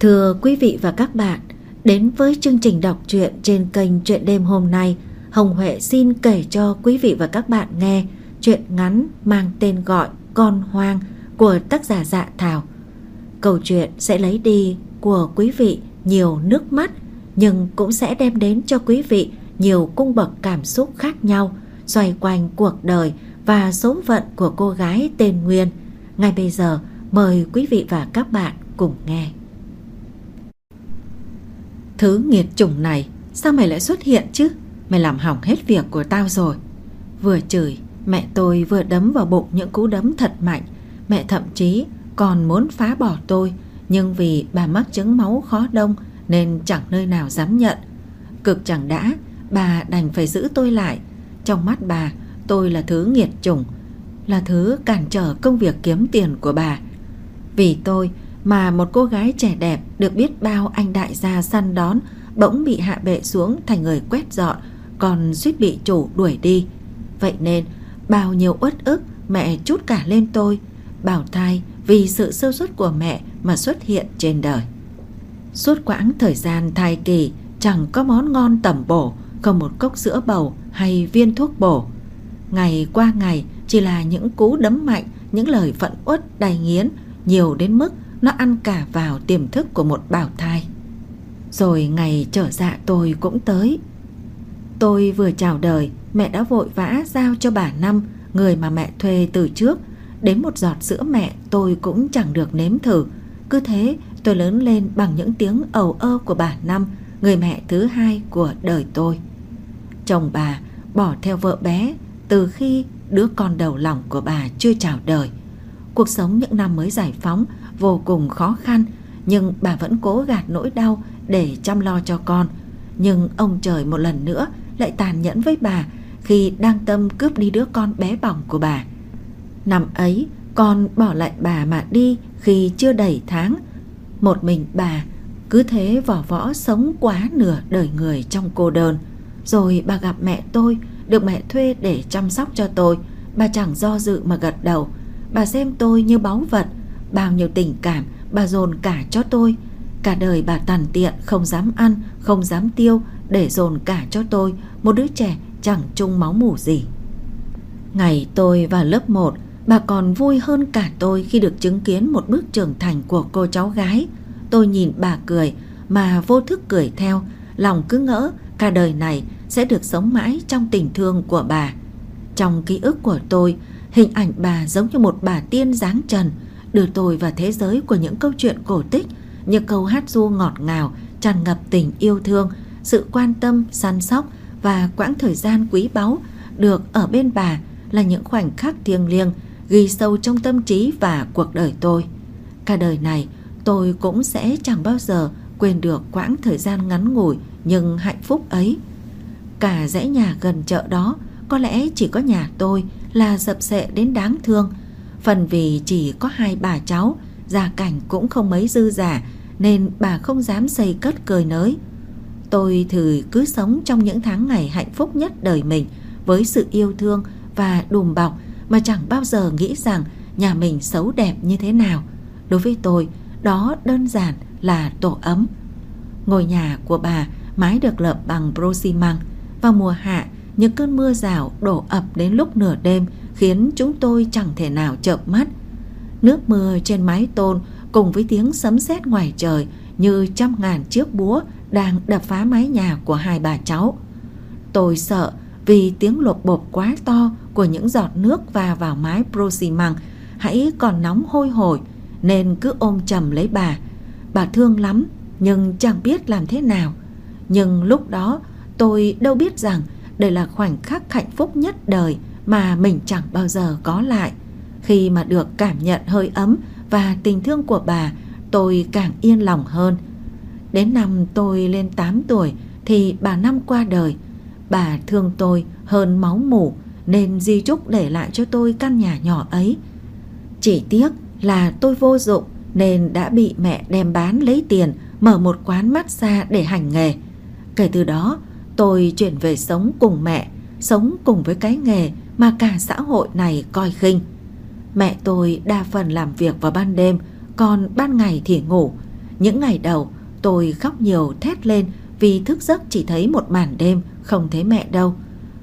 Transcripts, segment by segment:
Thưa quý vị và các bạn, đến với chương trình đọc truyện trên kênh Truyện Đêm hôm nay, Hồng Huệ xin kể cho quý vị và các bạn nghe chuyện ngắn mang tên gọi Con Hoang của tác giả Dạ Thảo. Câu chuyện sẽ lấy đi của quý vị nhiều nước mắt nhưng cũng sẽ đem đến cho quý vị nhiều cung bậc cảm xúc khác nhau xoay quanh cuộc đời và số phận của cô gái tên Nguyên. Ngay bây giờ, mời quý vị và các bạn cùng nghe. Thứ nghiệt chủng này, sao mày lại xuất hiện chứ? Mày làm hỏng hết việc của tao rồi. Vừa chửi, mẹ tôi vừa đấm vào bụng những cú đấm thật mạnh. Mẹ thậm chí còn muốn phá bỏ tôi, nhưng vì bà mắc chứng máu khó đông nên chẳng nơi nào dám nhận. Cực chẳng đã, bà đành phải giữ tôi lại. Trong mắt bà, tôi là thứ nghiệt chủng, là thứ cản trở công việc kiếm tiền của bà. Vì tôi mà một cô gái trẻ đẹp được biết bao anh đại gia săn đón bỗng bị hạ bệ xuống thành người quét dọn còn suýt bị chủ đuổi đi. Vậy nên bao nhiêu uất ức mẹ chút cả lên tôi, bảo thai vì sự sơ suất của mẹ mà xuất hiện trên đời. Suốt quãng thời gian thai kỳ chẳng có món ngon tẩm bổ, không một cốc sữa bầu hay viên thuốc bổ. Ngày qua ngày chỉ là những cú đấm mạnh, những lời phận uất đầy nghiến, nhiều đến mức nó ăn cả vào tiềm thức của một bào thai. Rồi ngày trở dạ tôi cũng tới. Tôi vừa chào đời, mẹ đã vội vã giao cho bà Năm, người mà mẹ thuê từ trước. Đến một giọt sữa mẹ tôi cũng chẳng được nếm thử. Cứ thế tôi lớn lên bằng những tiếng ầu ơ của bà Năm, người mẹ thứ hai của đời tôi. Chồng bà bỏ theo vợ bé từ khi đứa con đầu lòng của bà chưa chào đời. Cuộc sống những năm mới giải phóng vô cùng khó khăn, nhưng bà vẫn cố gạt nỗi đau để chăm lo cho con. Nhưng ông trời một lần nữa lại tàn nhẫn với bà khi đang tâm cướp đi đứa con bé bỏng của bà. Năm ấy, con bỏ lại bà mà đi khi chưa đầy tháng. Một mình bà cứ thế vỏ võ sống quá nửa đời người trong cô đơn. Rồi bà gặp mẹ tôi, được mẹ thuê để chăm sóc cho tôi. Bà chẳng do dự mà gật đầu. Bà xem tôi như báu vật, bao nhiêu tình cảm bà dồn cả cho tôi. Cả đời bà tàn tiện không dám ăn, không dám tiêu để dồn cả cho tôi một đứa trẻ chẳng chung máu mủ gì. Ngày tôi vào lớp 1, bà còn vui hơn cả tôi khi được chứng kiến một bước trưởng thành của cô cháu gái. Tôi nhìn bà cười mà vô thức cười theo, lòng cứ ngỡ cả đời này sẽ được sống mãi trong tình thương của bà. Trong ký ức của tôi, hình ảnh bà giống như một bà tiên dáng trần, đưa tôi vào thế giới của những câu chuyện cổ tích, như câu hát ru ngọt ngào, tràn ngập tình yêu thương, sự quan tâm, săn sóc và quãng thời gian quý báu được ở bên bà là những khoảnh khắc thiêng liêng ghi sâu trong tâm trí và cuộc đời tôi. Cả đời này tôi cũng sẽ chẳng bao giờ quên được quãng thời gian ngắn ngủi nhưng hạnh phúc ấy. Cả dãy nhà gần chợ đó có lẽ chỉ có nhà tôi là dập sệ đến đáng thương. Phần vì chỉ có hai bà cháu, gia cảnh cũng không mấy dư giả nên bà không dám xây cất cười nới. Tôi thử cứ sống trong những tháng ngày hạnh phúc nhất đời mình với sự yêu thương và đùm bọc mà chẳng bao giờ nghĩ rằng nhà mình xấu đẹp như thế nào. Đối với tôi, đó đơn giản là tổ ấm. Ngôi nhà của bà mái được lợp bằng bro xi măng. Vào mùa hạ, những cơn mưa rào đổ ập đến lúc nửa đêm khiến chúng tôi chẳng thể nào chợp mắt. Nước mưa trên mái tôn cùng với tiếng sấm sét ngoài trời như trăm ngàn chiếc búa đang đập phá mái nhà của hai bà cháu. Tôi sợ vì tiếng lột bột quá to của những giọt nước va vào mái pro xi măng hãy còn nóng hôi hổi, nên cứ ôm chầm lấy bà. Bà thương lắm, nhưng chẳng biết làm thế nào. Nhưng lúc đó, tôi đâu biết rằng đây là khoảnh khắc hạnh phúc nhất đời mà mình chẳng bao giờ có lại. Khi mà được cảm nhận hơi ấm và tình thương của bà, tôi càng yên lòng hơn. Đến năm tôi lên 8 tuổi thì bà năm qua đời. Bà thương tôi hơn máu mủ nên di chúc để lại cho tôi căn nhà nhỏ ấy. Chỉ tiếc là tôi vô dụng nên đã bị mẹ đem bán lấy tiền mở một quán massage để hành nghề. Kể từ đó, tôi chuyển về sống cùng mẹ, sống cùng với cái nghề mà cả xã hội này coi khinh. Mẹ tôi đa phần làm việc vào ban đêm, còn ban ngày thì ngủ. Những ngày đầu tôi khóc nhiều thét lên vì thức giấc chỉ thấy một màn đêm không thấy mẹ đâu.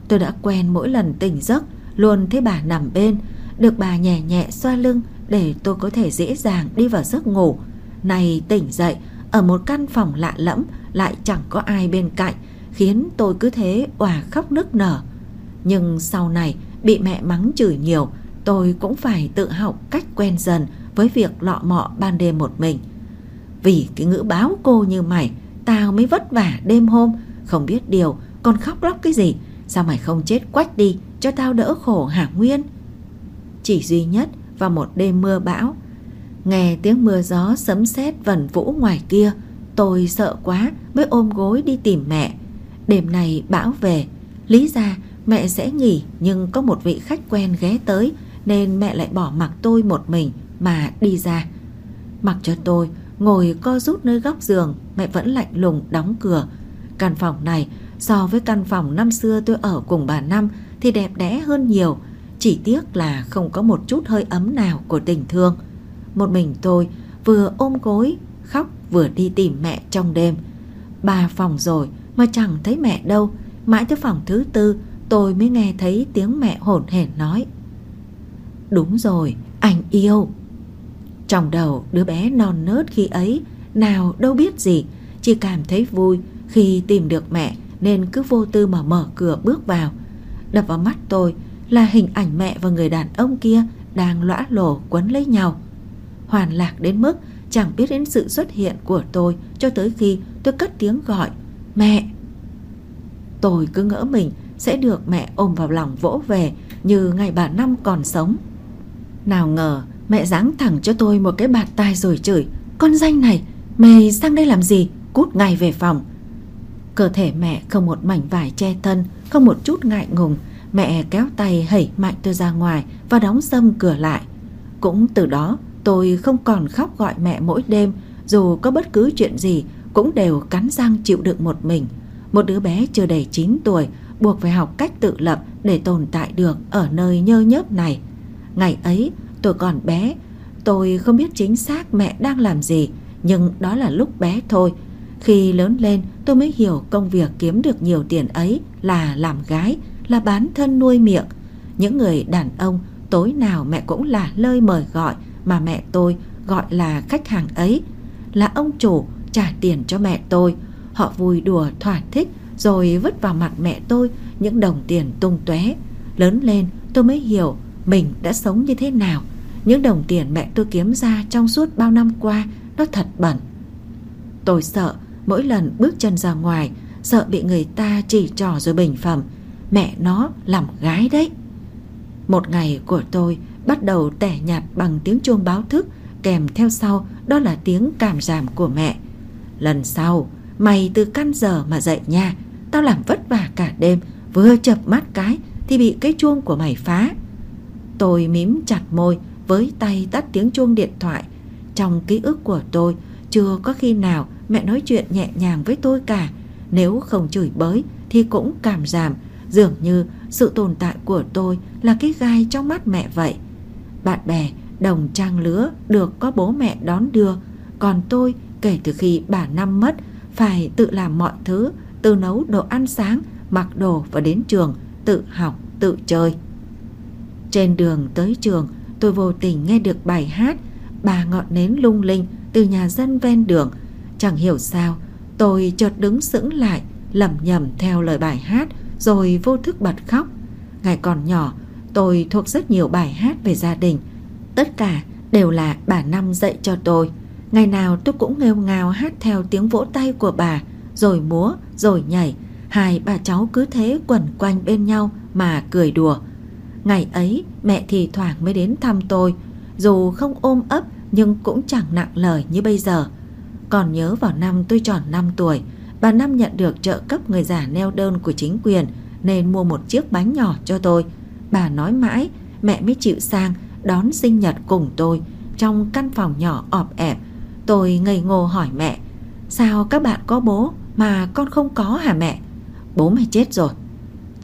Tôi đã quen mỗi lần tỉnh giấc luôn thấy bà nằm bên, được bà nhẹ nhẹ xoa lưng để tôi có thể dễ dàng đi vào giấc ngủ. Này tỉnh dậy ở một căn phòng lạ lẫm lại chẳng có ai bên cạnh khiến tôi cứ thế òa khóc nức nở. Nhưng sau này bị mẹ mắng chửi nhiều tôi cũng phải tự học cách quen dần với việc lọ mọ ban đêm một mình. Vì cái ngữ báo cô như mày, tao mới vất vả đêm hôm, không biết điều, còn khóc lóc cái gì, sao mày không chết quách đi cho tao đỡ khổ hả Nguyên? Chỉ duy nhất vào một đêm mưa bão, nghe tiếng mưa gió sấm sét vần vũ ngoài kia, tôi sợ quá mới ôm gối đi tìm mẹ. Đêm này bão về, lý ra mẹ sẽ nghỉ nhưng có một vị khách quen ghé tới nên mẹ lại bỏ mặc tôi một mình mà đi ra. Mặc cho tôi ngồi co rút nơi góc giường, mẹ vẫn lạnh lùng đóng cửa. Căn phòng này so với căn phòng năm xưa tôi ở cùng bà Năm thì đẹp đẽ hơn nhiều, chỉ tiếc là không có một chút hơi ấm nào của tình thương. Một mình tôi vừa ôm gối, khóc vừa đi tìm mẹ trong đêm. Ba phòng rồi mà chẳng thấy mẹ đâu, mãi tới phòng thứ tư tôi mới nghe thấy tiếng mẹ hổn hển nói. Đúng rồi, anh yêu. Trong đầu đứa bé non nớt khi ấy nào đâu biết gì, chỉ cảm thấy vui khi tìm được mẹ nên cứ vô tư mà mở cửa bước vào. Đập vào mắt tôi là hình ảnh mẹ và người đàn ông kia đang lõa lổ quấn lấy nhau. Hoàn lạc đến mức chẳng biết đến sự xuất hiện của tôi cho tới khi tôi cất tiếng gọi Mẹ! Tôi cứ ngỡ mình sẽ được mẹ ôm vào lòng vỗ về như ngày bà Năm còn sống. Nào ngờ, mẹ giáng thẳng cho tôi một cái bạt tai rồi chửi, Con danh này, mày sang đây làm gì? Cút ngay về phòng. Cơ thể mẹ không một mảnh vải che thân, Không một chút ngại ngùng, Mẹ kéo tay hẩy mạnh tôi ra ngoài Và đóng sâm cửa lại. Cũng từ đó, tôi không còn khóc gọi mẹ mỗi đêm, Dù có bất cứ chuyện gì Cũng đều cắn răng chịu đựng một mình. Một đứa bé chưa đầy 9 tuổi Buộc phải học cách tự lập Để tồn tại được ở nơi nhơ nhớp này. Ngày ấy, tôi còn bé, Tôi không biết chính xác mẹ đang làm gì, Nhưng đó là lúc bé thôi. Khi lớn lên, tôi mới hiểu công việc kiếm được nhiều tiền ấy là làm gái, Là bán thân nuôi miệng. Những người đàn ông, tối nào mẹ cũng là lời mời gọi Mà mẹ tôi gọi là khách hàng ấy. Là ông chủ trả tiền cho mẹ tôi, Họ vui đùa, thỏa thích rồi vứt vào mặt mẹ tôi những đồng tiền tung tóe. Lớn lên, tôi mới hiểu mình đã sống như thế nào. Những đồng tiền mẹ tôi kiếm ra trong suốt bao năm qua, Nó thật bẩn. Tôi sợ mỗi lần bước chân ra ngoài, Sợ bị người ta chỉ trỏ rồi bình phẩm. Mẹ nó làm gái đấy. Một ngày của tôi bắt đầu tẻ nhạt bằng tiếng chuông báo thức, Kèm theo sau, đó là tiếng cảm giảm của mẹ. Lần sau, mày từ căn giờ mà dậy nha. Tao làm vất vả cả đêm Vừa chập mắt cái thì bị cái chuông của mày phá Tôi mím chặt môi với tay tắt tiếng chuông điện thoại. Trong ký ức của tôi, chưa có khi nào mẹ nói chuyện nhẹ nhàng với tôi cả. Nếu không chửi bới thì cũng cảm giảm, dường như sự tồn tại của tôi là cái gai trong mắt mẹ vậy. Bạn bè, đồng trang lứa được có bố mẹ đón đưa, còn tôi kể từ khi bà Năm mất phải tự làm mọi thứ, từ nấu đồ ăn sáng, mặc đồ và đến trường, tự học, tự chơi. Trên đường tới trường, tôi vô tình nghe được bài hát Bà ngọn nến lung linh từ nhà dân ven đường. Chẳng hiểu sao, tôi chợt đứng sững lại, lẩm nhẩm theo lời bài hát rồi vô thức bật khóc. Ngày còn nhỏ, tôi thuộc rất nhiều bài hát về gia đình. Tất cả đều là bà Năm dạy cho tôi. Ngày nào tôi cũng nghêu ngào hát theo tiếng vỗ tay của bà, rồi múa, rồi nhảy. Hai bà cháu cứ thế quẩn quanh bên nhau mà cười đùa. Ngày ấy mẹ thì thoảng mới đến thăm tôi. Dù không ôm ấp nhưng cũng chẳng nặng lời như bây giờ. Còn nhớ vào năm tôi tròn 5 tuổi Bà Năm nhận được trợ cấp người già neo đơn của chính quyền Nên mua một chiếc bánh nhỏ cho tôi. Bà nói mãi mẹ mới chịu sang đón sinh nhật cùng tôi. Trong căn phòng nhỏ ọp ẹp Tôi ngây ngô hỏi mẹ Sao các bạn có bố? Mà con không có hả mẹ? Bố mày chết rồi.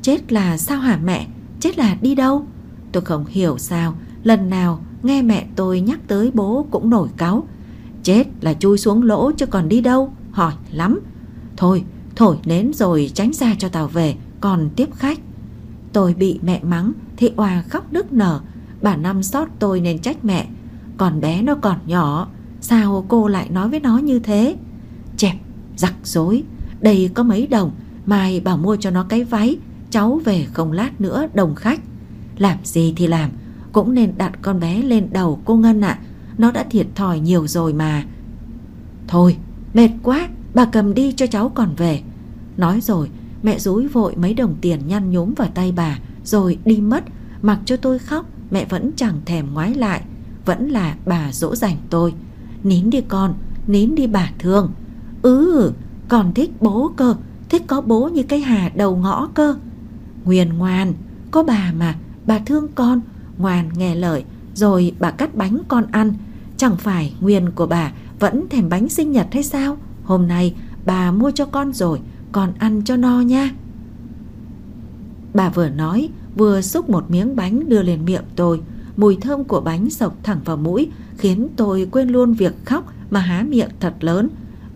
Chết là sao hả mẹ? Chết là đi đâu? Tôi không hiểu sao Lần nào nghe mẹ tôi nhắc tới bố cũng nổi cáu. Chết là chui xuống lỗ chứ còn đi đâu? Hỏi lắm. Thôi, thổi nến rồi tránh ra cho tao về, Còn tiếp khách. Tôi bị mẹ mắng thì Hòa khóc nức nở. Bà Năm sót tôi nên trách mẹ. Còn bé nó còn nhỏ, Sao cô lại nói với nó như thế? Giặc dối Đây có mấy đồng, Mai bảo mua cho nó cái váy, Cháu về không lát nữa đồng khách. Làm gì thì làm, Cũng nên đặt con bé lên đầu cô Ngân ạ. Nó đã thiệt thòi nhiều rồi mà. Thôi, mệt quá, Bà cầm đi cho cháu còn về. Nói rồi, mẹ rúi vội mấy đồng tiền nhăn nhúm vào tay bà, Rồi đi mất. Mặc cho tôi khóc, Mẹ vẫn chẳng thèm ngoái lại. Vẫn là bà dỗ dành tôi. Nín đi con, Nín đi bà thương. Ừ còn thích bố cơ, Thích có bố như cái hà đầu ngõ cơ. Nguyên ngoan, Có bà mà, bà thương con. Ngoan nghe lời, Rồi bà cắt bánh con ăn. Chẳng phải Nguyên của bà Vẫn thèm bánh sinh nhật hay sao? Hôm nay bà mua cho con rồi, Con ăn cho no nha. Bà vừa nói, Vừa xúc một miếng bánh đưa lên miệng tôi. Mùi thơm của bánh sộc thẳng vào mũi Khiến tôi quên luôn việc khóc Mà há miệng thật lớn.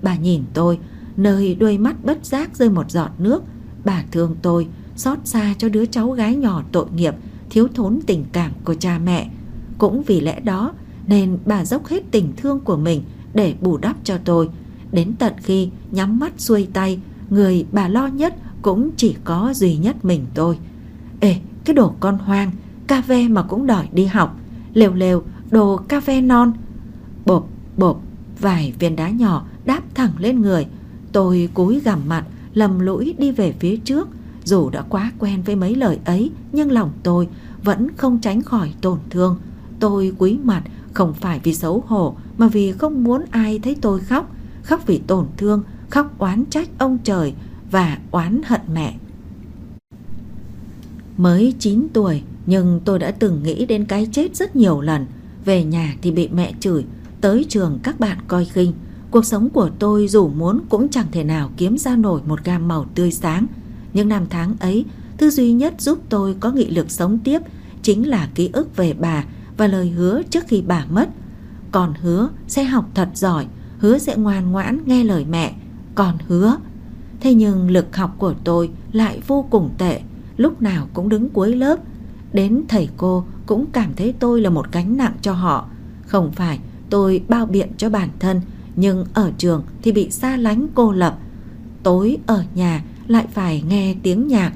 Bà nhìn tôi, Nơi đôi mắt bất giác rơi một giọt nước. Bà thương tôi, Xót xa cho đứa cháu gái nhỏ tội nghiệp, Thiếu thốn tình cảm của cha mẹ. Cũng vì lẽ đó Nên bà dốc hết tình thương của mình Để bù đắp cho tôi. Đến tận khi nhắm mắt xuôi tay, Người bà lo nhất cũng chỉ có duy nhất mình tôi. Ê, cái đồ con hoang Cà ve mà cũng đòi đi học. Lều lều, đồ cà ve non. Bộp bộp, Vài viên đá nhỏ đáp thẳng lên người. Tôi cúi gằm mặt, lầm lũi đi về phía trước. Dù đã quá quen với mấy lời ấy, Nhưng lòng tôi vẫn không tránh khỏi tổn thương. Tôi cúi mặt, không phải vì xấu hổ, Mà vì không muốn ai thấy tôi khóc. Khóc vì tổn thương, Khóc oán trách ông trời Và oán hận mẹ. Mới 9 tuổi, Nhưng tôi đã từng nghĩ đến cái chết rất nhiều lần. Về nhà thì bị mẹ chửi, Tới trường các bạn coi khinh. Cuộc sống của tôi dù muốn cũng chẳng thể nào kiếm ra nổi một gam màu tươi sáng. Những năm tháng ấy, thứ duy nhất giúp tôi có nghị lực sống tiếp chính là ký ức về bà và lời hứa trước khi bà mất. Còn hứa sẽ học thật giỏi, hứa sẽ ngoan ngoãn nghe lời mẹ, còn hứa. Thế nhưng lực học của tôi lại vô cùng tệ, lúc nào cũng đứng cuối lớp. Đến thầy cô cũng cảm thấy tôi là một gánh nặng cho họ. Không phải tôi bao biện cho bản thân nhưng ở trường thì bị xa lánh cô lập. Tối ở nhà lại phải nghe tiếng nhạc,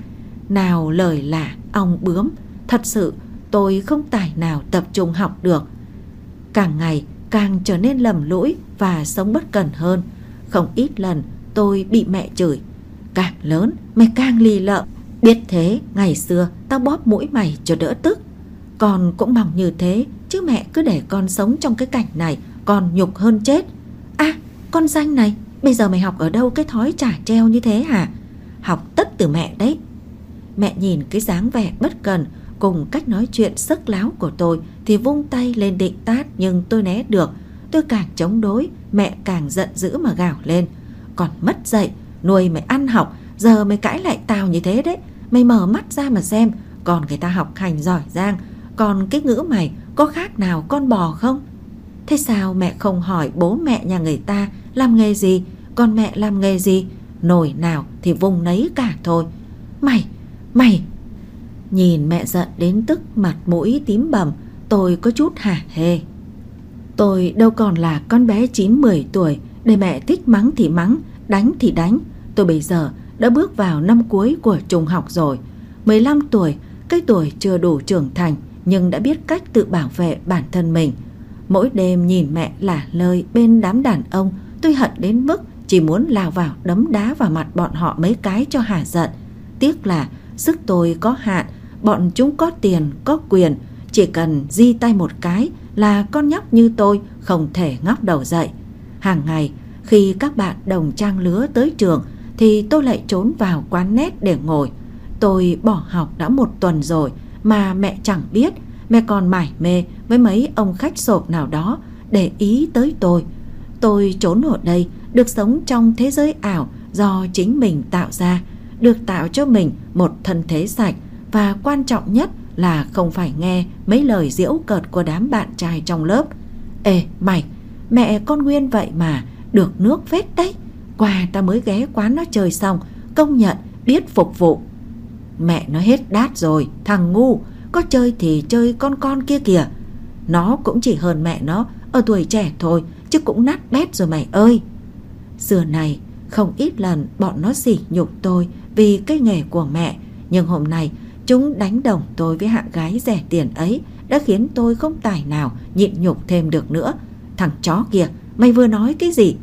nào lời lạ ong bướm. Thật sự tôi không tài nào tập trung học được. Càng ngày càng trở nên lầm lũi và sống bất cần hơn. Không ít lần tôi bị mẹ chửi. Càng lớn mày càng lì lợm. Biết thế ngày xưa tao bóp mũi mày cho đỡ tức. Con cũng mong như thế chứ mẹ cứ để con sống trong cái cảnh này còn nhục hơn chết. À con danh này, Bây giờ mày học ở đâu cái thói trả treo như thế hả? Học tất từ mẹ đấy. Mẹ nhìn cái dáng vẻ bất cần, Cùng cách nói chuyện sức láo của tôi Thì vung tay lên định tát, Nhưng tôi né được. Tôi càng chống đối, Mẹ càng giận dữ mà gào lên. Còn mất dậy Nuôi mày ăn học, Giờ mày cãi lại tao như thế đấy. Mày mở mắt ra mà xem, Còn người ta học hành giỏi giang, Còn cái ngữ mày có khác nào con bò không? Thế sao mẹ không hỏi bố mẹ nhà người ta làm nghề gì, còn mẹ làm nghề gì? Nổi nào thì vùng nấy cả thôi. Mày, mày! Nhìn mẹ giận đến tức mặt mũi tím bầm, tôi có chút hả hê. Tôi đâu còn là con bé 9-10 tuổi để mẹ thích mắng thì mắng, đánh thì đánh. Tôi bây giờ đã bước vào năm cuối của trung học rồi. 15 tuổi, cái tuổi chưa đủ trưởng thành nhưng đã biết cách tự bảo vệ bản thân mình. Mỗi đêm nhìn mẹ lả lơi bên đám đàn ông Tôi hận đến mức chỉ muốn lao vào đấm đá vào mặt bọn họ mấy cái cho hả giận. Tiếc là sức tôi có hạn Bọn chúng có tiền, có quyền. Chỉ cần di tay một cái là con nhóc như tôi không thể ngóc đầu dậy. Hàng ngày khi các bạn đồng trang lứa tới trường Thì tôi lại trốn vào quán nét để ngồi. Tôi bỏ học đã một tuần rồi Mà mẹ chẳng biết Mẹ còn mải mê với mấy ông khách sộp nào đó để ý tới tôi. Tôi trốn ở đây, được sống trong thế giới ảo do chính mình tạo ra, được tạo cho mình một thân thế sạch và quan trọng nhất là không phải nghe mấy lời diễu cợt của đám bạn trai trong lớp. Ê mày, Mẹ con Nguyên vậy mà Được nước phết đấy Qua ta mới ghé quán nó chơi xong Công nhận biết phục vụ Mẹ nó hết đát rồi Thằng ngu có chơi thì chơi con con kia kìa. Nó cũng chỉ hơn mẹ nó, Ở tuổi trẻ thôi, Chứ cũng nát bét rồi mày ơi. Xưa này, không ít lần bọn nó sỉ nhục tôi Vì cái nghề của mẹ. Nhưng hôm nay, chúng đánh đồng tôi với hạng gái rẻ tiền ấy Đã khiến tôi không tài nào nhịn nhục thêm được nữa. Thằng chó kia, Mày vừa nói cái gì?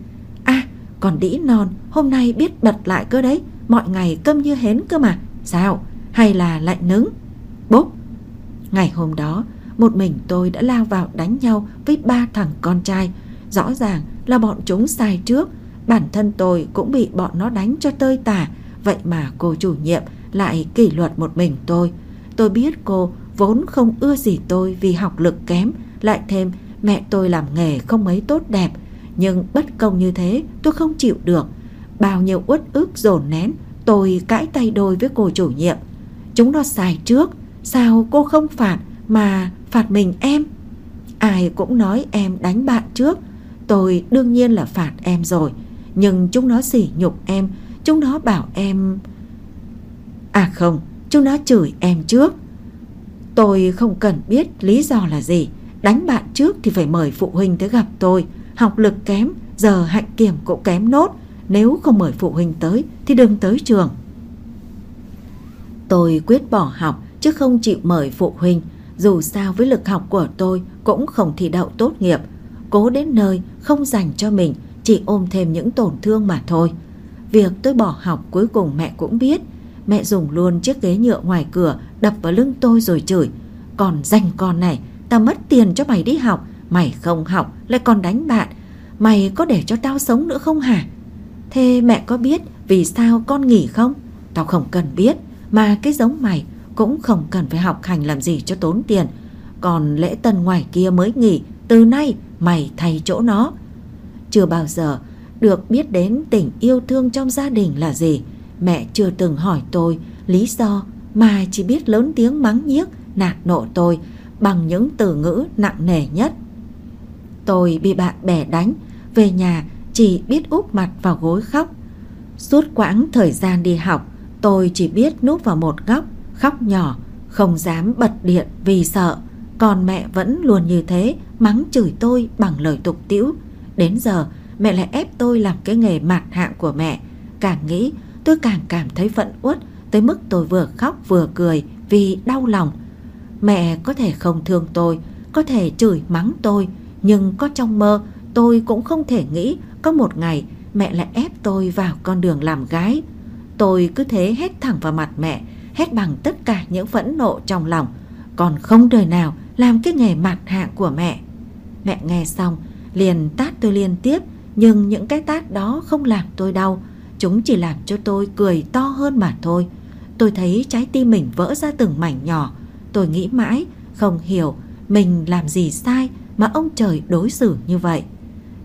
À còn đĩ non, Hôm nay biết bật lại cơ đấy. Mọi ngày câm như hến cơ mà. Sao? Hay là lại nứng? Bốp Ngày hôm đó, Một mình tôi đã lao vào đánh nhau Với ba thằng con trai. Rõ ràng là bọn chúng sai trước. Bản thân tôi cũng bị bọn nó đánh cho tơi tả. Vậy mà cô chủ nhiệm lại kỷ luật một mình tôi. Tôi biết cô vốn không ưa gì tôi vì học lực kém, Lại thêm mẹ tôi làm nghề không mấy tốt đẹp. Nhưng bất công như thế, tôi không chịu được. Bao nhiêu uất ức dồn nén, Tôi cãi tay đôi với cô chủ nhiệm. Chúng nó sai trước. Sao cô không phạt mà phạt mình em? Ai cũng nói em đánh bạn trước. Tôi đương nhiên là phạt em rồi. Nhưng chúng nó sỉ nhục em. Chúng nó bảo em À không, Chúng nó chửi em trước. Tôi không cần biết lý do là gì. Đánh bạn trước thì phải mời phụ huynh tới gặp tôi. Học lực kém, Giờ hạnh kiểm cũng kém nốt. Nếu không mời phụ huynh tới Thì đừng tới trường. Tôi quyết bỏ học. Chứ không chịu mời phụ huynh. Dù sao với lực học của tôi Cũng không thi đậu tốt nghiệp. Cố đến nơi không dành cho mình, Chỉ ôm thêm những tổn thương mà thôi. Việc tôi bỏ học cuối cùng mẹ cũng biết. Mẹ dùng luôn chiếc ghế nhựa ngoài cửa, Đập vào lưng tôi rồi chửi. Còn danh con này Tao mất tiền cho mày đi học. Mày không học, lại còn đánh bạn. Mày có để cho tao sống nữa không hả? Thế mẹ có biết Vì sao con nghỉ không? Tao không cần biết, Mà cái giống mày cũng không cần phải học hành làm gì cho tốn tiền Còn lễ tân ngoài kia mới nghỉ Từ nay mày thay chỗ nó Chưa bao giờ được biết đến tình yêu thương trong gia đình là gì Mẹ chưa từng hỏi tôi lý do mà chỉ biết lớn tiếng mắng nhiếc, nạt nộ tôi bằng những từ ngữ nặng nề nhất. Tôi bị bạn bè đánh, về nhà chỉ biết úp mặt vào gối khóc. Suốt quãng thời gian đi học, tôi chỉ biết núp vào một góc, khóc nhỏ, không dám bật điện vì sợ. Còn mẹ vẫn luôn như thế, mắng chửi tôi bằng lời tục tiễu. Đến giờ, mẹ lại ép tôi làm cái nghề mạt hạng của mẹ. Càng nghĩ, tôi càng cảm thấy phận uất tới mức tôi vừa khóc vừa cười vì đau lòng. Mẹ có thể không thương tôi, có thể chửi mắng tôi, nhưng có trong mơ tôi cũng không thể nghĩ có một ngày mẹ lại ép tôi vào con đường làm gái. Tôi cứ thế hét thẳng vào mặt mẹ, hét bằng tất cả những phẫn nộ trong lòng, còn không đời nào làm cái nghề mặt hạng của mẹ. Mẹ nghe xong, liền tát tôi liên tiếp, nhưng những cái tát đó không làm tôi đau, chúng chỉ làm cho tôi cười to hơn mà thôi. Tôi thấy trái tim mình vỡ ra từng mảnh nhỏ, tôi nghĩ mãi, không hiểu mình làm gì sai mà ông trời đối xử như vậy.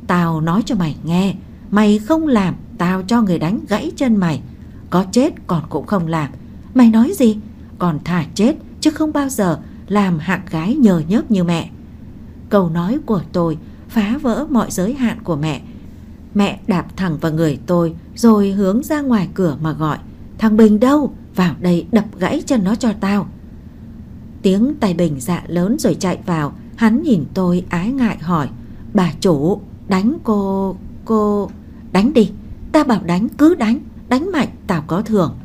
Tao nói cho mày nghe, mày không làm, tao cho người đánh gãy chân mày. Có chết còn cũng không làm. Mày nói gì? Còn thả chết chứ không bao giờ làm hạng gái nhờ nhớp như mẹ. Câu nói của tôi phá vỡ mọi giới hạn của mẹ. Mẹ đạp thẳng vào người tôi rồi hướng ra ngoài cửa mà gọi. Thằng Bình đâu? Vào đây đập gãy chân nó cho tao. Tiếng tay Bình dạ lớn rồi chạy vào. Hắn nhìn tôi ái ngại hỏi. Bà chủ, đánh cô... cô... Đánh đi. Ta bảo đánh cứ đánh. Đánh mạnh tao có thưởng.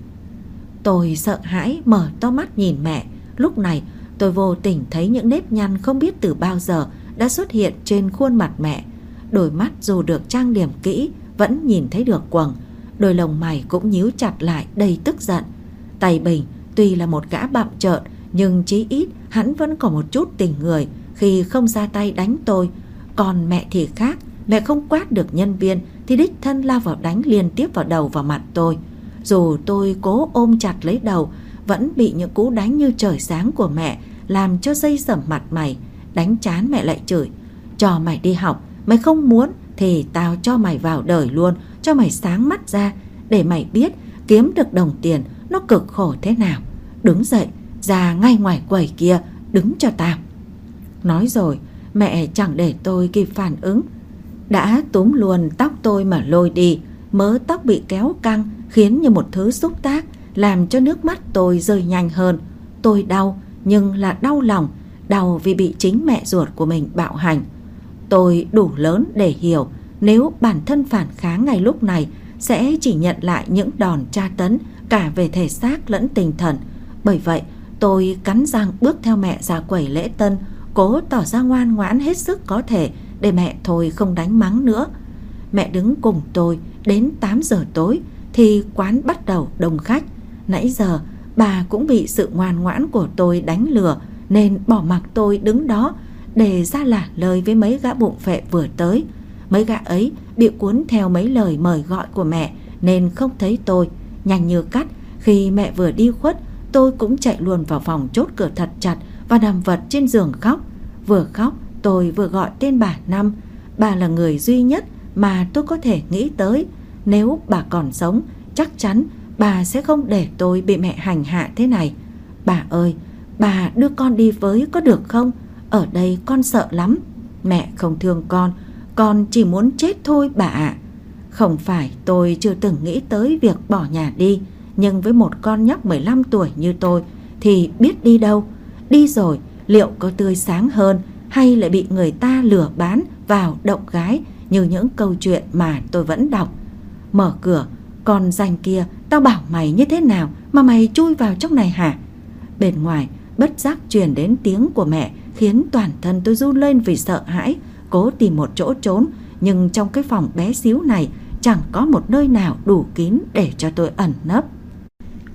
Tôi sợ hãi mở to mắt nhìn mẹ. Lúc này tôi vô tình thấy những nếp nhăn không biết từ bao giờ đã xuất hiện trên khuôn mặt mẹ. Đôi mắt dù được trang điểm kỹ vẫn nhìn thấy được quầng. Đôi lồng mày cũng nhíu chặt lại đầy tức giận. Tay Bình tuy là một gã bạm trợn nhưng chí ít hắn vẫn có một chút tình người khi không ra tay đánh tôi. Còn mẹ thì khác, mẹ không quát được nhân viên thì đích thân lao vào đánh liên tiếp vào đầu và mặt tôi. Dù tôi cố ôm chặt lấy đầu, vẫn bị những cú đánh như trời sáng của mẹ làm cho dây sẩm mặt mày. Đánh chán mẹ lại chửi. Cho mày đi học, mày không muốn thì tao cho mày vào đời luôn, cho mày sáng mắt ra để mày biết kiếm được đồng tiền nó cực khổ thế nào. Đứng dậy, ra ngay ngoài quầy kia, đứng cho tao. Nói rồi, mẹ chẳng để tôi kịp phản ứng. đã túm luôn tóc tôi mà lôi đi. Mớ tóc bị kéo căng khiến như một thứ xúc tác làm cho nước mắt tôi rơi nhanh hơn. Tôi đau nhưng là đau lòng, đau vì bị chính mẹ ruột của mình bạo hành. Tôi đủ lớn để hiểu nếu bản thân phản kháng ngay lúc này sẽ chỉ nhận lại những đòn tra tấn cả về thể xác lẫn tinh thần. Bởi vậy, tôi cắn răng bước theo mẹ ra quẩy lễ tân, cố tỏ ra ngoan ngoãn hết sức có thể để mẹ thôi không đánh mắng nữa. Mẹ đứng cùng tôi đến 8 giờ tối thì quán bắt đầu đông khách. Nãy giờ bà cũng bị sự ngoan ngoãn của tôi đánh lừa nên bỏ mặc tôi đứng đó để ra lả lời với mấy gã bụng phệ vừa tới. Mấy gã ấy bị cuốn theo mấy lời mời gọi của mẹ nên không thấy tôi. Nhanh như cắt, khi mẹ vừa đi khuất, tôi cũng chạy luôn vào phòng chốt cửa thật chặt và nằm vật trên giường khóc. Vừa khóc, tôi vừa gọi tên bà Năm. Bà là người duy nhất mà tôi có thể nghĩ tới. Nếu bà còn sống, chắc chắn bà sẽ không để tôi bị mẹ hành hạ thế này. Bà ơi, bà đưa con đi với có được không? Ở đây con sợ lắm. Mẹ không thương con, con chỉ muốn chết thôi bà ạ. Không phải tôi chưa từng nghĩ tới việc bỏ nhà đi, nhưng với một con nhóc 15 tuổi như tôi thì biết đi đâu. Đi rồi liệu có tươi sáng hơn hay lại bị người ta lừa bán vào động gái như những câu chuyện mà tôi vẫn đọc. Mở cửa, con danh kia tao bảo mày như thế nào mà mày chui vào trong này hả? Bên ngoài bất giác truyền đến tiếng của mẹ khiến toàn thân tôi run lên vì sợ hãi, cố tìm một chỗ trốn, nhưng trong cái phòng bé xíu này chẳng có một nơi nào đủ kín để cho tôi ẩn nấp.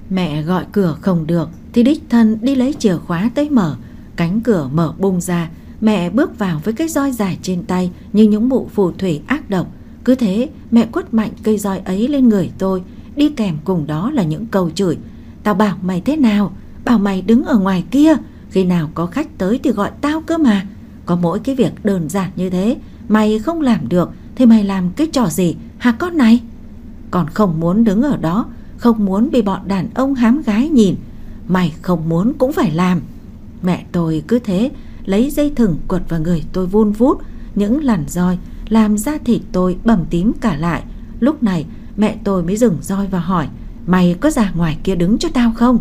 Mẹ gọi cửa không được thì đích thân đi lấy chìa khóa tới mở, cánh cửa mở bung ra, mẹ bước vào với cái roi dài trên tay như những mụ phù thủy ác độc. Cứ thế mẹ quất mạnh cây roi ấy lên người tôi, đi kèm cùng đó là những câu chửi. Tao bảo mày thế nào, bảo mày đứng ở ngoài kia, khi nào có khách tới thì gọi tao cơ mà. Có mỗi cái việc đơn giản như thế, mày không làm được thì mày làm cái trò gì hả con này? Còn không muốn đứng ở đó, không muốn bị bọn đàn ông hám gái nhìn. Mày không muốn cũng phải làm. Mẹ tôi cứ thế lấy dây thừng quật vào người tôi vun vút những làn roi làm da thịt tôi bầm tím cả lại. Lúc này, mẹ tôi mới dừng roi và hỏi, Mày có ra ngoài kia đứng cho tao không?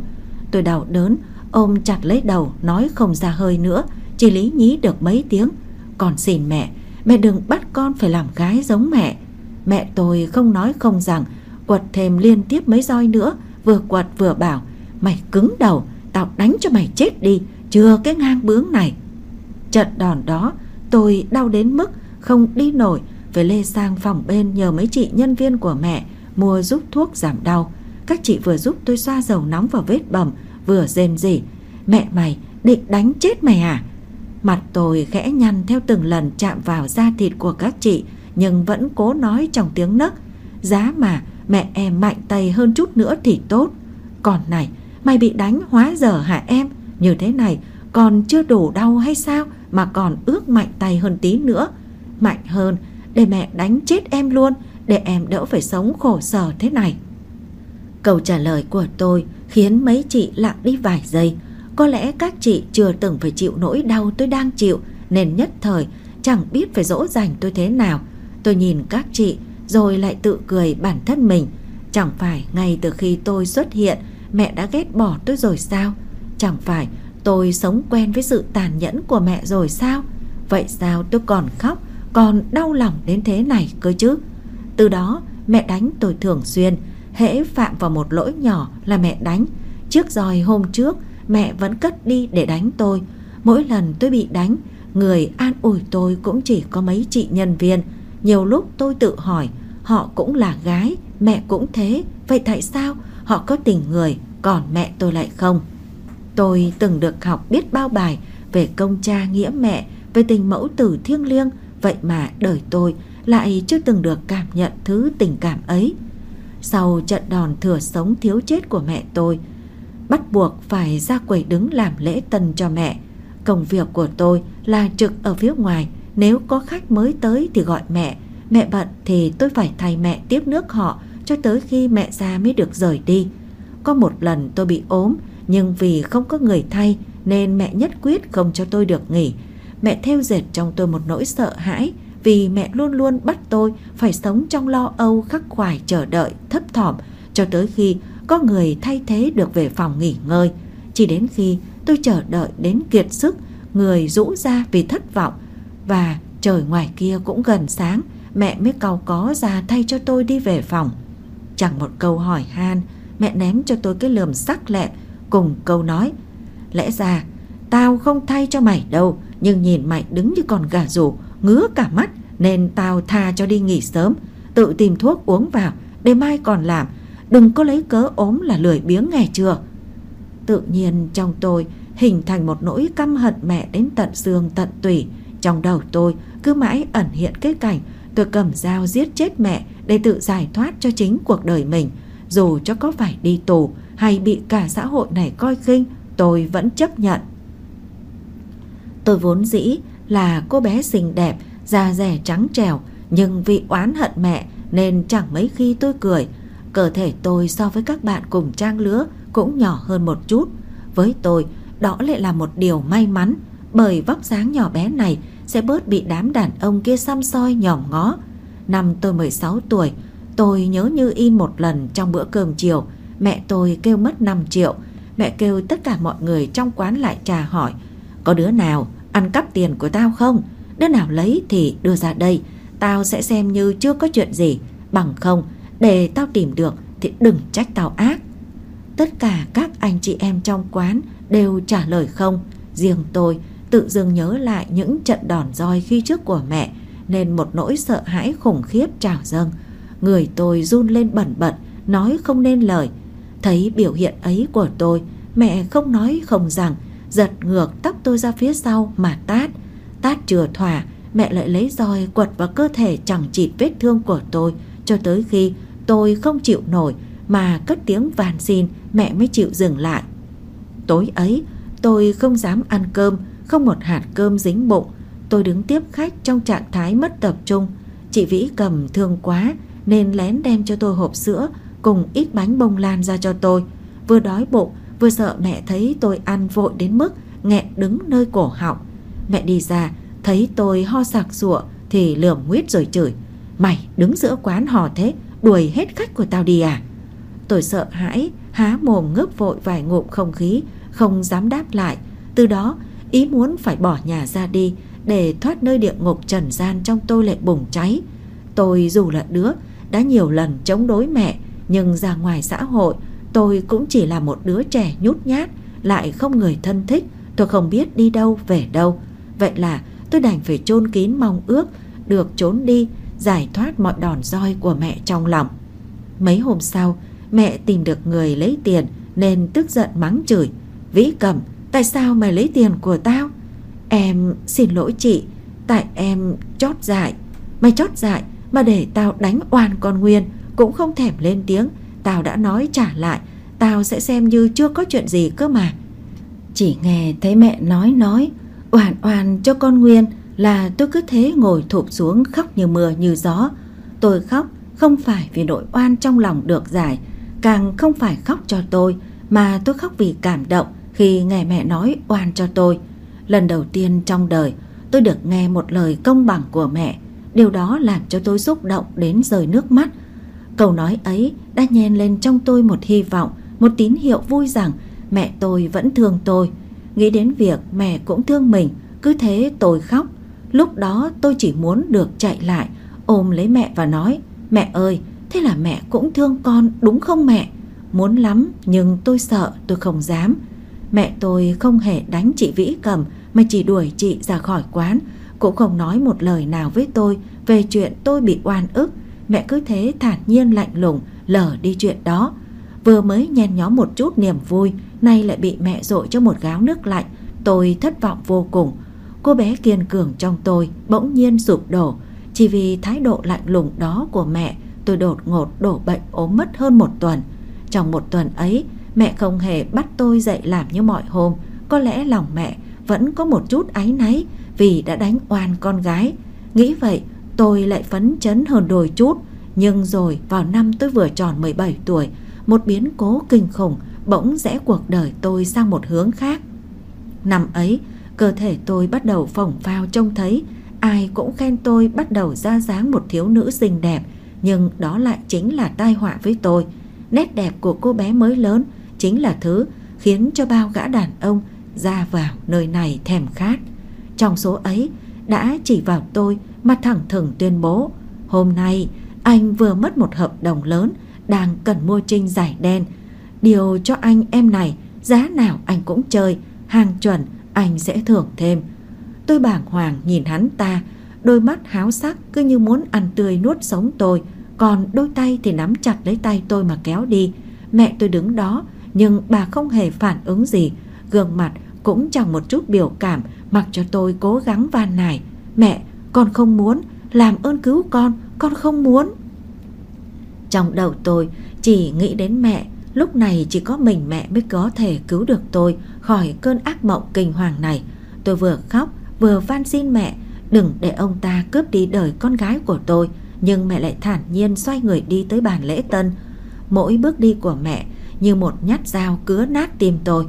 Tôi đau đớn, ôm chặt lấy đầu, nói không ra hơi nữa, Chỉ lý nhí được mấy tiếng Còn xin mẹ Mẹ đừng bắt con phải làm gái giống mẹ Mẹ tôi không nói không rằng, Quật thêm liên tiếp mấy roi nữa, Vừa quật vừa bảo, Mày cứng đầu, Tao đánh cho mày chết đi, Chưa cái ngang bướng này Trận đòn đó, tôi đau đến mức không đi nổi. Phải lê sang phòng bên nhờ mấy chị nhân viên của mẹ Mua giúp thuốc giảm đau. Các chị vừa giúp tôi xoa dầu nóng vào vết bầm, Vừa rên rỉ. Mẹ mày, định đánh chết mày à? Mặt tôi khẽ nhăn theo từng lần chạm vào da thịt của các chị, Nhưng vẫn cố nói trong tiếng nấc. Giá mà mẹ em mạnh tay hơn chút nữa thì tốt. Còn này, mày bị đánh hóa giờ hả em? Như thế này còn chưa đủ đau hay sao Mà còn ước mạnh tay hơn tí nữa? Mạnh hơn. Để mẹ đánh chết em luôn, Để em đỡ phải sống khổ sở thế này. Câu trả lời của tôi khiến mấy chị lặng đi vài giây. Có lẽ các chị chưa từng phải chịu nỗi đau tôi đang chịu, Nên nhất thời chẳng biết phải dỗ dành tôi thế nào. Tôi nhìn các chị, rồi lại tự cười bản thân mình. Chẳng phải ngay từ khi tôi xuất hiện, Mẹ đã ghét bỏ tôi rồi sao? Chẳng phải tôi sống quen với sự tàn nhẫn của mẹ rồi sao? Vậy sao tôi còn khóc còn đau lòng đến thế này cơ chứ Từ đó mẹ đánh tôi thường xuyên Hễ phạm vào một lỗi nhỏ là mẹ đánh Chiếc roi hôm trước mẹ vẫn cất đi để đánh tôi. Mỗi lần tôi bị đánh, người an ủi tôi cũng chỉ có mấy chị nhân viên. Nhiều lúc tôi tự hỏi, họ cũng là gái, mẹ cũng thế, vậy tại sao họ có tình người, còn mẹ tôi lại không? Tôi từng được học biết bao bài về công cha nghĩa mẹ, về tình mẫu tử thiêng liêng, vậy mà đời tôi lại chưa từng được cảm nhận thứ tình cảm ấy. Sau trận đòn thừa sống thiếu chết của mẹ tôi, bắt buộc phải ra quầy đứng làm lễ tân cho mẹ. Công việc của tôi là trực ở phía ngoài, nếu có khách mới tới thì gọi mẹ, mẹ bận thì tôi phải thay mẹ tiếp nước họ cho tới khi mẹ ra mới được rời đi. Có một lần tôi bị ốm, nhưng vì không có người thay nên mẹ nhất quyết không cho tôi được nghỉ. Mẹ theo dệt trong tôi một nỗi sợ hãi vì mẹ luôn luôn bắt tôi phải sống trong lo âu khắc khoải chờ đợi, thấp thỏm cho tới khi có người thay thế được về phòng nghỉ ngơi. Chỉ đến khi tôi chờ đợi đến kiệt sức, người rũ ra vì thất vọng và trời ngoài kia cũng gần sáng, mẹ mới cau có ra thay cho tôi đi về phòng. Chẳng một câu hỏi han, mẹ ném cho tôi cái lườm sắc lẹm cùng câu nói Lẽ ra tao không thay cho mày đâu nhưng nhìn mày đứng như con gà rủ Ngứa cả mắt, Nên tao tha cho đi nghỉ sớm, Tự tìm thuốc uống vào, Để mai còn làm, Đừng có lấy cớ ốm là lười biếng nghe chưa. Tự nhiên trong tôi Hình thành một nỗi căm hận mẹ đến tận xương tận tủy, Trong đầu tôi cứ mãi ẩn hiện cái cảnh Tôi cầm dao giết chết mẹ Để tự giải thoát cho chính cuộc đời mình. Dù cho có phải đi tù Hay bị cả xã hội này coi khinh, Tôi vẫn chấp nhận. Tôi vốn dĩ là cô bé xinh đẹp Da rẻ trắng trẻo, Nhưng vì oán hận mẹ Nên chẳng mấy khi tôi cười. Cơ thể tôi so với các bạn cùng trang lứa Cũng nhỏ hơn một chút. Với tôi đó lại là một điều may mắn Bởi vóc dáng nhỏ bé này Sẽ bớt bị đám đàn ông kia xăm soi nhòm ngó. Năm tôi 16 tuổi Tôi nhớ như in một lần trong bữa cơm chiều. Mẹ tôi kêu mất 5 triệu. Mẹ kêu tất cả mọi người trong quán lại trà hỏi. Có đứa nào ăn cắp tiền của tao không? Đứa nào lấy thì đưa ra đây. Tao sẽ xem như chưa có chuyện gì. Bằng không, để tao tìm được Thì đừng trách tao ác. Tất cả các anh chị em trong quán Đều trả lời không. Riêng tôi tự dưng nhớ lại những trận đòn roi khi trước của mẹ, Nên một nỗi sợ hãi khủng khiếp trào dâng. Người tôi run lên bẩn bật, Nói không nên lời. Thấy biểu hiện ấy của tôi, Mẹ không nói không rằng Giật ngược tóc tôi ra phía sau mà tát. Tát chưa thỏa, Mẹ lại lấy roi quật vào cơ thể chẳng chịt vết thương của tôi, Cho tới khi tôi không chịu nổi Mà cất tiếng van xin, Mẹ mới chịu dừng lại. Tối ấy, tôi không dám ăn cơm, Không một hạt cơm dính bụng. Tôi đứng tiếp khách trong trạng thái mất tập trung. Chị Vĩ cầm thương quá Nên lén đem cho tôi hộp sữa Cùng ít bánh bông lan ra cho tôi. Vừa đói bụng Vừa sợ mẹ thấy tôi ăn vội đến mức nghẹn đứng nơi cổ họng. Mẹ đi ra, Thấy tôi ho sặc sụa Thì lườm nguyết rồi chửi. Mày đứng giữa quán hò thế, Đuổi hết khách của tao đi à? Tôi sợ hãi, Há mồm ngớp vội vài ngụm không khí, Không dám đáp lại. Từ đó, ý muốn phải bỏ nhà ra đi Để thoát nơi địa ngục trần gian trong tôi lại bùng cháy. Tôi dù là đứa, Đã nhiều lần chống đối mẹ, Nhưng ra ngoài xã hội Tôi cũng chỉ là một đứa trẻ nhút nhát, Lại không người thân thích. Tôi không biết đi đâu, về đâu. Vậy là tôi đành phải chôn kín mong ước, Được trốn đi, Giải thoát mọi đòn roi của mẹ trong lòng. Mấy hôm sau, Mẹ tìm được người lấy tiền Nên tức giận mắng chửi. Vĩ cầm, Tại sao mày lấy tiền của tao? Em, xin lỗi chị, Tại em chót dại. Mày chót dại, mà để tao đánh oan con Nguyên, Cũng không thèm lên tiếng. Tao đã nói trả lại, Tao sẽ xem như chưa có chuyện gì cơ mà. Chỉ nghe thấy mẹ nói nói, Oan oan cho con Nguyên Là tôi cứ thế ngồi thụp xuống khóc như mưa như gió. Tôi khóc không phải vì nỗi oan trong lòng được giải, Càng không phải khóc cho tôi, Mà tôi khóc vì cảm động Khi nghe mẹ nói oan cho tôi. Lần đầu tiên trong đời, Tôi được nghe một lời công bằng của mẹ. Điều đó làm cho tôi xúc động đến rời nước mắt. Câu nói ấy đã nhen lên trong tôi một hy vọng, Một tín hiệu vui rằng mẹ tôi vẫn thương tôi. Nghĩ đến việc mẹ cũng thương mình, Cứ thế tôi khóc. Lúc đó tôi chỉ muốn được chạy lại, Ôm lấy mẹ và nói, Mẹ ơi, thế là mẹ cũng thương con, đúng không mẹ? Muốn lắm, nhưng tôi sợ, tôi không dám. Mẹ tôi không hề đánh chị Vĩ cầm, Mà chỉ đuổi chị ra khỏi quán, Cũng không nói một lời nào với tôi Về chuyện tôi bị oan ức. Mẹ cứ thế thản nhiên lạnh lùng, Lờ đi chuyện đó. Vừa mới nhen nhóm một chút niềm vui, Nay lại bị mẹ dội cho một gáo nước lạnh. Tôi thất vọng vô cùng. Cô bé kiên cường trong tôi Bỗng nhiên sụp đổ. Chỉ vì thái độ lạnh lùng đó của mẹ, Tôi đột ngột đổ bệnh ốm mất hơn một tuần. Trong một tuần ấy, Mẹ không hề bắt tôi dậy làm như mọi hôm. Có lẽ lòng mẹ vẫn có một chút áy náy Vì đã đánh oan con gái. Nghĩ vậy tôi lại phấn chấn hơn đôi chút. Nhưng rồi, vào năm tôi vừa tròn 17 tuổi, Một biến cố kinh khủng bỗng rẽ cuộc đời tôi sang một hướng khác. Năm ấy, cơ thể tôi bắt đầu phồng phao trông thấy. Ai cũng khen tôi bắt đầu ra dáng một thiếu nữ xinh đẹp, Nhưng đó lại chính là tai họa với tôi. Nét đẹp của cô bé mới lớn Chính là thứ khiến cho bao gã đàn ông ra vào nơi này thèm khát. Trong số ấy, đã chỉ vào tôi mà thẳng thừng tuyên bố, Hôm nay, anh vừa mất một hợp đồng lớn Đang cần mua trinh giải đen. Điều cho anh em này, Giá nào anh cũng chơi, Hàng chuẩn anh sẽ thưởng thêm. Tôi bàng hoàng nhìn hắn ta, Đôi mắt háo sắc cứ như muốn ăn tươi nuốt sống tôi, Còn đôi tay thì nắm chặt lấy tay tôi mà kéo đi. Mẹ tôi đứng đó, Nhưng bà không hề phản ứng gì, Gương mặt cũng chẳng một chút biểu cảm, Mặc cho tôi cố gắng van nài. Mẹ con không muốn, Làm ơn cứu con Con không muốn. Trong đầu tôi, chỉ nghĩ đến mẹ, Lúc này chỉ có mình mẹ mới có thể cứu được tôi Khỏi cơn ác mộng kinh hoàng này. Tôi vừa khóc, vừa van xin mẹ, đừng để ông ta cướp đi đời con gái của tôi. Nhưng mẹ lại thản nhiên xoay người đi tới bàn lễ tân. Mỗi bước đi của mẹ như một nhát dao cứa nát tim tôi.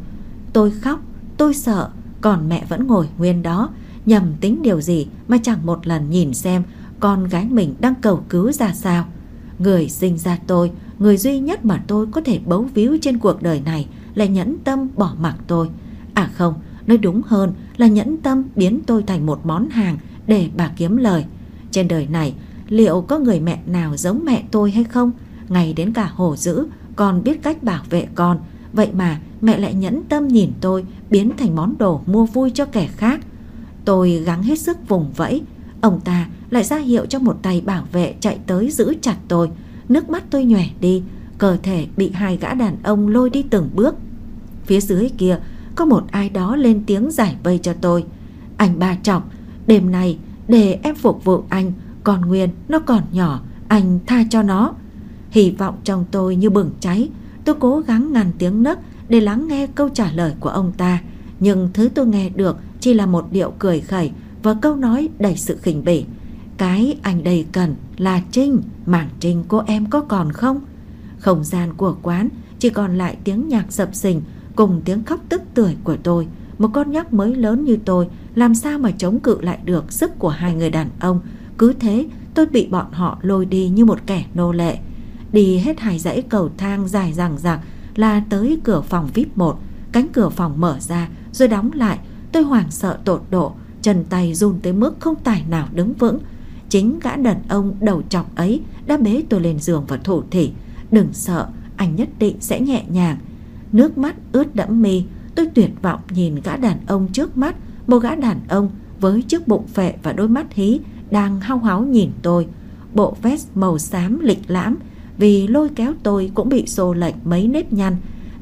Tôi khóc, tôi sợ, còn mẹ vẫn ngồi nguyên đó nhầm tính điều gì mà chẳng một lần nhìn xem con gái mình đang cầu cứu ra sao người sinh ra tôi người duy nhất mà tôi có thể bấu víu trên cuộc đời này lại nhẫn tâm bỏ mặc tôi à không Nói đúng hơn là nhẫn tâm biến tôi thành một món hàng để bà kiếm lời. Trên đời này, liệu có người mẹ nào giống mẹ tôi hay không? Ngày đến cả hổ dữ còn biết cách bảo vệ con. Vậy mà mẹ lại nhẫn tâm nhìn tôi biến thành món đồ mua vui cho kẻ khác. Tôi gắng hết sức vùng vẫy. Ông ta lại ra hiệu cho một tay bảo vệ chạy tới giữ chặt tôi. Nước mắt tôi nhòe đi, cơ thể bị hai gã đàn ông lôi đi từng bước. Phía dưới kia có một ai đó lên tiếng giải vây cho tôi. Anh ba trọng, đêm nay để em phục vụ anh, còn Nguyên nó còn nhỏ, anh tha cho nó. Hy vọng trong tôi như bừng cháy, tôi cố gắng ngăn tiếng nấc để lắng nghe câu trả lời của ông ta. Nhưng thứ tôi nghe được chỉ là một điệu cười khẩy và câu nói đầy sự khinh bỉ. Cái anh đầy cần là Trinh, mảng Trinh cô em có còn không? Không gian của quán chỉ còn lại tiếng nhạc sập sình cùng tiếng khóc tức tưởi của tôi một con nhóc mới lớn như tôi làm sao mà chống cự lại được sức của hai người đàn ông cứ thế tôi bị bọn họ lôi đi như một kẻ nô lệ đi hết hai dãy cầu thang dài dằng dặc là tới cửa phòng vip 1 cánh cửa phòng mở ra rồi đóng lại tôi hoảng sợ tột độ, chân tay run tới mức không tài nào đứng vững. Chính gã đàn ông đầu trọc ấy đã bế tôi lên giường và thủ thỉ. Đừng sợ, anh nhất định sẽ nhẹ nhàng. Nước mắt ướt đẫm mi, Tôi tuyệt vọng nhìn gã đàn ông trước mắt, Một gã đàn ông với chiếc bụng phệ và đôi mắt hí Đang hao háo nhìn tôi. Bộ vest màu xám lịch lãm, Vì lôi kéo tôi cũng bị xô lệch mấy nếp nhăn.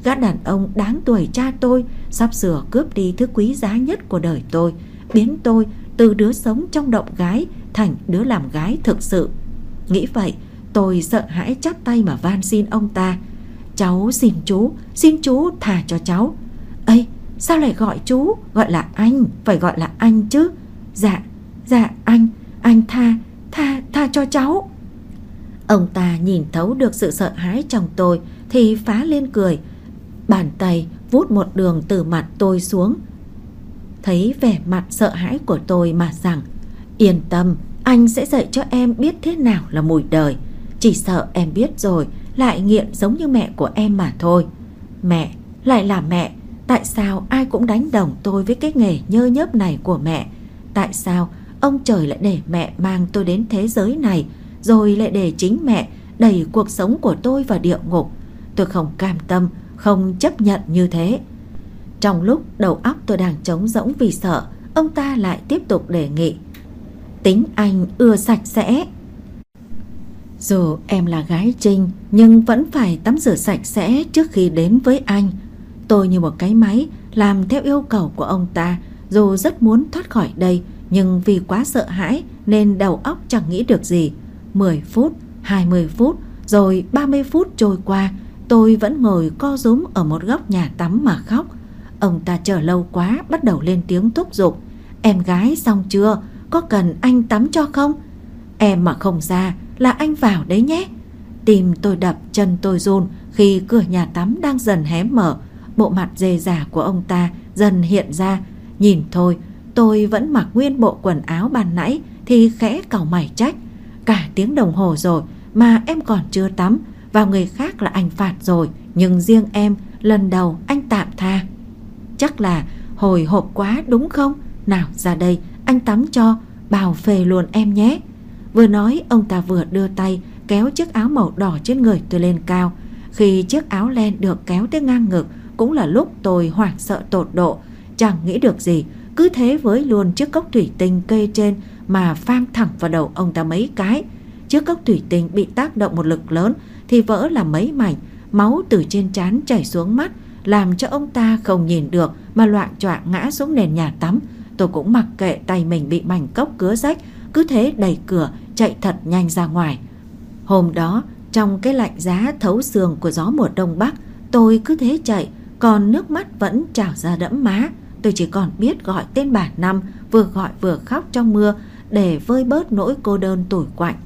Gã đàn ông đáng tuổi cha tôi Sắp sửa cướp đi thứ quý giá nhất của đời tôi, Biến tôi từ đứa sống trong động gái Thành đứa làm gái thực sự. Nghĩ vậy, tôi sợ hãi chắp tay mà van xin ông ta. Cháu xin chú Xin chú thả cho cháu. Ấy sao lại gọi chú? Gọi là anh, Phải gọi là anh chứ. Dạ Dạ anh Anh tha Tha Tha cho cháu. Ông ta nhìn thấu được sự sợ hãi trong tôi Thì phá lên cười. Bàn tay vút một đường từ mặt tôi xuống Thấy vẻ mặt sợ hãi của tôi mà rằng Yên tâm Anh sẽ dạy cho em biết thế nào là mùi đời Chỉ sợ em biết rồi lại nghiện giống như mẹ của em mà thôi. Mẹ, lại là mẹ, tại sao ai cũng đánh đồng tôi với cái nghề nhơ nhớp này của mẹ? Tại sao ông trời lại để mẹ mang tôi đến thế giới này, rồi lại để chính mẹ đẩy cuộc sống của tôi vào địa ngục? Tôi không cam tâm, không chấp nhận như thế. Trong lúc đầu óc tôi đang trống rỗng vì sợ, ông ta lại tiếp tục đề nghị. Tính anh ưa sạch sẽ, dù em là gái trinh nhưng vẫn phải tắm rửa sạch sẽ trước khi đến với anh. Tôi như một cái máy làm theo yêu cầu của ông ta dù rất muốn thoát khỏi đây nhưng vì quá sợ hãi nên đầu óc chẳng nghĩ được gì. 10 phút, 20 phút rồi 30 phút trôi qua tôi vẫn ngồi co rúm ở một góc nhà tắm mà khóc. Ông ta chờ lâu quá bắt đầu lên tiếng thúc giục. Em gái xong chưa? Có cần anh tắm cho không? Em mà không ra là anh vào đấy nhé. Tim tôi đập, chân tôi run khi cửa nhà tắm đang dần hé mở. Bộ mặt dề giả của ông ta dần hiện ra. Nhìn thôi, Tôi vẫn mặc nguyên bộ quần áo ban nãy thì khẽ cào mày trách. Cả tiếng đồng hồ rồi mà em còn chưa tắm, vào người khác là anh phạt rồi, nhưng riêng em lần đầu anh tạm tha. Chắc là hồi hộp quá đúng không? Nào ra đây, anh tắm cho, bào phê luôn em nhé. Vừa nói ông ta vừa đưa tay kéo chiếc áo màu đỏ trên người tôi lên cao. Khi chiếc áo len được kéo tới ngang ngực cũng là lúc tôi hoảng sợ tột độ, chẳng nghĩ được gì, cứ thế với luôn chiếc cốc thủy tinh kê trên mà phang thẳng vào đầu ông ta mấy cái. Chiếc cốc thủy tinh bị tác động một lực lớn thì vỡ làm mấy mảnh, máu từ trên trán chảy xuống mắt, làm cho ông ta không nhìn được mà loạn choạng ngã xuống nền nhà tắm. Tôi cũng mặc kệ tay mình bị mảnh cốc cứa rách, cứ thế đẩy cửa chạy thật nhanh ra ngoài. Hôm đó, trong cái lạnh giá thấu xương của gió mùa đông bắc, tôi cứ thế chạy, còn nước mắt vẫn trào ra đẫm má. Tôi chỉ còn biết gọi tên bà Năm, vừa gọi vừa khóc trong mưa để vơi bớt nỗi cô đơn tủi quạnh.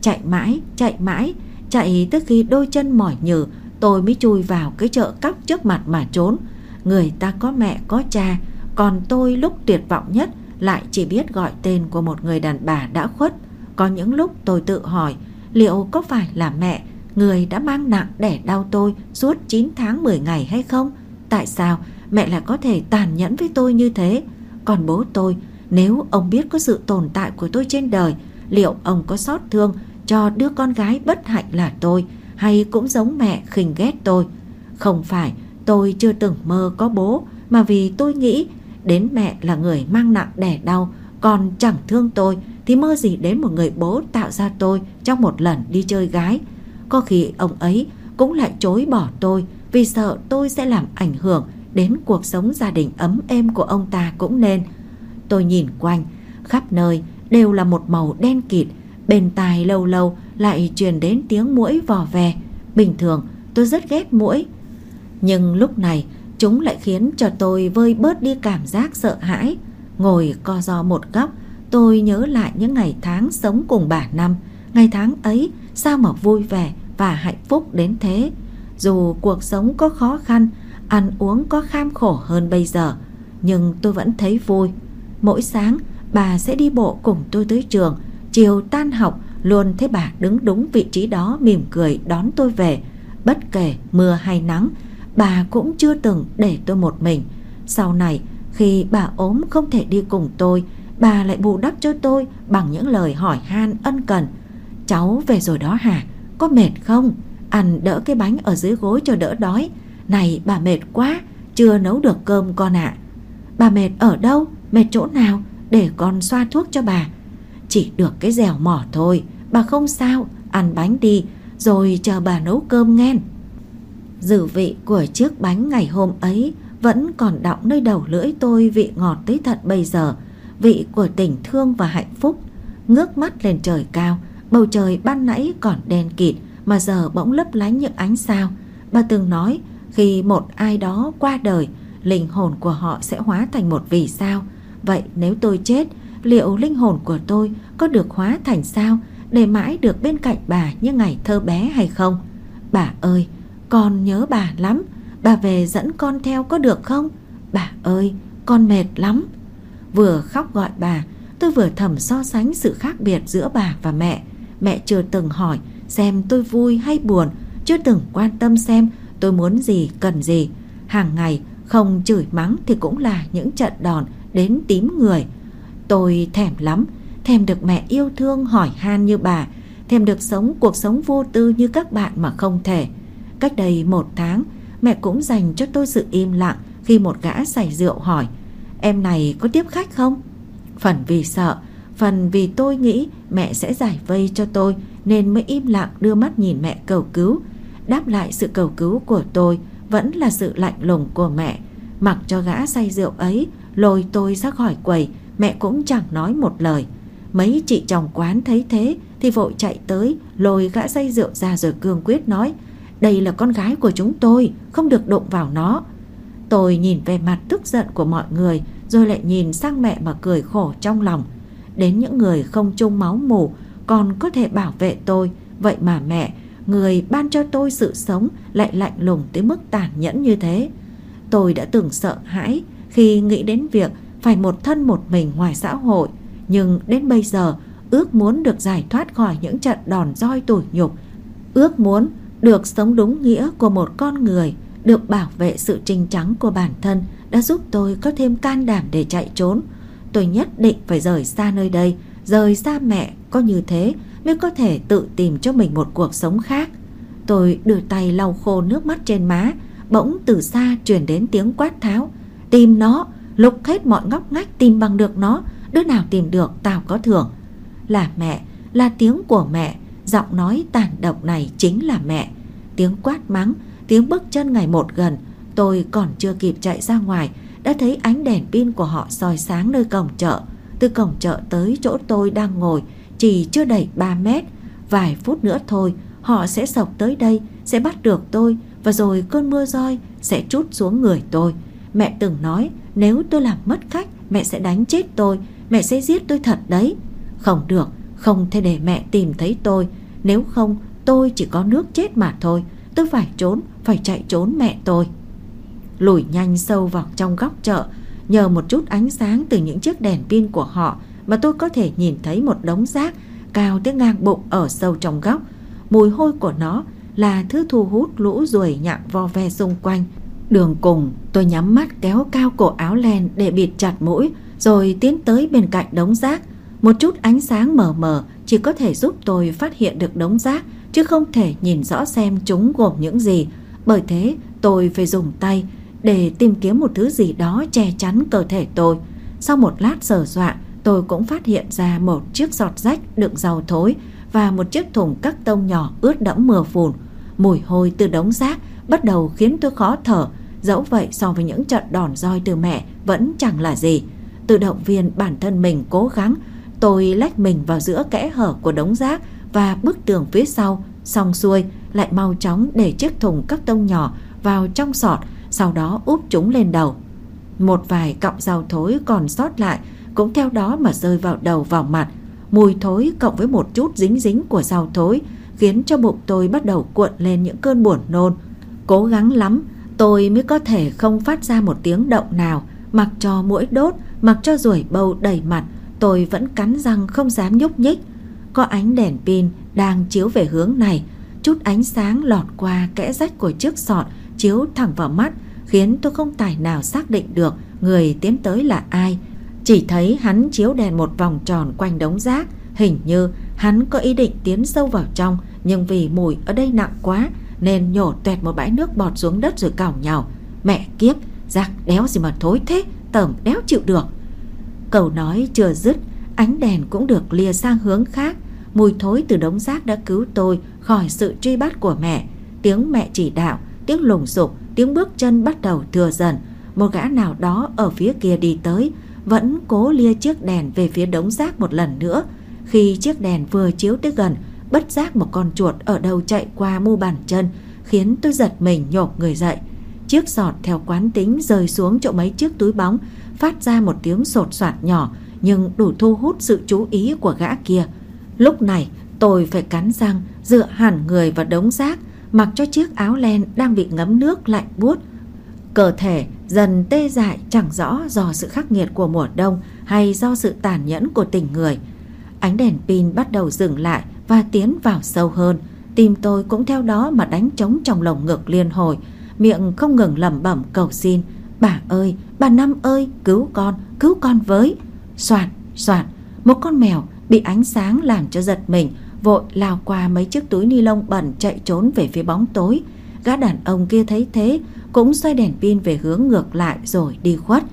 Chạy mãi, chạy mãi, chạy tới khi đôi chân mỏi nhừ, tôi mới chui vào cái chợ cóc trước mặt mà trốn. Người ta có mẹ có cha, còn tôi lúc tuyệt vọng nhất lại chỉ biết gọi tên của một người đàn bà đã khuất. Có những lúc tôi tự hỏi liệu có phải là mẹ người đã mang nặng đẻ đau tôi suốt 9 tháng 10 ngày hay không? Tại sao mẹ lại có thể tàn nhẫn với tôi như thế? Còn bố tôi, nếu ông biết có sự tồn tại của tôi trên đời, liệu ông có xót thương cho đứa con gái bất hạnh là tôi hay cũng giống mẹ khinh ghét tôi? Không phải tôi chưa từng mơ có bố mà vì tôi nghĩ đến mẹ là người mang nặng đẻ đau còn chẳng thương tôi thì mơ gì đến một người bố tạo ra tôi trong một lần đi chơi gái. Có khi ông ấy cũng lại chối bỏ tôi vì sợ tôi sẽ làm ảnh hưởng đến cuộc sống gia đình ấm êm của ông ta cũng nên. Tôi nhìn quanh, khắp nơi đều là một màu đen kịt, bên tai lâu lâu lại truyền đến tiếng mũi vò ve. Bình thường tôi rất ghét mũi, nhưng lúc này chúng lại khiến cho tôi vơi bớt đi cảm giác sợ hãi. Ngồi co do một góc, tôi nhớ lại những ngày tháng sống cùng bà Năm. Ngày tháng ấy sao mà vui vẻ và hạnh phúc đến thế. Dù cuộc sống có khó khăn, ăn uống có kham khổ hơn bây giờ, nhưng tôi vẫn thấy vui. Mỗi sáng, bà sẽ đi bộ cùng tôi tới trường. Chiều tan học, luôn thấy bà đứng đúng vị trí đó mỉm cười đón tôi về. Bất kể mưa hay nắng, bà cũng chưa từng để tôi một mình. Sau này, khi bà ốm không thể đi cùng tôi, bà lại bù đắp cho tôi bằng những lời hỏi han ân cần. Cháu về rồi đó hả? Có mệt không? Ăn đỡ cái bánh ở dưới gối cho đỡ đói. Này bà mệt quá, chưa nấu được cơm con ạ. Bà mệt ở đâu? Mệt chỗ nào? Để con xoa thuốc cho bà. Chỉ được cái dẻo mỏ thôi, bà không sao, ăn bánh đi, rồi chờ bà nấu cơm nghen Dư vị của chiếc bánh ngày hôm ấy vẫn còn đọng nơi đầu lưỡi tôi vị ngọt tới thật bây giờ, vị của tình thương và hạnh phúc. Ngước mắt lên trời cao, bầu trời ban nãy còn đen kịt mà giờ bỗng lấp lánh những ánh sao. Bà từng nói khi một ai đó qua đời, linh hồn của họ sẽ hóa thành một vì sao. Vậy nếu tôi chết, liệu linh hồn của tôi có được hóa thành sao để mãi được bên cạnh bà như ngày thơ bé hay không? Bà ơi, con nhớ bà lắm. Bà về dẫn con theo có được không? Bà ơi con mệt lắm. Vừa khóc gọi bà Tôi vừa thầm so sánh sự khác biệt giữa bà và mẹ. Mẹ chưa từng hỏi Xem tôi vui hay buồn Chưa từng quan tâm xem tôi muốn gì cần gì. Hàng ngày không chửi mắng Thì cũng là những trận đòn Đến tím người. Tôi thèm lắm Thèm được mẹ yêu thương hỏi han như bà Thèm được sống cuộc sống vô tư như các bạn mà không thể Cách đây một tháng, mẹ cũng dành cho tôi sự im lặng khi một gã say rượu hỏi Em này có tiếp khách không? Phần vì sợ, phần vì tôi nghĩ mẹ sẽ giải vây cho tôi nên mới im lặng đưa mắt nhìn mẹ cầu cứu. Đáp lại sự cầu cứu của tôi vẫn là sự lạnh lùng của mẹ. Mặc cho gã say rượu ấy lôi tôi ra khỏi quầy, mẹ cũng chẳng nói một lời. Mấy chị chồng quán thấy thế thì vội chạy tới, lôi gã say rượu ra rồi cương quyết nói, đây là con gái của chúng tôi, Không được đụng vào nó. Tôi nhìn về mặt tức giận của mọi người, Rồi lại nhìn sang mẹ mà cười khổ trong lòng. Đến những người không chung máu mủ Còn có thể bảo vệ tôi, Vậy mà mẹ, Người ban cho tôi sự sống Lại lạnh lùng tới mức tàn nhẫn như thế. Tôi đã từng sợ hãi Khi nghĩ đến việc phải một thân một mình ngoài xã hội, nhưng đến bây giờ ước muốn được giải thoát khỏi những trận đòn roi tủi nhục, ước muốn được sống đúng nghĩa của một con người, được bảo vệ sự trinh trắng của bản thân đã giúp tôi có thêm can đảm để chạy trốn. Tôi nhất định phải rời xa nơi đây, rời xa mẹ, có như thế mới có thể tự tìm cho mình một cuộc sống khác. Tôi đưa tay lau khô nước mắt trên má, bỗng từ xa truyền đến tiếng quát tháo. Tìm nó, lục hết mọi ngóc ngách tìm bằng được nó, đứa nào tìm được tao có thưởng. Là mẹ, là tiếng của mẹ, giọng nói tàn độc này chính là mẹ. Tiếng quát mắng, tiếng bước chân ngày một gần, tôi còn chưa kịp chạy ra ngoài, đã thấy ánh đèn pin của họ soi sáng nơi cổng chợ. Từ cổng chợ tới chỗ tôi đang ngồi, chỉ chưa đầy 3 mét. Vài phút nữa thôi, họ sẽ sộc tới đây, sẽ bắt được tôi, và rồi cơn mưa roi sẽ trút xuống người tôi. Mẹ từng nói nếu tôi làm mất khách mẹ sẽ đánh chết tôi, mẹ sẽ giết tôi thật đấy. Không được, không thể để mẹ tìm thấy tôi, nếu không tôi chỉ có nước chết mà thôi. Tôi phải trốn, phải chạy trốn mẹ tôi. Lùi nhanh sâu vào trong góc chợ, nhờ một chút ánh sáng từ những chiếc đèn pin của họ mà tôi có thể nhìn thấy một đống rác cao tới ngang bụng ở sâu trong góc. Mùi hôi của nó là thứ thu hút lũ ruồi nhặng vo ve xung quanh. Đường cùng tôi nhắm mắt kéo cao cổ áo len để bịt chặt mũi rồi tiến tới bên cạnh đống rác. Một chút ánh sáng mờ mờ chỉ có thể giúp tôi phát hiện được đống rác chứ không thể nhìn rõ xem chúng gồm những gì. Bởi thế tôi phải dùng tay để tìm kiếm một thứ gì đó che chắn cơ thể tôi. Sau một lát sờ soạn, tôi cũng phát hiện ra một chiếc giọt rách đựng dầu thối và một chiếc thùng cắt tông nhỏ ướt đẫm mưa phùn. Mùi hôi từ đống rác bắt đầu khiến tôi khó thở, dẫu vậy so với những trận đòn roi từ mẹ vẫn chẳng là gì. Tự động viên bản thân mình cố gắng, tôi lách mình vào giữa kẽ hở của đống rác và bức tường phía sau, xong xuôi lại mau chóng để chiếc thùng cắt tông nhỏ vào trong sọt, sau đó úp chúng lên đầu. Một vài cọng rau thối còn sót lại cũng theo đó mà rơi vào đầu vào mặt. Mùi thối cộng với một chút dính dính của rau thối khiến cho bụng tôi bắt đầu cuộn lên những cơn buồn nôn. Cố gắng lắm, tôi mới có thể không phát ra một tiếng động nào, mặc cho mũi đốt, mặc cho ruồi bầu đầy mặt, tôi vẫn cắn răng không dám nhúc nhích. Có ánh đèn pin đang chiếu về hướng này, chút ánh sáng lọt qua kẽ rách của chiếc sọt chiếu thẳng vào mắt, khiến tôi không tài nào xác định được người tiến tới là ai. Chỉ thấy hắn chiếu đèn một vòng tròn quanh đống rác, hình như hắn có ý định tiến sâu vào trong, nhưng vì mùi ở đây nặng quá nên nhổ tuẹt một bãi nước bọt xuống đất rồi cào nhào. Mẹ kiếp, giặc đéo gì mà thối thế, tởm đéo chịu được. Cầu nói chưa dứt, ánh đèn cũng được lìa sang hướng khác. Mùi thối từ đống rác đã cứu tôi khỏi sự truy bắt của mẹ. Tiếng mẹ chỉ đạo, tiếng lùng sục, tiếng bước chân bắt đầu thừa dần. Một gã nào đó ở phía kia đi tới, vẫn cố lia chiếc đèn về phía đống rác một lần nữa. Khi chiếc đèn vừa chiếu tới gần, bất giác một con chuột ở đâu chạy qua mu bàn chân, khiến tôi giật mình nhộp người dậy. Chiếc giọt theo quán tính rơi xuống chỗ mấy chiếc túi bóng, phát ra một tiếng sột soạt nhỏ nhưng đủ thu hút sự chú ý của gã kia. Lúc này tôi phải cắn răng dựa hẳn người vào đống rác mặc cho chiếc áo len đang bị ngấm nước lạnh buốt. Cơ thể dần tê dại chẳng rõ do sự khắc nghiệt của mùa đông hay do sự tàn nhẫn của tình người. Ánh đèn pin bắt đầu dừng lại và tiến vào sâu hơn. Tim tôi cũng theo đó mà đánh trống trong lồng ngực liên hồi, miệng không ngừng lẩm bẩm cầu xin. Bà ơi, bà Năm ơi, cứu con, cứu con với. Soạn, soạn, một con mèo bị ánh sáng làm cho giật mình, vội lao qua mấy chiếc túi ni lông bẩn chạy trốn về phía bóng tối. Gã đàn ông kia thấy thế, cũng xoay đèn pin về hướng ngược lại rồi đi khuất.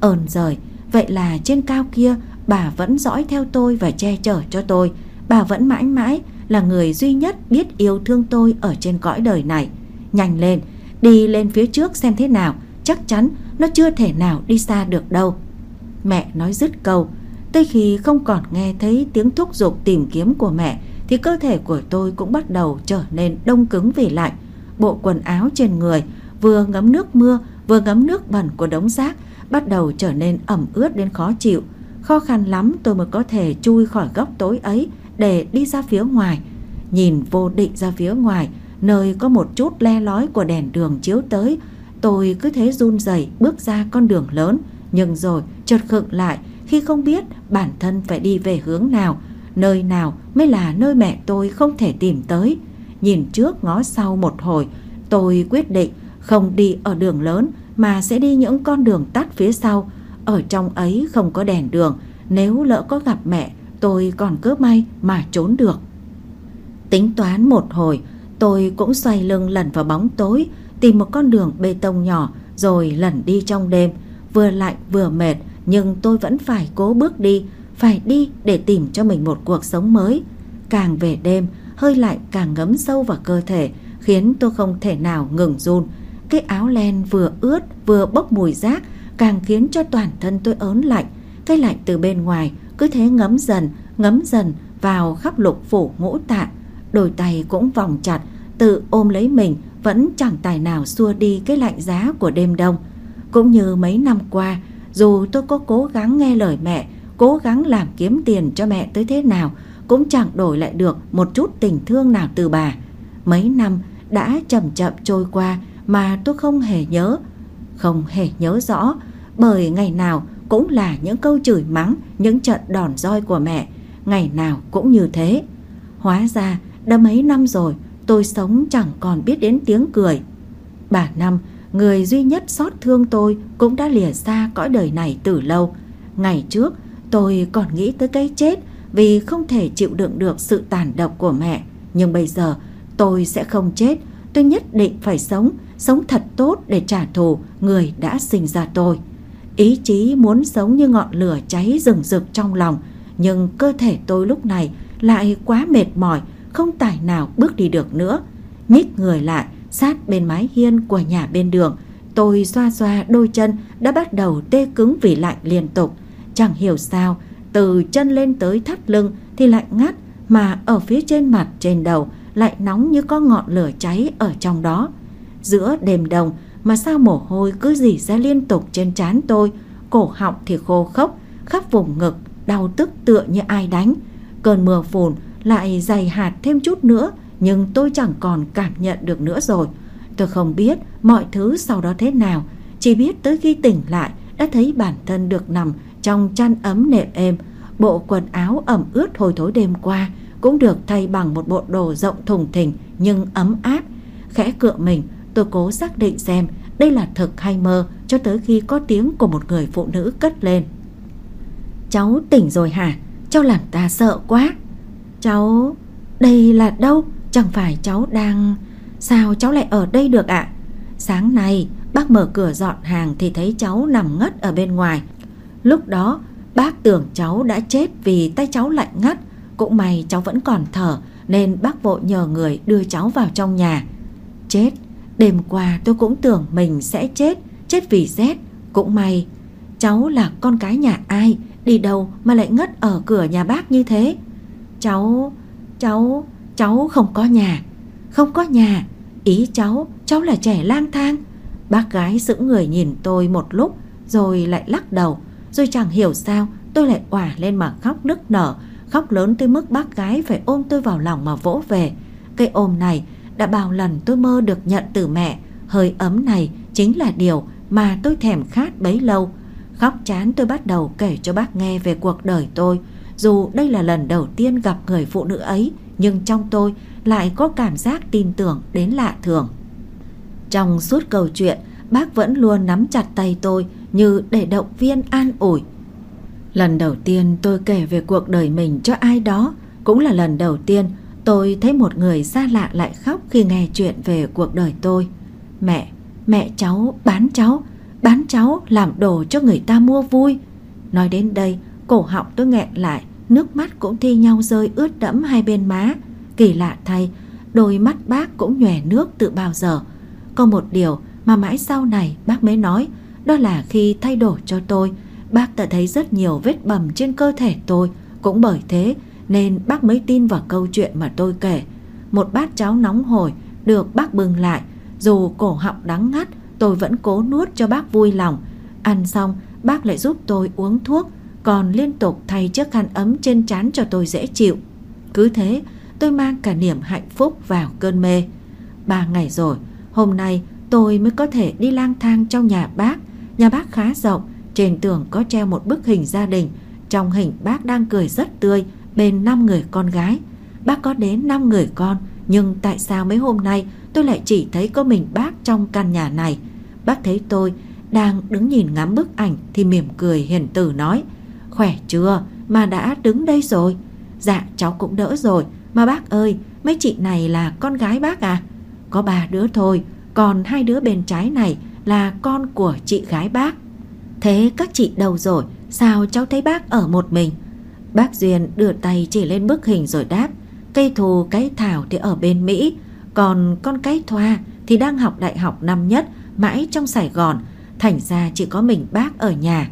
Ơn rời, vậy là trên cao kia bà vẫn dõi theo tôi và che chở cho tôi. Bà vẫn mãi mãi là người duy nhất biết yêu thương tôi ở trên cõi đời này. Nhanh lên, đi lên phía trước xem thế nào, chắc chắn nó chưa thể nào đi xa được đâu. Mẹ nói dứt câu, tới khi không còn nghe thấy tiếng thúc giục tìm kiếm của mẹ thì cơ thể của tôi cũng bắt đầu trở nên đông cứng vì lạnh. Bộ quần áo trên người vừa ngấm nước mưa vừa ngấm nước bẩn của đống rác bắt đầu trở nên ẩm ướt đến khó chịu. Khó khăn lắm tôi mới có thể chui khỏi góc tối ấy để đi ra phía ngoài. Nhìn vô định ra phía ngoài, nơi có một chút le lói của đèn đường chiếu tới, tôi cứ thế run rẩy bước ra con đường lớn, Nhưng rồi chợt khựng lại khi không biết bản thân phải đi về hướng nào, nơi nào mới là nơi mẹ tôi không thể tìm tới. Nhìn trước ngó sau một hồi, tôi quyết định không đi ở đường lớn mà sẽ đi những con đường tắt phía sau. Ở trong ấy không có đèn đường, nếu lỡ có gặp mẹ, tôi còn cớ may mà trốn được. Tính toán một hồi, tôi cũng xoay lưng lẩn vào bóng tối, tìm một con đường bê tông nhỏ rồi lẩn đi trong đêm. Vừa lạnh vừa mệt, nhưng tôi vẫn phải cố bước đi, phải đi để tìm cho mình một cuộc sống mới. Càng về đêm, hơi lạnh càng ngấm sâu vào cơ thể, khiến tôi không thể nào ngừng run. Cái áo len vừa ướt vừa bốc mùi rác càng khiến cho toàn thân tôi ớn lạnh. Cái lạnh từ bên ngoài cứ thế ngấm dần, ngấm dần vào khắp lục phủ ngũ tạng. Đôi tay cũng vòng chặt, tự ôm lấy mình vẫn chẳng tài nào xua đi cái lạnh giá của đêm đông. Cũng như mấy năm qua, dù tôi có cố gắng nghe lời mẹ, cố gắng làm kiếm tiền cho mẹ tới thế nào, cũng chẳng đổi lại được một chút tình thương nào từ bà. Mấy năm đã chậm chậm trôi qua mà tôi không hề nhớ, không hề nhớ rõ, bởi ngày nào cũng là những câu chửi mắng, những trận đòn roi của mẹ, ngày nào cũng như thế. Hóa ra đã mấy năm rồi tôi sống chẳng còn biết đến tiếng cười. Bà Năm, người duy nhất xót thương tôi cũng đã lìa xa cõi đời này từ lâu. Ngày trước tôi còn nghĩ tới cái chết vì không thể chịu đựng được sự tàn độc của mẹ. Nhưng bây giờ tôi sẽ không chết, tôi nhất định phải sống, sống thật tốt để trả thù người đã sinh ra tôi. Ý chí muốn sống như ngọn lửa cháy rừng rực trong lòng, nhưng cơ thể tôi lúc này lại quá mệt mỏi, không tài nào bước đi được nữa. Nhích người lại, sát bên mái hiên của nhà bên đường, tôi xoa xoa đôi chân đã bắt đầu tê cứng vì lạnh liên tục. Chẳng hiểu sao, từ chân lên tới thắt lưng thì lạnh ngắt, mà ở phía trên mặt trên đầu lại nóng như có ngọn lửa cháy ở trong đó. Giữa đêm đông mà sao mồ hôi cứ dỉ ra liên tục trên trán tôi, cổ họng thì khô khốc, khắp vùng ngực, đau tức tựa như ai đánh. Cơn mưa phùn lại dày hạt thêm chút nữa, nhưng tôi chẳng còn cảm nhận được nữa rồi. Tôi không biết mọi thứ sau đó thế nào, chỉ biết tới khi tỉnh lại đã thấy bản thân được nằm trong chăn ấm nệm êm, bộ quần áo ẩm ướt hồi thối đêm qua cũng được thay bằng một bộ đồ rộng thùng thình nhưng ấm áp. Khẽ cựa mình, tôi cố xác định xem đây là thực hay mơ cho tới khi có tiếng của một người phụ nữ cất lên. Cháu tỉnh rồi hả? Cháu làm ta sợ quá. Cháu... Đây là đâu? Chẳng phải cháu đang... Sao cháu lại ở đây được ạ? Sáng nay bác mở cửa dọn hàng thì thấy cháu nằm ngất ở bên ngoài. Lúc đó bác tưởng cháu đã chết vì tay cháu lạnh ngắt. Cũng may cháu vẫn còn thở nên bác vội nhờ người đưa cháu vào trong nhà. Chết, đêm qua tôi cũng tưởng mình sẽ chết, chết vì rét. Cũng may, cháu là con cái nhà ai, đi đâu mà lại ngất ở cửa nhà bác như thế. Cháu, cháu, cháu không có nhà, không có nhà. Ý cháu, cháu là trẻ lang thang. Bác gái giữ người nhìn tôi một lúc rồi lại lắc đầu. Rồi chẳng hiểu sao tôi lại òa lên mà khóc nức nở Khóc lớn tới mức bác gái phải ôm tôi vào lòng mà vỗ về Cái ôm này đã bao lần tôi mơ được nhận từ mẹ. Hơi ấm này chính là điều mà tôi thèm khát bấy lâu. Khóc chán tôi bắt đầu kể cho bác nghe về cuộc đời tôi. Dù đây là lần đầu tiên gặp người phụ nữ ấy, Nhưng trong tôi lại có cảm giác tin tưởng đến lạ thường. Trong suốt câu chuyện, Bác vẫn luôn nắm chặt tay tôi Như để động viên an ủi. Lần đầu tiên tôi kể về cuộc đời mình cho ai đó Cũng là lần đầu tiên tôi thấy một người xa lạ lại khóc khi nghe chuyện về cuộc đời tôi. Mẹ, mẹ cháu bán cháu Bán cháu làm đồ cho người ta mua vui. Nói đến đây cổ họng tôi nghẹn lại Nước mắt cũng thi nhau rơi ướt đẫm hai bên má. Kỳ lạ thay Đôi mắt bác cũng nhòe nước từ bao giờ. Có một điều mà mãi sau này bác mới nói Đó là khi thay đổi cho tôi Bác đã thấy rất nhiều vết bầm trên cơ thể tôi. Cũng bởi thế nên bác mới tin vào câu chuyện mà tôi kể. Một bát cháo nóng hổi được bác bưng lại. Dù cổ họng đắng ngắt, tôi vẫn cố nuốt cho bác vui lòng. Ăn xong, bác lại giúp tôi uống thuốc, Còn liên tục thay chiếc khăn ấm trên trán cho tôi dễ chịu. Cứ thế, tôi mang cả niềm hạnh phúc vào cơn mê. Ba ngày rồi, Hôm nay tôi mới có thể đi lang thang trong nhà bác. Nhà bác khá rộng, Trên tường có treo một bức hình gia đình. Trong hình bác đang cười rất tươi Bên 5 người con gái. Bác có đến 5 người con, Nhưng tại sao mấy hôm nay tôi lại chỉ thấy có mình bác trong căn nhà này? Bác thấy tôi đang đứng nhìn ngắm bức ảnh Thì mỉm cười hiền tử nói, Khỏe chưa? Mà đã đứng đây rồi. Dạ cháu cũng đỡ rồi. Mà bác ơi, mấy chị này là con gái bác à? Có ba đứa thôi, Còn hai đứa bên trái này là con của chị gái bác. Thế các chị đâu rồi? Sao cháu thấy bác ở một mình? Bác Duyên đưa tay chỉ lên bức hình rồi đáp, Cây thù, cái thảo thì ở bên Mỹ, Còn con cái thoa thì đang học đại học năm nhất, Mãi trong Sài Gòn, Thành ra chỉ có mình bác ở nhà.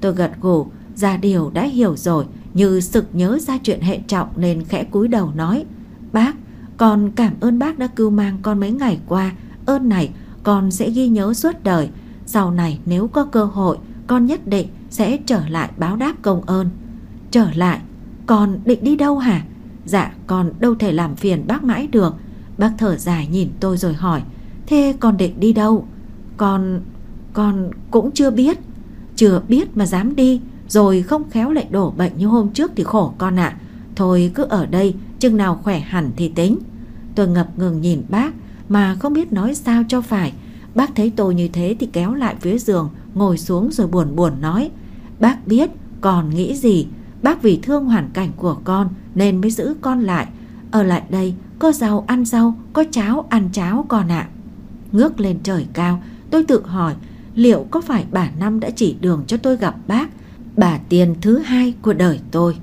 Tôi gật gù, ra điều đã hiểu rồi, Như sực nhớ ra chuyện hệ trọng Nên khẽ cúi đầu nói, Bác, con cảm ơn bác đã cứu mang con mấy ngày qua, Ơn này con sẽ ghi nhớ suốt đời, Sau này nếu có cơ hội, Con nhất định sẽ trở lại báo đáp công ơn Trở lại. Con định đi đâu hả? Dạ con đâu thể làm phiền bác mãi được. Bác thở dài nhìn tôi rồi hỏi, Thế con định đi đâu? Con Con cũng chưa biết. Chưa biết mà dám đi, Rồi không khéo lại đổ bệnh như hôm trước thì khổ con ạ. Thôi cứ ở đây, Chừng nào khỏe hẳn thì tính. Tôi ngập ngừng nhìn bác, Mà không biết nói sao cho phải. Bác thấy tôi như thế thì kéo lại phía giường, Ngồi xuống rồi buồn buồn nói, Bác biết còn nghĩ gì? Bác vì thương hoàn cảnh của con Nên mới giữ con lại. Ở lại đây, có rau ăn rau, Có cháo ăn cháo con ạ. Ngước lên trời cao, Tôi tự hỏi, Liệu có phải bà Năm đã chỉ đường cho tôi gặp bác, Bà tiền thứ hai của đời tôi?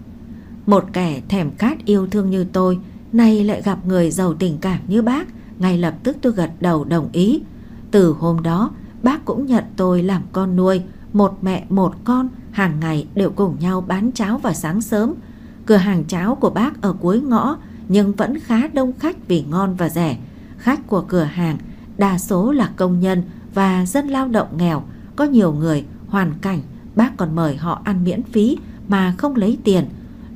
Một kẻ thèm khát yêu thương như tôi, Nay lại gặp người giàu tình cảm như bác, Ngay lập tức tôi gật đầu đồng ý. Từ hôm đó, bác cũng nhận tôi làm con nuôi, Một mẹ, một con hàng ngày đều cùng nhau bán cháo vào sáng sớm. Cửa hàng cháo của bác ở cuối ngõ nhưng vẫn khá đông khách vì ngon và rẻ. Khách của cửa hàng đa số là công nhân và dân lao động nghèo, có nhiều người hoàn cảnh bác còn mời họ ăn miễn phí mà không lấy tiền.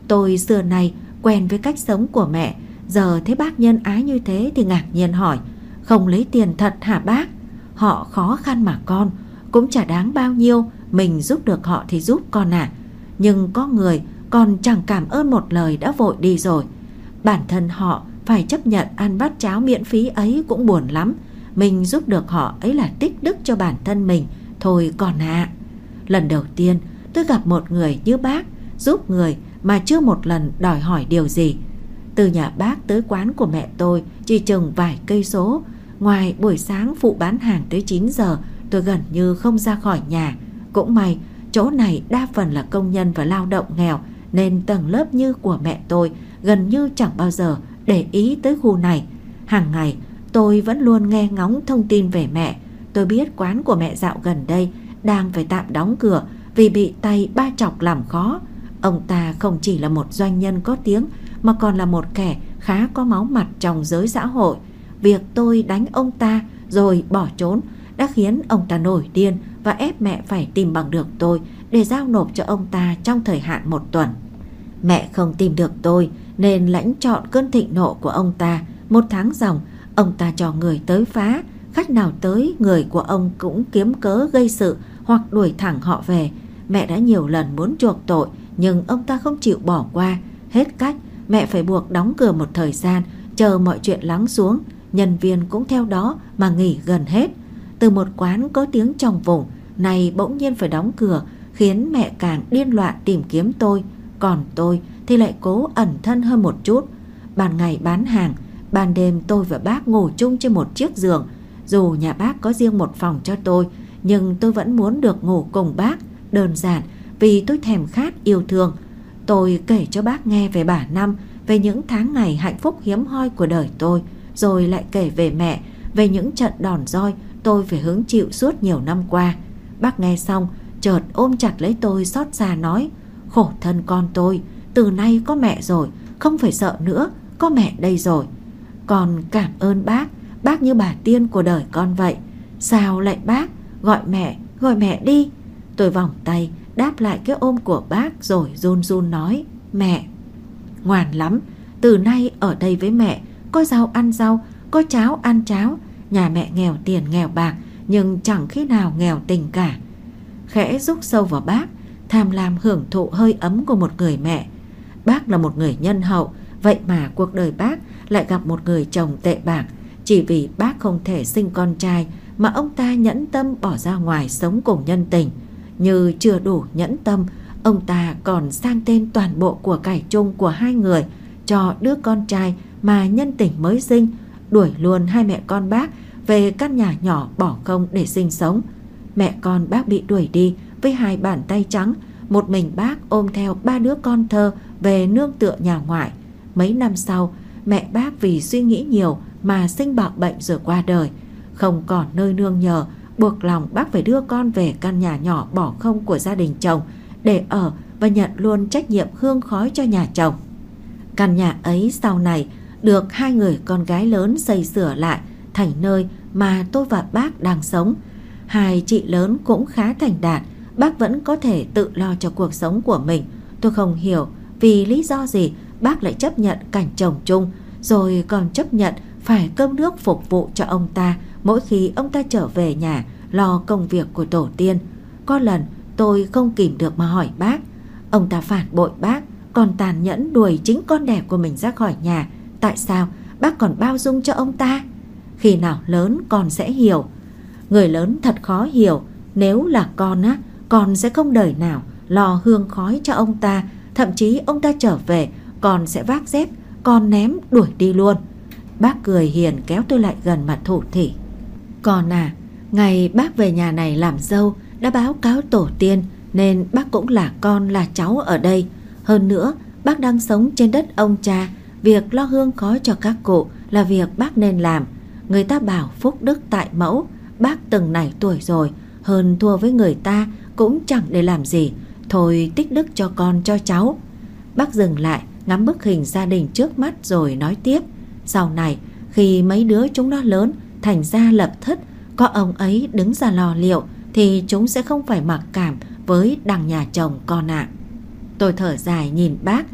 Tôi xưa nay quen với cách sống của mẹ, giờ thấy bác nhân ái như thế thì ngạc nhiên hỏi, không lấy tiền thật hả bác? Họ khó khăn mà con, cũng chả đáng bao nhiêu, mình giúp được họ thì giúp con à. Nhưng có người còn chẳng cảm ơn một lời đã vội đi rồi. Bản thân họ phải chấp nhận ăn bát cháo miễn phí ấy cũng buồn lắm. Mình giúp được họ ấy là tích đức cho bản thân mình. Thôi còn ạ. À. Lần đầu tiên, tôi gặp một người như bác, Giúp người mà chưa một lần đòi hỏi điều gì. Từ nhà bác tới quán của mẹ tôi Chỉ chừng vài cây số. Ngoài buổi sáng phụ bán hàng tới 9 giờ, Tôi gần như không ra khỏi nhà cũng may, chỗ này đa phần là công nhân và lao động nghèo, nên tầng lớp như của mẹ tôi gần như chẳng bao giờ để ý tới khu này. Hàng ngày, tôi vẫn luôn nghe ngóng thông tin về mẹ. Tôi biết quán của mẹ dạo gần đây đang phải tạm đóng cửa vì bị tay ba chọc làm khó. Ông ta không chỉ là một doanh nhân có tiếng, mà còn là một kẻ khá có máu mặt trong giới xã hội. Việc tôi đánh ông ta rồi bỏ trốn đã khiến ông ta nổi điên và ép mẹ phải tìm bằng được tôi để giao nộp cho ông ta trong thời hạn một tuần. Mẹ không tìm được tôi nên lãnh chọn cơn thịnh nộ của ông ta. Một tháng dòng, ông ta cho người tới phá. Khách nào tới, người của ông cũng kiếm cớ gây sự hoặc đuổi thẳng họ về. Mẹ đã nhiều lần muốn chuộc tội nhưng ông ta không chịu bỏ qua. Hết cách, mẹ phải buộc đóng cửa một thời gian, chờ mọi chuyện lắng xuống. Nhân viên cũng theo đó mà nghỉ gần hết. Từ một quán có tiếng trong vùng, này bỗng nhiên phải đóng cửa khiến mẹ càng điên loạn tìm kiếm tôi. Còn tôi thì lại cố ẩn thân hơn một chút. Ban ngày bán hàng, ban đêm tôi và bác ngủ chung trên một chiếc giường. Dù nhà bác có riêng một phòng cho tôi, nhưng tôi vẫn muốn được ngủ cùng bác. Đơn giản vì tôi thèm khát yêu thương. Tôi kể cho bác nghe về bà Năm, về những tháng ngày hạnh phúc hiếm hoi của đời tôi, rồi lại kể về mẹ, về những trận đòn roi tôi phải hứng chịu suốt nhiều năm qua. Bác nghe xong, chợt ôm chặt lấy tôi xót xa nói, Khổ thân con tôi, Từ nay có mẹ rồi, Không phải sợ nữa, Có mẹ đây rồi. Còn cảm ơn bác Bác như bà tiên của đời con vậy. Sao lại bác? Gọi mẹ Gọi mẹ đi. Tôi vòng tay, Đáp lại cái ôm của bác Rồi run run nói, Mẹ. Ngoan lắm, Từ nay ở đây với mẹ, Có rau ăn rau, Có cháo ăn cháo Nhà mẹ nghèo tiền nghèo bạc Nhưng chẳng khi nào nghèo tình cả khẽ rúc sâu vào bác, tham lam hưởng thụ hơi ấm của một người mẹ. Bác là một người nhân hậu, vậy mà cuộc đời bác lại gặp một người chồng tệ bạc, chỉ vì bác không thể sinh con trai mà ông ta nhẫn tâm bỏ ra ngoài sống cùng nhân tình. Như chưa đủ nhẫn tâm, ông ta còn sang tên toàn bộ của cải chung của hai người cho đứa con trai mà nhân tình mới sinh, đuổi luôn hai mẹ con bác về căn nhà nhỏ bỏ không để sinh sống. Mẹ con bác bị đuổi đi với hai bàn tay trắng, một mình bác ôm theo ba đứa con thơ về nương tựa nhà ngoại. Mấy năm sau, mẹ bác vì suy nghĩ nhiều mà sinh bạo bệnh rồi qua đời. Không còn nơi nương nhờ, buộc lòng bác phải đưa con về căn nhà nhỏ bỏ không của gia đình chồng để ở và nhận luôn trách nhiệm hương khói cho nhà chồng. Căn nhà ấy sau này được hai người con gái lớn xây sửa lại thành nơi mà tôi và bác đang sống. Hai chị lớn cũng khá thành đạt, bác vẫn có thể tự lo cho cuộc sống của mình. Tôi không hiểu vì lý do gì bác lại chấp nhận cảnh chồng chung, rồi còn chấp nhận phải cơm nước phục vụ cho ông ta mỗi khi ông ta trở về nhà lo công việc của tổ tiên. Có lần tôi không kìm được mà hỏi bác, ông ta phản bội bác, còn tàn nhẫn đuổi chính con đẻ của mình ra khỏi nhà. Tại sao bác còn bao dung cho ông ta? Khi nào lớn con sẽ hiểu. Người lớn thật khó hiểu, nếu là con á, con sẽ không đời nào lo hương khói cho ông ta, thậm chí ông ta trở về, con sẽ vác dép, con ném đuổi đi luôn. Bác cười hiền kéo tôi lại gần mặt thủ thỉ. con à, ngày bác về nhà này làm dâu đã báo cáo tổ tiên nên bác cũng là con là cháu ở đây. Hơn nữa, bác đang sống trên đất ông cha, việc lo hương khói cho các cụ là việc bác nên làm. Người ta bảo phúc đức tại mẫu, bác từng này tuổi rồi, hơn thua với người ta cũng chẳng để làm gì. Thôi tích đức cho con cho cháu. Bác dừng lại, ngắm bức hình gia đình trước mắt rồi nói tiếp. Sau này, khi mấy đứa chúng nó lớn, thành ra lập thất, có ông ấy đứng ra lo liệu, thì chúng sẽ không phải mặc cảm với đằng nhà chồng con ạ. Tôi thở dài nhìn bác,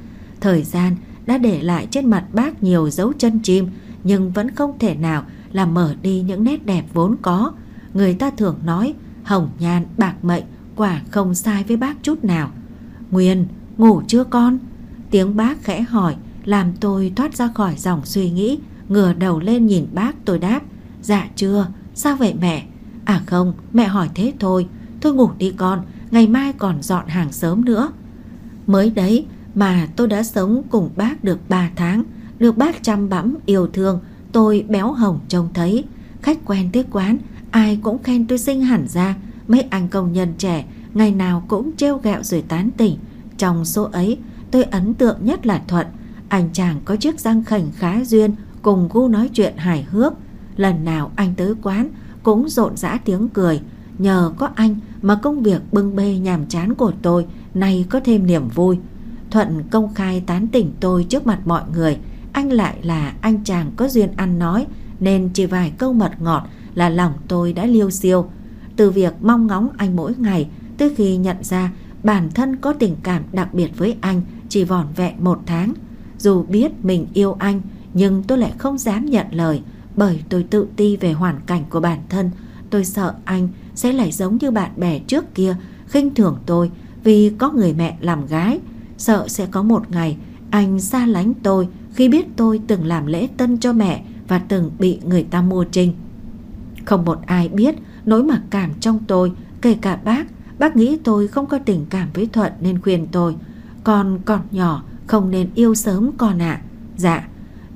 thời gian đã để lại trên mặt bác nhiều dấu chân chim, nhưng vẫn không thể nào làm mở đi những nét đẹp vốn có. Người ta thường nói hồng nhan bạc mệnh quả không sai với bác chút nào. Nguyên, ngủ chưa con? Tiếng bác khẽ hỏi làm tôi thoát ra khỏi dòng suy nghĩ, ngửa đầu lên nhìn bác tôi đáp. Dạ chưa, sao vậy mẹ? À không, mẹ hỏi thế thôi, thôi ngủ đi con, ngày mai còn dọn hàng sớm nữa. Mới đấy mà tôi đã sống cùng bác được 3 tháng, được bác chăm bẵm yêu thương, tôi béo hồng trông thấy. Khách quen tới quán, ai cũng khen tôi xinh hẳn ra, mấy anh công nhân trẻ ngày nào cũng trêu gẹo rồi tán tỉnh. Trong số ấy, tôi ấn tượng nhất là Thuận, anh chàng có chiếc răng khảnh khá duyên, cùng gu nói chuyện hài hước. Lần nào anh tới quán cũng rộn rã tiếng cười, nhờ có anh mà công việc bưng bê nhàm chán của tôi nay có thêm niềm vui. Thuận công khai tán tỉnh tôi trước mặt mọi người, anh lại là anh chàng có duyên ăn nói, nên chỉ vài câu mật ngọt là lòng tôi đã liêu siêu. Từ việc mong ngóng anh mỗi ngày, tới khi nhận ra bản thân có tình cảm đặc biệt với anh chỉ vỏn vẹn một tháng. Dù biết mình yêu anh, nhưng tôi lại không dám nhận lời, bởi tôi tự ti về hoàn cảnh của bản thân. Tôi sợ anh sẽ lại giống như bạn bè trước kia, khinh thường tôi vì có người mẹ làm gái. Sợ sẽ có một ngày anh xa lánh tôi khi biết tôi từng làm lễ tân cho mẹ và từng bị người ta mua trinh. Không một ai biết nỗi mặc cảm trong tôi, kể cả bác. Bác nghĩ tôi không có tình cảm với Thuận nên khuyên tôi. Con còn nhỏ, không nên yêu sớm con ạ. Dạ,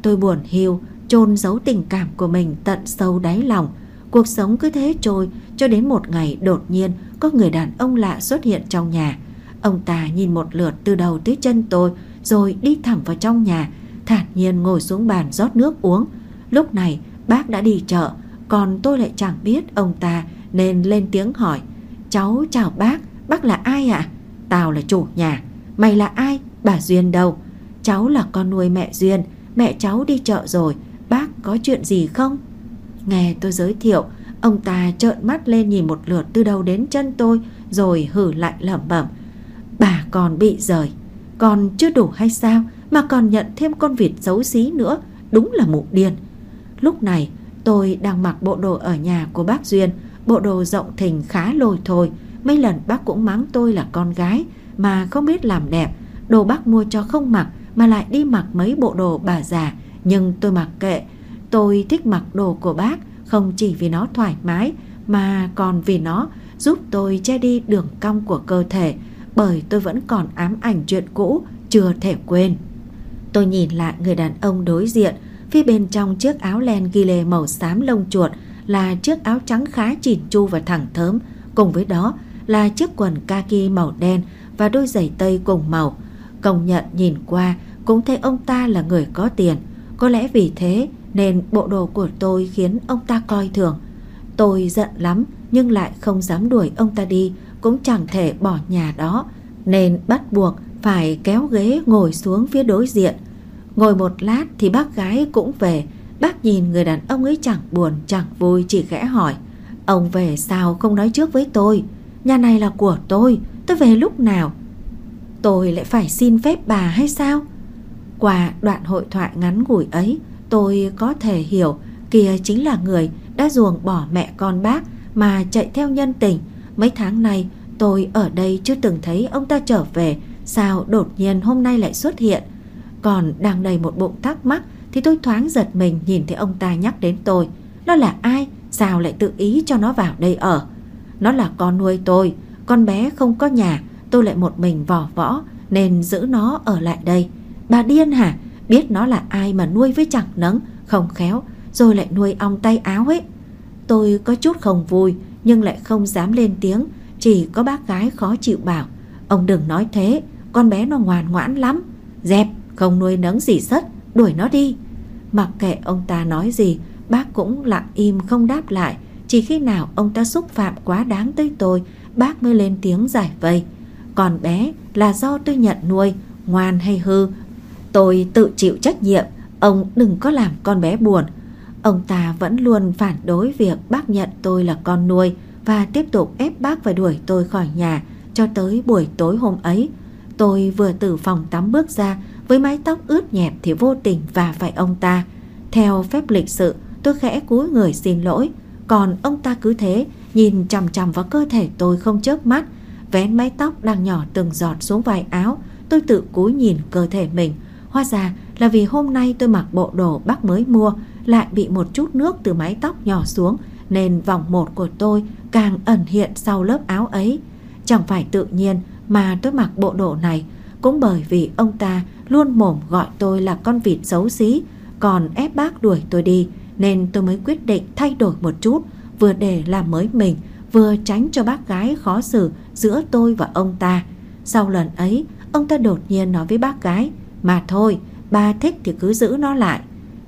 tôi buồn hiu, chôn giấu tình cảm của mình tận sâu đáy lòng. Cuộc sống cứ thế trôi cho đến một ngày đột nhiên có người đàn ông lạ xuất hiện trong nhà. Ông ta nhìn một lượt từ đầu tới chân tôi rồi đi thẳng vào trong nhà, thản nhiên ngồi xuống bàn rót nước uống. Lúc này bác đã đi chợ, còn tôi lại chẳng biết ông ta nên lên tiếng hỏi. Cháu chào bác, bác là ai ạ? À? Tao là chủ nhà, mày là ai? Bà Duyên đâu? Cháu là con nuôi mẹ Duyên, mẹ cháu đi chợ rồi, bác có chuyện gì không? Nghe tôi giới thiệu, ông ta trợn mắt lên nhìn một lượt từ đầu đến chân tôi rồi hử lại lẩm bẩm. Bà còn bị rời, còn chưa đủ hay sao mà còn nhận thêm con vịt xấu xí nữa, đúng là mụ điên. Lúc này tôi đang mặc bộ đồ ở nhà của bác Duyên, bộ đồ rộng thình khá lồi thôi, Mấy lần bác cũng mắng tôi là con gái Mà không biết làm đẹp. Đồ bác mua cho không mặc Mà lại đi mặc mấy bộ đồ bà già. Nhưng tôi mặc kệ. Tôi thích mặc đồ của bác Không chỉ vì nó thoải mái Mà còn vì nó giúp tôi che đi đường cong của cơ thể. Bởi tôi vẫn còn ám ảnh chuyện cũ Chưa thể quên. Tôi nhìn lại người đàn ông đối diện, Phía bên trong chiếc áo len ghi lê màu xám lông chuột Là chiếc áo trắng khá chỉn chu và thẳng thớm. Cùng với đó là chiếc quần kaki màu đen Và đôi giày tây cùng màu. Công nhận nhìn qua cũng thấy ông ta là người có tiền. Có lẽ vì thế nên bộ đồ của tôi khiến ông ta coi thường. Tôi giận lắm nhưng lại không dám đuổi ông ta đi, Cũng chẳng thể bỏ nhà đó, Nên bắt buộc phải kéo ghế ngồi xuống phía đối diện. Ngồi một lát thì bác gái cũng về. Bác nhìn người đàn ông ấy chẳng buồn, chẳng vui, chỉ khẽ hỏi, Ông về sao không nói trước với tôi? Nhà này là của tôi Tôi về lúc nào? Tôi lại phải xin phép bà hay sao? Qua đoạn hội thoại ngắn ngủi ấy, Tôi có thể hiểu Kia chính là người đã ruồng bỏ mẹ con bác Mà chạy theo nhân tình. Mấy tháng nay, tôi ở đây chưa từng thấy ông ta trở về, Sao đột nhiên hôm nay lại xuất hiện? Còn đang đầy một bụng thắc mắc Thì tôi thoáng giật mình nhìn thấy ông ta nhắc đến tôi. Nó là ai? Sao lại tự ý cho nó vào đây ở? Nó là con nuôi tôi. Con bé không có nhà. Tôi lại một mình vỏ võ, Nên giữ nó ở lại đây. Bà điên hả? Biết nó là ai mà nuôi với chẳng nấng, Không khéo, Rồi lại nuôi ong tay áo ấy. Tôi có chút không vui, Nhưng lại không dám lên tiếng. Chỉ có bác gái khó chịu bảo, Ông đừng nói thế, Con bé nó ngoan ngoãn lắm. Dẹp không nuôi nấng gì sất, Đuổi nó đi. Mặc kệ ông ta nói gì, Bác cũng lặng im không đáp lại. Chỉ khi nào ông ta xúc phạm quá đáng tới tôi, Bác mới lên tiếng giải vây. Còn bé là do tôi nhận nuôi, Ngoan hay hư, Tôi tự chịu trách nhiệm, Ông đừng có làm con bé buồn. Ông ta vẫn luôn phản đối việc bác nhận tôi là con nuôi Và tiếp tục ép bác phải đuổi tôi khỏi nhà Cho tới buổi tối hôm ấy. Tôi vừa từ phòng tắm bước ra với mái tóc ướt nhẹp thì vô tình và phải ông ta. Theo phép lịch sự, tôi khẽ cúi người xin lỗi. Còn ông ta cứ thế, Nhìn chằm chằm vào cơ thể tôi không chớp mắt. Vén mái tóc đang nhỏ từng giọt xuống vai áo, Tôi tự cúi nhìn cơ thể mình. Hóa ra là vì hôm nay tôi mặc bộ đồ bác mới mua, Lại bị một chút nước từ mái tóc nhỏ xuống, Nên vòng một của tôi càng ẩn hiện sau lớp áo ấy. Chẳng phải tự nhiên mà tôi mặc bộ đồ này, Cũng bởi vì ông ta luôn mồm gọi tôi là con vịt xấu xí, Còn ép bác đuổi tôi đi, Nên tôi mới quyết định thay đổi một chút, Vừa để làm mới mình, Vừa tránh cho bác gái khó xử giữa tôi và ông ta. Sau lần ấy, Ông ta đột nhiên nói với bác gái, Mà thôi ba thích thì cứ giữ nó lại.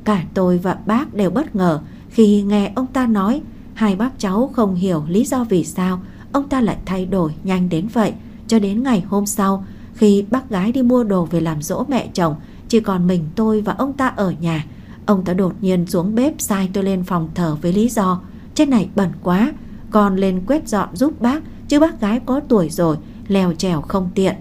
Cả tôi và bác đều bất ngờ Khi nghe ông ta nói. Hai bác cháu không hiểu lý do vì sao Ông ta lại thay đổi nhanh đến vậy, Cho đến ngày hôm sau khi bác gái đi mua đồ về làm dỗ mẹ chồng, Chỉ còn mình tôi và ông ta ở nhà. Ông ta đột nhiên xuống bếp sai tôi lên phòng thờ với lý do Trên này bẩn quá, Con lên quét dọn giúp bác, Chứ bác gái có tuổi rồi, Lèo trèo không tiện.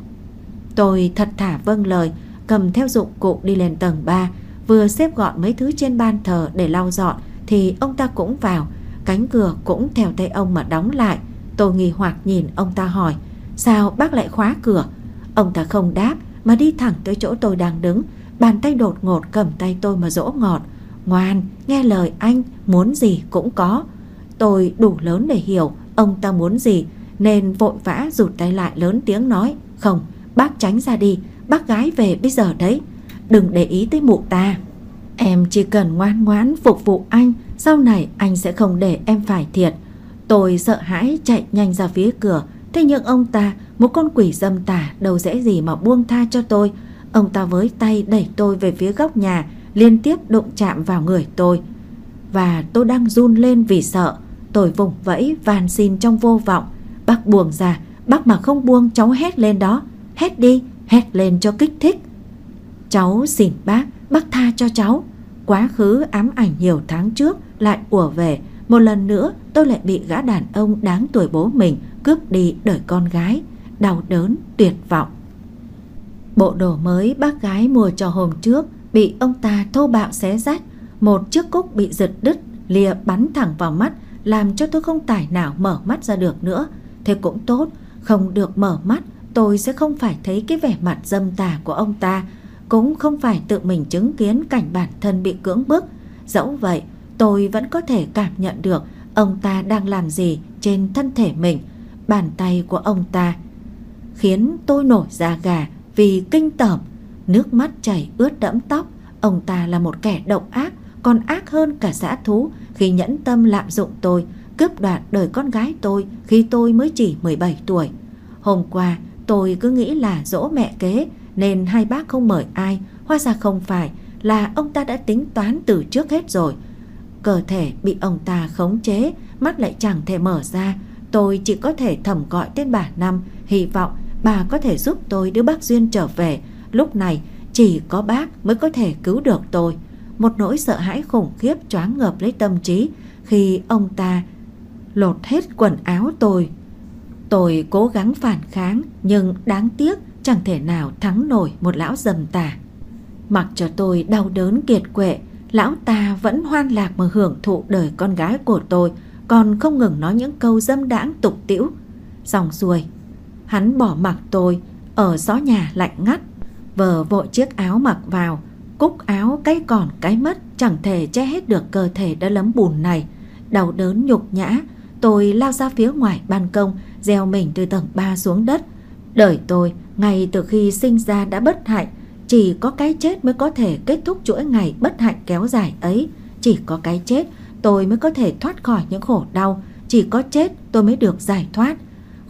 Tôi thật thả vâng lời, Cầm theo dụng cụ đi lên tầng 3 Vừa xếp gọn mấy thứ trên ban thờ để lau dọn, Thì ông ta cũng vào. Cánh cửa cũng theo tay ông mà đóng lại. Tôi nghi hoặc nhìn ông ta hỏi, Sao bác lại khóa cửa? Ông ta không đáp mà đi thẳng tới chỗ tôi đang đứng. Bàn tay đột ngột cầm tay tôi mà dỗ ngọt. Ngoan, nghe lời anh Muốn gì cũng có. Tôi đủ lớn để hiểu ông ta muốn gì Nên vội vã rụt tay lại lớn tiếng nói Không, bác tránh ra đi Bác gái về bây giờ đấy. Đừng để ý tới mụ ta. Em chỉ cần ngoan ngoãn phục vụ anh Sau này anh sẽ không để em phải thiệt. Tôi sợ hãi chạy nhanh ra phía cửa Thế nhưng ông ta một con quỷ dâm tả đâu dễ gì mà buông tha cho tôi. Ông ta với tay đẩy tôi về phía góc nhà, Liên tiếp đụng chạm vào người tôi. Và tôi đang run lên vì sợ. Tôi vùng vẫy, van xin trong vô vọng. Bác buông ra, Bác mà không buông, cháu hét lên đó. Hét đi, hét lên cho kích thích. Cháu xin bác Bác tha cho cháu. Quá khứ ám ảnh nhiều tháng trước Lại ùa về. Một lần nữa, tôi lại bị gã đàn ông đáng tuổi bố mình Cướp đi đời con gái. Đau đớn, tuyệt vọng. Bộ đồ mới bác gái mua cho hôm trước Bị ông ta thô bạo xé rách, Một chiếc cúc bị giật đứt, Lìa bắn thẳng vào mắt, Làm cho tôi không tài nào mở mắt ra được nữa. Thế cũng tốt, Không được mở mắt, Tôi sẽ không phải thấy cái vẻ mặt dâm tà của ông ta, Cũng không phải tự mình chứng kiến cảnh bản thân bị cưỡng bức. Dẫu vậy, tôi vẫn có thể cảm nhận được Ông ta đang làm gì trên thân thể mình, Bàn tay của ông ta Khiến tôi nổi da gà Vì kinh tởm. Nước mắt chảy ướt đẫm tóc. Ông ta là một kẻ độc ác, Còn ác hơn cả xã thú. Khi nhẫn tâm lạm dụng tôi, Cướp đoạt đời con gái tôi Khi tôi mới chỉ 17 tuổi. Hôm qua, tôi cứ nghĩ là dỗ mẹ kế, Nên hai bác không mời ai. Hóa ra không phải Là ông ta đã tính toán từ trước hết rồi. Cơ thể bị ông ta khống chế, Mắt lại chẳng thể mở ra. Tôi chỉ có thể thầm gọi tên bà Năm, Hy vọng bà có thể giúp tôi đưa bác Duyên trở về. Lúc này, chỉ có bác mới có thể cứu được tôi. Một nỗi sợ hãi khủng khiếp choáng ngợp lấy tâm trí Khi ông ta lột hết quần áo tôi. Tôi cố gắng phản kháng, Nhưng đáng tiếc chẳng thể nào thắng nổi một lão dầm tà. Mặc cho tôi đau đớn kiệt quệ, Lão ta vẫn hoan lạc mà hưởng thụ đời con gái của tôi, Còn không ngừng nói những câu dâm đãng tục tiễu. Dòng xuôi Hắn bỏ mặc tôi, Ở gió nhà lạnh ngắt, Vờ vội chiếc áo mặc vào, Cúc áo cái còn cái mất, Chẳng thể che hết được cơ thể đã lấm bùn này. Đau đớn nhục nhã, Tôi lao ra phía ngoài ban công, Gieo mình từ tầng 3 xuống đất. Đời tôi, ngay từ khi sinh ra đã bất hạnh, Chỉ có cái chết mới có thể kết thúc chuỗi ngày bất hạnh kéo dài ấy. Chỉ có cái chết, tôi mới có thể thoát khỏi những khổ đau, Chỉ có chết tôi mới được giải thoát.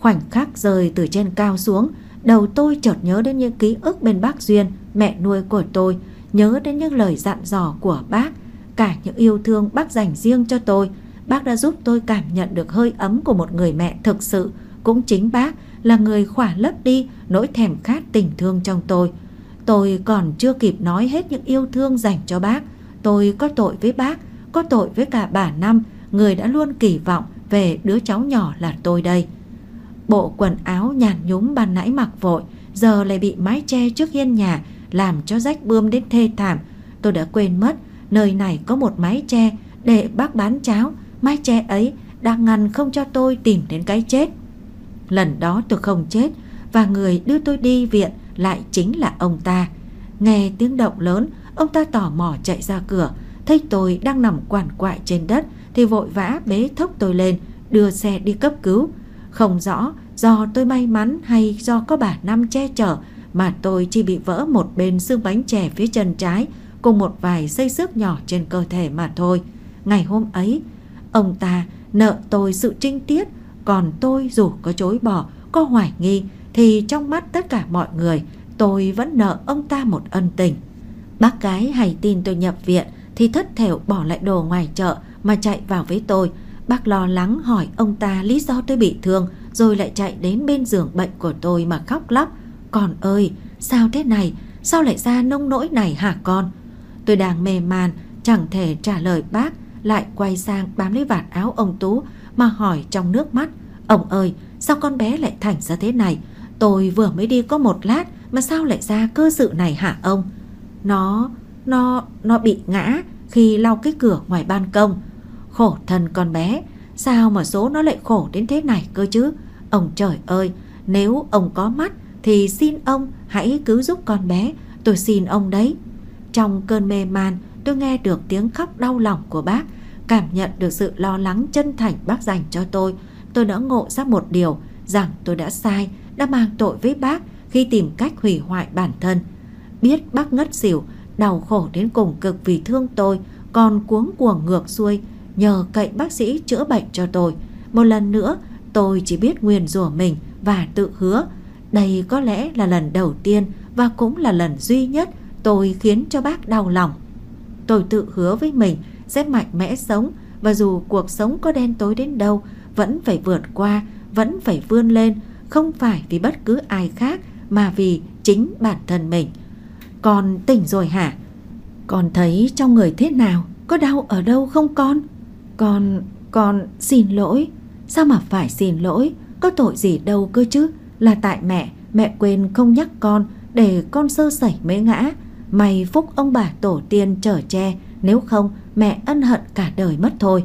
Khoảnh khắc rơi từ trên cao xuống, Đầu tôi chợt nhớ đến những ký ức bên bác Duyên, Mẹ nuôi của tôi, Nhớ đến những lời dặn dò của bác, Cả những yêu thương bác dành riêng cho tôi. Bác đã giúp tôi cảm nhận được hơi ấm của một người mẹ thực sự, Cũng chính bác là người khỏa lấp đi nỗi thèm khát tình thương trong tôi. Tôi còn chưa kịp nói hết những yêu thương dành cho bác, Tôi có tội với bác, Có tội với cả bà Năm, Người đã luôn kỳ vọng về đứa cháu nhỏ là tôi đây. Bộ quần áo nhàn nhúm ban nãy mặc vội, Giờ lại bị mái che trước hiên nhà, Làm cho rách bươm đến thê thảm. Tôi đã quên mất, Nơi này có một mái che Để bác bán cháo. Mái che ấy đang ngăn không cho tôi tìm đến cái chết. Lần đó tôi không chết Và người đưa tôi đi viện Lại chính là ông ta. Nghe tiếng động lớn, Ông ta tò mò chạy ra cửa. Thấy tôi đang nằm quằn quại trên đất Thì vội vã bế thốc tôi lên, Đưa xe đi cấp cứu. Không rõ do tôi may mắn hay do có bà Năm che chở, Mà tôi chỉ bị vỡ một bên xương bánh chè phía chân trái Cùng một vài dây xước nhỏ trên cơ thể mà thôi. Ngày hôm ấy, Ông ta nợ tôi sự trinh tiết, Còn tôi dù có chối bỏ, Có hoài nghi, Thì trong mắt tất cả mọi người, Tôi vẫn nợ ông ta một ân tình. Bác gái hay tin tôi nhập viện Thì thất thểu bỏ lại đồ ngoài chợ Mà chạy vào với tôi Bác lo lắng hỏi ông ta lý do tôi bị thương Rồi lại chạy đến bên giường bệnh của tôi mà khóc lóc Con ơi sao thế này Sao lại ra nông nỗi này hả con Tôi đang mê man Chẳng thể trả lời bác lại quay sang bám lấy vạt áo ông Tú mà hỏi trong nước mắt. Ông ơi, sao con bé lại thành ra thế này? Tôi vừa mới đi có một lát mà sao lại ra cơ sự này hả ông? Nó, nó, nó bị ngã khi lau cái cửa ngoài ban công. Khổ thân con bé, sao mà số nó lại khổ đến thế này cơ chứ? Ông trời ơi, nếu ông có mắt thì xin ông hãy cứu giúp con bé, tôi xin ông đấy. Trong cơn mê man, tôi nghe được tiếng khóc đau lòng của bác Cảm nhận được sự lo lắng chân thành bác dành cho tôi Tôi đã ngộ ra một điều Rằng tôi đã sai Đã mang tội với bác Khi tìm cách hủy hoại bản thân Biết bác ngất xỉu Đau khổ đến cùng cực vì thương tôi Còn cuống cuồng ngược xuôi Nhờ cậy bác sĩ chữa bệnh cho tôi Một lần nữa tôi chỉ biết nguyền rủa mình Và tự hứa Đây có lẽ là lần đầu tiên Và cũng là lần duy nhất Tôi khiến cho bác đau lòng Tôi tự hứa với mình sẽ mạnh mẽ sống và dù cuộc sống có đen tối đến đâu vẫn phải vượt qua, vẫn phải vươn lên, không phải vì bất cứ ai khác mà vì chính bản thân mình. Con tỉnh rồi hả? Con thấy trong người thế nào? Có đau ở đâu không con? Con, con xin lỗi. Sao mà phải xin lỗi? Có tội gì đâu cơ chứ? Là tại mẹ, mẹ quên không nhắc con để con sơ sẩy mới ngã. May phúc ông bà tổ tiên trở che, nếu không mẹ ân hận cả đời mất thôi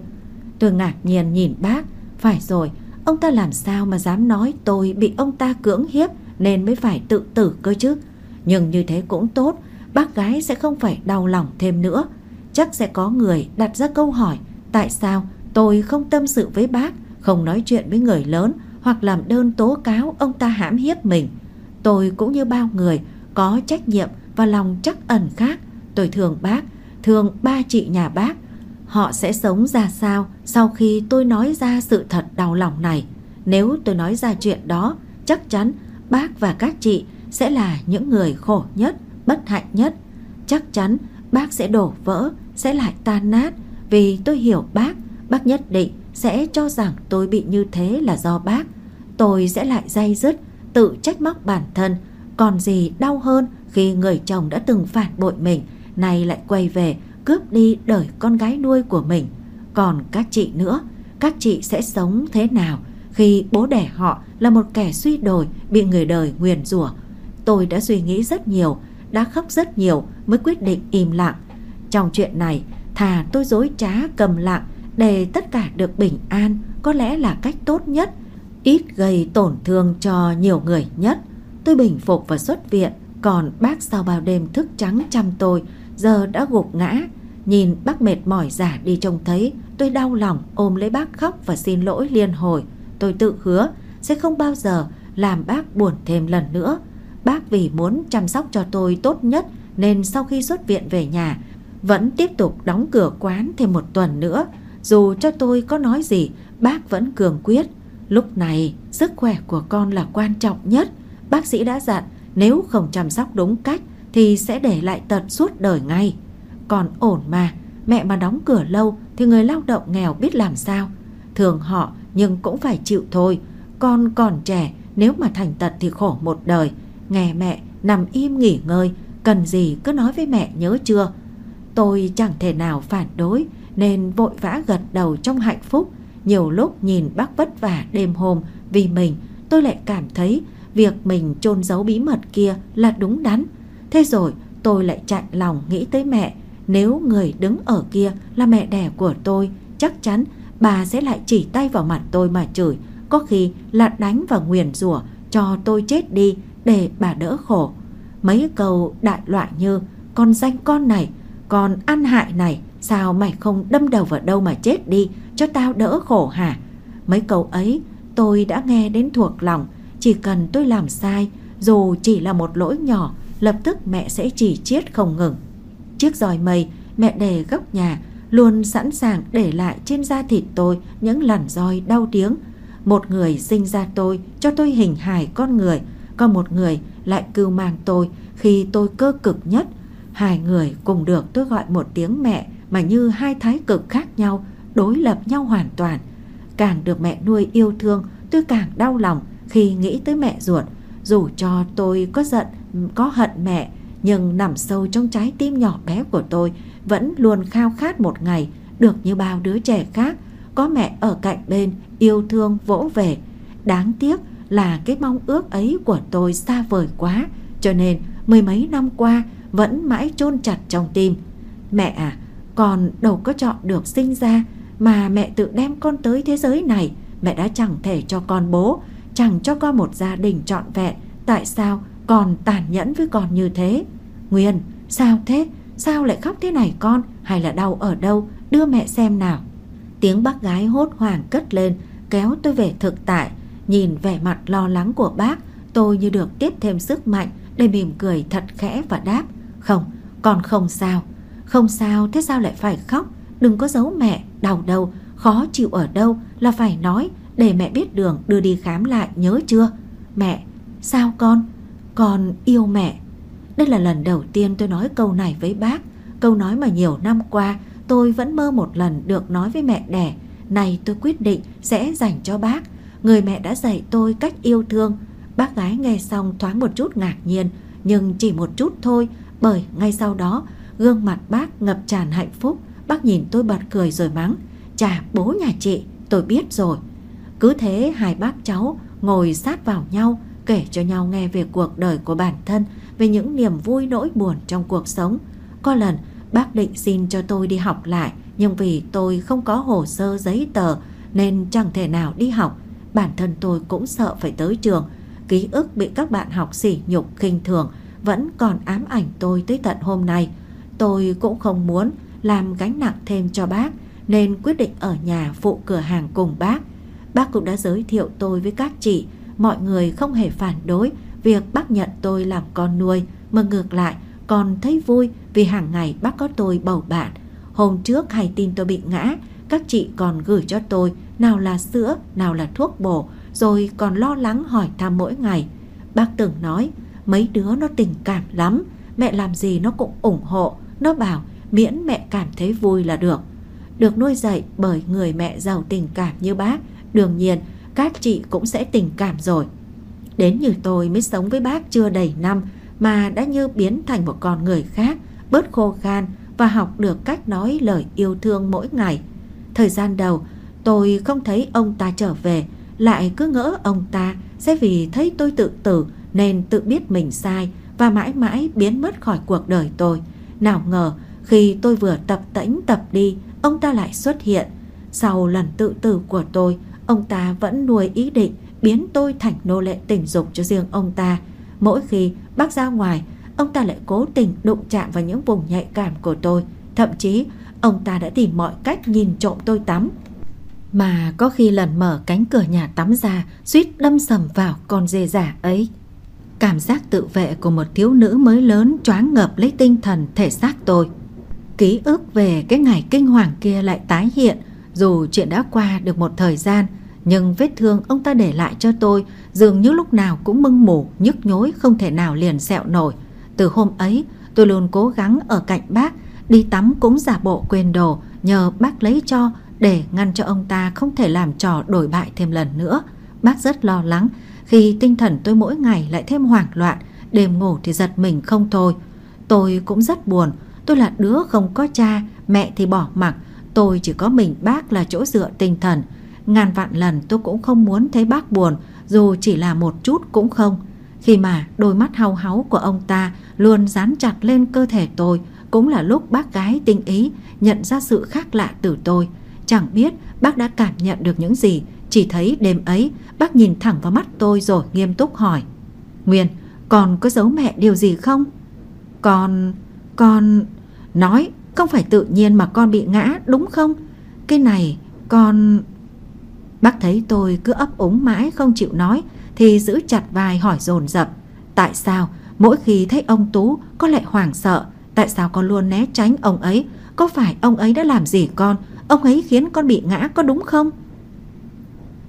Tôi ngạc nhiên nhìn bác Phải rồi Ông ta làm sao mà dám nói tôi bị ông ta cưỡng hiếp nên mới phải tự tử cơ chứ. Nhưng như thế cũng tốt, bác gái sẽ không phải đau lòng thêm nữa. Chắc sẽ có người đặt ra câu hỏi tại sao tôi không tâm sự với bác, không nói chuyện với người lớn hoặc làm đơn tố cáo ông ta hãm hiếp mình. Tôi cũng như bao người có trách nhiệm và lòng chắc ẩn khác. Tôi thường bác, thường ba chị nhà bác. Họ sẽ sống ra sao sau khi tôi nói ra sự thật đau lòng này. Nếu tôi nói ra chuyện đó, chắc chắn bác và các chị sẽ là những người khổ nhất, bất hạnh nhất. Chắc chắn bác sẽ đổ vỡ, sẽ lại tan nát vì tôi hiểu bác, bác nhất định sẽ cho rằng tôi bị như thế là do bác. Tôi sẽ lại day dứt, tự trách móc bản thân. Còn gì đau hơn khi người chồng đã từng phản bội mình, nay lại quay về cướp đi đời con gái nuôi của mình. Còn các chị nữa, các chị sẽ sống thế nào khi bố đẻ họ là một kẻ suy đồi bị người đời nguyền rủa. Tôi đã suy nghĩ rất nhiều, đã khóc rất nhiều mới quyết định im lặng. Trong chuyện này, thà tôi dối trá cầm lặng để tất cả được bình an có lẽ là cách tốt nhất, ít gây tổn thương cho nhiều người nhất. Tôi bình phục và xuất viện, còn bác sau bao đêm thức trắng chăm tôi, giờ đã gục ngã. Nhìn bác mệt mỏi giả đi trông thấy, tôi đau lòng ôm lấy bác khóc và xin lỗi liên hồi. Tôi tự hứa sẽ không bao giờ làm bác buồn thêm lần nữa. Bác vì muốn chăm sóc cho tôi tốt nhất nên sau khi xuất viện về nhà vẫn tiếp tục đóng cửa quán thêm một tuần nữa. Dù cho tôi có nói gì, bác vẫn cường quyết. Lúc này, sức khỏe của con là quan trọng nhất. Bác sĩ đã dặn nếu không chăm sóc đúng cách thì sẽ để lại tật suốt đời ngay. Còn ổn mà, mẹ mà đóng cửa lâu thì người lao động nghèo biết làm sao. Thường họ nhưng cũng phải chịu thôi. Con còn trẻ, nếu mà thành tật thì khổ một đời. Nghe mẹ, nằm im nghỉ ngơi, cần gì cứ nói với mẹ nhớ chưa. Tôi chẳng thể nào phản đối nên vội vã gật đầu trong hạnh phúc. Nhiều lúc nhìn bác vất vả đêm hôm vì mình tôi lại cảm thấy việc mình chôn giấu bí mật kia là đúng đắn. Thế rồi tôi lại chạnh lòng nghĩ tới mẹ. Nếu người đứng ở kia là mẹ đẻ của tôi, chắc chắn bà sẽ lại chỉ tay vào mặt tôi mà chửi. Có khi là đánh và nguyền rủa cho tôi chết đi để bà đỡ khổ. Mấy câu đại loại như con danh con này, con ăn hại này, sao mày không đâm đầu vào đâu mà chết đi cho tao đỡ khổ hả? Mấy câu ấy tôi đã nghe đến thuộc lòng, chỉ cần tôi làm sai, dù chỉ là một lỗi nhỏ, lập tức mẹ sẽ chỉ chiết không ngừng. Chiếc giòi mây mẹ để góc nhà luôn sẵn sàng để lại trên da thịt tôi những lằn roi đau tiếng Một người sinh ra tôi cho tôi hình hài con người, còn một người lại cưu mang tôi khi tôi cơ cực nhất. Hai người cùng được tôi gọi một tiếng mẹ mà như hai thái cực khác nhau, đối lập nhau hoàn toàn. Càng được mẹ nuôi yêu thương, tôi càng đau lòng khi nghĩ tới mẹ ruột. Dù cho tôi có giận, có hận mẹ, nhưng nằm sâu trong trái tim nhỏ bé của tôi vẫn luôn khao khát một ngày được như bao đứa trẻ khác, có mẹ ở cạnh bên, yêu thương vỗ về. Đáng tiếc là cái mong ước ấy của tôi xa vời quá, cho nên mười mấy năm qua vẫn mãi chôn chặt trong tim. Mẹ à, con đâu có chọn được sinh ra mà mẹ tự đem con tới thế giới này. Mẹ đã chẳng thể cho con bố, chẳng cho con một gia đình trọn vẹn. Tại sao con tàn nhẫn với con như thế? Nguyên, sao thế? Sao lại khóc thế này con? Hay là đau ở đâu? Đưa mẹ xem nào. Tiếng bác gái hốt hoảng cất lên, kéo tôi về thực tại. Nhìn vẻ mặt lo lắng của bác, tôi như được tiếp thêm sức mạnh để mỉm cười thật khẽ và đáp. Không, con không sao. Không sao, thế sao lại phải khóc? Đừng có giấu mẹ, đau đâu, khó chịu ở đâu là phải nói để mẹ biết đường đưa đi khám lại nhớ chưa? Mẹ, sao con? Con yêu mẹ. Đây là lần đầu tiên tôi nói câu này với bác. Câu nói mà nhiều năm qua tôi vẫn mơ một lần được nói với mẹ đẻ. Này tôi quyết định sẽ dành cho bác. Người mẹ đã dạy tôi cách yêu thương. Bác gái nghe xong thoáng một chút ngạc nhiên, nhưng chỉ một chút thôi, bởi ngay sau đó gương mặt bác ngập tràn hạnh phúc. Bác nhìn tôi bật cười rồi mắng. Chà bố nhà chị, tôi biết rồi. Cứ thế hai bác cháu ngồi sát vào nhau, kể cho nhau nghe về cuộc đời của bản thân, về những niềm vui nỗi buồn trong cuộc sống. Có lần bác định xin cho tôi đi học lại, nhưng vì tôi không có hồ sơ giấy tờ nên chẳng thể nào đi học. bản thân tôi cũng sợ phải tới trường. Ký ức bị các bạn học sỉ nhục khinh thường vẫn còn ám ảnh tôi tới tận hôm nay. Tôi cũng không muốn làm gánh nặng thêm cho bác nên quyết định ở nhà phụ cửa hàng cùng bác. Bác cũng đã giới thiệu tôi với các chị, mọi người không hề phản đối việc bác nhận tôi làm con nuôi, mà ngược lại còn thấy vui vì hàng ngày bác có tôi bầu bạn. Hôm trước hay tin tôi bị ngã, các chị còn gửi cho tôi nào là sữa, nào là thuốc bổ, rồi còn lo lắng hỏi thăm mỗi ngày. Bác từng nói, mấy đứa nó tình cảm lắm, mẹ làm gì nó cũng ủng hộ, nó bảo miễn mẹ cảm thấy vui là được. Được nuôi dạy bởi người mẹ giàu tình cảm như bác, đương nhiên các chị cũng sẽ tình cảm rồi. Đến như tôi mới sống với bác chưa đầy năm mà đã như biến thành một con người khác, bớt khô khan và học được cách nói lời yêu thương mỗi ngày. Thời gian đầu, tôi không thấy ông ta trở về, lại cứ ngỡ ông ta sẽ vì thấy tôi tự tử nên tự biết mình sai và mãi mãi biến mất khỏi cuộc đời tôi. Nào ngờ khi tôi vừa tập tĩnh tập đi, ông ta lại xuất hiện. Sau lần tự tử của tôi, ông ta vẫn nuôi ý định biến tôi thành nô lệ tình dục cho riêng ông ta. Mỗi khi bác ra ngoài, ông ta lại cố tình đụng chạm vào những vùng nhạy cảm của tôi. Thậm chí, ông ta đã tìm mọi cách nhìn trộm tôi tắm. Mà có khi lần mở cánh cửa nhà tắm ra, suýt đâm sầm vào con dê giả ấy. Cảm giác tự vệ của một thiếu nữ mới lớn choáng ngợp lấy tinh thần thể xác tôi. Ký ức về cái ngày kinh hoàng kia lại tái hiện, dù chuyện đã qua được một thời gian, nhưng vết thương ông ta để lại cho tôi dường như lúc nào cũng mưng mủ, nhức nhối không thể nào liền sẹo nổi. Từ hôm ấy, tôi luôn cố gắng ở cạnh bác, đi tắm cũng giả bộ quên đồ, nhờ bác lấy cho để ngăn cho ông ta không thể làm trò đổi bại thêm lần nữa. Bác rất lo lắng khi tinh thần tôi mỗi ngày lại thêm hoảng loạn, đêm ngủ thì giật mình không thôi. Tôi cũng rất buồn, tôi là đứa không có cha, mẹ thì bỏ mặc, tôi chỉ có mình bác là chỗ dựa tinh thần. Ngàn vạn lần tôi cũng không muốn thấy bác buồn Dù chỉ là một chút cũng không Khi mà đôi mắt hau háu của ông ta Luôn dán chặt lên cơ thể tôi Cũng là lúc bác gái tinh ý Nhận ra sự khác lạ từ tôi Chẳng biết bác đã cảm nhận được những gì chỉ thấy đêm ấy, Bác nhìn thẳng vào mắt tôi rồi nghiêm túc hỏi. Nguyên, Còn có giấu mẹ điều gì không? Con Con, Nói, không phải tự nhiên mà con bị ngã, đúng không? Cái này, con Bác thấy tôi cứ ấp úng mãi không chịu nói, thì giữ chặt vai hỏi dồn dập. Tại sao mỗi khi thấy ông Tú con lại hoảng sợ? Tại sao con luôn né tránh ông ấy? Có phải ông ấy đã làm gì con? Ông ấy khiến con bị ngã có đúng không?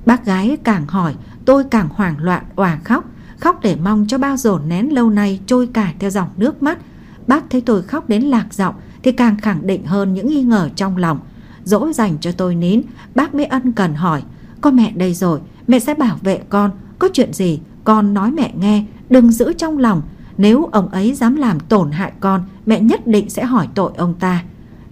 Bác gái càng hỏi Tôi càng hoảng loạn òa khóc Khóc để mong cho bao dồn nén lâu nay Trôi cả theo dòng nước mắt Bác thấy tôi khóc đến lạc giọng Thì càng khẳng định hơn những nghi ngờ trong lòng Dỗ dành cho tôi nín Bác mới ân cần hỏi có mẹ đây rồi, mẹ sẽ bảo vệ con, có chuyện gì con nói mẹ nghe, đừng giữ trong lòng. Nếu ông ấy dám làm tổn hại con, mẹ nhất định sẽ hỏi tội ông ta.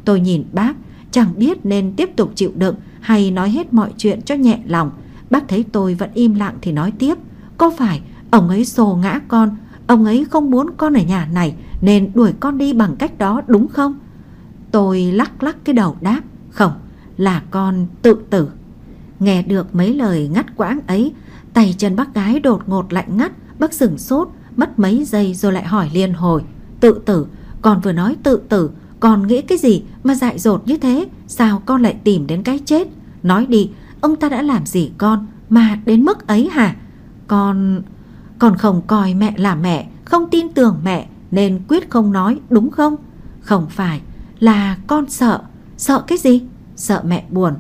Tôi nhìn bác, chẳng biết nên tiếp tục chịu đựng hay nói hết mọi chuyện cho nhẹ lòng. Bác thấy tôi vẫn im lặng thì nói tiếp. Có phải ông ấy xồ ngã con, ông ấy không muốn con ở nhà này nên đuổi con đi bằng cách đó đúng không? Tôi lắc lắc cái đầu đáp. Không, là con tự tử. Nghe được mấy lời ngắt quãng ấy, tay chân bác gái đột ngột lạnh ngắt, bác sửng sốt, mất mấy giây rồi lại hỏi liên hồi. Tự tử, con vừa nói tự tử, còn nghĩ cái gì mà dại dột như thế, sao con lại tìm đến cái chết? Nói đi, ông ta đã làm gì con mà đến mức ấy hả? Con... Con không coi mẹ là mẹ, không tin tưởng mẹ nên quyết không nói đúng không? Không phải, là con sợ. Sợ cái gì? Sợ mẹ buồn,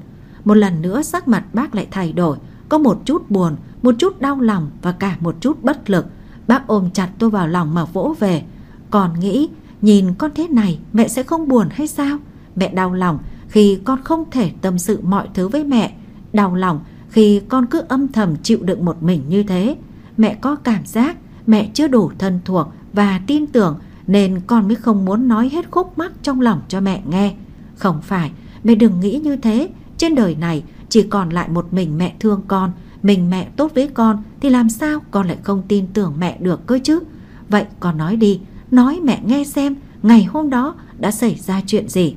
một lần nữa sắc mặt bác lại thay đổi Có một chút buồn, một chút đau lòng Và cả một chút bất lực Bác ôm chặt tôi vào lòng mà vỗ về Còn nghĩ nhìn con thế này Mẹ sẽ không buồn hay sao? Mẹ đau lòng khi con không thể tâm sự mọi thứ với mẹ. Đau lòng khi con cứ âm thầm chịu đựng một mình như thế. Mẹ có cảm giác mẹ chưa đủ thân thuộc và tin tưởng Nên con mới không muốn nói hết khúc mắc trong lòng cho mẹ nghe. Không phải, mẹ đừng nghĩ như thế. Trên đời này chỉ còn lại một mình mẹ thương con Mình mẹ tốt với con Thì làm sao con lại không tin tưởng mẹ được cơ chứ? Vậy con nói đi Nói mẹ nghe xem Ngày hôm đó đã xảy ra chuyện gì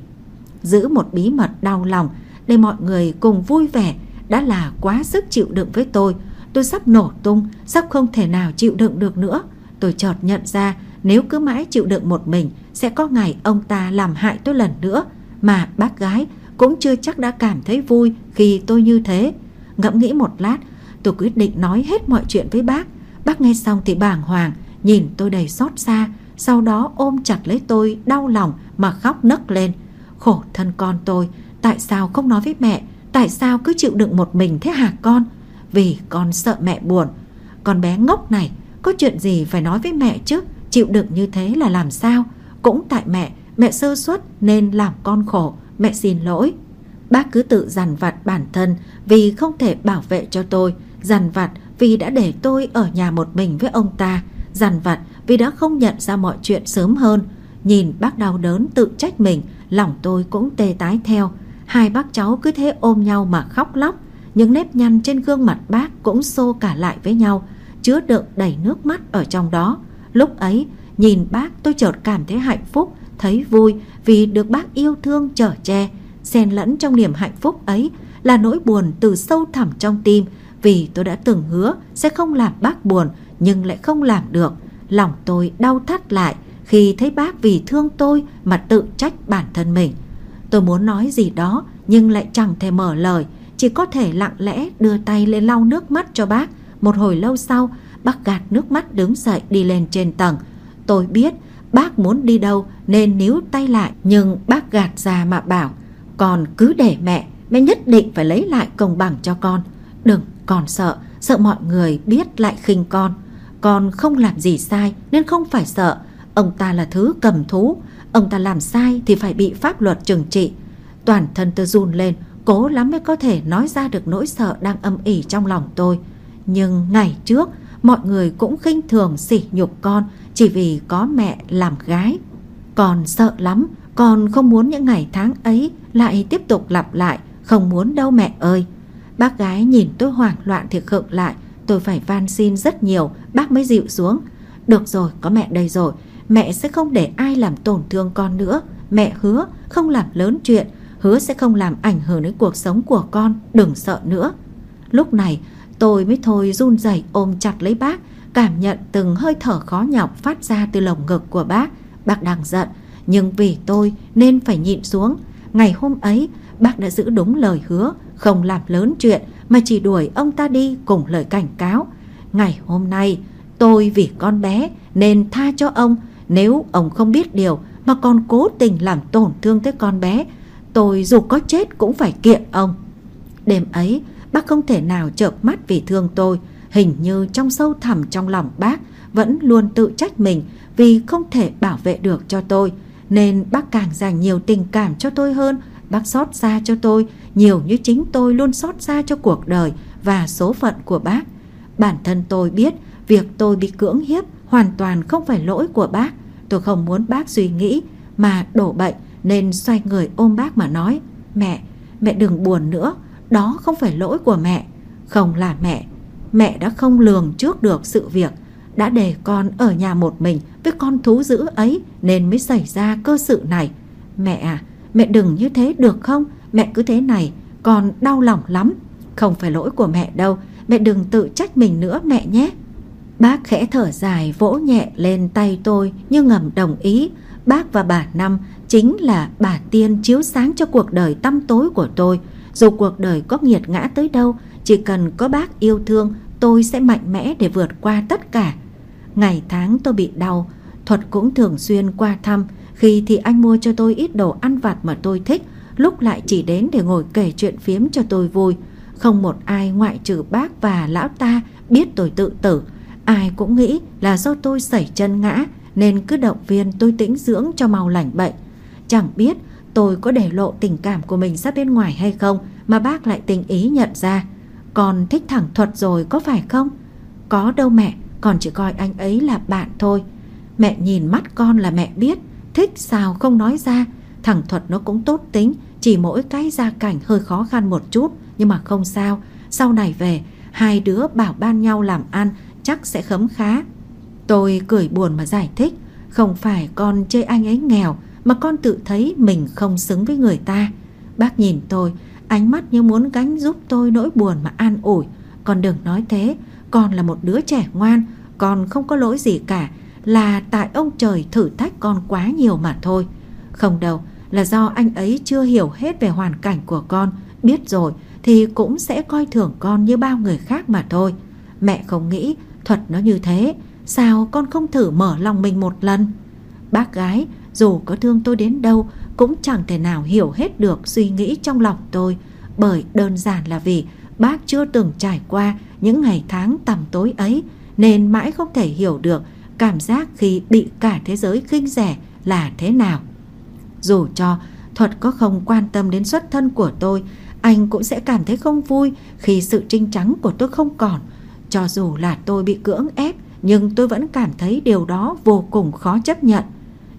Giữ một bí mật đau lòng Để mọi người cùng vui vẻ đã là quá sức chịu đựng với tôi. Tôi sắp nổ tung, sắp không thể nào chịu đựng được nữa. Tôi chợt nhận ra nếu cứ mãi chịu đựng một mình sẽ có ngày ông ta làm hại tôi lần nữa. Mà bác gái cũng chưa chắc đã cảm thấy vui khi tôi như thế. Ngẫm nghĩ một lát, tôi quyết định nói hết mọi chuyện với bác. Bác nghe xong thì bàng hoàng, nhìn tôi đầy xót xa, sau đó ôm chặt lấy tôi đau lòng mà khóc nấc lên. Khổ thân con tôi, tại sao không nói với mẹ, tại sao cứ chịu đựng một mình thế hả con? Vì con sợ mẹ buồn. Con bé ngốc này, có chuyện gì phải nói với mẹ chứ, chịu đựng như thế là làm sao? Cũng tại mẹ, mẹ sơ suất nên làm con khổ, mẹ xin lỗi. Bác cứ tự dằn vặt bản thân vì không thể bảo vệ cho tôi, dằn vặt vì đã để tôi ở nhà một mình với ông ta, dằn vặt vì đã không nhận ra mọi chuyện sớm hơn. Nhìn bác đau đớn tự trách mình, lòng tôi cũng tê tái theo. Hai bác cháu cứ thế ôm nhau mà khóc lóc, những nếp nhăn trên gương mặt bác cũng xô cả lại với nhau, chứa đựng đầy nước mắt ở trong đó. Lúc ấy, nhìn bác tôi chợt cảm thấy hạnh phúc, thấy vui vì được bác yêu thương chở che. Xen lẫn trong niềm hạnh phúc ấy là nỗi buồn từ sâu thẳm trong tim vì tôi đã từng hứa sẽ không làm bác buồn nhưng lại không làm được. Lòng tôi đau thắt lại khi thấy bác vì thương tôi mà tự trách bản thân mình. Tôi muốn nói gì đó nhưng lại chẳng thể mở lời, chỉ có thể lặng lẽ đưa tay lên lau nước mắt cho bác. Một hồi lâu sau, bác gạt nước mắt đứng dậy đi lên trên tầng. Tôi biết bác muốn đi đâu nên níu tay lại nhưng bác gạt ra mà bảo còn cứ để mẹ, mẹ nhất định phải lấy lại công bằng cho con. Đừng, còn sợ, sợ mọi người biết lại khinh con. Con không làm gì sai nên không phải sợ. Ông ta là thứ cầm thú, ông ta làm sai thì phải bị pháp luật trừng trị. Toàn thân tôi run lên, cố lắm mới có thể nói ra được nỗi sợ đang âm ỉ trong lòng tôi. Nhưng ngày trước, mọi người cũng khinh thường sỉ nhục con chỉ vì có mẹ làm gái. Còn sợ lắm, con không muốn những ngày tháng ấy lại tiếp tục lặp lại, không muốn đâu mẹ ơi. Bác gái nhìn tôi hoảng loạn thì khựng lại, tôi phải van xin rất nhiều, bác mới dịu xuống. Được rồi, có mẹ đây rồi, mẹ sẽ không để ai làm tổn thương con nữa. Mẹ hứa không làm lớn chuyện, hứa sẽ không làm ảnh hưởng đến cuộc sống của con, đừng sợ nữa. Lúc này tôi mới thôi run rẩy ôm chặt lấy bác, cảm nhận từng hơi thở khó nhọc phát ra từ lồng ngực của bác. Bác đang giận, nhưng vì tôi nên phải nhịn xuống. Ngày hôm ấy, bác đã giữ đúng lời hứa, không làm lớn chuyện mà chỉ đuổi ông ta đi cùng lời cảnh cáo. Ngày hôm nay, tôi vì con bé nên tha cho ông. Nếu ông không biết điều mà còn cố tình làm tổn thương tới con bé, tôi dù có chết cũng phải kiện ông. Đêm ấy, bác không thể nào chợp mắt vì thương tôi. Hình như trong sâu thẳm trong lòng bác vẫn luôn tự trách mình vì không thể bảo vệ được cho tôi. Nên bác càng dành nhiều tình cảm cho tôi hơn Bác xót xa cho tôi nhiều như chính tôi luôn xót xa cho cuộc đời và số phận của bác. Bản thân tôi biết việc tôi bị cưỡng hiếp hoàn toàn không phải lỗi của bác. Tôi không muốn bác suy nghĩ mà đổ bệnh nên xoay người ôm bác mà nói Mẹ, mẹ đừng buồn nữa, đó không phải lỗi của mẹ. Không là mẹ, mẹ đã không lường trước được sự việc đã để con ở nhà một mình với con thú dữ ấy nên mới xảy ra cơ sự này. Mẹ à, Mẹ đừng như thế được không? Mẹ cứ thế này Con đau lòng lắm. Không phải lỗi của mẹ đâu, Mẹ đừng tự trách mình nữa mẹ nhé. Bác khẽ thở dài, vỗ nhẹ lên tay tôi như ngầm đồng ý. Bác và bà Năm chính là bà tiên chiếu sáng cho cuộc đời tăm tối của tôi. Dù cuộc đời có nghiệt ngã tới đâu, Chỉ cần có bác yêu thương, Tôi sẽ mạnh mẽ để vượt qua tất cả. Ngày tháng tôi bị đau, Thuật cũng thường xuyên qua thăm khi thì anh mua cho tôi ít đồ ăn vặt mà tôi thích, lúc lại chỉ đến để ngồi kể chuyện phiếm cho tôi vui. Không một ai ngoại trừ bác và lão ta biết tôi tự tử. Ai cũng nghĩ là do tôi sẩy chân ngã nên cứ động viên tôi tĩnh dưỡng cho mau lành bệnh. Chẳng biết tôi có để lộ tình cảm của mình ra bên ngoài hay không mà bác lại tình ý nhận ra. Còn thích thẳng thuật rồi có phải không? Có đâu mẹ, còn chỉ coi anh ấy là bạn thôi. Mẹ nhìn mắt con là mẹ biết Thích sao không nói ra. Thằng Thuật nó cũng tốt tính Chỉ mỗi cái gia cảnh hơi khó khăn một chút Nhưng mà không sao. Sau này về Hai đứa bảo ban nhau làm ăn Chắc sẽ khấm khá. Tôi cười buồn mà giải thích Không phải con chê anh ấy nghèo Mà con tự thấy mình không xứng với người ta. Bác nhìn tôi ánh mắt như muốn gánh giúp tôi nỗi buồn mà an ủi. Con đừng nói thế, con là một đứa trẻ ngoan, con không có lỗi gì cả, là tại ông trời thử thách con quá nhiều mà thôi. Không đâu, là do anh ấy chưa hiểu hết về hoàn cảnh của con, biết rồi thì cũng sẽ coi thường con như bao người khác mà thôi. Mẹ không nghĩ thuật nó như thế, sao con không thử mở lòng mình một lần? Bác gái, dù có thương tôi đến đâu cũng chẳng thể nào hiểu hết được suy nghĩ trong lòng tôi, bởi đơn giản là vì bác chưa từng trải qua những ngày tháng tầm tối ấy nên mãi không thể hiểu được cảm giác khi bị cả thế giới khinh rẻ là thế nào. Dù cho Thuật có không quan tâm đến xuất thân của tôi, anh cũng sẽ cảm thấy không vui khi sự trinh trắng của tôi không còn. Cho dù là tôi bị cưỡng ép, nhưng tôi vẫn cảm thấy điều đó vô cùng khó chấp nhận.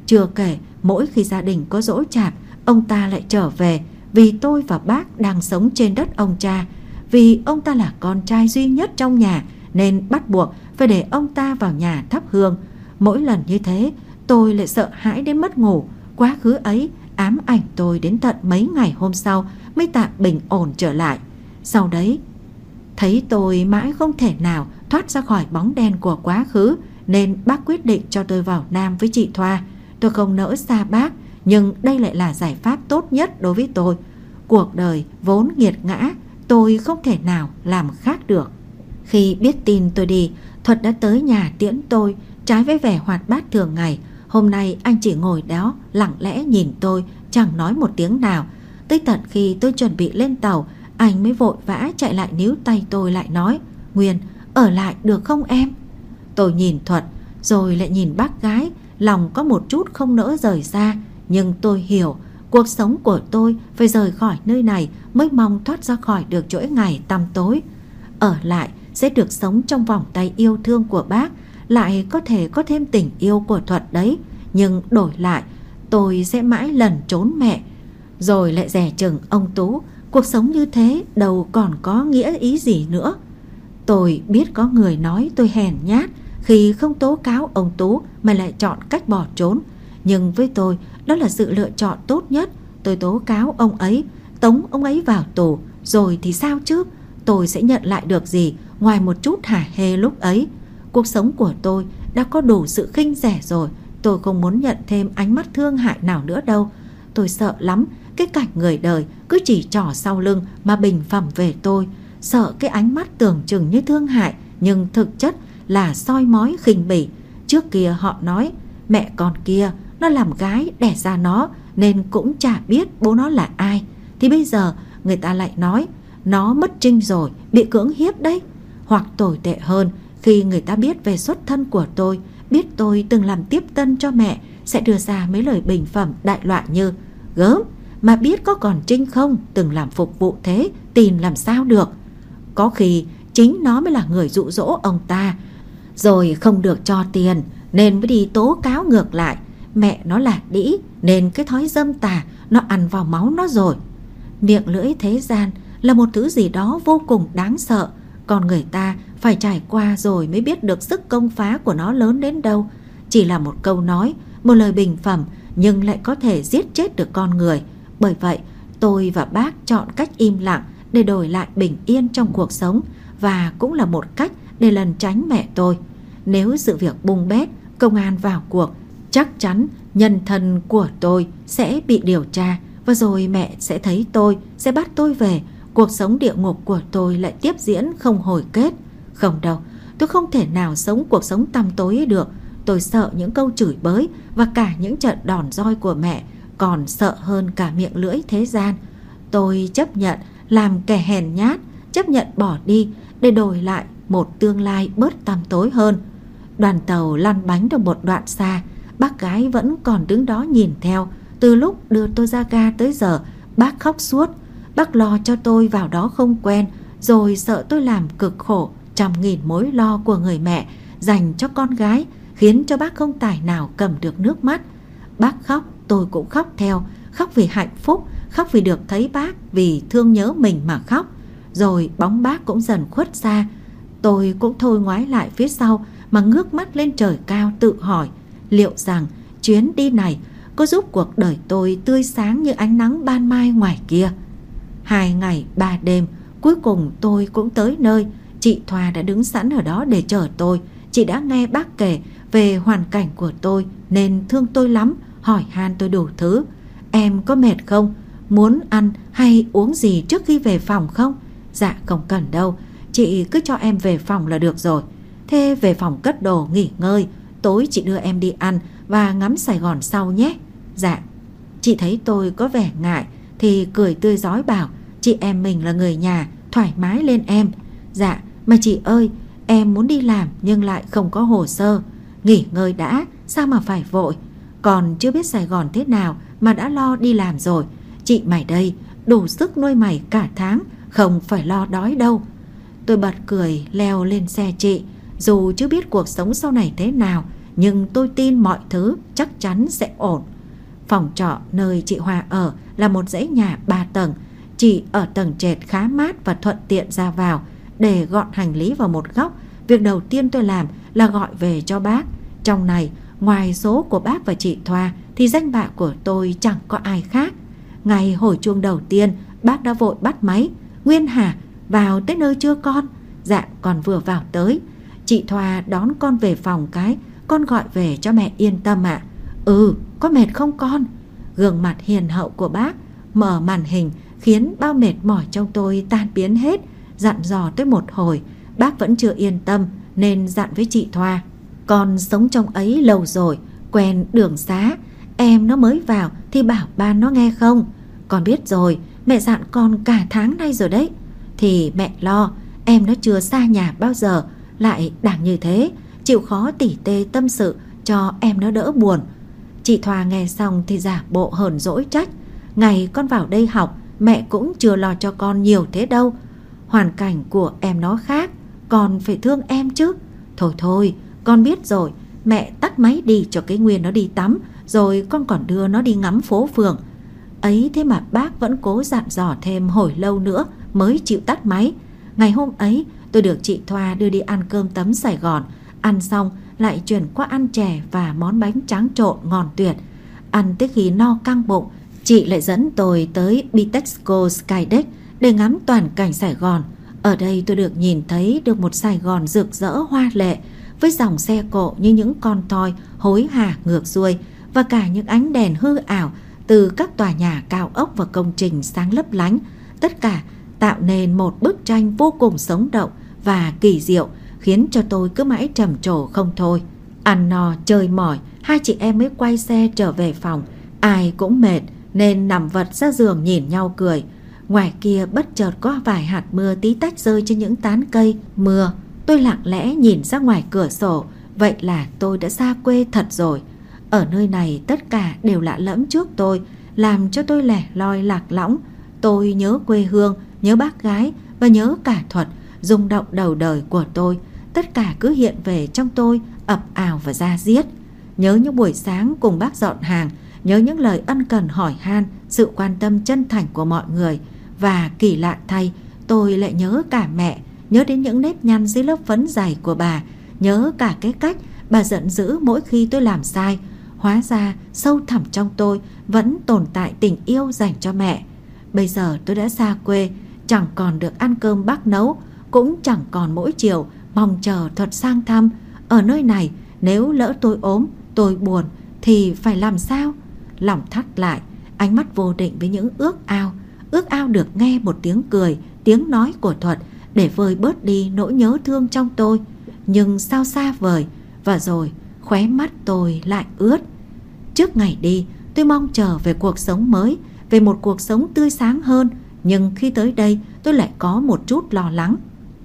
Chưa kể, mỗi khi gia đình có dỗ chạp, ông ta lại trở về vì tôi và bác đang sống trên đất ông cha. Vì ông ta là con trai duy nhất trong nhà nên bắt buộc phải để ông ta vào nhà thắp hương. Mỗi lần như thế, tôi lại sợ hãi đến mất ngủ. Quá khứ ấy ám ảnh tôi đến tận mấy ngày hôm sau mới tạm bình ổn trở lại. Sau đấy, thấy tôi mãi không thể nào thoát ra khỏi bóng đen của quá khứ nên bác quyết định cho tôi vào Nam với chị Thoa. Tôi không nỡ xa bác, nhưng đây lại là giải pháp tốt nhất đối với tôi. Cuộc đời vốn nghiệt ngã, tôi không thể nào làm khác được. Khi biết tin tôi đi, Thuật đã tới nhà tiễn tôi, trái với vẻ hoạt bát thường ngày. Hôm nay anh chỉ ngồi đó, lặng lẽ nhìn tôi, chẳng nói một tiếng nào. Tới tận khi tôi chuẩn bị lên tàu, anh mới vội vã chạy lại níu tay tôi lại nói Nguyên, ở lại được không em? Tôi nhìn Thuật, rồi lại nhìn bác gái, lòng có một chút không nỡ rời ra. Nhưng tôi hiểu, cuộc sống của tôi phải rời khỏi nơi này mới mong thoát ra khỏi được chuỗi ngày tăm tối. Ở lại sẽ được sống trong vòng tay yêu thương của bác, lại có thể có thêm tình yêu của Thuật đấy. Nhưng đổi lại, tôi sẽ mãi lần trốn mẹ. Rồi lại rẻ chừng ông Tú, cuộc sống như thế đâu còn có nghĩa ý gì nữa. Tôi biết có người nói tôi hèn nhát khi không tố cáo ông Tú mà lại chọn cách bỏ trốn. Nhưng với tôi, đó là sự lựa chọn tốt nhất. Tôi tố cáo ông ấy, tống ông ấy vào tù, rồi thì sao chứ? Tôi sẽ nhận lại được gì ngoài một chút hả hê lúc ấy? Cuộc sống của tôi đã có đủ sự khinh rẻ rồi. Tôi không muốn nhận thêm ánh mắt thương hại nào nữa đâu. Tôi sợ lắm cái cảnh người đời cứ chỉ trỏ sau lưng mà bình phẩm về tôi. Sợ cái ánh mắt tưởng chừng như thương hại nhưng thực chất là soi mói khinh bỉ. Trước kia họ nói mẹ con kia nó làm gái đẻ ra nó nên cũng chả biết bố nó là ai. Thì bây giờ người ta lại nói nó mất trinh rồi, bị cưỡng hiếp đấy. Hoặc tồi tệ hơn. Khi người ta biết về xuất thân của tôi, biết tôi từng làm tiếp tân cho mẹ sẽ đưa ra mấy lời bình phẩm đại loại như gớm mà biết có còn trinh không? Từng làm phục vụ thế tin làm sao được. Có khi chính nó mới là người dụ dỗ ông ta. Rồi không được cho tiền nên mới đi tố cáo ngược lại. Mẹ nó là đĩ nên cái thói dâm tà nó ăn vào máu nó rồi. Miệng lưỡi thế gian là một thứ gì đó vô cùng đáng sợ, còn người ta phải trải qua rồi mới biết được sức công phá của nó lớn đến đâu. Chỉ là một câu nói, một lời bình phẩm nhưng lại có thể giết chết được con người. Bởi vậy, tôi và bác chọn cách im lặng để đổi lại bình yên trong cuộc sống và cũng là một cách để lần tránh mẹ tôi. Nếu sự việc bung bét, công an vào cuộc, chắc chắn nhân thân của tôi sẽ bị điều tra và rồi mẹ sẽ thấy tôi, sẽ bắt tôi về. Cuộc sống địa ngục của tôi lại tiếp diễn không hồi kết. Không đâu, tôi không thể nào sống cuộc sống tăm tối được. Tôi sợ những câu chửi bới và cả những trận đòn roi của mẹ, còn sợ hơn cả miệng lưỡi thế gian. Tôi chấp nhận làm kẻ hèn nhát, chấp nhận bỏ đi để đổi lại một tương lai bớt tăm tối hơn. Đoàn tàu lăn bánh được một đoạn xa, bác gái vẫn còn đứng đó nhìn theo. Từ lúc đưa tôi ra ga tới giờ, bác khóc suốt. Bác lo cho tôi vào đó không quen, rồi sợ tôi làm cực khổ trăm nghìn mối lo của người mẹ dành cho con gái, khiến cho bác không tài nào cầm được nước mắt. Bác khóc, tôi cũng khóc theo, khóc vì hạnh phúc, khóc vì được thấy bác, vì thương nhớ mình mà khóc. Rồi bóng bác cũng dần khuất xa, tôi cũng thôi ngoái lại phía sau mà ngước mắt lên trời cao tự hỏi liệu rằng chuyến đi này có giúp cuộc đời tôi tươi sáng như ánh nắng ban mai ngoài kia. Hai ngày, ba đêm, Cuối cùng tôi cũng tới nơi. Chị Thoa đã đứng sẵn ở đó để chờ tôi. Chị đã nghe bác kể về hoàn cảnh của tôi, Nên thương tôi lắm, Hỏi han tôi đủ thứ. Em có mệt không? Muốn ăn hay uống gì trước khi về phòng không? Dạ không cần đâu. Chị cứ cho em về phòng là được rồi. Thế về phòng cất đồ, nghỉ ngơi. Tối chị đưa em đi ăn Và ngắm Sài Gòn sau nhé. Dạ. Chị thấy tôi có vẻ ngại thì cười tươi giói bảo, Chị em mình là người nhà, Thoải mái lên em. Dạ mà chị ơi, Em muốn đi làm nhưng lại không có hồ sơ. Nghỉ ngơi đã, Sao mà phải vội? Còn chưa biết Sài Gòn thế nào Mà đã lo đi làm rồi. Chị mày đây, đủ sức nuôi mày cả tháng, Không phải lo đói đâu. Tôi bật cười leo lên xe chị. Dù chưa biết cuộc sống sau này thế nào, Nhưng tôi tin mọi thứ chắc chắn sẽ ổn. Phòng trọ nơi chị Hòa ở là một dãy nhà 3 tầng. Chị ở tầng trệt khá mát và thuận tiện ra vào. Để gọn hành lý vào một góc, Việc đầu tiên tôi làm là gọi về cho bác. Trong này, ngoài số của bác và chị Thoa Thì danh bạ của tôi chẳng có ai khác. Ngày hồi chuông đầu tiên, Bác đã vội bắt máy. Nguyên Hà, vào tới nơi chưa con? Dạ con vừa vào tới. Chị Thoa đón con về phòng cái, Con gọi về cho mẹ yên tâm ạ. Ừ có mệt không con? Gương mặt hiền hậu của bác, Mở màn hình, khiến bao mệt mỏi trong tôi tan biến hết, Dặn dò tới một hồi. Bác vẫn chưa yên tâm, Nên dặn với chị Thoa. Con sống trong ấy lâu rồi, Quen đường xá. Em nó mới vào thì bảo ba nó nghe không? Con biết rồi, Mẹ dặn con cả tháng nay rồi đấy. Thì mẹ lo, Em nó chưa xa nhà bao giờ, Lại đảng như thế, Chịu khó tỉ tê tâm sự Cho em nó đỡ buồn. Chị Thoa nghe xong thì giả bộ hờn dỗi trách. Ngày con vào đây học, Mẹ cũng chưa lo cho con nhiều thế đâu. Hoàn cảnh của em nó khác, Con phải thương em chứ. Thôi thôi, con biết rồi, Mẹ tắt máy đi cho cái Nguyên nó đi tắm, Rồi con còn đưa nó đi ngắm phố phường. Ấy thế mà bác vẫn cố dặn dò thêm hồi lâu nữa Mới chịu tắt máy. Ngày hôm ấy, tôi được chị Thoa đưa đi ăn cơm tấm Sài Gòn. Ăn xong lại chuyển qua ăn chè và món bánh tráng trộn ngon tuyệt Ăn tới khi no căng bụng, Chị lại dẫn tôi tới Bitexco Skydeck để ngắm toàn cảnh Sài Gòn. Ở đây tôi được nhìn thấy được một Sài Gòn rực rỡ hoa lệ, với dòng xe cộ như những con toi hối hả ngược xuôi, và cả những ánh đèn hư ảo từ các tòa nhà cao ốc và công trình sáng lấp lánh. Tất cả tạo nên một bức tranh vô cùng sống động và kỳ diệu khiến cho tôi cứ mãi trầm trồ không thôi. Ăn no chơi mỏi, hai chị em mới quay xe trở về phòng. Ai cũng mệt nên nằm vật ra giường nhìn nhau cười. Ngoài kia bất chợt có vài hạt mưa tí tách rơi trên những tán cây. Mưa, tôi lặng lẽ nhìn ra ngoài cửa sổ. Vậy là tôi đã xa quê thật rồi. Ở nơi này tất cả đều lạ lẫm trước tôi, làm cho tôi lẻ loi lạc lõng. Tôi nhớ quê hương, nhớ bác gái và nhớ cả thuật, rung động đầu đời của tôi. Tất cả cứ hiện về trong tôi, ập ảo và ra diết. Nhớ những buổi sáng cùng bác dọn hàng, nhớ những lời ân cần hỏi han, sự quan tâm chân thành của mọi người. Và kỳ lạ thay, tôi lại nhớ cả mẹ, nhớ đến những nếp nhăn dưới lớp phấn dày của bà, nhớ cả cái cách bà giận dữ mỗi khi tôi làm sai. Hóa ra sâu thẳm trong tôi vẫn tồn tại tình yêu dành cho mẹ. Bây giờ tôi đã xa quê, chẳng còn được ăn cơm bác nấu, cũng chẳng còn mỗi chiều mong chờ thuật sang thăm. Ở nơi này, nếu lỡ tôi ốm, tôi buồn, thì phải làm sao? Lòng thắt lại, ánh mắt vô định với những ước ao. Ước ao được nghe một tiếng cười, tiếng nói của Thuật để vơi bớt đi nỗi nhớ thương trong tôi. Nhưng sao xa vời, và rồi khóe mắt tôi lại ướt. Trước ngày đi, tôi mong chờ về cuộc sống mới, về một cuộc sống tươi sáng hơn. Nhưng khi tới đây, tôi lại có một chút lo lắng.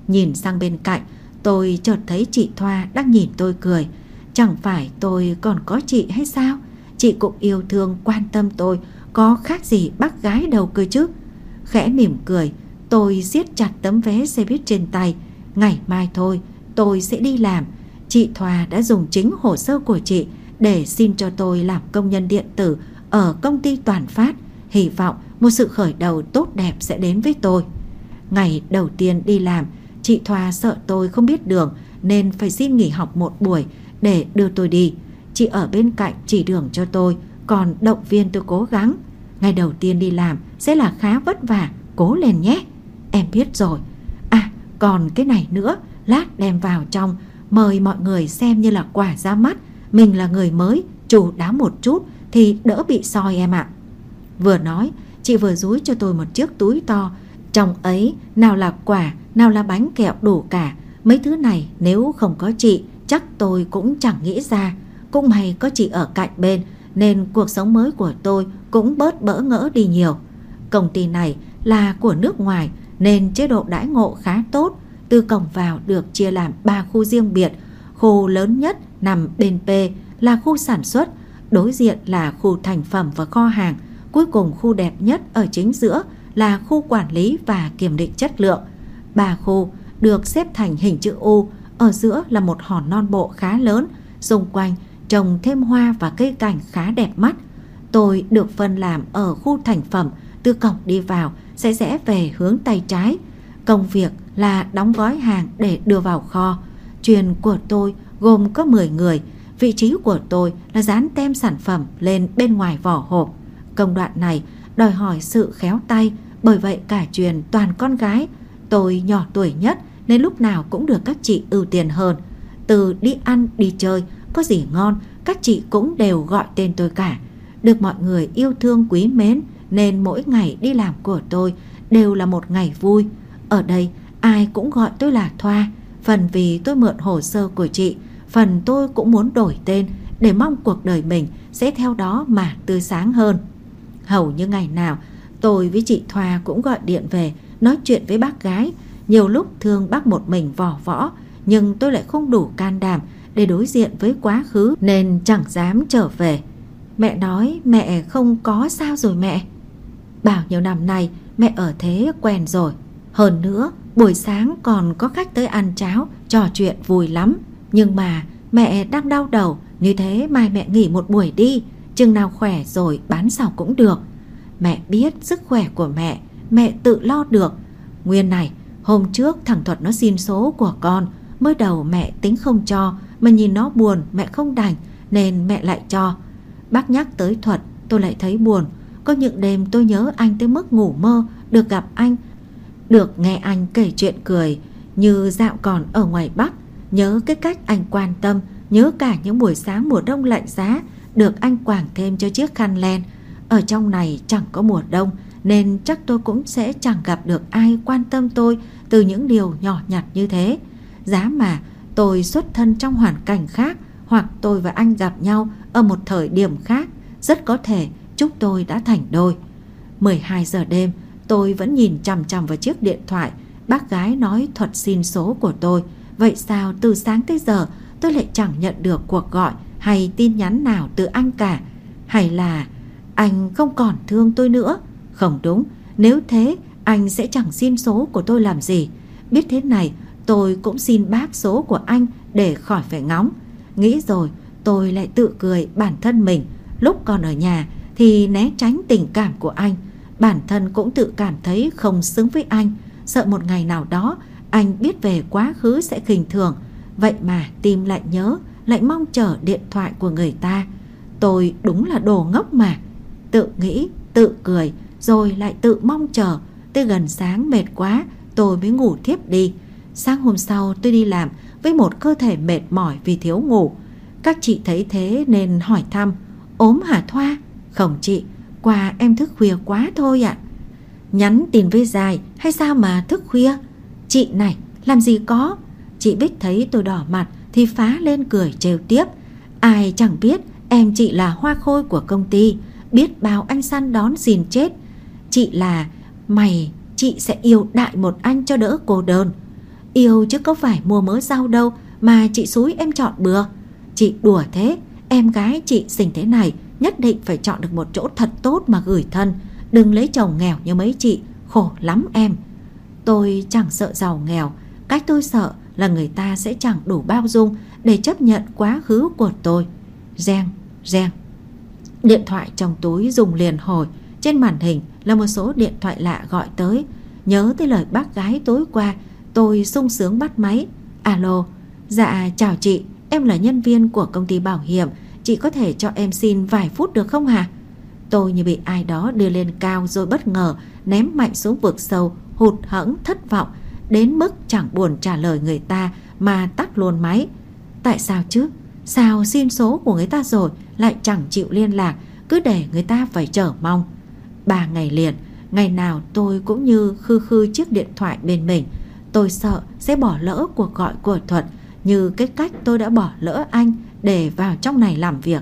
Nhìn sang bên cạnh, tôi chợt thấy chị Thoa đang nhìn tôi cười. Chẳng phải tôi còn có chị hay sao? Chị cũng yêu thương, quan tâm tôi. Có khác gì bác gái đâu cơ chứ? Khẽ mỉm cười, Tôi siết chặt tấm vé xe buýt trên tay. Ngày mai thôi, tôi sẽ đi làm. Chị Thoa đã dùng chính hồ sơ của chị Để xin cho tôi làm công nhân điện tử Ở công ty Toàn Phát. Hy vọng một sự khởi đầu tốt đẹp sẽ đến với tôi. Ngày đầu tiên đi làm Chị Thoa sợ tôi không biết đường, Nên phải xin nghỉ học một buổi Để đưa tôi đi. Chị ở bên cạnh chỉ đường cho tôi, Còn động viên tôi cố gắng. Ngày đầu tiên đi làm sẽ là khá vất vả, cố lên nhé. Em biết rồi. À còn cái này nữa, Lát đem vào trong, Mời mọi người xem như là quả ra mắt. Mình là người mới, Chủ đáo một chút Thì đỡ bị soi em ạ. Vừa nói, Chị vừa rúi cho tôi một chiếc túi to trong ấy, nào là quả, Nào là bánh kẹo đủ cả. Mấy thứ này nếu không có chị, Chắc tôi cũng chẳng nghĩ ra. Cũng may có chị ở cạnh bên, Nên cuộc sống mới của tôi Cũng bớt bỡ ngỡ đi nhiều. Công ty này là của nước ngoài, Nên chế độ đãi ngộ khá tốt. Từ cổng vào được chia làm 3 khu riêng biệt. Khu lớn nhất nằm bên P là khu sản xuất, Đối diện là khu thành phẩm và kho hàng. Cuối cùng khu đẹp nhất ở chính giữa là khu quản lý và kiểm định chất lượng. Ba khu được xếp thành hình chữ U, ở giữa là một hòn non bộ khá lớn, xung quanh trồng thêm hoa và cây cảnh khá đẹp mắt. Tôi được phân làm ở khu thành phẩm, từ cổng đi vào sẽ rẽ về hướng tay trái. Công việc là đóng gói hàng để đưa vào kho. Truyền của tôi gồm có 10 người, vị trí của tôi là dán tem sản phẩm lên bên ngoài vỏ hộp. Công đoạn này đòi hỏi sự khéo tay, bởi vậy cả truyền toàn con gái. Tôi nhỏ tuổi nhất nên lúc nào cũng được các chị ưu tiên hơn. Từ đi ăn, đi chơi, có gì ngon, các chị cũng đều gọi tên tôi cả. Được mọi người yêu thương quý mến nên mỗi ngày đi làm của tôi đều là một ngày vui. Ở đây ai cũng gọi tôi là Thoa, phần vì tôi mượn hồ sơ của chị, phần tôi cũng muốn đổi tên để mong cuộc đời mình sẽ theo đó mà tươi sáng hơn. Hầu như ngày nào tôi với chị Thoa cũng gọi điện về, nói chuyện với bác gái. Nhiều lúc thương bác một mình vỏ võ, nhưng tôi lại không đủ can đảm để đối diện với quá khứ, nên chẳng dám trở về. Mẹ nói, mẹ không có sao rồi mẹ. bảo nhiều năm nay, mẹ ở thế quen rồi. Hơn nữa, buổi sáng còn có khách tới ăn cháo, trò chuyện vui lắm. Nhưng mà mẹ đang đau đầu, như thế mai mẹ nghỉ một buổi đi Chừng nào khỏe rồi, bán sau cũng được Mẹ biết sức khỏe của mẹ Mẹ tự lo được. Nguyên này, Hôm trước thằng Thuật nó xin số của con. Mới đầu mẹ tính không cho, Mà nhìn nó buồn, mẹ không đành, Nên mẹ lại cho. Bác nhắc tới Thuật, tôi lại thấy buồn. Có những đêm tôi nhớ anh tới mức ngủ mơ, Được gặp anh, Được nghe anh kể chuyện cười, Như dạo còn ở ngoài Bắc. Nhớ cái cách anh quan tâm, Nhớ cả những buổi sáng mùa đông lạnh giá, được anh quảng thêm cho chiếc khăn len. Ở trong này chẳng có mùa đông nên chắc tôi cũng sẽ chẳng gặp được ai quan tâm tôi từ những điều nhỏ nhặt như thế. Giá mà tôi xuất thân trong hoàn cảnh khác hoặc tôi và anh gặp nhau ở một thời điểm khác, rất có thể chúng tôi đã thành đôi. 12 giờ đêm, tôi vẫn nhìn chằm chằm vào chiếc điện thoại. Bác gái nói thuật xin số của tôi. Vậy sao từ sáng tới giờ tôi lại chẳng nhận được cuộc gọi hay tin nhắn nào từ anh cả Hay là anh không còn thương tôi nữa. Không đúng, Nếu thế, anh sẽ chẳng xin số của tôi làm gì. Biết thế này, tôi cũng xin bác số của anh để khỏi phải ngóng. Nghĩ rồi, tôi lại tự cười bản thân mình. Lúc còn ở nhà thì né tránh tình cảm của anh. Bản thân cũng tự cảm thấy không xứng với anh. Sợ một ngày nào đó, anh biết về quá khứ sẽ khinh thường. Vậy mà tim lại nhớ, lại mong chờ điện thoại của người ta. Tôi đúng là đồ ngốc mà. Tự nghĩ, tự cười, rồi lại tự mong chờ. Tới gần sáng mệt quá, tôi mới ngủ thiếp đi. Sáng hôm sau tôi đi làm với một cơ thể mệt mỏi vì thiếu ngủ. Các chị thấy thế nên hỏi thăm, ốm hả Thoa? Không chị, qua em thức khuya quá thôi ạ. Nhắn tin với dài hay sao mà thức khuya? Chị này, làm gì có? Chị Bích thấy tôi đỏ mặt thì phá lên cười trêu tiếp. Ai chẳng biết em chị là hoa khôi của công ty, biết bao anh săn đón dìn chết. Chị là mày, chị sẽ yêu đại một anh cho đỡ cô đơn. Yêu chứ có phải mua mớ rau đâu mà chị xúi em chọn bừa. Chị đùa thế, em gái chị xinh thế này nhất định phải chọn được một chỗ thật tốt mà gửi thân. Đừng lấy chồng nghèo như mấy chị, khổ lắm em. Tôi chẳng sợ giàu nghèo, cách tôi sợ là người ta sẽ chẳng đủ bao dung để chấp nhận quá khứ của tôi. Reng, reng. Điện thoại trong túi dùng liền hồi, trên màn hình là một số điện thoại lạ gọi tới. Nhớ tới lời bác gái tối qua, tôi sung sướng bắt máy. Alo, dạ chào chị, em là nhân viên của công ty bảo hiểm, chị có thể cho em xin vài phút được không hả? Tôi như bị ai đó đưa lên cao rồi bất ngờ ném mạnh xuống vực sâu, hụt hẫng thất vọng, đến mức chẳng buồn trả lời người ta mà tắt luôn máy. Tại sao chứ? Sao xin số của người ta rồi lại chẳng chịu liên lạc, cứ để người ta phải chờ mong. Ba ngày liền, ngày nào tôi cũng như khư khư chiếc điện thoại bên mình. Tôi sợ sẽ bỏ lỡ cuộc gọi của Thuật như cái cách tôi đã bỏ lỡ anh để vào trong này làm việc.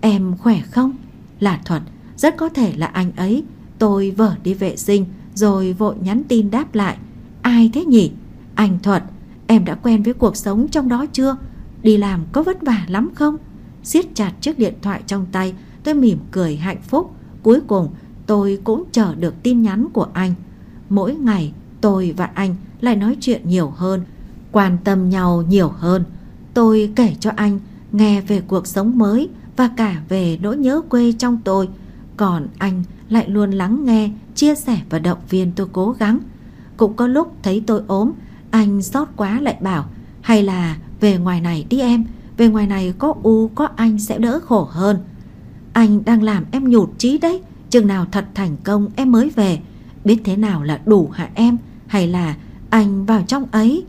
Em khỏe không? Là Thuật, rất có thể là anh ấy. Tôi vở đi vệ sinh rồi vội nhắn tin đáp lại. Ai thế nhỉ? Anh Thuật, em đã quen với cuộc sống trong đó chưa? Đi làm có vất vả lắm không? siết chặt chiếc điện thoại trong tay, tôi mỉm cười hạnh phúc. Cuối cùng tôi cũng chờ được tin nhắn của anh. Mỗi ngày tôi và anh lại nói chuyện nhiều hơn, quan tâm nhau nhiều hơn. Tôi kể cho anh nghe về cuộc sống mới và cả về nỗi nhớ quê trong tôi. Còn anh lại luôn lắng nghe, chia sẻ và động viên tôi cố gắng. Cũng có lúc thấy tôi ốm, anh xót quá lại bảo hay là về ngoài này đi em, về ngoài này có U có anh sẽ đỡ khổ hơn. Anh đang làm em nhụt chí đấy, chừng nào thật thành công em mới về. Biết thế nào là đủ hả em, hay là anh vào trong ấy?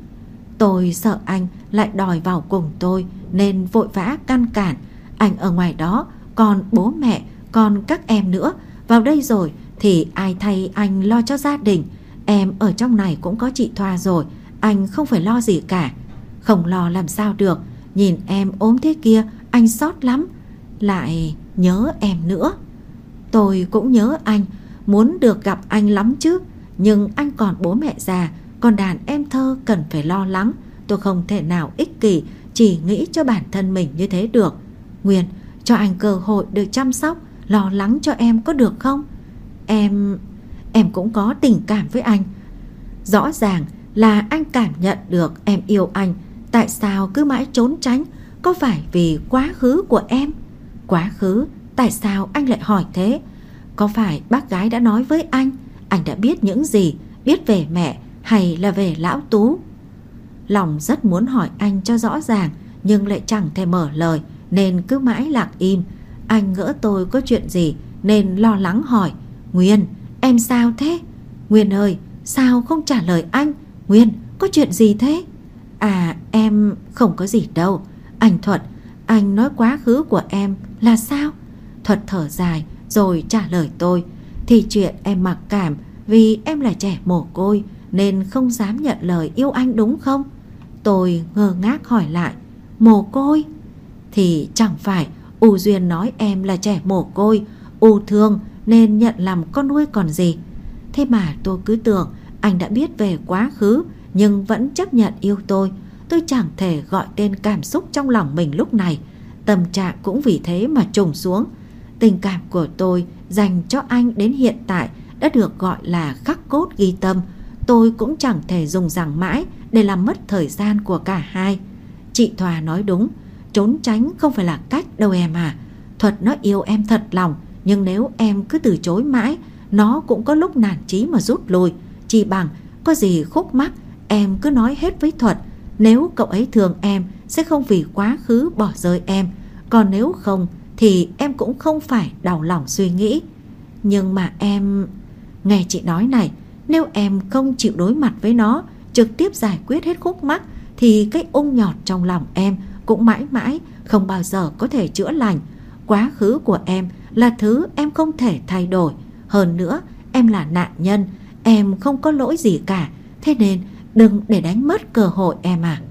Tôi sợ anh lại đòi vào cùng tôi nên vội vã căn cản. Anh ở ngoài đó, còn bố mẹ, còn các em nữa. Vào đây rồi thì ai thay anh lo cho gia đình. Em ở trong này cũng có chị Thoa rồi, anh không phải lo gì cả. Không lo làm sao được, nhìn em ốm thế kia, anh sót lắm. Lại nhớ em nữa. Tôi cũng nhớ anh, muốn được gặp anh lắm chứ. Nhưng anh còn bố mẹ già, còn đàn em thơ cần phải lo lắng. Tôi không thể nào ích kỷ, chỉ nghĩ cho bản thân mình như thế được. Nguyên, cho anh cơ hội được chăm sóc, lo lắng cho em có được không? Em... em cũng có tình cảm với anh. Rõ ràng là anh cảm nhận được em yêu anh. Tại sao cứ mãi trốn tránh? Có phải vì quá khứ của em? Quá khứ? Tại sao anh lại hỏi thế? Có phải bác gái đã nói với anh? Anh đã biết những gì? Biết về mẹ hay là về lão Tú? Lòng rất muốn hỏi anh cho rõ ràng nhưng lại chẳng thể mở lời nên cứ mãi lặng im. Anh ngỡ tôi có chuyện gì nên lo lắng hỏi Nguyên, em sao thế? Nguyên ơi, sao không trả lời anh? Nguyên, có chuyện gì thế? À, em không có gì đâu. Anh Thuật, anh nói quá khứ của em là sao? Thuật thở dài rồi trả lời tôi. Thì chuyện em mặc cảm vì em là trẻ mồ côi nên không dám nhận lời yêu anh đúng không? Tôi ngơ ngác hỏi lại. Mồ côi? Thì chẳng phải U Duyên nói em là trẻ mồ côi, U thương nên nhận làm con nuôi còn gì. Thế mà tôi cứ tưởng anh đã biết về quá khứ nhưng vẫn chấp nhận yêu tôi. Tôi chẳng thể gọi tên cảm xúc trong lòng mình lúc này. Tâm trạng cũng vì thế mà trùng xuống. Tình cảm của tôi dành cho anh đến hiện tại đã được gọi là khắc cốt ghi tâm. Tôi cũng chẳng thể dùng rằng mãi để làm mất thời gian của cả hai. Chị Thòa nói đúng, trốn tránh không phải là cách đâu em à. Thuật nó yêu em thật lòng, nhưng nếu em cứ từ chối mãi, nó cũng có lúc nản chí mà rút lui. Chỉ bằng có gì khúc mắc, em cứ nói hết với Thuật. Nếu cậu ấy thương em, sẽ không vì quá khứ bỏ rơi em. Còn nếu không, thì em cũng không phải đau lòng suy nghĩ. Nhưng mà em... Nghe chị nói này, nếu em không chịu đối mặt với nó, trực tiếp giải quyết hết khúc mắc, thì cái ung nhọt trong lòng em cũng mãi mãi không bao giờ có thể chữa lành. Quá khứ của em là thứ em không thể thay đổi. Hơn nữa, em là nạn nhân, em không có lỗi gì cả. Thế nên đừng để đánh mất cơ hội em à.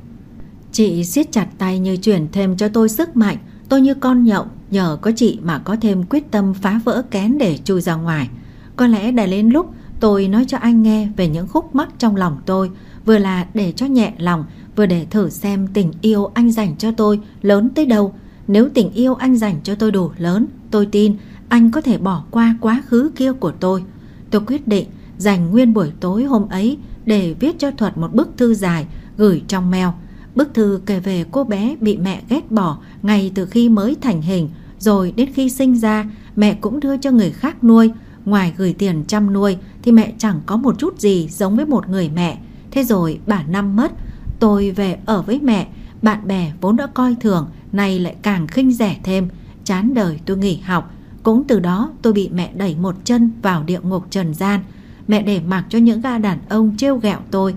Chị siết chặt tay như chuyển thêm cho tôi sức mạnh. Tôi như con nhậu, nhờ có chị mà có thêm quyết tâm phá vỡ kén để chui ra ngoài. Có lẽ đã đến lúc tôi nói cho anh nghe về những khúc mắc trong lòng tôi, vừa là để cho nhẹ lòng, vừa để thử xem tình yêu anh dành cho tôi lớn tới đâu. Nếu tình yêu anh dành cho tôi đủ lớn, tôi tin anh có thể bỏ qua quá khứ kia của tôi. Tôi quyết định dành nguyên buổi tối hôm ấy để viết cho Thuật một bức thư dài gửi trong mail. Bức thư kể về cô bé bị mẹ ghét bỏ ngay từ khi mới thành hình, rồi đến khi sinh ra, mẹ cũng đưa cho người khác nuôi. Ngoài gửi tiền chăm nuôi thì mẹ chẳng có một chút gì giống với một người mẹ. Thế rồi bà năm mất, tôi về ở với mẹ, bạn bè vốn đã coi thường, nay lại càng khinh rẻ thêm. Chán đời tôi nghỉ học, Cũng từ đó tôi bị mẹ đẩy một chân vào địa ngục trần gian Mẹ để mặc cho những gã đàn ông trêu ghẹo tôi.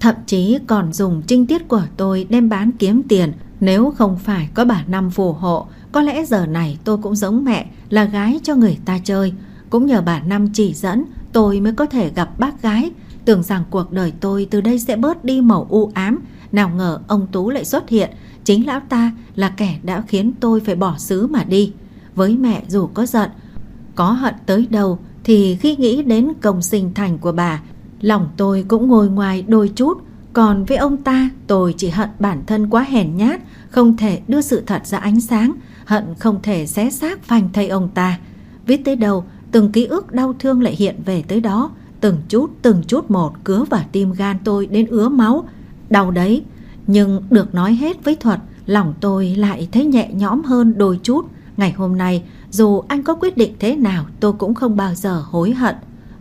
Thậm chí còn dùng trinh tiết của tôi đem bán kiếm tiền. Nếu không phải có bà Năm phù hộ, Có lẽ giờ này tôi cũng giống mẹ, là gái cho người ta chơi. Cũng nhờ bà Năm chỉ dẫn, tôi mới có thể gặp bác gái. Tưởng rằng cuộc đời tôi từ đây sẽ bớt đi màu u ám. Nào ngờ ông Tú lại xuất hiện. Chính lão ta là kẻ đã khiến tôi phải bỏ xứ mà đi. Với mẹ dù có giận, Có hận tới đâu thì khi nghĩ đến công sinh thành của bà Lòng tôi cũng ngồi ngoài đôi chút. Còn với ông ta tôi chỉ hận bản thân quá hèn nhát Không thể đưa sự thật ra ánh sáng Hận không thể xé xác phanh thay ông ta. Viết tới đầu, Từng ký ức đau thương lại hiện về tới đó. Từng chút từng chút một cứa vào tim gan tôi đến ứa máu. Đau đấy Nhưng được nói hết với Thuật Lòng tôi lại thấy nhẹ nhõm hơn đôi chút. Ngày hôm nay dù anh có quyết định thế nào Tôi cũng không bao giờ hối hận.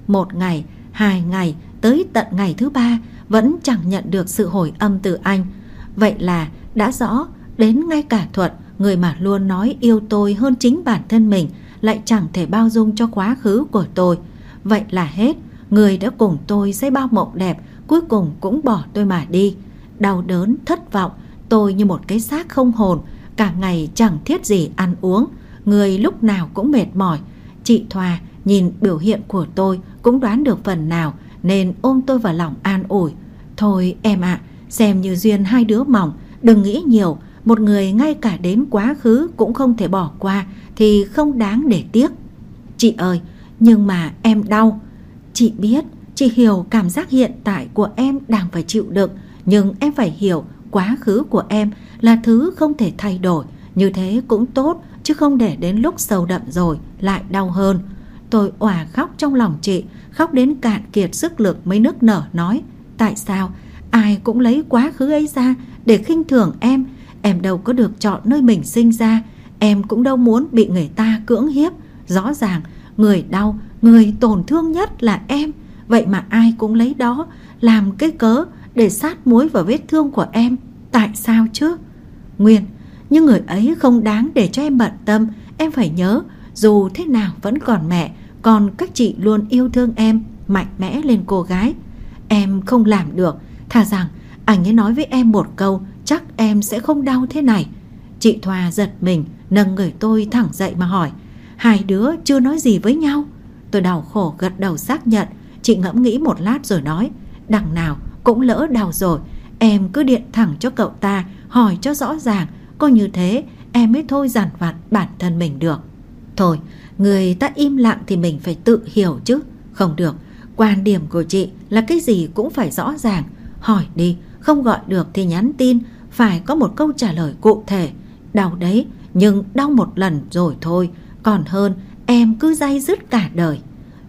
Một ngày, hai ngày Tới tận ngày thứ ba Vẫn chẳng nhận được sự hồi âm từ anh. Vậy là đã rõ Đến ngay cả Thuật Người mà luôn nói yêu tôi hơn chính bản thân mình Lại chẳng thể bao dung cho quá khứ của tôi. Vậy là hết Người đã cùng tôi xây bao mộng đẹp Cuối cùng cũng bỏ tôi mà đi. Đau đớn, thất vọng Tôi như một cái xác không hồn Cả ngày chẳng thiết gì ăn uống. Người lúc nào cũng mệt mỏi. Chị Thoa nhìn biểu hiện của tôi Cũng đoán được phần nào Nên ôm tôi vào lòng an ủi. Thôi em ạ, Xem như duyên hai đứa mỏng, Đừng nghĩ nhiều. Một người ngay cả đến quá khứ Cũng không thể bỏ qua Thì không đáng để tiếc. Chị ơi, Nhưng mà em đau. Chị biết, Chị hiểu cảm giác hiện tại của em đang phải chịu đựng, Nhưng em phải hiểu quá khứ của em là thứ không thể thay đổi. Như thế cũng tốt Chứ không để đến lúc sầu đậm rồi Lại đau hơn. Tôi òa khóc trong lòng chị, Khóc đến cạn kiệt sức lực mới nức nở, nói, Tại sao? Ai cũng lấy quá khứ ấy ra Để khinh thường em. Em đâu có được chọn nơi mình sinh ra. Em cũng đâu muốn bị người ta cưỡng hiếp. Rõ ràng, người đau, Người tổn thương nhất là em. Vậy mà ai cũng lấy đó Làm cái cớ để sát muối vào vết thương của em. Tại sao chứ? Nguyên nhưng người ấy không đáng để cho em bận tâm, Em phải nhớ, Dù thế nào vẫn còn mẹ, Còn các chị luôn yêu thương em, Mạnh mẽ lên cô gái. Em không làm được, Thà rằng anh ấy nói với em một câu, Chắc em sẽ không đau thế này. Chị Thoa giật mình, Nâng người tôi thẳng dậy mà hỏi, Hai đứa chưa nói gì với nhau? Tôi đau khổ gật đầu xác nhận, Chị ngẫm nghĩ một lát rồi nói, Đằng nào cũng lỡ đau rồi, Em cứ điện thẳng cho cậu ta, Hỏi cho rõ ràng có như thế, em mới thôi giản vặt bản thân mình được. Thôi, Người ta im lặng thì mình phải tự hiểu chứ. Không được, Quan điểm của chị là cái gì cũng phải rõ ràng. Hỏi đi, Không gọi được thì nhắn tin, Phải có một câu trả lời cụ thể. Đau đấy, Nhưng đau một lần rồi thôi. Còn hơn, em cứ day dứt cả đời.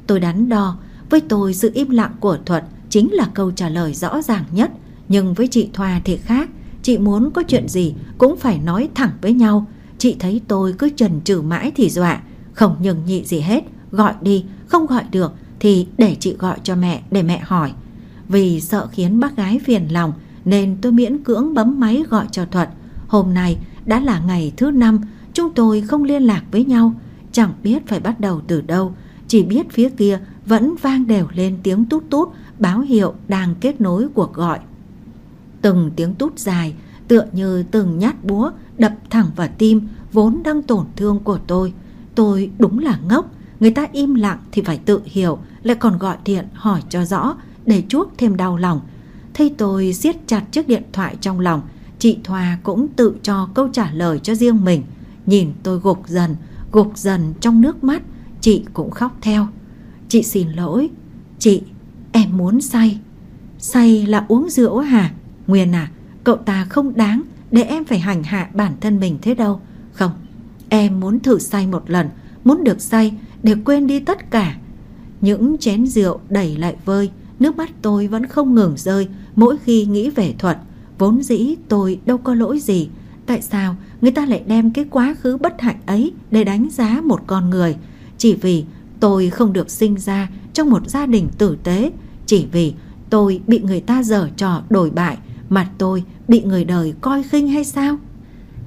Tôi đắn đo, Với tôi sự im lặng của Thuận Chính là câu trả lời rõ ràng nhất. Nhưng với chị Thoa thì khác. Chị muốn có chuyện gì cũng phải nói thẳng với nhau. Chị thấy tôi cứ chần chừ mãi thì dọa. Không nhường nhị gì hết. Gọi đi, không gọi được Thì để chị gọi cho mẹ để mẹ hỏi. Vì sợ khiến bác gái phiền lòng Nên tôi miễn cưỡng bấm máy gọi cho Thuận Hôm nay đã là ngày thứ năm Chúng tôi không liên lạc với nhau. Chẳng biết phải bắt đầu từ đâu. Chỉ biết phía kia vẫn vang đều lên tiếng tút tút Báo hiệu đang kết nối cuộc gọi. Từng tiếng tút dài, Tựa như từng nhát búa Đập thẳng vào tim Vốn đang tổn thương của tôi. Tôi đúng là ngốc, Người ta im lặng thì phải tự hiểu, Lại còn gọi điện hỏi cho rõ, Để chuốc thêm đau lòng. Thấy tôi siết chặt chiếc điện thoại trong lòng, Chị Thoa cũng tự cho câu trả lời cho riêng mình. Nhìn tôi gục dần Gục dần trong nước mắt, Chị cũng khóc theo. Chị xin lỗi, Chị, em muốn say. Say là uống rượu hả? Nguyên à cậu ta không đáng Để em phải hành hạ bản thân mình thế đâu. Không, Em muốn thử say một lần, Muốn được say để quên đi tất cả. Những chén rượu đẩy lại vơi, Nước mắt tôi vẫn không ngừng rơi Mỗi khi nghĩ về Thuật. Vốn dĩ tôi đâu có lỗi gì, Tại sao người ta lại đem cái quá khứ bất hạnh ấy Để đánh giá một con người? Chỉ vì tôi không được sinh ra Trong một gia đình tử tế, Chỉ vì tôi bị người ta dở trò đổi bại Mặt tôi bị người đời coi khinh hay sao?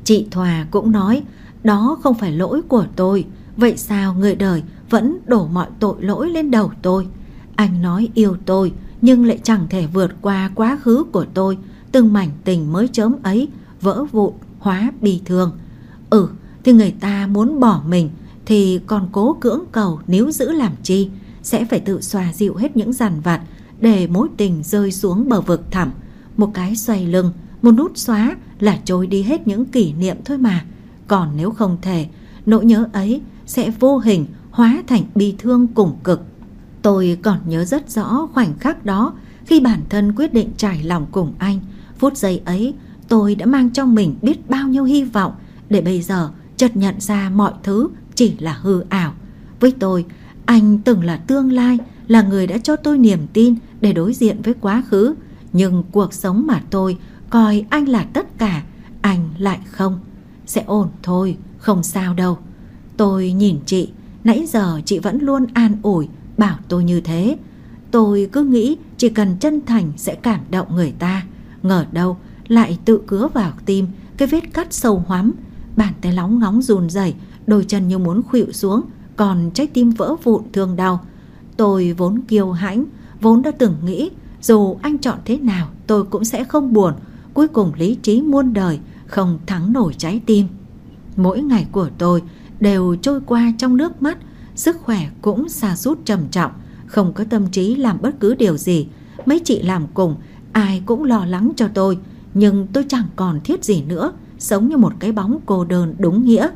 Chị Thòa cũng nói, Đó không phải lỗi của tôi. Vậy sao người đời vẫn đổ mọi tội lỗi lên đầu tôi? Anh nói yêu tôi, Nhưng lại chẳng thể vượt qua quá khứ của tôi. Từng mảnh tình mới chớm ấy Vỡ vụn, hóa bi thương. Ừ thì người ta muốn bỏ mình, Thì còn cố cưỡng cầu nếu giữ làm chi? Sẽ phải tự xòa dịu hết những dằn vặt Để mối tình rơi xuống bờ vực thẳm. Một cái xoay lưng Một nút xóa là trôi đi hết những kỷ niệm thôi mà Còn nếu không thể Nỗi nhớ ấy sẽ vô hình hóa thành bi thương cùng cực. Tôi còn nhớ rất rõ khoảnh khắc đó khi bản thân quyết định trải lòng cùng anh. Phút giây ấy, tôi đã mang trong mình biết bao nhiêu hy vọng để bây giờ chợt nhận ra mọi thứ chỉ là hư ảo. Với tôi, anh từng là tương lai, là người đã cho tôi niềm tin để đối diện với quá khứ. Nhưng cuộc sống mà tôi coi anh là tất cả, anh lại không. Sẽ ổn thôi, không sao đâu. Tôi nhìn chị, nãy giờ chị vẫn luôn an ủi, bảo tôi như thế. Tôi cứ nghĩ chỉ cần chân thành sẽ cảm động người ta. Ngờ đâu lại tự cứa vào tim cái vết cắt sâu hoắm. Bàn tay lóng ngóng run rẩy, đôi chân như muốn khuỵu xuống, còn trái tim vỡ vụn thương đau. Tôi vốn kiêu hãnh, vốn đã từng nghĩ dù anh chọn thế nào tôi cũng sẽ không buồn. Cuối cùng lý trí muôn đời không thắng nổi trái tim. Mỗi ngày của tôi đều trôi qua trong nước mắt, sức khỏe cũng xa sút trầm trọng, không có tâm trí làm bất cứ điều gì. Mấy chị làm cùng, ai cũng lo lắng cho tôi, nhưng tôi chẳng còn thiết gì nữa, sống như một cái bóng cô đơn đúng nghĩa.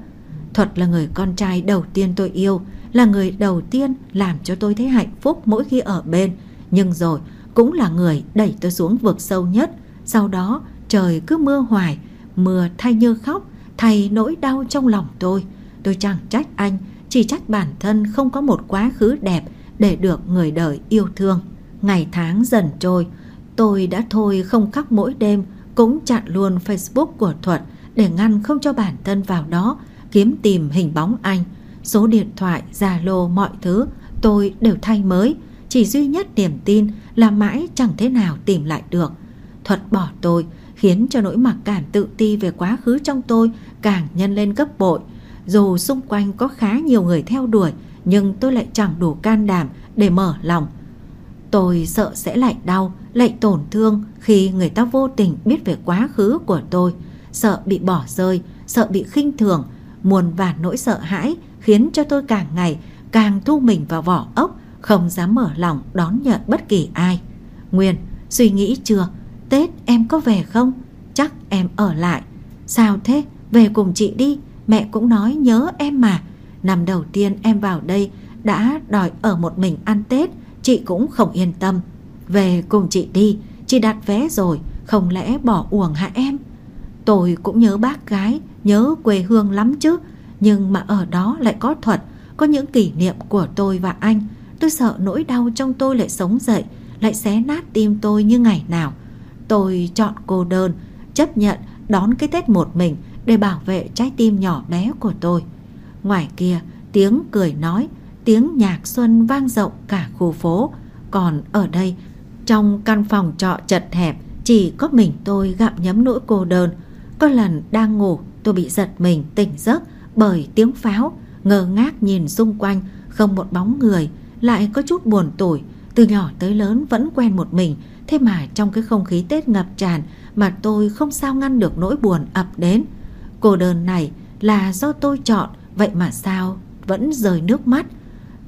Thuật là người con trai đầu tiên tôi yêu, là người đầu tiên làm cho tôi thấy hạnh phúc mỗi khi ở bên, nhưng rồi cũng là người đẩy tôi xuống vực sâu nhất. Sau đó trời cứ mưa hoài, mưa thay như khóc, thay nỗi đau trong lòng tôi. Tôi chẳng trách anh, chỉ trách bản thân không có một quá khứ đẹp để được người đời yêu thương. Ngày tháng dần trôi, tôi đã thôi không khóc mỗi đêm, cũng chặn luôn Facebook của Thuật để ngăn không cho bản thân vào đó kiếm tìm hình bóng anh. Số điện thoại, Zalo, mọi thứ tôi đều thay mới. Chỉ duy nhất niềm tin là mãi chẳng thế nào tìm lại được. Thuật bỏ tôi khiến cho nỗi mặc cảm tự ti về quá khứ trong tôi càng nhân lên gấp bội. Dù xung quanh có khá nhiều người theo đuổi Nhưng tôi lại chẳng đủ can đảm để mở lòng Tôi sợ sẽ lại đau, lại tổn thương Khi người ta vô tình biết về quá khứ của tôi Sợ bị bỏ rơi, sợ bị khinh thường Muôn vàn nỗi sợ hãi Khiến cho tôi càng ngày càng thu mình vào vỏ ốc không dám mở lòng đón nhận bất kỳ ai. Nguyên, suy nghĩ chưa? Tết em có về không? Chắc em ở lại. Sao thế? Về cùng chị đi. Mẹ cũng nói nhớ em mà. Năm đầu tiên em vào đây Đã đòi ở một mình ăn Tết. Chị cũng không yên tâm. Về cùng chị đi. Chị đặt vé rồi. Không lẽ bỏ uổng hả em? Tôi cũng nhớ bác gái Nhớ quê hương lắm chứ. Nhưng mà ở đó lại có thuật Có những kỷ niệm của tôi và anh. Tôi sợ nỗi đau trong tôi lại sống dậy Lại xé nát tim tôi như ngày nào Tôi chọn cô đơn Chấp nhận đón cái Tết một mình để bảo vệ trái tim nhỏ bé của tôi. Ngoài kia, tiếng cười nói, tiếng nhạc xuân vang rộng cả khu phố. Còn ở đây, trong căn phòng trọ chật hẹp, chỉ có mình tôi gặm nhấm nỗi cô đơn. Có lần đang ngủ, tôi bị giật mình tỉnh giấc bởi tiếng pháo, ngơ ngác nhìn xung quanh, không một bóng người, lại có chút buồn tủi. Từ nhỏ tới lớn vẫn quen một mình, thế mà trong cái không khí Tết ngập tràn mà tôi không sao ngăn được nỗi buồn ập đến. Cô đơn này là do tôi chọn Vậy mà sao? Vẫn rời nước mắt.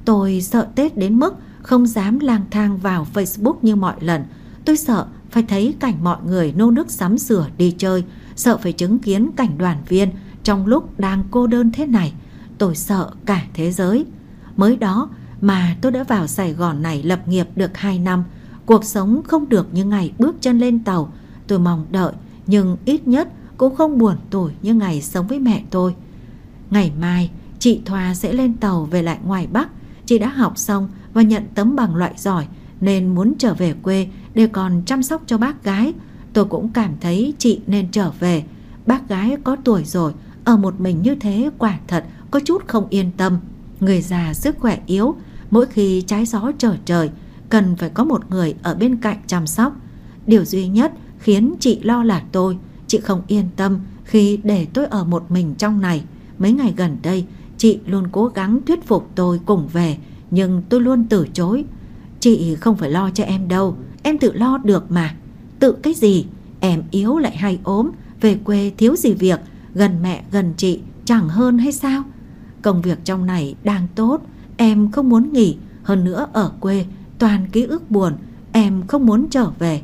Tôi sợ Tết đến mức Không dám lang thang vào Facebook như mọi lần. Tôi sợ phải thấy cảnh mọi người nô nước sắm sửa đi chơi. Sợ phải chứng kiến cảnh đoàn viên Trong lúc đang cô đơn thế này. Tôi sợ cả thế giới. Mới đó mà tôi đã vào Sài Gòn này lập nghiệp được 2 năm Cuộc sống không được như ngày bước chân lên tàu Tôi mong đợi Nhưng ít nhất cũng không buồn tủi như ngày sống với mẹ tôi. Ngày mai, chị Thoa sẽ lên tàu về lại ngoài Bắc. Chị đã học xong và nhận tấm bằng loại giỏi nên muốn trở về quê để còn chăm sóc cho bác gái. Tôi cũng cảm thấy chị nên trở về. Bác gái có tuổi rồi, ở một mình như thế quả thật có chút không yên tâm. Người già sức khỏe yếu, mỗi khi trái gió trở trời, cần phải có một người ở bên cạnh chăm sóc. Điều duy nhất khiến chị lo là tôi, Chị không yên tâm khi để tôi ở một mình trong này. Mấy ngày gần đây, Chị luôn cố gắng thuyết phục tôi cùng về Nhưng tôi luôn từ chối. Chị không phải lo cho em đâu Em tự lo được mà. Tự cái gì? Em yếu lại hay ốm Về quê thiếu gì việc Gần mẹ gần chị chẳng hơn hay sao? Công việc trong này đang tốt Em không muốn nghỉ, Hơn nữa ở quê, toàn ký ức buồn, Em không muốn trở về.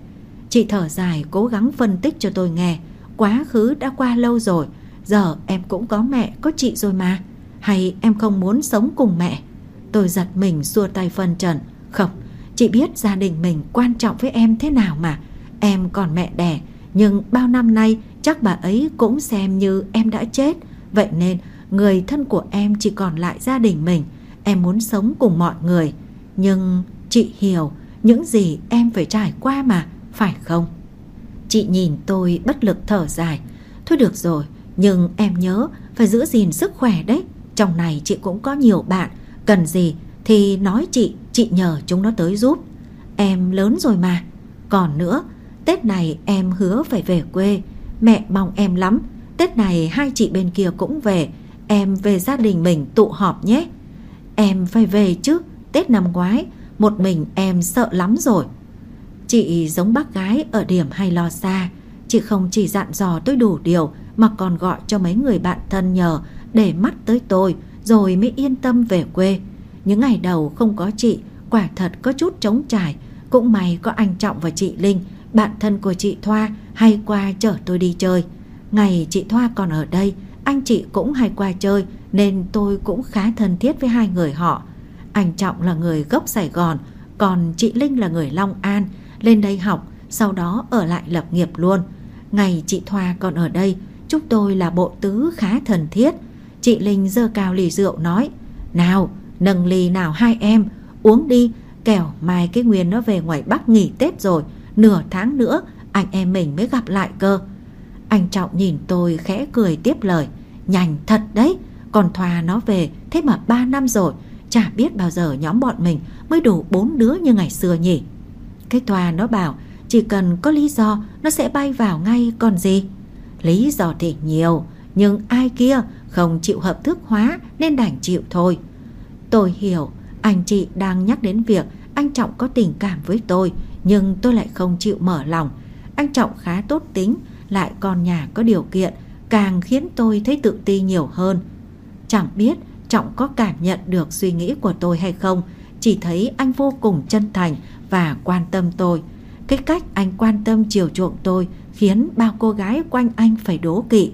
Chị thở dài, cố gắng phân tích cho tôi nghe. Quá khứ đã qua lâu rồi, Giờ em cũng có mẹ, có chị rồi mà. Hay em không muốn sống cùng mẹ? Tôi giật mình, xua tay phân trần. Không, Chị biết gia đình mình quan trọng với em thế nào mà. Em còn mẹ đẻ, Nhưng bao năm nay chắc bà ấy cũng xem như em đã chết. Vậy nên người thân của em chỉ còn lại gia đình mình. Em muốn sống cùng mọi người. Nhưng chị hiểu những gì em phải trải qua mà, Phải không? Chị nhìn tôi bất lực thở dài. Thôi được rồi, Nhưng em nhớ phải giữ gìn sức khỏe đấy. Trong này chị cũng có nhiều bạn. Cần gì thì nói chị Chị nhờ chúng nó tới giúp. Em lớn rồi mà. Còn nữa, Tết này em hứa phải về quê. Mẹ mong em lắm. Tết này hai chị bên kia cũng về. Em về gia đình mình tụ họp nhé. Em phải về chứ, Tết năm ngoái, Một mình em sợ lắm rồi. Chị giống bác gái ở điểm hay lo xa, Chị không chỉ dặn dò tôi đủ điều Mà còn gọi cho mấy người bạn thân nhờ Để mắt tới tôi Rồi mới yên tâm về quê. Những ngày đầu không có chị, Quả thật có chút trống trải. Cũng may có anh Trọng và chị Linh, Bạn thân của chị Thoa, hay qua chở tôi đi chơi. Ngày chị Thoa còn ở đây anh chị cũng hay qua chơi, Nên tôi cũng khá thân thiết với hai người họ. Anh Trọng là người gốc Sài Gòn, Còn chị Linh là người Long An, Lên đây học, Sau đó ở lại lập nghiệp luôn. Ngày chị Thoa còn ở đây Chúng tôi là bộ tứ khá thân thiết. Chị Linh dơ cao ly rượu nói, Nào, nâng ly nào hai em, Uống đi, Kẻo mai cái Nguyên nó về ngoài Bắc nghỉ Tết rồi, Nửa tháng nữa anh em mình mới gặp lại cơ. Anh Trọng nhìn tôi khẽ cười tiếp lời Nhanh thật đấy. Còn Thoa nó về, Thế mà 3 năm rồi, Chả biết bao giờ nhóm bọn mình Mới đủ bốn đứa như ngày xưa nhỉ. Cái Thoa nó bảo, Chỉ cần có lý do, Nó sẽ bay vào ngay còn gì? Lý do thì nhiều, Nhưng ai kia không chịu hợp thức hóa Nên đành chịu thôi. Tôi hiểu, anh chị đang nhắc đến việc anh Trọng có tình cảm với tôi, Nhưng tôi lại không chịu mở lòng. Anh Trọng khá tốt tính, Lại còn nhà có điều kiện Càng khiến tôi thấy tự ti nhiều hơn. Chẳng biết Trọng có cảm nhận được suy nghĩ của tôi hay không Chỉ thấy anh vô cùng chân thành Và quan tâm tôi. Cái cách anh quan tâm chiều chuộng tôi Khiến bao cô gái quanh anh phải đố kỵ.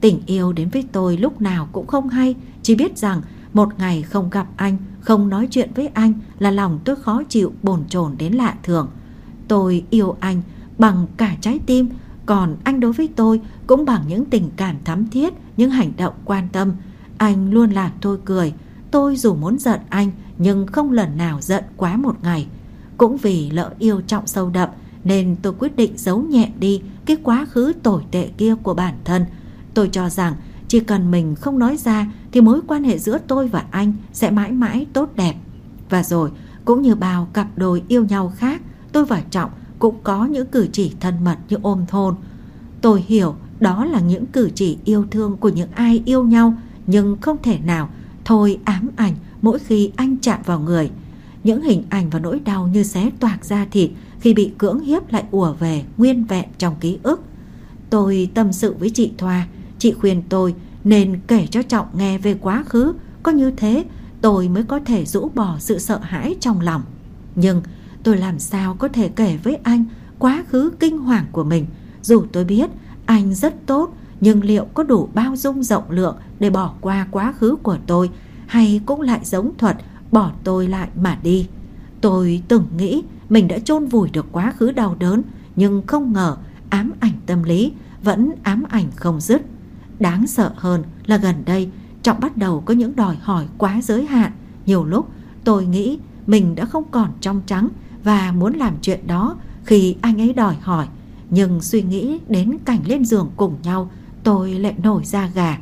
Tình yêu đến với tôi lúc nào cũng không hay Chỉ biết rằng một ngày không gặp anh không nói chuyện với anh là lòng tôi khó chịu bồn chồn đến lạ thường. Tôi yêu anh bằng cả trái tim, còn anh đối với tôi cũng bằng những tình cảm thắm thiết, những hành động quan tâm. Anh luôn làm tôi cười. Tôi dù muốn giận anh nhưng không lần nào giận quá một ngày. Cũng vì lỡ yêu trọng sâu đậm nên tôi quyết định giấu nhẹ đi cái quá khứ tồi tệ kia của bản thân. Tôi cho rằng chỉ cần mình không nói ra thì mối quan hệ giữa tôi và anh sẽ mãi mãi tốt đẹp. Và rồi, cũng như bao cặp đôi yêu nhau khác, tôi và Trọng cũng có những cử chỉ thân mật như ôm thôn. Tôi hiểu đó là những cử chỉ yêu thương của những ai yêu nhau nhưng không thể nào thôi ám ảnh mỗi khi anh chạm vào người. Những hình ảnh và nỗi đau như xé toạc da thịt khi bị cưỡng hiếp lại ùa về nguyên vẹn trong ký ức. Tôi tâm sự với chị Thoa, chị khuyên tôi nên kể cho Trọng nghe về quá khứ, có như thế tôi mới có thể rũ bỏ sự sợ hãi trong lòng. Nhưng tôi làm sao có thể kể với anh quá khứ kinh hoàng của mình, dù tôi biết anh rất tốt, nhưng liệu có đủ bao dung rộng lượng để bỏ qua quá khứ của tôi hay cũng lại giống thuật bỏ tôi lại mà đi. Tôi từng nghĩ mình đã chôn vùi được quá khứ đau đớn, nhưng không ngờ ám ảnh tâm lý vẫn ám ảnh không dứt. Đáng sợ hơn là gần đây Trọng bắt đầu có những đòi hỏi quá giới hạn Nhiều lúc tôi nghĩ mình đã không còn trong trắng và muốn làm chuyện đó, khi anh ấy đòi hỏi. Nhưng suy nghĩ đến cảnh lên giường cùng nhau, Tôi lại nổi da gà.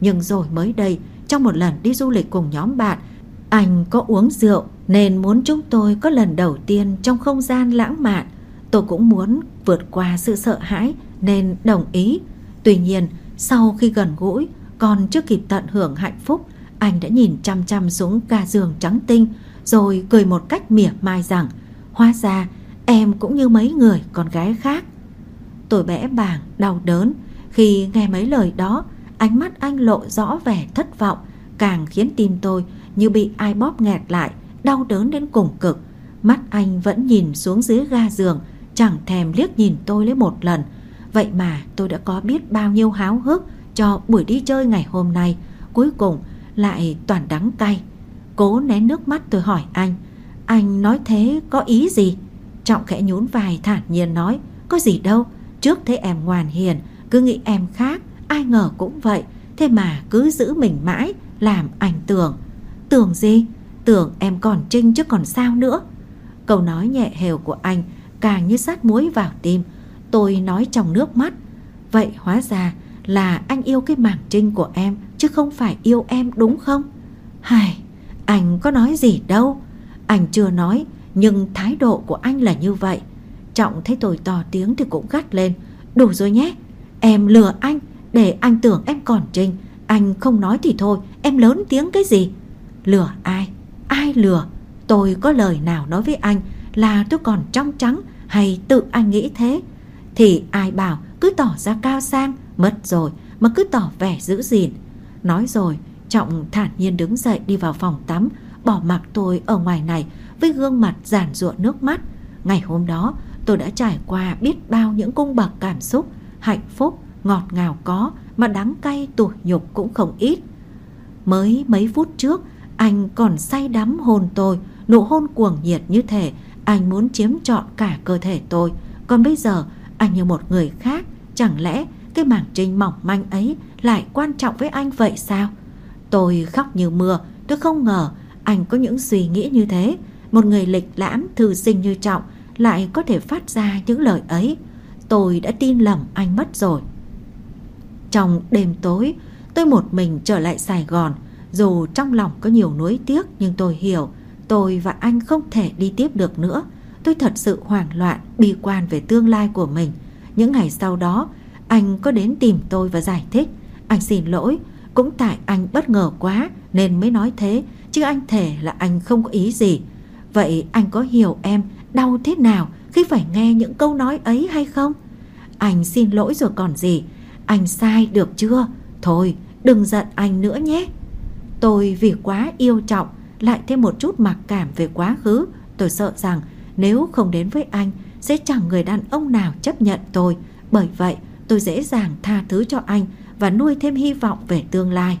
Nhưng rồi mới đây, Trong một lần đi du lịch cùng nhóm bạn, Anh có uống rượu Nên muốn chúng tôi có lần đầu tiên Trong không gian lãng mạn. Tôi cũng muốn vượt qua sự sợ hãi Nên đồng ý. Tuy nhiên, sau khi gần gũi, Còn chưa kịp tận hưởng hạnh phúc, Anh đã nhìn chăm chăm xuống ga giường trắng tinh, Rồi cười một cách mỉa mai rằng Hóa ra em cũng như mấy người con gái khác. Tôi bẽ bàng, đau đớn Khi nghe mấy lời đó Ánh mắt anh lộ rõ vẻ thất vọng Càng khiến tim tôi như bị ai bóp nghẹt lại Đau đớn đến cùng cực. Mắt anh vẫn nhìn xuống dưới ga giường Chẳng thèm liếc nhìn tôi lấy một lần. Vậy mà tôi đã có biết bao nhiêu háo hức Cho buổi đi chơi ngày hôm nay Cuối cùng lại toàn đắng cay. Cố nén nước mắt tôi hỏi anh anh nói thế có ý gì? Trọng khẽ nhún vai thản nhiên nói, Có gì đâu, Trước thấy em ngoan hiền, Cứ nghĩ em khác, Ai ngờ cũng vậy, Thế mà cứ giữ mình mãi, Làm anh tưởng. Tưởng gì? Tưởng em còn trinh chứ còn sao nữa? Câu nói nhẹ hều của anh Càng như sát muối vào tim, Tôi nói trong nước mắt. Vậy hóa ra là anh yêu cái mảng trinh của em, Chứ không phải yêu em đúng không? Hài, Anh có nói gì đâu anh chưa nói, Nhưng thái độ của anh là như vậy. Trọng thấy tôi to tiếng thì cũng gắt lên. Đủ rồi nhé, Em lừa anh, Để anh tưởng em còn trinh. Anh không nói thì thôi, Em lớn tiếng cái gì? Lừa ai? Ai lừa? Tôi có lời nào nói với anh Là tôi còn trong trắng Hay tự anh nghĩ thế? Thì ai bảo cứ tỏ ra cao sang, Mất rồi, mà cứ tỏ vẻ giữ gìn. Nói rồi, Trọng thản nhiên đứng dậy đi vào phòng tắm Bỏ mặc tôi ở ngoài này Với gương mặt giản ruộng nước mắt. Ngày hôm đó tôi đã trải qua biết bao những cung bậc cảm xúc Hạnh phúc, ngọt ngào có Mà đắng cay tủi nhục cũng không ít. Mới mấy phút trước Anh còn say đắm hôn tôi Nụ hôn cuồng nhiệt như thể Anh muốn chiếm trọn cả cơ thể tôi. Còn bây giờ anh như một người khác Chẳng lẽ cái mảng trinh mỏng manh ấy Lại quan trọng với anh vậy sao? Tôi khóc như mưa Tôi không ngờ anh có những suy nghĩ như thế. Một người lịch lãm, thư sinh như Trọng Lại có thể phát ra những lời ấy. Tôi đã tin lầm anh mất rồi. Trong đêm tối, Tôi một mình trở lại Sài Gòn. Dù trong lòng có nhiều nuối tiếc, Nhưng tôi hiểu Tôi và anh không thể đi tiếp được nữa. Tôi thật sự hoảng loạn, Bi quan về tương lai của mình. Những ngày sau đó, Anh có đến tìm tôi và giải thích. Anh xin lỗi, Cũng tại anh bất ngờ quá, Nên mới nói thế. Chứ anh thể là anh không có ý gì Vậy anh có hiểu em đau thế nào Khi phải nghe những câu nói ấy hay không Anh xin lỗi rồi còn gì Anh sai được chưa Thôi, đừng giận anh nữa nhé Tôi vì quá yêu trọng, lại thêm một chút mặc cảm về quá khứ. Tôi sợ rằng nếu không đến với anh, sẽ chẳng người đàn ông nào chấp nhận tôi. Bởi vậy, tôi dễ dàng tha thứ cho anh và nuôi thêm hy vọng về tương lai.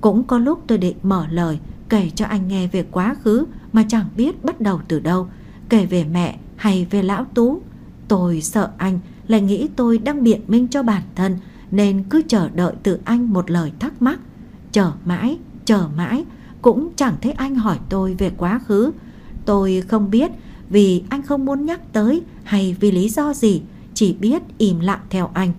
Cũng có lúc tôi định mở lời kể cho anh nghe về quá khứ mà chẳng biết bắt đầu từ đâu. Kể về mẹ hay về lão tú. Tôi sợ anh lại nghĩ tôi đang biện minh cho bản thân nên cứ chờ đợi từ anh một lời thắc mắc. Chờ mãi, chờ mãi cũng chẳng thấy anh hỏi tôi về quá khứ. Tôi không biết vì anh không muốn nhắc tới hay vì lý do gì, chỉ biết im lặng theo anh.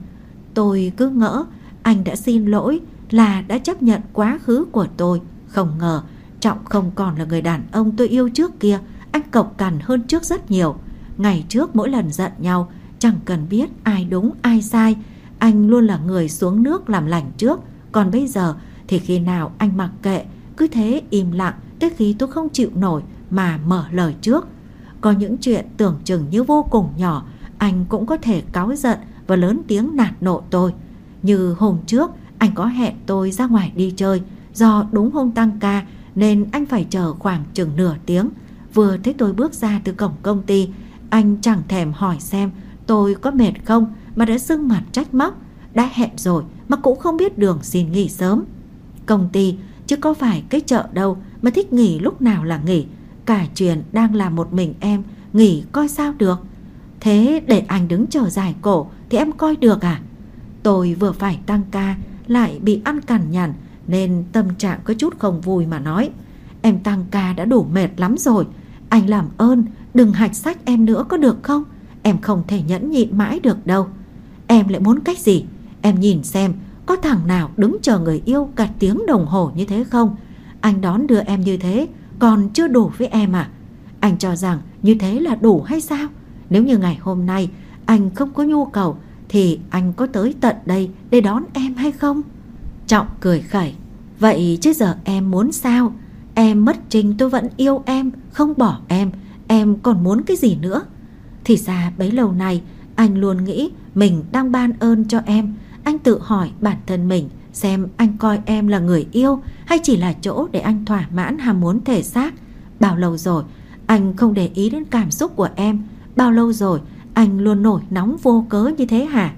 Tôi cứ ngỡ anh đã xin lỗi là đã chấp nhận quá khứ của tôi. Không ngờ Trọng không còn là người đàn ông tôi yêu trước kia, anh cộc cằn hơn trước rất nhiều. Ngày trước mỗi lần giận nhau, chẳng cần biết ai đúng ai sai, anh luôn là người xuống nước làm lành trước. Còn bây giờ thì khi nào anh mặc kệ cứ thế im lặng tới khi tôi không chịu nổi mà mở lời trước. Có những chuyện tưởng chừng như vô cùng nhỏ, anh cũng có thể cáu giận và lớn tiếng nạt nộ tôi. Như hôm trước, anh có hẹn tôi ra ngoài đi chơi, do đúng hôm tăng ca nên anh phải chờ khoảng chừng nửa tiếng. Vừa thấy tôi bước ra từ cổng công ty, anh chẳng thèm hỏi xem tôi có mệt không mà đã sưng mặt trách móc. Đã hẹn rồi mà cũng không biết đường xin nghỉ sớm. Công ty Chứ có phải cái chợ đâu mà thích nghỉ lúc nào là nghỉ Cả chuyện đang làm một mình em Nghỉ coi sao được Thế để anh đứng chờ dài cổ Thì em coi được à Tôi vừa phải tăng ca Lại bị ăn cằn nhằn nên tâm trạng có chút không vui mà nói Em tăng ca đã đủ mệt lắm rồi Anh làm ơn, Đừng hạch sách em nữa có được không Em không thể nhẫn nhịn mãi được đâu Em lại muốn cách gì Em nhìn xem, có thằng nào đứng chờ người yêu cả tiếng đồng hồ như thế không? Anh đón đưa em như thế, còn chưa đủ với em à? Anh cho rằng như thế là đủ hay sao? Nếu như ngày hôm nay anh không có nhu cầu, thì anh có tới tận đây để đón em hay không? Trọng cười khẩy. Vậy chứ giờ em muốn sao? Em mất Trinh tôi vẫn yêu em, không bỏ em, em còn muốn cái gì nữa? Thì ra bấy lâu nay anh luôn nghĩ mình đang ban ơn cho em. Anh tự hỏi bản thân mình xem anh coi em là người yêu hay chỉ là chỗ để anh thỏa mãn ham muốn thể xác. Bao lâu rồi anh không để ý đến cảm xúc của em. Bao lâu rồi anh luôn nổi nóng vô cớ như thế hả?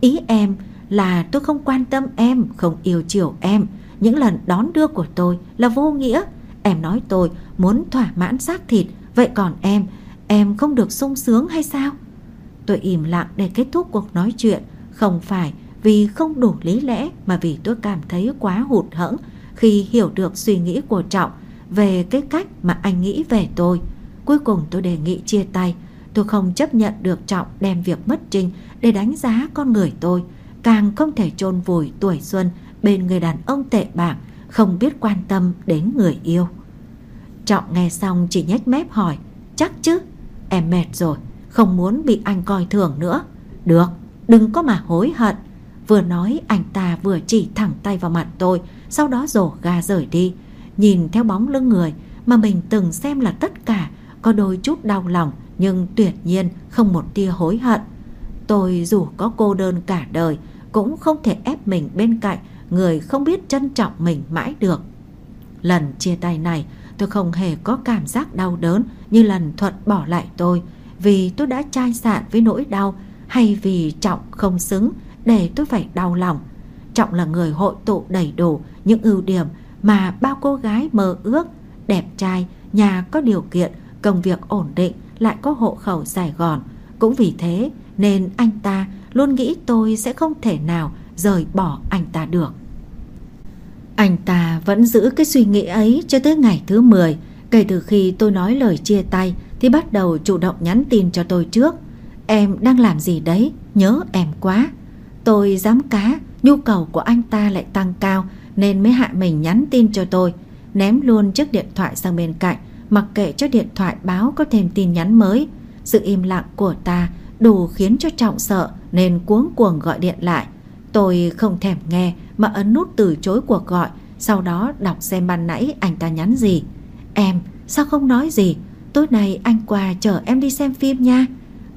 Ý em là tôi không quan tâm em, không yêu chiều em. Những lần đón đưa của tôi là vô nghĩa. Em nói tôi muốn thỏa mãn xác thịt, vậy còn em, em không được sung sướng hay sao? Tôi im lặng để kết thúc cuộc nói chuyện, không phải vì không đủ lý lẽ mà vì tôi cảm thấy quá hụt hẫng khi hiểu được suy nghĩ của Trọng về cái cách mà anh nghĩ về tôi. Cuối cùng tôi đề nghị chia tay. Tôi không chấp nhận được Trọng đem việc mất trinh để đánh giá con người tôi. Càng không thể chôn vùi tuổi xuân bên người đàn ông tệ bạc, không biết quan tâm đến người yêu. Trọng nghe xong chỉ nhếch mép hỏi, chắc chứ, em mệt rồi, không muốn bị anh coi thường nữa. Được, đừng có mà hối hận. Vừa nói anh ta vừa chỉ thẳng tay vào mặt tôi, sau đó rổ ga rời đi. Nhìn theo bóng lưng người mà mình từng xem là tất cả, có đôi chút đau lòng nhưng tuyệt nhiên không một tia hối hận. Tôi dù có cô đơn cả đời cũng không thể ép mình bên cạnh người không biết trân trọng mình mãi được. Lần chia tay này tôi không hề có cảm giác đau đớn như lần Thuận bỏ lại tôi vì tôi đã chai sạn với nỗi đau hay vì Trọng không xứng để tôi phải đau lòng. Trọng là người hội tụ đầy đủ những ưu điểm mà bao cô gái mơ ước, đẹp trai, nhà có điều kiện, công việc ổn định, lại có hộ khẩu Sài Gòn. Cũng vì thế nên anh ta luôn nghĩ tôi sẽ không thể nào rời bỏ anh ta được. Anh ta vẫn giữ cái suy nghĩ ấy cho tới ngày thứ 10 Kể từ khi tôi nói lời chia tay Thì bắt đầu chủ động nhắn tin cho tôi trước. Em đang làm gì đấy? Nhớ em quá. Tôi dám cá, Nhu cầu của anh ta lại tăng cao Nên mới hạ mình nhắn tin cho tôi. Ném luôn chiếc điện thoại sang bên cạnh, Mặc kệ cho điện thoại báo có thêm tin nhắn mới. Sự im lặng của ta Đủ khiến cho Trọng sợ Nên cuống cuồng gọi điện lại Tôi không thèm nghe mà ấn nút từ chối cuộc gọi, sau đó đọc xem ban nãy anh ta nhắn gì. Em, sao không nói gì? Tối nay anh qua chở em đi xem phim nha.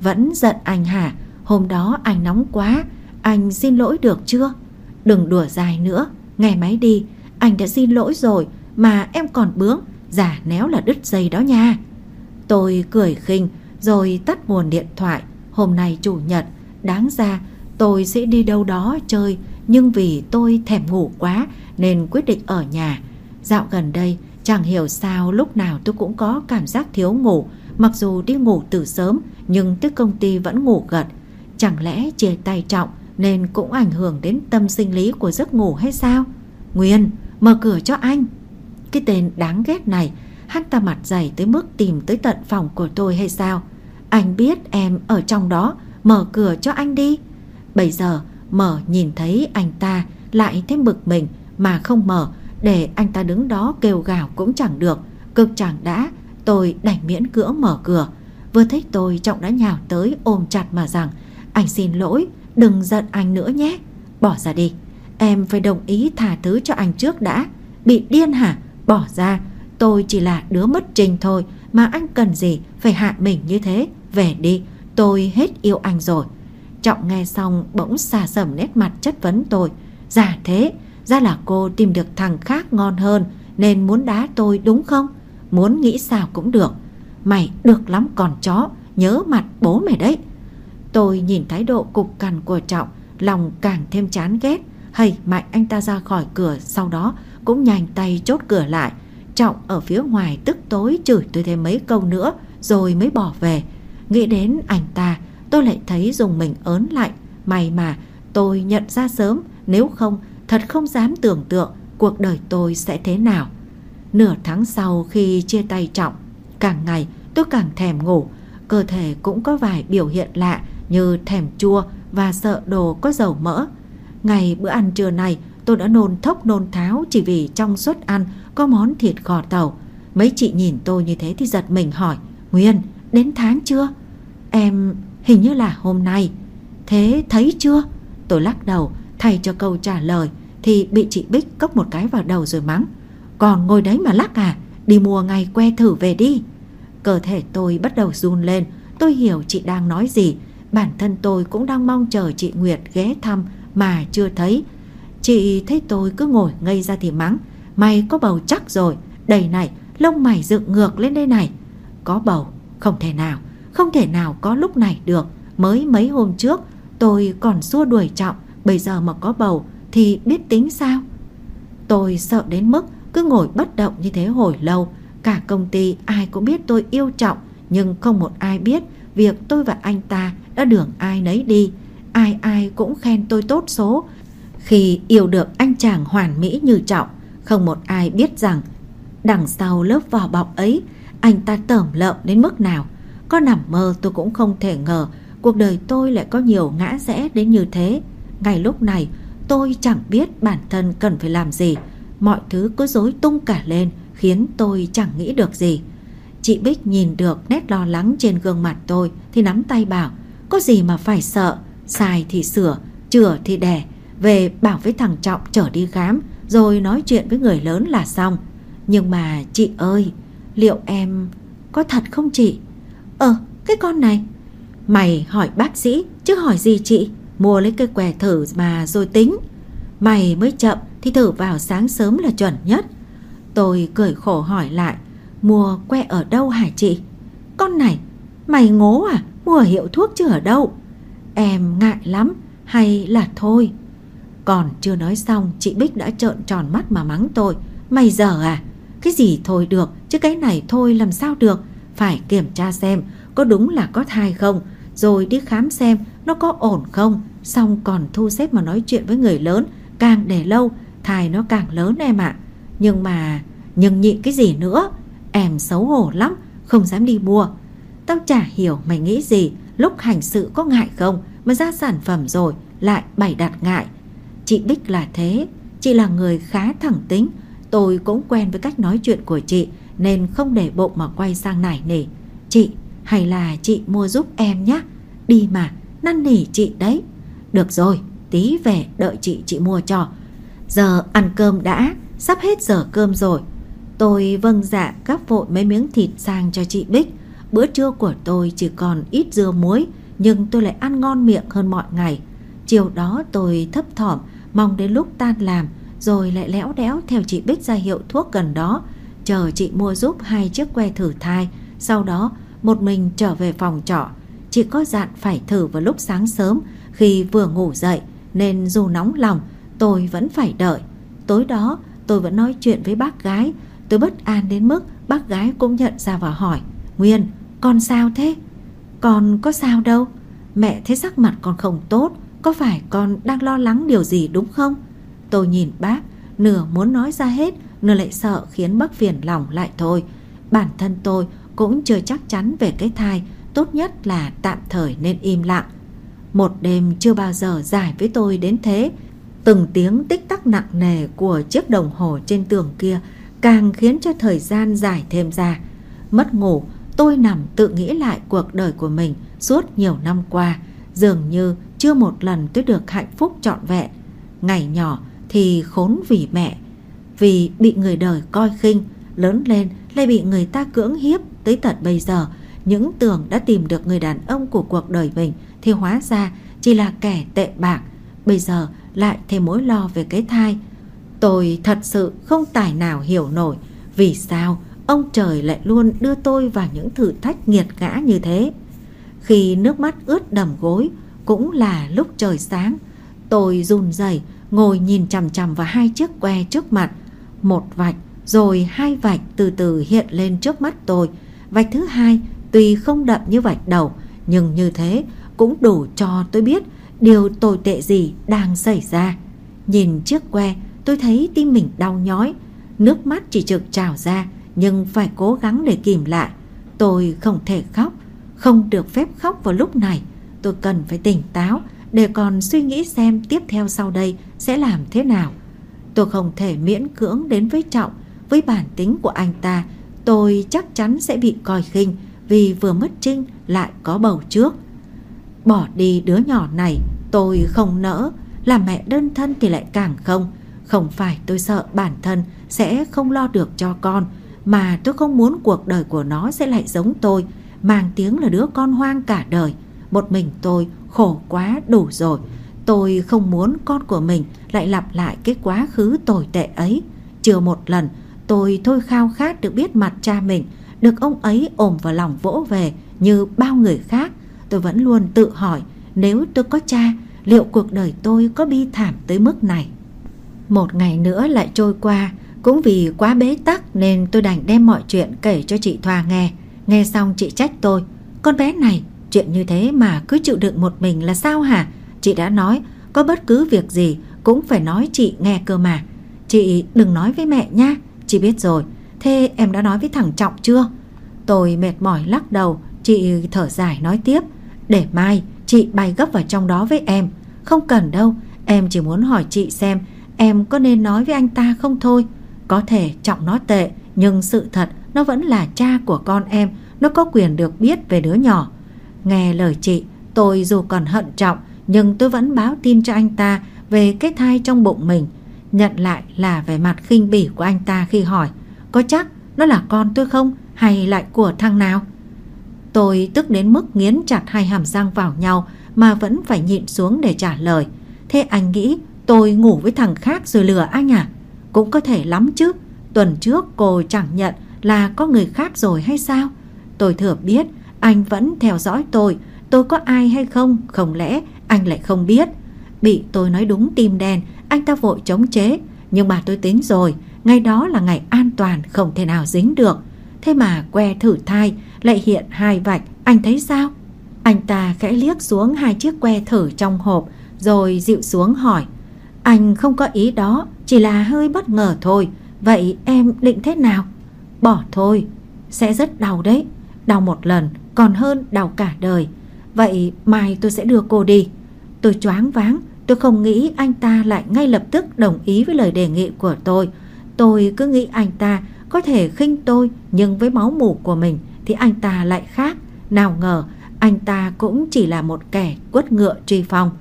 Vẫn giận anh hả? Hôm đó anh nóng quá, anh xin lỗi được chưa? Đừng đùa dài nữa, nghe máy đi, anh đã xin lỗi rồi mà em còn bướng, giả néo là đứt dây đó nha. Tôi cười khinh rồi tắt nguồn điện thoại. Hôm nay chủ nhật, đáng ra tôi sẽ đi đâu đó chơi nhưng vì tôi thèm ngủ quá nên quyết định ở nhà. Dạo gần đây chẳng hiểu sao lúc nào tôi cũng có cảm giác thiếu ngủ mặc dù đi ngủ từ sớm nhưng tới công ty vẫn ngủ gật. Chẳng lẽ chia tay trọng nên cũng ảnh hưởng đến tâm sinh lý của giấc ngủ hay sao? Nguyên, mở cửa cho anh. Cái tên đáng ghét này, hắn ta mặt dày tới mức tìm tới tận phòng của tôi hay sao? Anh biết em ở trong đó, mở cửa cho anh đi. Bây giờ mở nhìn thấy anh ta lại thêm bực mình mà không mở để anh ta đứng đó kêu gào cũng chẳng được. Cực chẳng đã, tôi đành miễn cưỡng mở cửa. Vừa thấy tôi Trọng đã nhào tới ôm chặt mà rằng Anh xin lỗi, đừng giận anh nữa nhé. Bỏ ra đi, em phải đồng ý tha thứ cho anh trước đã. Bị điên hả? Bỏ ra, tôi chỉ là đứa mất trình thôi mà anh cần gì phải hạ mình như thế. Về đi, tôi hết yêu anh rồi. Trọng nghe xong bỗng xà sầm nét mặt chất vấn tôi. Giả thế, ra là cô tìm được thằng khác ngon hơn nên muốn đá tôi đúng không? Muốn nghĩ sao cũng được. Mày được lắm còn chó, nhớ mặt bố mày đấy. Tôi nhìn thái độ cục cằn của Trọng, lòng càng thêm chán ghét. Hầy mạnh anh ta ra khỏi cửa, sau đó cũng nhanh tay chốt cửa lại. Trọng ở phía ngoài tức tối chửi tôi thêm mấy câu nữa rồi mới bỏ về. Nghĩ đến anh ta tôi lại thấy dùng mình ớn lạnh. May mà tôi nhận ra sớm, nếu không thật không dám tưởng tượng cuộc đời tôi sẽ thế nào. Nửa tháng sau khi chia tay Trọng, càng ngày tôi càng thèm ngủ, cơ thể cũng có vài biểu hiện lạ như thèm chua và sợ đồ có dầu mỡ. Ngày bữa ăn trưa này tôi đã nôn thốc nôn tháo chỉ vì trong suất ăn có món thịt gò tàu. Mấy chị nhìn tôi như thế thì giật mình hỏi, Nguyên, đến tháng chưa? Em Hình như là hôm nay. Thế thấy chưa? Tôi lắc đầu, thay cho câu trả lời Thì bị chị Bích cốc một cái vào đầu rồi mắng. Còn ngồi đấy mà lắc à? Đi mua ngay que thử về đi. Cơ thể tôi bắt đầu run lên. Tôi hiểu chị đang nói gì. Bản thân tôi cũng đang mong chờ chị Nguyệt ghé thăm Mà chưa thấy. Chị thấy tôi cứ ngồi ngây ra thì mắng. Mày có bầu chắc rồi. Đầy này, lông mày dựng ngược lên đây này. Có bầu, không thể nào. Không thể nào có lúc này được. Mới mấy hôm trước, tôi còn xua đuổi trọng, Bây giờ mà có bầu thì biết tính sao? Tôi sợ đến mức cứ ngồi bất động như thế hồi lâu. Cả công ty ai cũng biết tôi yêu trọng, Nhưng không một ai biết Việc tôi và anh ta đã đường ai nấy đi. Ai ai cũng khen tôi tốt số. Khi yêu được anh chàng hoàn mỹ như trọng, Không một ai biết rằng Đằng sau lớp vỏ bọc ấy, Anh ta tởm lợm đến mức nào. Có nằm mơ tôi cũng không thể ngờ Cuộc đời tôi lại có nhiều ngã rẽ đến như thế. Ngay lúc này tôi chẳng biết bản thân cần phải làm gì. Mọi thứ cứ rối tung cả lên Khiến tôi chẳng nghĩ được gì. Chị Bích nhìn được nét lo lắng trên gương mặt tôi Thì nắm tay bảo Có gì mà phải sợ? Sai thì sửa, chữa thì đẻ Về bảo với thằng Trọng trở đi khám Rồi nói chuyện với người lớn là xong. Nhưng mà chị ơi Liệu em có thật không chị? Ờ cái con này. Mày hỏi bác sĩ, chứ hỏi gì chị? Mua lấy cây què thử mà rồi tính. Mày mới chậm thì thử vào sáng sớm là chuẩn nhất. Tôi cười khổ hỏi lại, Mua que ở đâu hả chị? Con này, Mày ngố à? Mua hiệu thuốc chứ ở đâu? Em ngại lắm, Hay là thôi. Còn chưa nói xong, Chị Bích đã trợn tròn mắt mà mắng tôi. Mày dở à? Cái gì thôi được, Chứ cái này thôi làm sao được? Phải kiểm tra xem Có đúng là có thai không, Rồi đi khám xem Nó có ổn không. Xong còn thu xếp mà nói chuyện với người lớn, Càng để lâu, Thai nó càng lớn em ạ. Nhưng mà, Nhưng nhịn cái gì nữa? Em xấu hổ lắm, Không dám đi mua. Tao chả hiểu mày nghĩ gì, Lúc hành sự có ngại không Mà ra sản phẩm rồi Lại bày đặt ngại. Chị Bích là thế, Chị là người khá thẳng tính, Tôi cũng quen với cách nói chuyện của chị. Nên không để bụng mà quay sang nải nỉ Chị, hay là chị mua giúp em nhé Đi mà, Năn nỉ chị đấy. Được rồi, tí về đợi chị chị mua cho. Giờ ăn cơm đã, Sắp hết giờ cơm rồi. Tôi vâng dạ gắp vội mấy miếng thịt sang cho chị Bích. Bữa trưa của tôi chỉ còn ít dưa muối, Nhưng tôi lại ăn ngon miệng hơn mọi ngày. Chiều đó tôi thấp thỏm, Mong đến lúc tan làm, Rồi lại lẽo đẽo theo chị Bích ra hiệu thuốc gần đó. Chờ chị mua giúp hai chiếc que thử thai. Sau đó một mình trở về phòng trọ. Chị có dặn phải thử vào lúc sáng sớm. Khi vừa ngủ dậy Nên dù nóng lòng tôi vẫn phải đợi. Tối đó tôi vẫn nói chuyện với bác gái. Tôi bất an đến mức bác gái cũng nhận ra và hỏi Nguyên, con sao thế? Con có sao đâu? Mẹ thấy sắc mặt con không tốt Có phải con đang lo lắng điều gì đúng không? Tôi nhìn bác Nửa muốn nói ra hết Nửa lại sợ khiến bác phiền lòng lại thôi Bản thân tôi cũng chưa chắc chắn về cái thai Tốt nhất là tạm thời nên im lặng Một đêm chưa bao giờ dài với tôi đến thế Từng tiếng tích tắc nặng nề của chiếc đồng hồ trên tường kia càng khiến cho thời gian dài thêm ra. Mất ngủ, tôi nằm tự nghĩ lại cuộc đời của mình suốt nhiều năm qua. Dường như chưa một lần tôi được hạnh phúc trọn vẹn. Ngày nhỏ thì khốn vì mẹ, vì bị người đời coi khinh, lớn lên lại bị người ta cưỡng hiếp tới tận bây giờ. Những tưởng đã tìm được người đàn ông của cuộc đời mình thì hóa ra chỉ là kẻ tệ bạc. Bây giờ lại thêm mối lo về cái thai Tôi thật sự không tài nào hiểu nổi vì sao ông trời lại luôn đưa tôi vào những thử thách nghiệt ngã như thế. Khi nước mắt ướt đầm gối cũng là lúc trời sáng, tôi run rẩy ngồi nhìn chằm chằm vào hai chiếc que trước mặt, một vạch, rồi hai vạch từ từ hiện lên trước mắt tôi. Vạch thứ hai tuy không đậm như vạch đầu, nhưng như thế cũng đủ cho tôi biết điều tồi tệ gì đang xảy ra. Nhìn chiếc que, Tôi thấy tim mình đau nhói, Nước mắt chỉ trực trào ra, Nhưng phải cố gắng để kìm lại Tôi không thể khóc, Không được phép khóc vào lúc này Tôi cần phải tỉnh táo Để còn suy nghĩ xem tiếp theo sau đây Sẽ làm thế nào Tôi không thể miễn cưỡng đến với Trọng. Với bản tính của anh ta, Tôi chắc chắn sẽ bị coi khinh Vì vừa mất Trinh lại có bầu trước. Bỏ đi đứa nhỏ này, Tôi không nỡ. Làm mẹ đơn thân thì lại càng không. Không phải tôi sợ bản thân sẽ không lo được cho con, Mà tôi không muốn cuộc đời của nó sẽ lại giống tôi. Mang tiếng là đứa con hoang cả đời. Một mình tôi khổ quá đủ rồi. Tôi không muốn con của mình lại lặp lại cái quá khứ tồi tệ ấy. Chưa một lần, tôi thôi khao khát được biết mặt cha mình, Được ông ấy ôm vào lòng vỗ về như bao người khác. Tôi vẫn luôn tự hỏi, nếu tôi có cha, liệu cuộc đời tôi có bi thảm tới mức này? Một ngày nữa lại trôi qua, Cũng vì quá bế tắc nên tôi đành đem mọi chuyện kể cho chị Thoa nghe. Nghe xong chị trách tôi, Con bé này, chuyện như thế mà cứ chịu đựng một mình là sao hả? Chị đã nói, có bất cứ việc gì cũng phải nói chị nghe cơ mà. Chị đừng nói với mẹ nha, Chị biết rồi. Thế em đã nói với thằng Trọng chưa? Tôi mệt mỏi lắc đầu, Chị thở dài nói tiếp. Để mai, chị bay gấp vào trong đó với em. Không cần đâu, Em chỉ muốn hỏi chị xem Em có nên nói với anh ta không thôi. Có thể Trọng nó tệ, Nhưng sự thật nó vẫn là cha của con em. Nó có quyền được biết về đứa nhỏ. Nghe lời chị, Tôi dù còn hận Trọng, Nhưng tôi vẫn báo tin cho anh ta về cái thai trong bụng mình, Nhận lại là vẻ mặt khinh bỉ của anh ta khi hỏi, Có chắc nó là con tôi không Hay lại của thằng nào Tôi tức đến mức nghiến chặt hai hàm răng vào nhau Mà vẫn phải nhịn xuống để trả lời Thế anh nghĩ Tôi ngủ với thằng khác rồi lừa anh à? Cũng có thể lắm chứ. Tuần trước cô chẳng nhận là có người khác rồi hay sao? Tôi thừa biết anh vẫn theo dõi tôi. Tôi có ai hay không? Không lẽ anh lại không biết? Bị tôi nói đúng tim đen, anh ta vội chống chế. Nhưng mà tôi tính rồi, ngày đó là ngày an toàn, không thể nào dính được. Thế mà que thử thai lại hiện hai vạch, anh thấy sao? Anh ta khẽ liếc xuống hai chiếc que thử trong hộp, rồi dịu xuống hỏi. Anh không có ý đó, chỉ là hơi bất ngờ thôi. Vậy em định thế nào? Bỏ thôi, sẽ rất đau đấy. Đau một lần còn hơn đau cả đời. Vậy mai tôi sẽ đưa cô đi. Tôi choáng váng, tôi không nghĩ anh ta lại ngay lập tức đồng ý với lời đề nghị của tôi. Tôi cứ nghĩ anh ta có thể khinh tôi nhưng với máu mủ của mình thì anh ta lại khác. Nào ngờ anh ta cũng chỉ là một kẻ quất ngựa truy phong.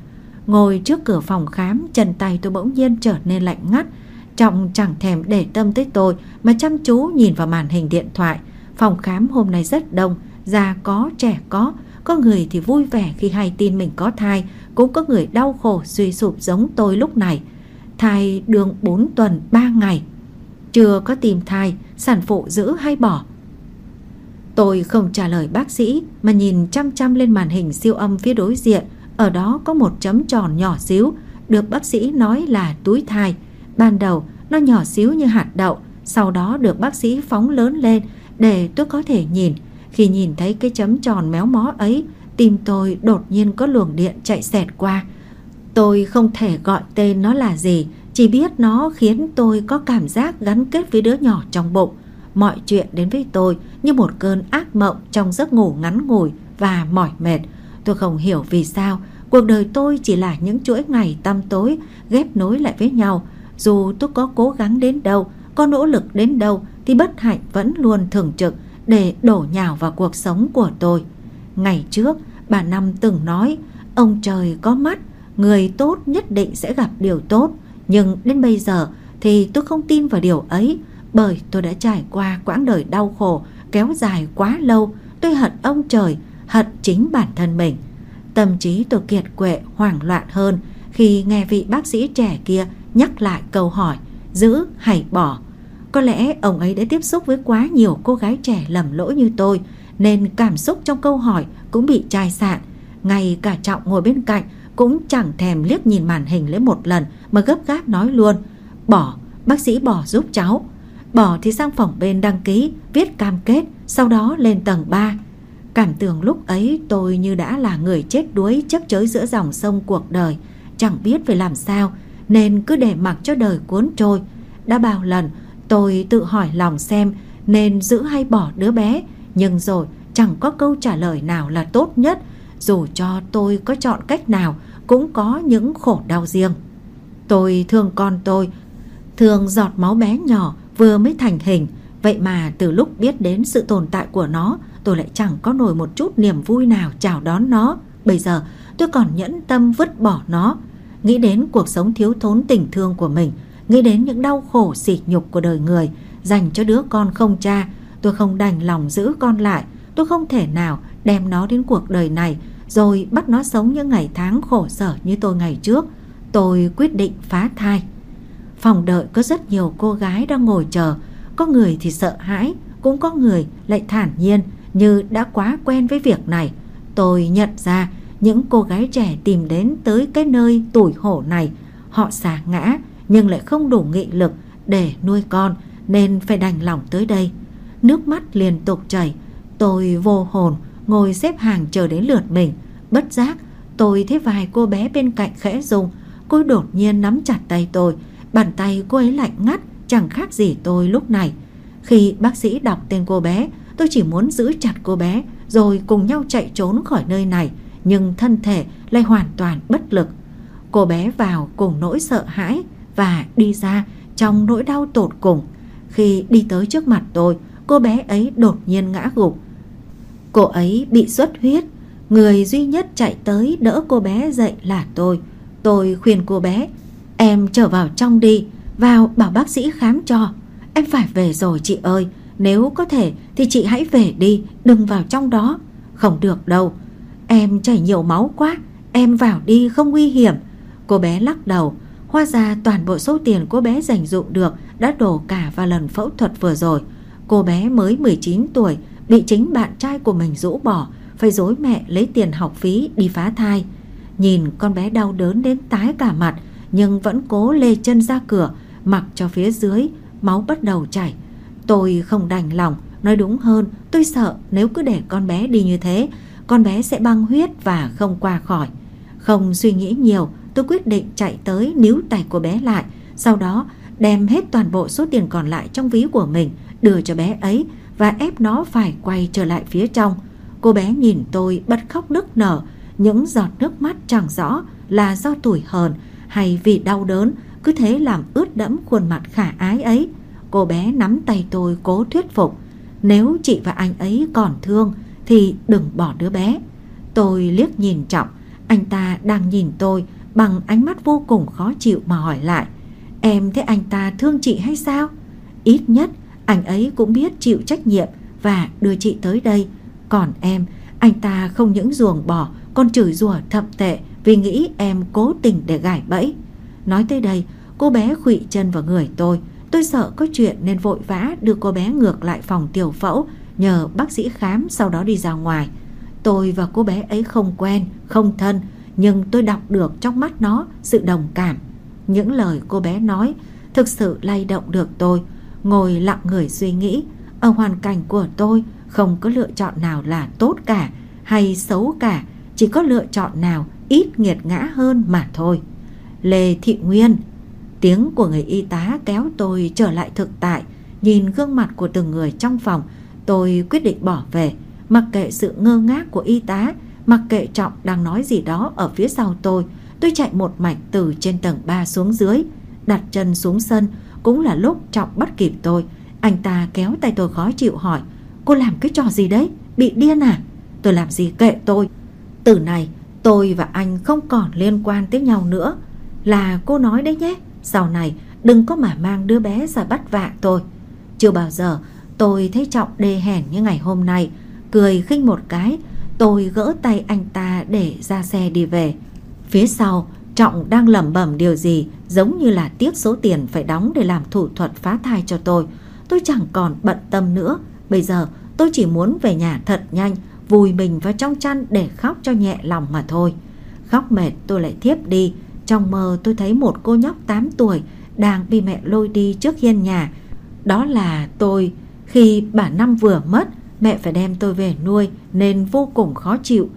Ngồi trước cửa phòng khám Chân tay tôi bỗng nhiên trở nên lạnh ngắt Trọng chẳng thèm để tâm tới tôi Mà chăm chú nhìn vào màn hình điện thoại Phòng khám hôm nay rất đông Già có, trẻ có Có người thì vui vẻ khi hay tin mình có thai cũng có người đau khổ suy sụp giống tôi lúc này Thai đường 4 tuần 3 ngày Chưa có tìm thai Sản phụ giữ hay bỏ Tôi không trả lời bác sĩ Mà nhìn chăm chăm lên màn hình siêu âm phía đối diện ở đó có một chấm tròn nhỏ xíu, được bác sĩ nói là túi thai. Ban đầu nó nhỏ xíu như hạt đậu, sau đó được bác sĩ phóng lớn lên để tôi có thể nhìn. Khi nhìn thấy cái chấm tròn méo mó ấy, tim tôi đột nhiên có luồng điện chạy xẹt qua. Tôi không thể gọi tên nó là gì, chỉ biết nó khiến tôi có cảm giác gắn kết với đứa nhỏ trong bụng. Mọi chuyện đến với tôi như một cơn ác mộng trong giấc ngủ ngắn ngủi và mỏi mệt. Tôi không hiểu vì sao cuộc đời tôi chỉ là những chuỗi ngày tăm tối ghép nối lại với nhau. Dù tôi có cố gắng đến đâu, có nỗ lực đến đâu thì bất hạnh vẫn luôn thường trực để đổ nhào vào cuộc sống của tôi. Ngày trước, bà Năm từng nói, ông trời có mắt, người tốt nhất định sẽ gặp điều tốt. Nhưng đến bây giờ thì tôi không tin vào điều ấy bởi tôi đã trải qua quãng đời đau khổ kéo dài quá lâu. Tôi hận ông trời, hận chính bản thân mình. Tâm trí tôi kiệt quệ hoảng loạn hơn khi nghe vị bác sĩ trẻ kia nhắc lại câu hỏi giữ hay bỏ. Có lẽ ông ấy đã tiếp xúc với quá nhiều cô gái trẻ lầm lỗi như tôi nên cảm xúc trong câu hỏi cũng bị chai sạn. Ngay cả Trọng ngồi bên cạnh cũng chẳng thèm liếc nhìn màn hình lấy một lần mà gấp gáp nói luôn Bỏ, bác sĩ bỏ giúp cháu. Bỏ thì sang phòng bên đăng ký, viết cam kết, sau đó lên tầng 3. Cảm tưởng lúc ấy tôi như đã là người chết đuối chấp chới giữa dòng sông cuộc đời, chẳng biết phải làm sao, nên cứ để mặc cho đời cuốn trôi. Đã bao lần tôi tự hỏi lòng xem nên giữ hay bỏ đứa bé, nhưng rồi chẳng có câu trả lời nào là tốt nhất, dù cho tôi có chọn cách nào cũng có những khổ đau riêng. Tôi thương con tôi, thương giọt máu bé nhỏ vừa mới thành hình, vậy mà từ lúc biết đến sự tồn tại của nó, tôi lại chẳng có nổi một chút niềm vui nào chào đón nó. Bây giờ tôi còn nhẫn tâm vứt bỏ nó. Nghĩ đến cuộc sống thiếu thốn tình thương của mình, nghĩ đến những đau khổ sỉ nhục của đời người dành cho đứa con không cha, tôi không đành lòng giữ con lại, tôi không thể nào đem nó đến cuộc đời này rồi bắt nó sống những ngày tháng khổ sở như tôi ngày trước. Tôi quyết định phá thai. Phòng đợi có rất nhiều cô gái đang ngồi chờ, có người thì sợ hãi, cũng có người lại thản nhiên như đã quá quen với việc này. Tôi nhận ra những cô gái trẻ tìm đến tới cái nơi tuổi hổ này, họ xả ngã nhưng lại không đủ nghị lực để nuôi con nên phải đành lòng tới đây. Nước mắt liên tục chảy, tôi vô hồn ngồi xếp hàng chờ đến lượt mình. Bất giác, tôi thấy vài cô bé bên cạnh khẽ rung, cô đột nhiên nắm chặt tay tôi, bàn tay cô ấy lạnh ngắt, chẳng khác gì tôi lúc này. Khi bác sĩ đọc tên cô bé, tôi chỉ muốn giữ chặt cô bé rồi cùng nhau chạy trốn khỏi nơi này, nhưng thân thể lại hoàn toàn bất lực. Cô bé vào cùng nỗi sợ hãi và đi ra trong nỗi đau tột cùng. Khi đi tới trước mặt tôi, cô bé ấy đột nhiên ngã gục. Cô ấy bị xuất huyết, người duy nhất chạy tới đỡ cô bé dậy là tôi. Tôi khuyên cô bé, em trở vào trong đi, vào bảo bác sĩ khám cho. Em phải về rồi chị ơi, nếu có thể thì chị hãy về đi, đừng vào trong đó. Không được đâu, em chảy nhiều máu quá, em vào đi không nguy hiểm. Cô bé lắc đầu, Hóa ra toàn bộ số tiền cô bé dành dụng được đã đổ cả vào lần phẫu thuật vừa rồi. Cô bé mới 19 tuổi, bị chính bạn trai của mình rũ bỏ, phải dối mẹ lấy tiền học phí đi phá thai. Nhìn con bé đau đớn đến tái cả mặt, nhưng vẫn cố lê chân ra cửa, mặc cho phía dưới, máu bắt đầu chảy. Tôi không đành lòng, nói đúng hơn, tôi sợ nếu cứ để con bé đi như thế, con bé sẽ băng huyết và không qua khỏi. Không suy nghĩ nhiều, tôi quyết định chạy tới níu tay cô bé lại, sau đó đem hết toàn bộ số tiền còn lại trong ví của mình đưa cho bé ấy và ép nó phải quay trở lại phía trong. Cô bé nhìn tôi bật khóc nức nở, những giọt nước mắt chẳng rõ là do tuổi hờn hay vì đau đớn, cứ thế làm ướt đẫm khuôn mặt khả ái ấy. Cô bé nắm tay tôi cố thuyết phục, nếu chị và anh ấy còn thương thì đừng bỏ đứa bé. Tôi liếc nhìn trọng, anh ta đang nhìn tôi bằng ánh mắt vô cùng khó chịu mà hỏi lại Em thấy anh ta thương chị hay sao? Ít nhất anh ấy cũng biết chịu trách nhiệm và đưa chị tới đây. Còn em, anh ta không những ruồng bỏ còn chửi rủa thậm tệ vì nghĩ em cố tình để gài bẫy. Nói tới đây, cô bé khụy chân vào người tôi. Tôi sợ có chuyện nên vội vã đưa cô bé ngược lại phòng tiểu phẫu Nhờ bác sĩ khám sau đó đi ra ngoài. Tôi và cô bé ấy không quen, không thân nhưng tôi đọc được trong mắt nó sự đồng cảm. Những lời cô bé nói thực sự lay động được tôi, ngồi lặng người suy nghĩ. Ở hoàn cảnh của tôi không có lựa chọn nào là tốt cả hay xấu cả, chỉ có lựa chọn nào ít nghiệt ngã hơn mà thôi. Lê Thị Nguyên Tiếng của người y tá kéo tôi trở lại thực tại Nhìn gương mặt của từng người trong phòng Tôi quyết định bỏ về Mặc kệ sự ngơ ngác của y tá Mặc kệ Trọng đang nói gì đó ở phía sau tôi Tôi chạy một mạch từ trên tầng 3 xuống dưới Đặt chân xuống sân cũng là lúc Trọng bắt kịp tôi. Anh ta kéo tay tôi khó chịu hỏi Cô làm cái trò gì đấy? Bị điên à? Tôi làm gì kệ tôi? Từ này tôi và anh không còn liên quan tới nhau nữa. Là cô nói đấy nhé Sau này đừng có mà mang đứa bé ra bắt vạ tôi. Chưa bao giờ tôi thấy Trọng đê hèn như ngày hôm nay. Cười khinh một cái Tôi gỡ tay anh ta để ra xe đi về. Phía sau, Trọng đang lẩm bẩm điều gì giống như là tiếc số tiền phải đóng để làm thủ thuật phá thai cho tôi. Tôi chẳng còn bận tâm nữa. Bây giờ tôi chỉ muốn về nhà thật nhanh, vùi mình vào trong chăn để khóc cho nhẹ lòng mà thôi. Khóc mệt tôi lại thiếp đi. Trong mơ tôi thấy một cô nhóc 8 tuổi đang bị mẹ lôi đi trước hiên nhà. Đó là tôi khi bà Năm vừa mất mẹ phải đem tôi về nuôi nên vô cùng khó chịu.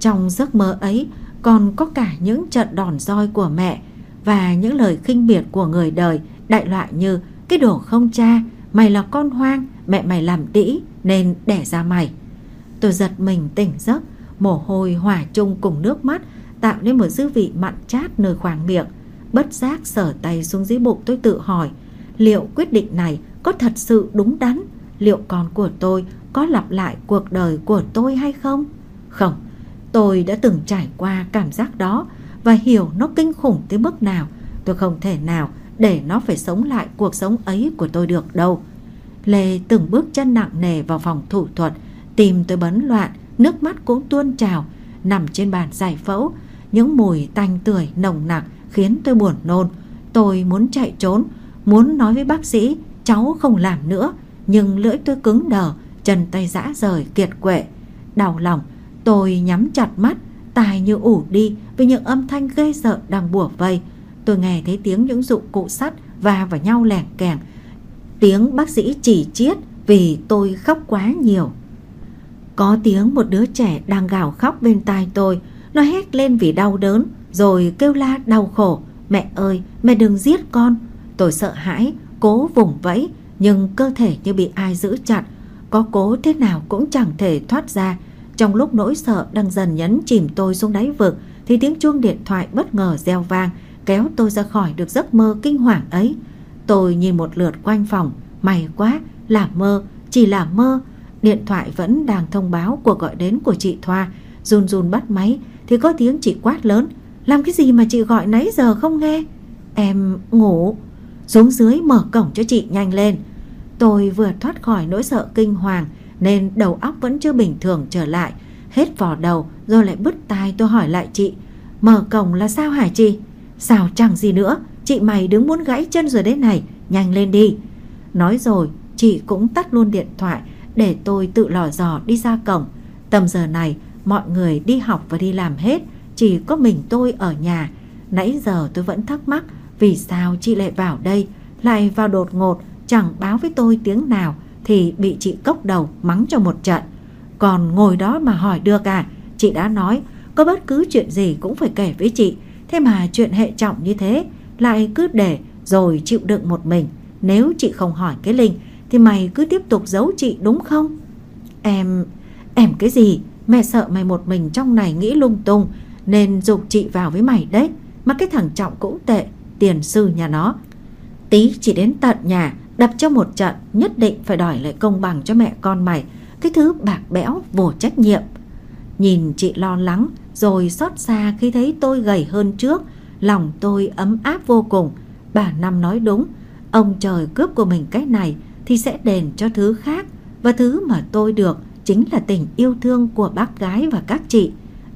Trong giấc mơ ấy còn có cả những trận đòn roi của mẹ và những lời khinh miệt của người đời đại loại như cái đồ không cha, mày là con hoang, mẹ mày làm đĩ nên đẻ ra mày. Tôi giật mình tỉnh giấc, mồ hôi hòa chung cùng nước mắt tạo nên một dư vị mặn chát nơi khoang miệng. Bất giác sở tay xuống dưới bụng tôi tự hỏi liệu quyết định này có thật sự đúng đắn, liệu con của tôi có lặp lại cuộc đời của tôi hay không? Không, tôi đã từng trải qua cảm giác đó và hiểu nó kinh khủng tới mức nào. Tôi không thể nào để nó phải sống lại cuộc sống ấy của tôi được đâu. Lê từng bước chân nặng nề vào phòng thủ thuật, tim tôi bấn loạn, nước mắt cũng tuôn trào, nằm trên bàn giải phẫu. Những mùi tanh tưởi nồng nặc khiến tôi buồn nôn. Tôi muốn chạy trốn, muốn nói với bác sĩ cháu không làm nữa, nhưng lưỡi tôi cứng đờ, chân tay giã rời kiệt quệ. Đau lòng, tôi nhắm chặt mắt, tai như ủ đi vì những âm thanh ghê sợ đang bủa vây. Tôi nghe thấy tiếng những dụng cụ sắt va vào nhau lẻng kẻng. Tiếng bác sĩ chỉ chiết vì tôi khóc quá nhiều. Có tiếng một đứa trẻ đang gào khóc bên tai tôi. Nó hét lên vì đau đớn, rồi kêu la đau khổ. Mẹ ơi, mẹ đừng giết con. Tôi sợ hãi, cố vùng vẫy, nhưng cơ thể như bị ai giữ chặt. Có cố thế nào cũng chẳng thể thoát ra. Trong lúc nỗi sợ đang dần nhấn chìm tôi xuống đáy vực, thì tiếng chuông điện thoại bất ngờ reo vang, kéo tôi ra khỏi được giấc mơ kinh hoàng ấy. Tôi nhìn một lượt quanh phòng, may quá, là mơ, chỉ là mơ. Điện thoại vẫn đang thông báo cuộc gọi đến của chị Thoa, run run bắt máy thì có tiếng chị quát lớn. Làm cái gì mà chị gọi nãy giờ không nghe? Em ngủ. Xuống dưới mở cổng cho chị nhanh lên. Tôi vừa thoát khỏi nỗi sợ kinh hoàng nên đầu óc vẫn chưa bình thường trở lại. Hết vỏ đầu rồi lại bứt tai tôi hỏi lại chị. Mở cổng là sao hả chị? Sao chẳng gì nữa, chị mày đứng muốn gãy chân rồi đấy này, nhanh lên đi. Nói rồi, chị cũng tắt luôn điện thoại để tôi tự lò dò đi ra cổng. Tầm giờ này, mọi người đi học và đi làm hết, chỉ có mình tôi ở nhà. Nãy giờ tôi vẫn thắc mắc vì sao chị lại vào đây, lại vào đột ngột, chẳng báo với tôi tiếng nào thì bị chị cốc đầu mắng cho một trận. Còn ngồi đó mà hỏi được à, chị đã nói có bất cứ chuyện gì cũng phải kể với chị. Thế mà chuyện hệ trọng như thế lại cứ để rồi chịu đựng một mình. Nếu chị không hỏi cái Linh thì mày cứ tiếp tục giấu chị đúng không? Em... em cái gì? Mẹ sợ mày một mình trong này nghĩ lung tung nên dục chị vào với mày đấy. Mà cái thằng Trọng cũng tệ, tiền sư nhà nó. Tí chỉ đến tận nhà, đập cho một trận, nhất định phải đòi lại công bằng cho mẹ con mày. Cái thứ bạc bẽo, vô trách nhiệm. Nhìn chị lo lắng, rồi xót xa khi thấy tôi gầy hơn trước, lòng tôi ấm áp vô cùng. Bà Năm nói đúng, ông trời cướp của mình cái này thì sẽ đền cho thứ khác. Và thứ mà tôi được chính là tình yêu thương của bác gái và các chị.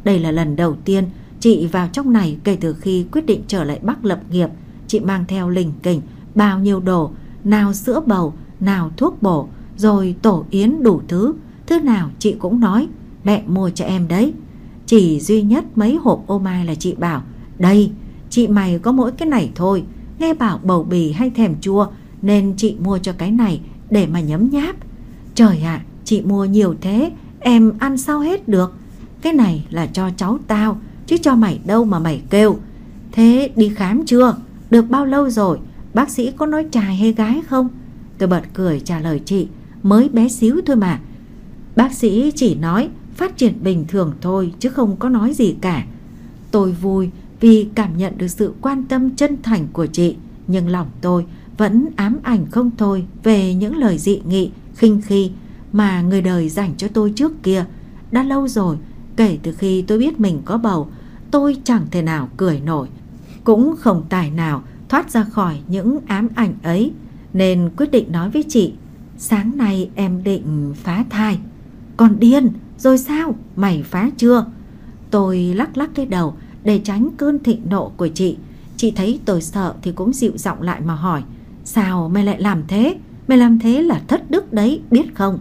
Đây là lần đầu tiên chị vào trong này kể từ khi quyết định trở lại Bắc lập nghiệp. Chị mang theo lình kình, bao nhiêu đồ, nào sữa bầu, nào thuốc bổ, rồi tổ yến đủ thứ. Thứ nào chị cũng nói, mẹ mua cho em đấy. Chỉ duy nhất mấy hộp ô mai là chị bảo, đây, chị mày có mỗi cái này thôi. Nghe bảo bầu bì hay thèm chua nên chị mua cho cái này để mà nhấm nháp. Trời ạ, chị mua nhiều thế, em ăn sao hết được. Cái này là cho cháu tao, chứ cho mày đâu mà mày kêu. Thế đi khám chưa? Được bao lâu rồi? Bác sĩ có nói trai hay gái không? Tôi bật cười trả lời chị, mới bé xíu thôi mà. Bác sĩ chỉ nói phát triển bình thường thôi chứ không có nói gì cả. Tôi vui vì cảm nhận được sự quan tâm chân thành của chị, nhưng lòng tôi vẫn ám ảnh không thôi về những lời dị nghị, khinh khi mà người đời dành cho tôi trước kia. Đã lâu rồi, kể từ khi tôi biết mình có bầu, tôi chẳng thể nào cười nổi, cũng không tài nào thoát ra khỏi những ám ảnh ấy, nên quyết định nói với chị, sáng nay em định phá thai. Còn điên, rồi sao, mày phá chưa? Tôi lắc lắc cái đầu để tránh cơn thịnh nộ của chị. Chị thấy tôi sợ thì cũng dịu giọng lại mà hỏi, sao mày lại làm thế? Mày làm thế là thất đức đấy, biết không?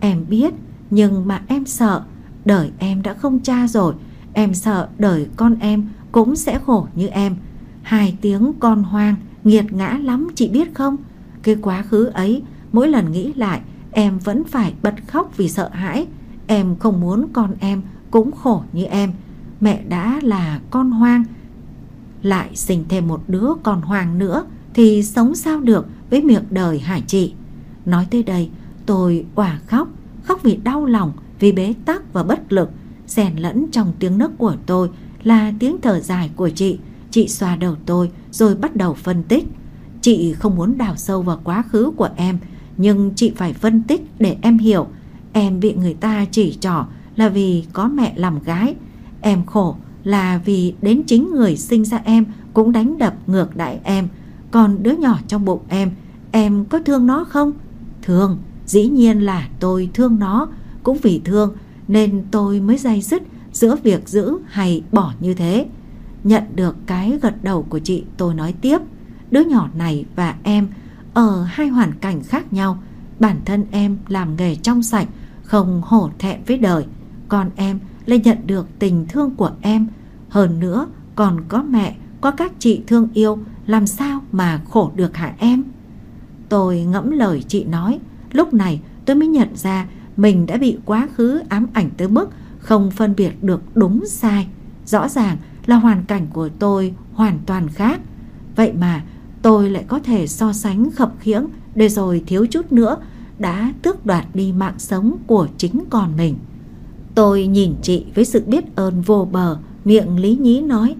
Em biết, nhưng mà em sợ, đời em đã không cha rồi, em sợ đời con em cũng sẽ khổ như em. Hai tiếng con hoang, nghiệt ngã lắm chị biết không? Cái quá khứ ấy, mỗi lần nghĩ lại, em vẫn phải bật khóc vì sợ hãi. Em không muốn con em cũng khổ như em. Mẹ đã là con hoang, lại sinh thêm một đứa con hoang nữa thì sống sao được với miệng đời hải chị. Nói tới đây, tôi quả khóc, khóc vì đau lòng, vì bế tắc và bất lực. xen lẫn trong tiếng nấc của tôi là tiếng thở dài của chị. Chị xoa đầu tôi rồi bắt đầu phân tích. Chị không muốn đào sâu vào quá khứ của em, nhưng chị phải phân tích để em hiểu. Em bị người ta chỉ trỏ là vì có mẹ làm gái. Em khổ là vì đến chính người sinh ra em cũng đánh đập ngược đại em. Còn đứa nhỏ trong bụng em Em có thương nó không? Thương, dĩ nhiên là tôi thương nó Cũng vì thương nên tôi mới dây dứt giữa việc giữ hay bỏ như thế Nhận được cái gật đầu của chị, tôi nói tiếp. Đứa nhỏ này và em ở hai hoàn cảnh khác nhau. Bản thân em làm nghề trong sạch, Không hổ thẹn với đời. Còn em lại nhận được tình thương của em. Hơn nữa, còn có mẹ, Có các chị thương yêu, Làm sao mà khổ được hả em? Tôi ngẫm lời chị nói. Lúc này tôi mới nhận ra Mình đã bị quá khứ ám ảnh tới mức Không phân biệt được đúng sai. Rõ ràng là hoàn cảnh của tôi hoàn toàn khác. Vậy mà tôi lại có thể so sánh khập khiễng Để rồi thiếu chút nữa Đã tước đoạt đi mạng sống của chính con mình. Tôi nhìn chị với sự biết ơn vô bờ, Miệng lý nhí nói,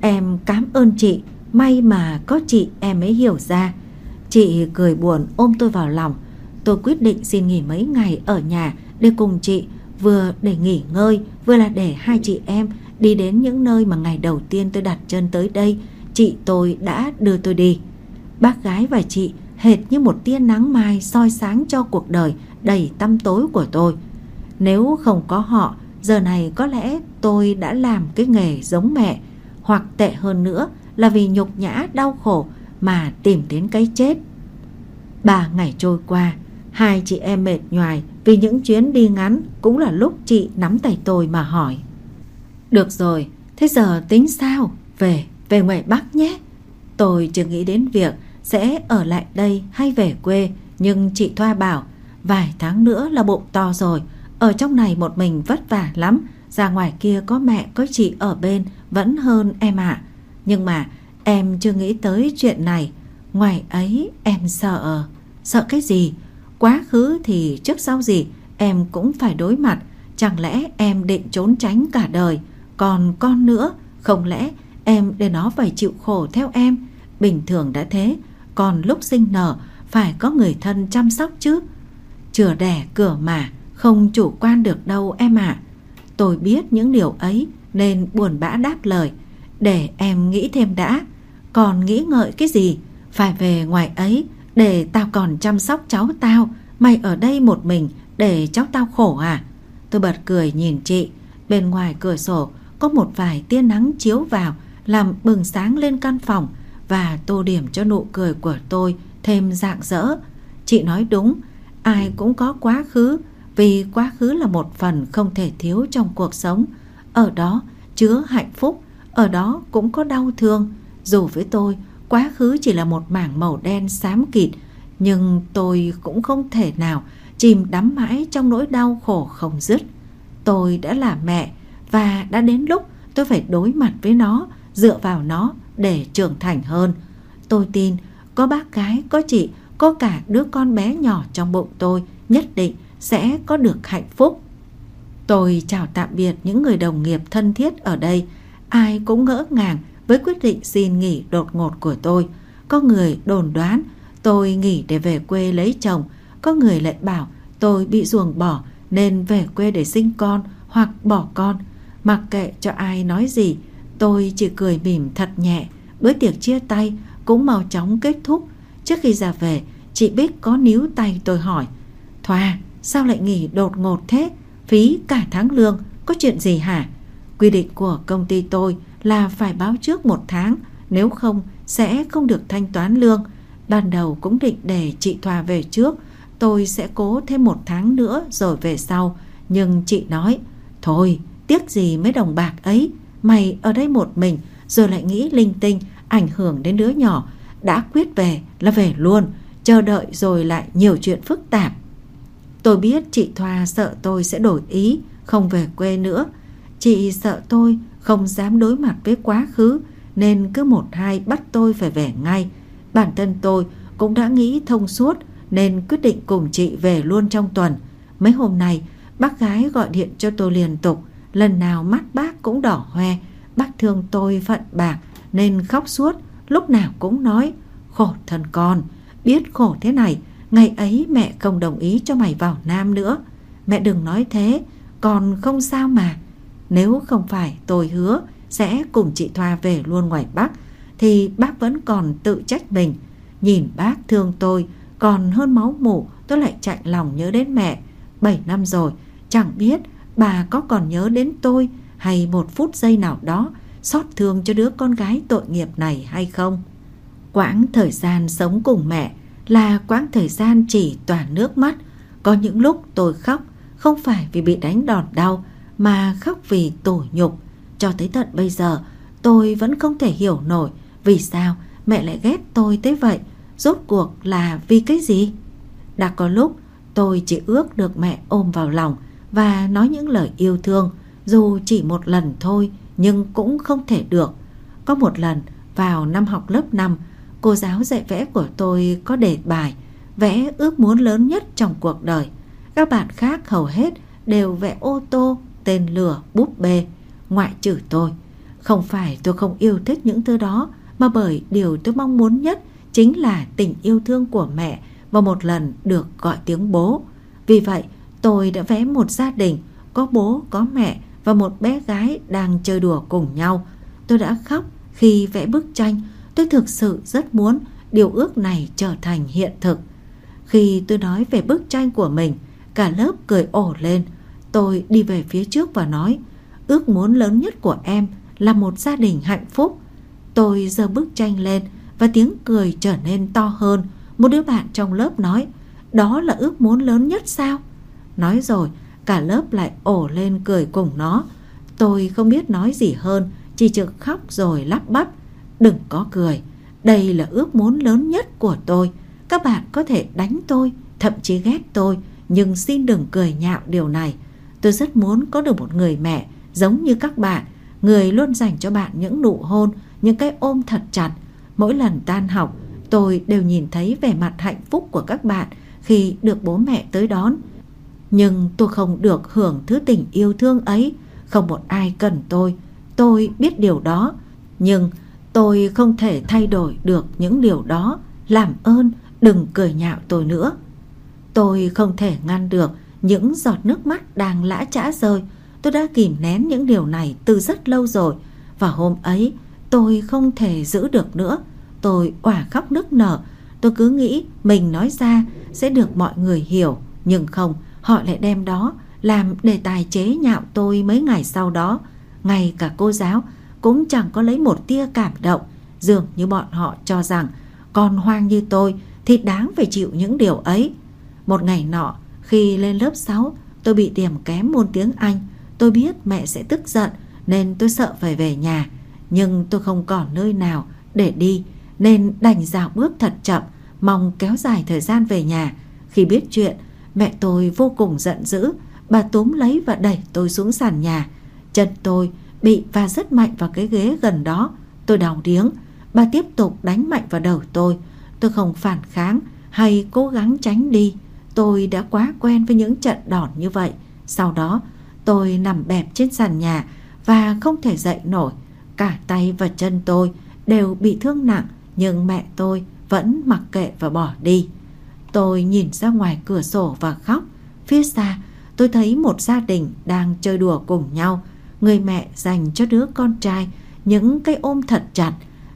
Em cảm ơn chị, May mà có chị em mới hiểu ra. Chị cười buồn ôm tôi vào lòng. Tôi quyết định xin nghỉ mấy ngày ở nhà Để cùng chị, Vừa để nghỉ ngơi, Vừa là để hai chị em Đi đến những nơi mà ngày đầu tiên tôi đặt chân tới đây, Chị tôi đã đưa tôi đi. Bác gái và chị hệt như một tia nắng mai soi sáng cho cuộc đời, đầy tăm tối của tôi. Nếu không có họ, Giờ này có lẽ tôi đã làm cái nghề giống mẹ. Hoặc tệ hơn nữa là vì nhục nhã, đau khổ mà tìm đến cái chết. Ba ngày trôi qua, Hai chị em mệt nhoài vì những chuyến đi ngắn Cũng là lúc chị nắm tay tôi mà hỏi. Được rồi, thế giờ tính sao? Về, về ngoài Bắc nhé. Tôi chưa nghĩ đến việc sẽ ở lại đây hay về quê Nhưng chị Thoa bảo Vài tháng nữa là bụng to rồi Ở trong này một mình vất vả lắm Ra ngoài kia có mẹ có chị ở bên Vẫn hơn em ạ. Nhưng mà em chưa nghĩ tới chuyện này. Ngoài ấy em sợ Sợ cái gì? Quá khứ thì trước sau gì Em cũng phải đối mặt. Chẳng lẽ em định trốn tránh cả đời? Còn con nữa. Không lẽ em để nó phải chịu khổ theo em? Bình thường đã thế, Còn lúc sinh nở, Phải có người thân chăm sóc chứ. Chừa đẻ, cửa mà, Không chủ quan được đâu em ạ. Tôi biết những điều ấy, Nên buồn bã đáp lời. Để em nghĩ thêm đã. Còn nghĩ ngợi cái gì? Phải về ngoài ấy, Để tao còn chăm sóc cháu tao. Mày ở đây một mình, Để cháu tao khổ à? Tôi bật cười nhìn chị. Bên ngoài cửa sổ có một vài tia nắng chiếu vào, Làm bừng sáng lên căn phòng Và tô điểm cho nụ cười của tôi Thêm rạng rỡ. Chị nói đúng, Ai cũng có quá khứ, Vì quá khứ là một phần không thể thiếu trong cuộc sống. Ở đó chứa hạnh phúc, Ở đó cũng có đau thương. Dù với tôi, Quá khứ chỉ là một mảng màu đen xám kịt, Nhưng tôi cũng không thể nào Chìm đắm mãi trong nỗi đau khổ không dứt. Tôi đã là mẹ và đã đến lúc tôi phải đối mặt với nó Dựa vào nó để trưởng thành hơn Tôi tin có bác gái, có chị Có cả đứa con bé nhỏ trong bụng tôi Nhất định sẽ có được hạnh phúc Tôi chào tạm biệt những người đồng nghiệp thân thiết ở đây Ai cũng ngỡ ngàng với quyết định xin nghỉ đột ngột của tôi. Có người đồn đoán tôi nghỉ để về quê lấy chồng, có người lại bảo tôi bị ruồng bỏ nên về quê để sinh con hoặc bỏ con. Mặc kệ cho ai nói gì, tôi chỉ cười mỉm thật nhẹ. Bữa tiệc chia tay cũng mau chóng kết thúc. Trước khi ra về, chị Bích có níu tay tôi hỏi Thoa, sao lại nghỉ đột ngột thế? Phí cả tháng lương, có chuyện gì hả? Quy định của công ty tôi là phải báo trước một tháng, nếu không sẽ không được thanh toán lương. Ban đầu cũng định để chị Thoa về trước, tôi sẽ cố thêm một tháng nữa rồi về sau. Nhưng chị nói, thôi, tiếc gì mấy đồng bạc ấy, mày ở đây một mình rồi lại nghĩ linh tinh, ảnh hưởng đến đứa nhỏ. Đã quyết về là về luôn, chờ đợi rồi lại nhiều chuyện phức tạp. Tôi biết chị Thoa sợ tôi sẽ đổi ý, không về quê nữa. Chị sợ tôi không dám đối mặt với quá khứ nên cứ một hai bắt tôi phải về ngay. Bản thân tôi cũng đã nghĩ thông suốt nên quyết định cùng chị về luôn trong tuần. Mấy hôm nay bác gái gọi điện cho tôi liên tục, lần nào mắt bác cũng đỏ hoe. Bác thương tôi phận bạc nên khóc suốt, lúc nào cũng nói khổ thân con, biết khổ thế này, ngày ấy mẹ không đồng ý cho mày vào Nam nữa. Mẹ đừng nói thế, còn không sao mà. Nếu không phải tôi hứa sẽ cùng chị Thoa về luôn ngoài Bắc thì bác vẫn còn tự trách mình. Nhìn bác thương tôi còn hơn máu mủ tôi lại chạy lòng nhớ đến mẹ. 7 năm rồi, chẳng biết bà có còn nhớ đến tôi hay một phút giây nào đó xót thương cho đứa con gái tội nghiệp này hay không. Quãng thời gian sống cùng mẹ là quãng thời gian chỉ toàn nước mắt. Có những lúc tôi khóc, không phải vì bị đánh đòn đau, mà khóc vì tủi nhục. Cho tới tận bây giờ, tôi vẫn không thể hiểu nổi vì sao mẹ lại ghét tôi tới vậy. Rốt cuộc là vì cái gì? Đã có lúc tôi chỉ ước được mẹ ôm vào lòng và nói những lời yêu thương dù chỉ một lần thôi nhưng cũng không thể được. Có một lần vào năm học lớp 5, cô giáo dạy vẽ của tôi có đề bài vẽ ước muốn lớn nhất trong cuộc đời. Các bạn khác hầu hết đều vẽ ô tô, tên lửa, búp bê, ngoại trừ tôi. Không phải tôi không yêu thích những thứ đó, mà bởi điều tôi mong muốn nhất chính là tình yêu thương của mẹ và một lần được gọi tiếng bố. Vì vậy, tôi đã vẽ một gia đình có bố, có mẹ và một bé gái đang chơi đùa cùng nhau. Tôi đã khóc khi vẽ bức tranh. Tôi thực sự rất muốn điều ước này trở thành hiện thực. Khi tôi nói về bức tranh của mình, cả lớp cười ổ lên. Tôi đi về phía trước và nói, ước muốn lớn nhất của em là một gia đình hạnh phúc. Tôi giơ bức tranh lên và tiếng cười trở nên to hơn. Một đứa bạn trong lớp nói, đó là ước muốn lớn nhất sao? Nói rồi, cả lớp lại ổ lên cười cùng nó. Tôi không biết nói gì hơn, chỉ trực khóc rồi lắp bắp. Đừng có cười, đây là ước muốn lớn nhất của tôi. Các bạn có thể đánh tôi, thậm chí ghét tôi, nhưng xin đừng cười nhạo điều này. Tôi rất muốn có được một người mẹ giống như các bạn, người luôn dành cho bạn những nụ hôn, những cái ôm thật chặt. Mỗi lần tan học, tôi đều nhìn thấy vẻ mặt hạnh phúc của các bạn khi được bố mẹ tới đón. Nhưng tôi không được hưởng thứ tình yêu thương ấy, không một ai cần tôi. Tôi biết điều đó, nhưng tôi không thể thay đổi được những điều đó. Làm ơn, đừng cười nhạo tôi nữa. Tôi không thể ngăn được những giọt nước mắt đang lã chã rơi. Tôi đã kìm nén những điều này từ rất lâu rồi. Và hôm ấy tôi không thể giữ được nữa. Tôi òa khóc nức nở. Tôi cứ nghĩ mình nói ra sẽ được mọi người hiểu. Nhưng không, họ lại đem đó làm đề tài chế nhạo tôi mấy ngày sau đó. Ngay cả cô giáo cũng chẳng có lấy một tia cảm động. Dường như bọn họ cho rằng con hoang như tôi thì đáng phải chịu những điều ấy. Một ngày nọ, khi lên lớp 6, tôi bị điểm kém môn tiếng Anh. Tôi biết mẹ sẽ tức giận nên tôi sợ phải về nhà. Nhưng tôi không còn nơi nào để đi nên đành dạo bước thật chậm, mong kéo dài thời gian về nhà. Khi biết chuyện, mẹ tôi vô cùng giận dữ, bà túm lấy và đẩy tôi xuống sàn nhà. Chân tôi bị va rất mạnh vào cái ghế gần đó. Tôi đau điếng, bà tiếp tục đánh mạnh vào đầu tôi. Tôi không phản kháng hay cố gắng tránh đi. Tôi đã quá quen với những trận đòn như vậy. Sau đó, tôi nằm bẹp trên sàn nhà và không thể dậy nổi. Cả tay và chân tôi đều bị thương nặng, nhưng mẹ tôi vẫn mặc kệ và bỏ đi. Tôi nhìn ra ngoài cửa sổ và khóc. Phía xa, tôi thấy một gia đình đang chơi đùa cùng nhau. Người mẹ dành cho đứa con trai những cái ôm thật chặt.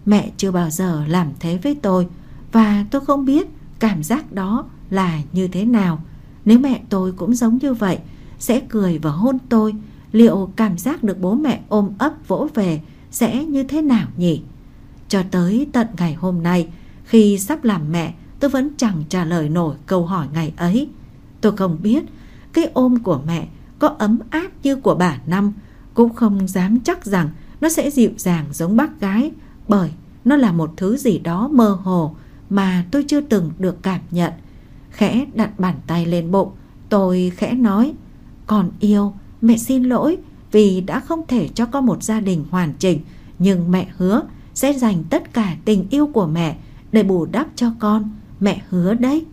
Mẹ chưa bao giờ làm thế với tôi và tôi không biết cảm giác đó là như thế nào. Nếu mẹ tôi cũng giống như vậy, sẽ cười và hôn tôi, liệu cảm giác được bố mẹ ôm ấp vỗ về sẽ như thế nào nhỉ? Cho tới tận ngày hôm nay, khi sắp làm mẹ, tôi vẫn chẳng trả lời nổi câu hỏi ngày ấy. Tôi không biết cái ôm của mẹ có ấm áp như của bà Năm, cũng không dám chắc rằng nó sẽ dịu dàng giống bác gái, bởi nó là một thứ gì đó mơ hồ mà tôi chưa từng được cảm nhận. Khẽ đặt bàn tay lên bụng, tôi khẽ nói, còn yêu, mẹ xin lỗi vì đã không thể cho con một gia đình hoàn chỉnh, nhưng mẹ hứa sẽ dành tất cả tình yêu của mẹ để bù đắp cho con, mẹ hứa đấy.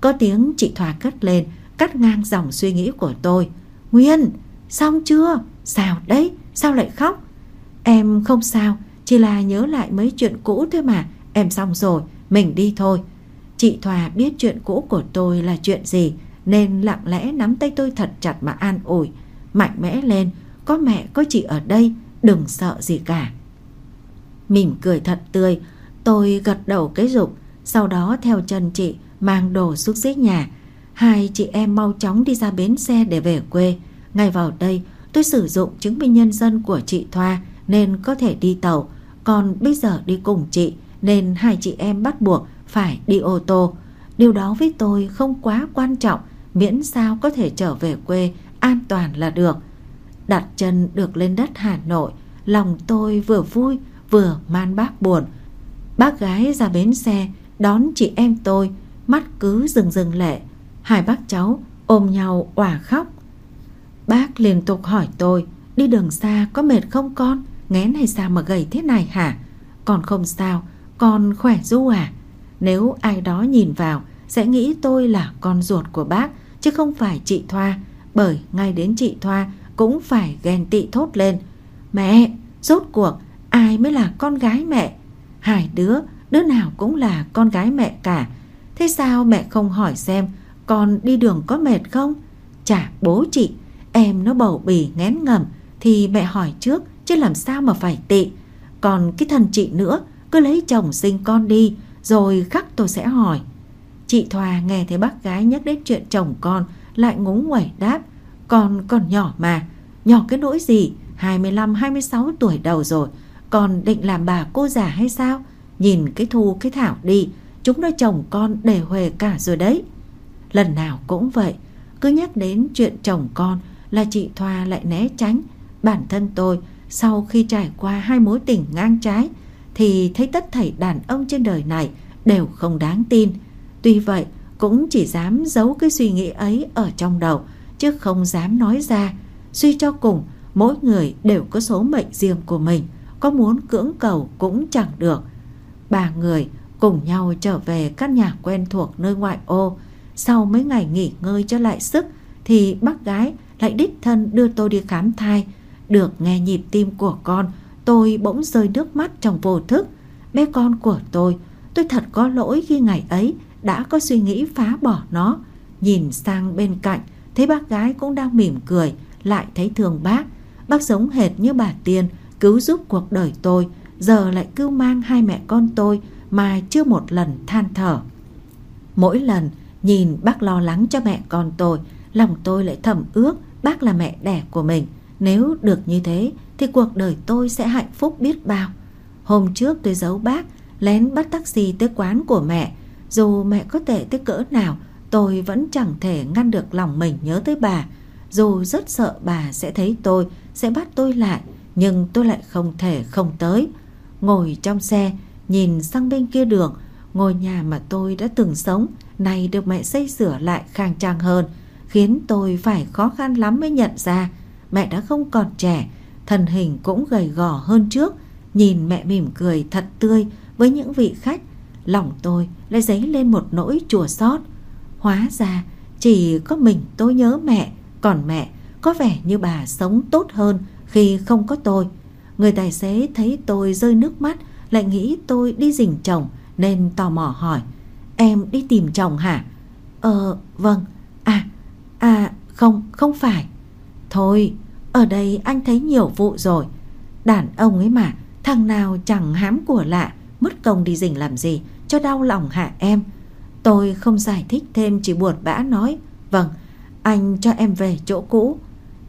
Có tiếng chị thòa cất lên, cắt ngang dòng suy nghĩ của tôi. Nguyên, xong chưa? Sao đấy? Sao lại khóc? Em không sao, chỉ là nhớ lại mấy chuyện cũ thôi mà. Em xong rồi, mình đi thôi. Chị thòa biết chuyện cũ của tôi là chuyện gì nên lặng lẽ nắm tay tôi thật chặt mà an ủi. Mạnh mẽ lên, có mẹ có chị ở đây, đừng sợ gì cả. Mỉm cười thật tươi Tôi gật đầu cái dục sau đó theo chân chị mang đồ xuống dưới nhà, Hai chị em mau chóng đi ra bến xe để về quê. Ngay vào đây, tôi sử dụng chứng minh nhân dân của chị Thoa Nên có thể đi tàu. Còn bây giờ đi cùng chị Nên hai chị em bắt buộc phải đi ô tô. Điều đó với tôi không quá quan trọng, Miễn sao có thể trở về quê an toàn là được. Đặt chân được lên đất Hà Nội, Lòng tôi vừa vui, vừa man bác buồn. Bác gái ra bến xe Đón chị em tôi, Mắt cứ rừng rừng lệ. Hai bác cháu ôm nhau òa khóc. Bác liên tục hỏi tôi, Đi đường xa có mệt không con? Ngén hay sao mà gầy thế này hả? Còn không sao, Con khỏe du à. Nếu ai đó nhìn vào, Sẽ nghĩ tôi là con ruột của bác, Chứ không phải chị Thoa, Bởi ngay đến chị Thoa Cũng phải ghen tị thốt lên. Mẹ, Rốt cuộc ai mới là con gái mẹ? Hai đứa Đứa nào cũng là con gái mẹ cả. Thế sao mẹ không hỏi xem Con đi đường có mệt không? Chả, bố chị. Em nó bầu bì ngén ngầm. Thì mẹ hỏi trước, chứ làm sao mà phải tị. Còn cái thân chị nữa, Cứ lấy chồng sinh con đi, Rồi khắc tôi sẽ hỏi. Chị Thoa nghe thấy bác gái nhắc đến chuyện chồng con, Lại ngúng nguẩy đáp, Con còn nhỏ mà. Nhỏ cái nỗi gì? 25-26 tuổi đầu rồi. Còn định làm bà cô già hay sao? Nhìn cái Thu cái Thảo đi, Chúng nó chồng con để huề cả rồi đấy. Lần nào cũng vậy, Cứ nhắc đến chuyện chồng con Là chị Thoa lại né tránh. Bản thân tôi, sau khi trải qua hai mối tình ngang trái, Thì thấy tất thảy đàn ông trên đời này Đều không đáng tin. Tuy vậy, cũng chỉ dám giấu cái suy nghĩ ấy ở trong đầu, Chứ không dám nói ra. Suy cho cùng, mỗi người đều có số mệnh riêng của mình, Có muốn cưỡng cầu cũng chẳng được. Ba người cùng nhau trở về căn nhà quen thuộc nơi ngoại ô. Sau mấy ngày nghỉ ngơi cho lại sức, Thì bác gái lại đích thân đưa tôi đi khám thai. Được nghe nhịp tim của con, Tôi bỗng rơi nước mắt trong vô thức. Bé con của tôi Tôi thật có lỗi khi ngày ấy Đã có suy nghĩ phá bỏ nó. Nhìn sang bên cạnh, Thấy bác gái cũng đang mỉm cười, Lại thấy thương bác. Bác giống hệt như bà Tiên, Cứu giúp cuộc đời tôi. Giờ lại cứ mang hai mẹ con tôi Mà chưa một lần than thở. Mỗi lần nhìn bác lo lắng cho mẹ con tôi, Lòng tôi lại thầm ước Bác là mẹ đẻ của mình. Nếu được như thế Thì cuộc đời tôi sẽ hạnh phúc biết bao. Hôm trước tôi giấu bác, Lén bắt taxi tới quán của mẹ. Dù mẹ có tệ tới cỡ nào, Tôi vẫn chẳng thể ngăn được lòng mình nhớ tới bà. Dù rất sợ bà sẽ thấy tôi, Sẽ bắt tôi lại, Nhưng tôi lại không thể không tới. Ngồi trong xe, Nhìn sang bên kia đường. Ngôi nhà mà tôi đã từng sống Này được mẹ xây sửa lại khang trang hơn, Khiến tôi phải khó khăn lắm mới nhận ra. Mẹ đã không còn trẻ, Thân hình cũng gầy gò hơn trước. Nhìn mẹ mỉm cười thật tươi Với những vị khách, Lòng tôi lại dấy lên một nỗi chùa xót. Hóa ra, chỉ có mình tôi nhớ mẹ, Còn mẹ có vẻ như bà sống tốt hơn Khi không có tôi. Người tài xế thấy tôi rơi nước mắt, Lại nghĩ tôi đi rình chồng, Nên tò mò hỏi, Em đi tìm chồng hả? Ờ vâng. À à không không phải. Thôi, ở đây anh thấy nhiều vụ rồi. Đàn ông ấy mà, Thằng nào chẳng hám của lạ, Mất công đi rình làm gì, Cho đau lòng hả em? Tôi không giải thích thêm, chỉ buồn bã nói Vâng anh cho em về chỗ cũ.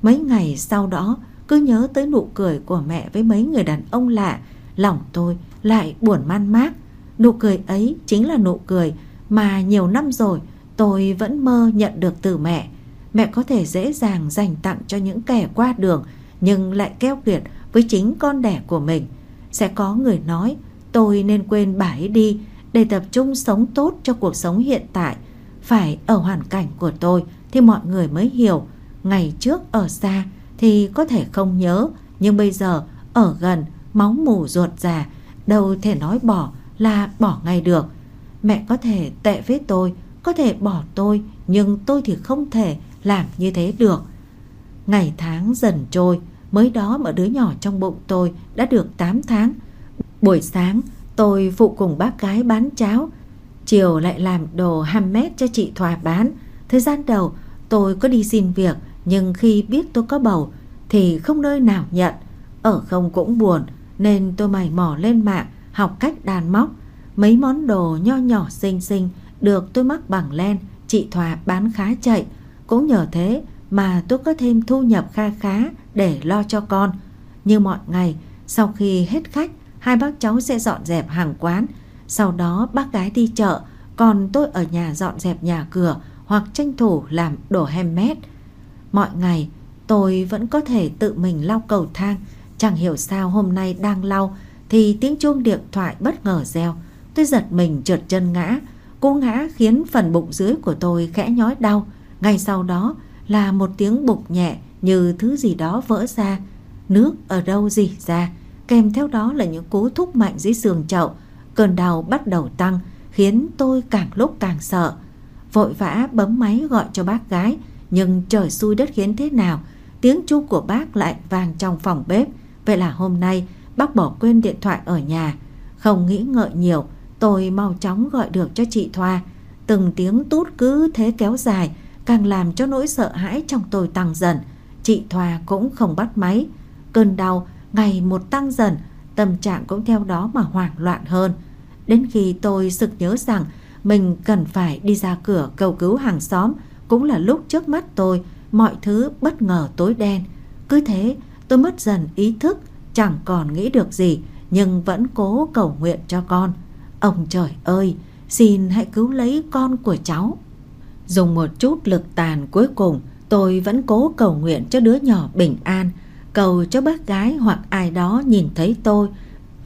Mấy ngày sau đó cứ nhớ tới nụ cười của mẹ với mấy người đàn ông lạ, lòng tôi lại buồn man mác. Nụ cười ấy chính là nụ cười mà nhiều năm rồi tôi vẫn mơ nhận được từ mẹ. Mẹ có thể dễ dàng dành tặng cho những kẻ qua đường nhưng lại keo kiệt với chính con đẻ của mình. Sẽ có người nói tôi nên quên bà ấy đi để tập trung sống tốt cho cuộc sống hiện tại. Phải ở hoàn cảnh của tôi thì mọi người mới hiểu. Ngày trước ở xa thì có thể không nhớ, nhưng bây giờ ở gần, máu mù ruột già, đâu thể nói bỏ là bỏ ngay được. Mẹ có thể tệ với tôi, có thể bỏ tôi, nhưng tôi thì không thể làm như thế được. Ngày tháng dần trôi, mới đó mà đứa nhỏ trong bụng tôi đã được 8 tháng. Buổi sáng, tôi phụ cùng bác gái bán cháo, chiều lại làm đồ handmade cho chị Thoa bán. Thời gian đầu, tôi có đi xin việc nhưng khi biết tôi có bầu thì không nơi nào nhận, ở không cũng buồn, nên tôi mày mò lên mạng học cách đàn móc. Mấy món đồ nho nhỏ xinh xinh được tôi mắc bằng len, chị Thòa bán khá chạy. Cũng nhờ thế mà tôi có thêm thu nhập kha khá để lo cho con. Như mọi ngày, sau khi hết khách, hai bác cháu sẽ dọn dẹp hàng quán. Sau đó bác gái đi chợ, còn tôi ở nhà dọn dẹp nhà cửa hoặc tranh thủ làm đồ handmade. Mọi ngày, tôi vẫn có thể tự mình lau cầu thang. Chẳng hiểu sao hôm nay đang lau thì tiếng chuông điện thoại bất ngờ reo. Tôi giật mình trượt chân ngã. Cú ngã khiến phần bụng dưới của tôi khẽ nhói đau. Ngay sau đó là một tiếng bục nhẹ như thứ gì đó vỡ ra. Nước ở đâu rỉ ra. Kèm theo đó là những cú thúc mạnh dưới sườn chậu. Cơn đau bắt đầu tăng khiến tôi càng lúc càng sợ. Vội vã bấm máy gọi cho bác gái nhưng trời xui đất khiến thế nào? Tiếng chu của bác lại vang trong phòng bếp. Vậy là hôm nay, bác bỏ quên điện thoại ở nhà. Không nghĩ ngợi nhiều, Tôi mau chóng gọi được cho chị Thoa. Từng tiếng tút cứ thế kéo dài, Càng làm cho nỗi sợ hãi trong tôi tăng dần. Chị Thoa cũng không bắt máy. Cơn đau, ngày một tăng dần, Tâm trạng cũng theo đó mà hoảng loạn hơn. Đến khi tôi sực nhớ rằng Mình cần phải đi ra cửa cầu cứu hàng xóm cũng là lúc trước mắt tôi mọi thứ bất ngờ tối đen. Cứ thế tôi mất dần ý thức, chẳng còn nghĩ được gì nhưng vẫn cố cầu nguyện cho con. Ông trời ơi, xin hãy cứu lấy con của cháu. Dùng một chút lực tàn cuối cùng, tôi vẫn cố cầu nguyện cho đứa nhỏ bình an, cầu cho bác gái hoặc ai đó nhìn thấy tôi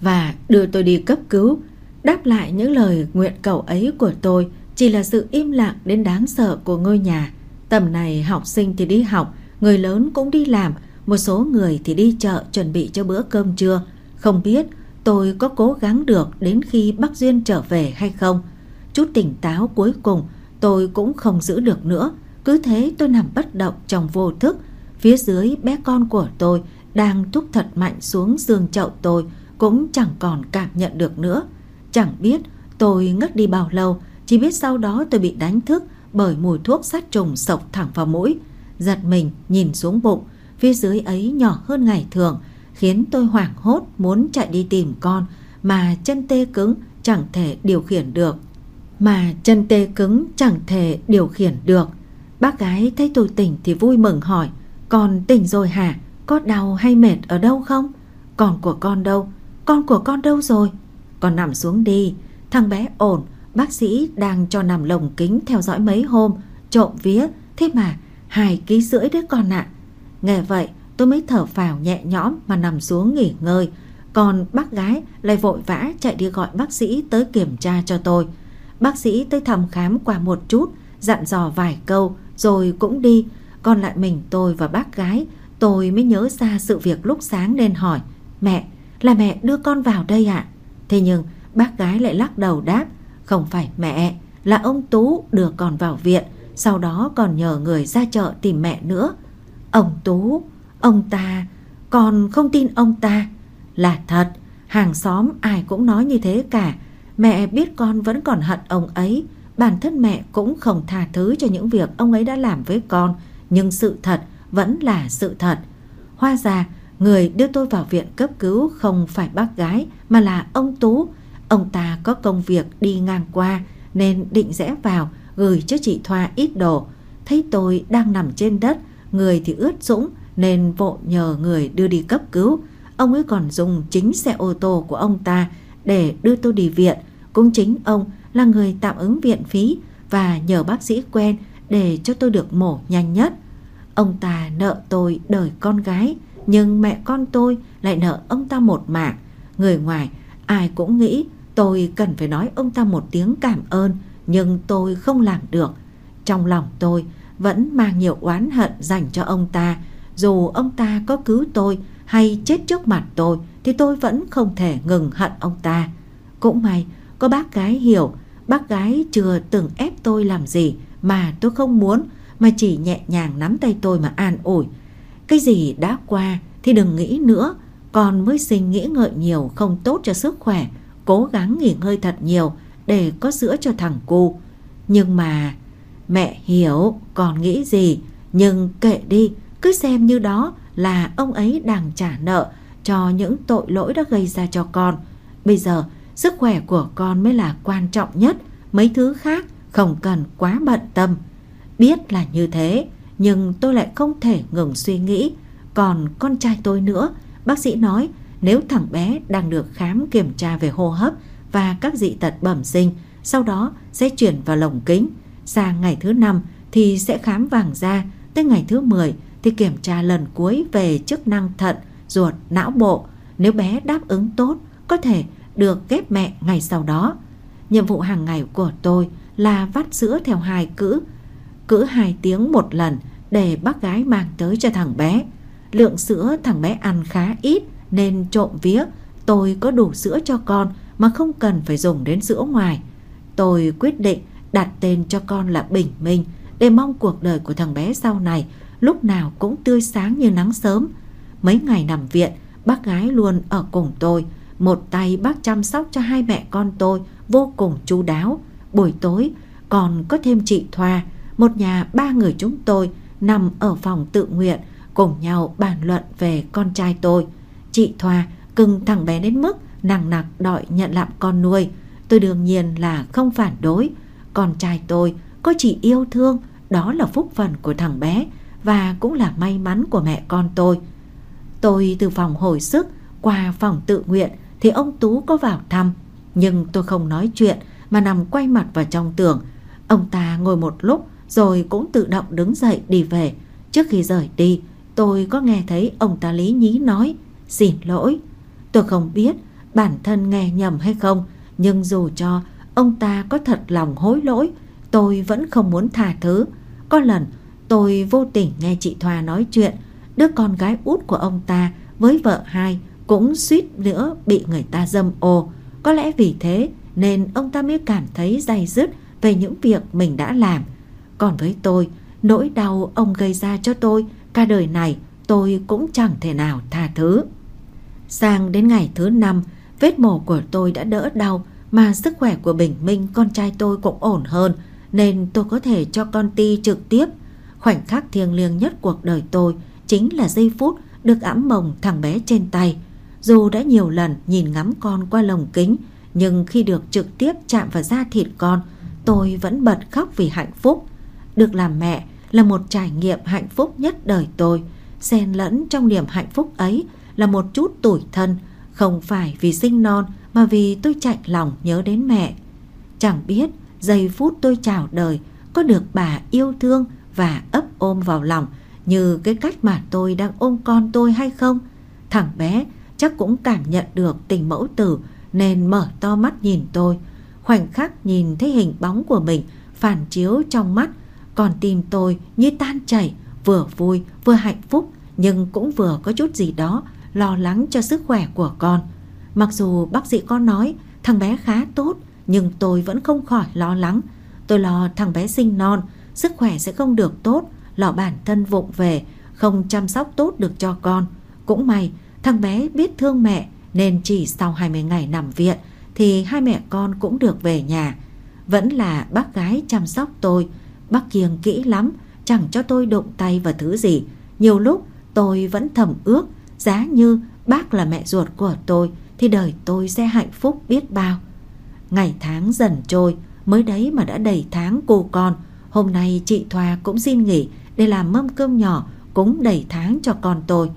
và đưa tôi đi cấp cứu. Đáp lại những lời nguyện cầu ấy của tôi chỉ là sự im lặng đến đáng sợ của ngôi nhà. Tầm này học sinh thì đi học, người lớn cũng đi làm, một số người thì đi chợ chuẩn bị cho bữa cơm trưa. Không biết tôi có cố gắng được đến khi bác Duyên trở về hay không. Chút tỉnh táo cuối cùng tôi cũng không giữ được nữa. Cứ thế tôi nằm bất động trong vô thức. Phía dưới bé con của tôi đang thúc thật mạnh xuống giường chậu tôi cũng chẳng còn cảm nhận được nữa. Chẳng biết tôi ngất đi bao lâu, chỉ biết sau đó tôi bị đánh thức bởi mùi thuốc sát trùng sộc thẳng vào mũi. Giật mình nhìn xuống bụng, phía dưới ấy nhỏ hơn ngày thường, khiến tôi hoảng hốt muốn chạy đi tìm con mà chân tê cứng chẳng thể điều khiển được. Mà chân tê cứng chẳng thể điều khiển được. Bác gái thấy tôi tỉnh thì vui mừng hỏi, con tỉnh rồi hả? Có đau hay mệt ở đâu không? Con của con đâu? Con của con đâu rồi? Con nằm xuống đi, thằng bé ổn, Bác sĩ đang cho nằm lồng kính theo dõi mấy hôm, trộm vía, thế mà hai ký rưỡi đứa con ạ. Nghe vậy tôi mới thở phào nhẹ nhõm mà nằm xuống nghỉ ngơi. Còn bác gái lại vội vã chạy đi gọi bác sĩ tới kiểm tra cho tôi. Bác sĩ tới thăm khám qua một chút, dặn dò vài câu rồi cũng đi. Còn lại mình tôi và bác gái, tôi mới nhớ ra sự việc lúc sáng nên hỏi. Mẹ, là mẹ đưa con vào đây ạ? Thế nhưng bác gái lại lắc đầu đáp không phải mẹ, là ông Tú đưa con vào viện, sau đó còn nhờ người ra chợ tìm mẹ nữa. Ông Tú, ông ta, còn không tin ông ta. Là thật, hàng xóm ai cũng nói như thế cả. Mẹ biết con vẫn còn hận ông ấy, bản thân mẹ cũng không tha thứ cho những việc ông ấy đã làm với con, nhưng sự thật vẫn là sự thật. Hoa ra, người đưa tôi vào viện cấp cứu không phải bác gái mà là ông Tú, Ông ta có công việc đi ngang qua nên định rẽ vào gửi cho chị Thoa ít đồ. Thấy tôi đang nằm trên đất, người thì ướt sũng nên vội nhờ người đưa đi cấp cứu. Ông ấy còn dùng chính xe ô tô của ông ta để đưa tôi đi viện. Cũng chính ông là người tạm ứng viện phí và nhờ bác sĩ quen để cho tôi được mổ nhanh nhất. Ông ta nợ tôi đời con gái, nhưng mẹ con tôi lại nợ ông ta một mạng. Người ngoài ai cũng nghĩ Tôi cần phải nói ông ta một tiếng cảm ơn, Nhưng tôi không làm được. Trong lòng tôi vẫn mang nhiều oán hận dành cho ông ta. Dù ông ta có cứu tôi hay chết trước mặt tôi, Thì tôi vẫn không thể ngừng hận ông ta. Cũng may, có bác gái hiểu, Bác gái chưa từng ép tôi làm gì Mà tôi không muốn, Mà chỉ nhẹ nhàng nắm tay tôi mà an ủi. Cái gì đã qua thì đừng nghĩ nữa Còn mới sinh nghĩ ngợi nhiều không tốt cho sức khỏe cố gắng nghỉ ngơi thật nhiều để có sữa cho thằng cu. Nhưng mà mẹ hiểu còn nghĩ gì, nhưng kệ đi, cứ xem như đó là ông ấy đang trả nợ cho những tội lỗi đã gây ra cho con. Bây giờ, sức khỏe của con mới là quan trọng nhất, mấy thứ khác không cần quá bận tâm. Biết là như thế, nhưng tôi lại không thể ngừng suy nghĩ. Còn con trai tôi nữa, bác sĩ nói nếu thằng bé đang được khám kiểm tra về hô hấp và các dị tật bẩm sinh, sau đó sẽ chuyển vào lồng kính. Sang ngày thứ năm thì sẽ khám vàng da, tới ngày thứ 10 thì kiểm tra lần cuối về chức năng thận, ruột, não bộ. Nếu bé đáp ứng tốt, có thể được ghép mẹ ngày sau đó. Nhiệm vụ hàng ngày của tôi là vắt sữa theo hai cữ, cữ hai tiếng một lần để bác gái mang tới cho thằng bé. Lượng sữa thằng bé ăn khá ít nên trộm vía tôi có đủ sữa cho con mà không cần phải dùng đến sữa ngoài. Tôi quyết định đặt tên cho con là Bình Minh để mong cuộc đời của thằng bé sau này lúc nào cũng tươi sáng như nắng sớm. Mấy ngày nằm viện, bác gái luôn ở cùng tôi, một tay bác chăm sóc cho hai mẹ con tôi vô cùng chu đáo. Buổi tối còn có thêm chị Thoa, một nhà ba người chúng tôi nằm ở phòng tự nguyện cùng nhau bàn luận về con trai tôi. Chị Thoa cưng thằng bé đến mức nặng nặc đòi nhận làm con nuôi. Tôi đương nhiên là không phản đối. Con trai tôi có chị yêu thương, đó là phúc phần của thằng bé và cũng là may mắn của mẹ con tôi. Tôi từ phòng hồi sức qua phòng tự nguyện thì ông Tú có vào thăm, nhưng tôi không nói chuyện mà nằm quay mặt vào trong tường. Ông ta ngồi một lúc rồi cũng tự động đứng dậy đi về. Trước khi rời đi, tôi có nghe thấy ông ta lý nhí nói Xin lỗi, tôi không biết bản thân nghe nhầm hay không, nhưng dù cho ông ta có thật lòng hối lỗi, tôi vẫn không muốn tha thứ. Có lần tôi vô tình nghe chị Thoa nói chuyện, đứa con gái út của ông ta với vợ hai cũng suýt nữa bị người ta dâm ô. Có lẽ vì thế nên ông ta mới cảm thấy dày dứt về những việc mình đã làm. Còn với tôi, nỗi đau ông gây ra cho tôi cả đời này tôi cũng chẳng thể nào tha thứ. Sang đến ngày thứ năm, vết mổ của tôi đã đỡ đau mà sức khỏe của Bình Minh con trai tôi cũng ổn hơn nên tôi có thể cho con Ti trực tiếp. Khoảnh khắc thiêng liêng nhất cuộc đời tôi chính là giây phút được ẵm mồng thằng bé trên tay. Dù đã nhiều lần nhìn ngắm con qua lồng kính nhưng khi được trực tiếp chạm vào da thịt con tôi vẫn bật khóc vì hạnh phúc. Được làm mẹ là một trải nghiệm hạnh phúc nhất đời tôi. Xen lẫn trong niềm hạnh phúc ấy là một chút tủi thân, không phải vì sinh non mà vì tôi chạy lòng nhớ đến mẹ. Chẳng biết giây phút tôi chào đời có được bà yêu thương và ấp ôm vào lòng như cái cách mà tôi đang ôm con tôi hay không. Thằng bé chắc cũng cảm nhận được tình mẫu tử nên mở to mắt nhìn tôi. Khoảnh khắc nhìn thấy hình bóng của mình phản chiếu trong mắt, còn tim tôi như tan chảy, vừa vui vừa hạnh phúc nhưng cũng vừa có chút gì đó lo lắng cho sức khỏe của con. Mặc dù bác sĩ có nói thằng bé khá tốt, nhưng tôi vẫn không khỏi lo lắng. Tôi lo thằng bé sinh non, sức khỏe sẽ không được tốt, lo bản thân vụng về, không chăm sóc tốt được cho con. Cũng may, thằng bé biết thương mẹ nên chỉ sau 20 ngày nằm viện thì hai mẹ con cũng được về nhà. Vẫn là bác gái chăm sóc tôi, bác kiêng kỹ lắm, chẳng cho tôi đụng tay vào thứ gì. Nhiều lúc tôi vẫn thầm ước Giá như bác là mẹ ruột của tôi thì đời tôi sẽ hạnh phúc biết bao. Ngày tháng dần trôi, mới đấy mà đã đầy tháng cô con. Hôm nay chị Thoa cũng xin nghỉ để làm mâm cơm nhỏ cũng đầy tháng cho con tôi.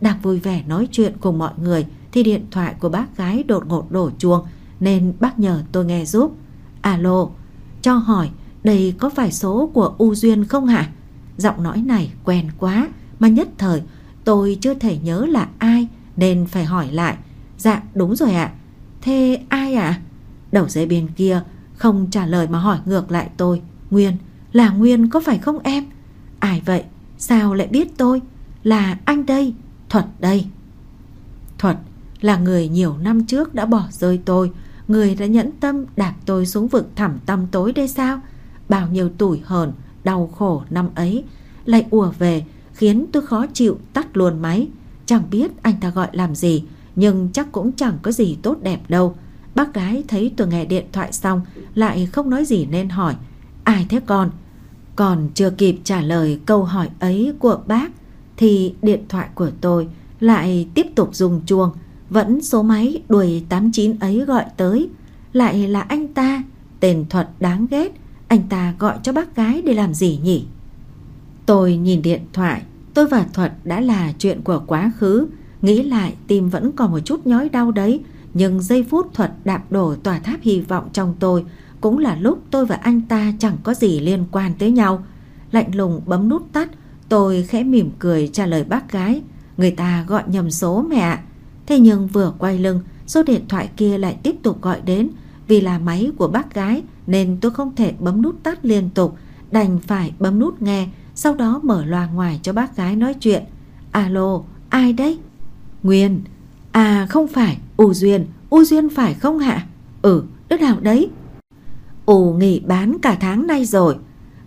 Đang vui vẻ nói chuyện cùng mọi người thì điện thoại của bác gái đột ngột đổ chuông nên bác nhờ tôi nghe giúp. Alo, cho hỏi đây có phải số của U Duyên không hả? Giọng nói này quen quá mà nhất thời Tôi chưa thể nhớ là ai nên phải hỏi lại. Dạ đúng rồi ạ. Thế ai ạ? Đầu dây bên kia không trả lời mà hỏi ngược lại tôi. Nguyên, là Nguyên có phải không em? Ai vậy? Sao lại biết tôi? Là anh đây, Thuật đây. Thuật là người nhiều năm trước đã bỏ rơi tôi, người đã nhẫn tâm đạp tôi xuống vực thẳm tăm tối đây sao? Bao nhiêu tuổi hờn, đau khổ năm ấy lại ùa về khiến tôi khó chịu tắt luôn máy. Chẳng biết anh ta gọi làm gì, nhưng chắc cũng chẳng có gì tốt đẹp đâu. Bác gái thấy tôi nghe điện thoại xong, lại không nói gì nên hỏi, ai thế con? Còn chưa kịp trả lời câu hỏi ấy của bác, thì điện thoại của tôi Lại tiếp tục dùng chuông Vẫn số máy đuổi 89 ấy gọi tới Lại là anh ta Tên thuật đáng ghét Anh ta gọi cho bác gái để làm gì nhỉ Tôi nhìn điện thoại. Tôi và Thuật đã là chuyện của quá khứ. Nghĩ lại, tim vẫn còn một chút nhói đau đấy. Nhưng giây phút Thuật đạp đổ tòa tháp hy vọng trong tôi Cũng là lúc tôi và anh ta chẳng có gì liên quan tới nhau. Lạnh lùng bấm nút tắt, Tôi khẽ mỉm cười trả lời bác gái. Người ta gọi nhầm số mẹ ạ. Thế nhưng vừa quay lưng, Số điện thoại kia lại tiếp tục gọi đến. Vì là máy của bác gái Nên tôi không thể bấm nút tắt liên tục, Đành phải bấm nút nghe. Sau đó mở loa ngoài cho bác gái nói chuyện Alo, ai đấy? Nguyên À không phải, U Duyên U Duyên phải không hả? Ừ, đứa nào đấy? U nghỉ bán cả tháng nay rồi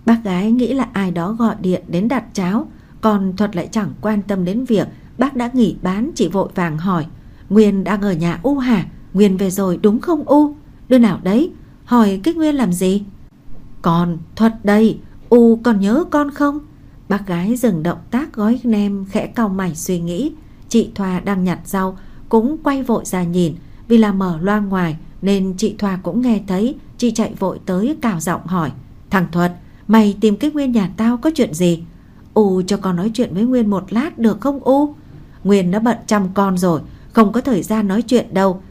Bác gái nghĩ là ai đó gọi điện đến đặt cháo Còn Thuật lại chẳng quan tâm đến việc Bác đã nghỉ bán chỉ vội vàng hỏi Nguyên đang ở nhà U hả? Nguyên về rồi đúng không U? Đứa nào đấy? Hỏi cái Nguyên làm gì? Còn Thuật đây U còn nhớ con không? Bác gái dừng động tác gói nem, khẽ cau mày suy nghĩ. Chị Thoa đang nhặt rau, Cũng quay vội ra nhìn. Vì là mở loa ngoài, Nên chị Thoa cũng nghe thấy. Chị chạy vội tới cào giọng hỏi, Thằng Thuật, Mày tìm cái Nguyên nhà tao có chuyện gì? U cho con nói chuyện với Nguyên một lát được không, U? Nguyên nó bận chăm con rồi, Không có thời gian nói chuyện đâu.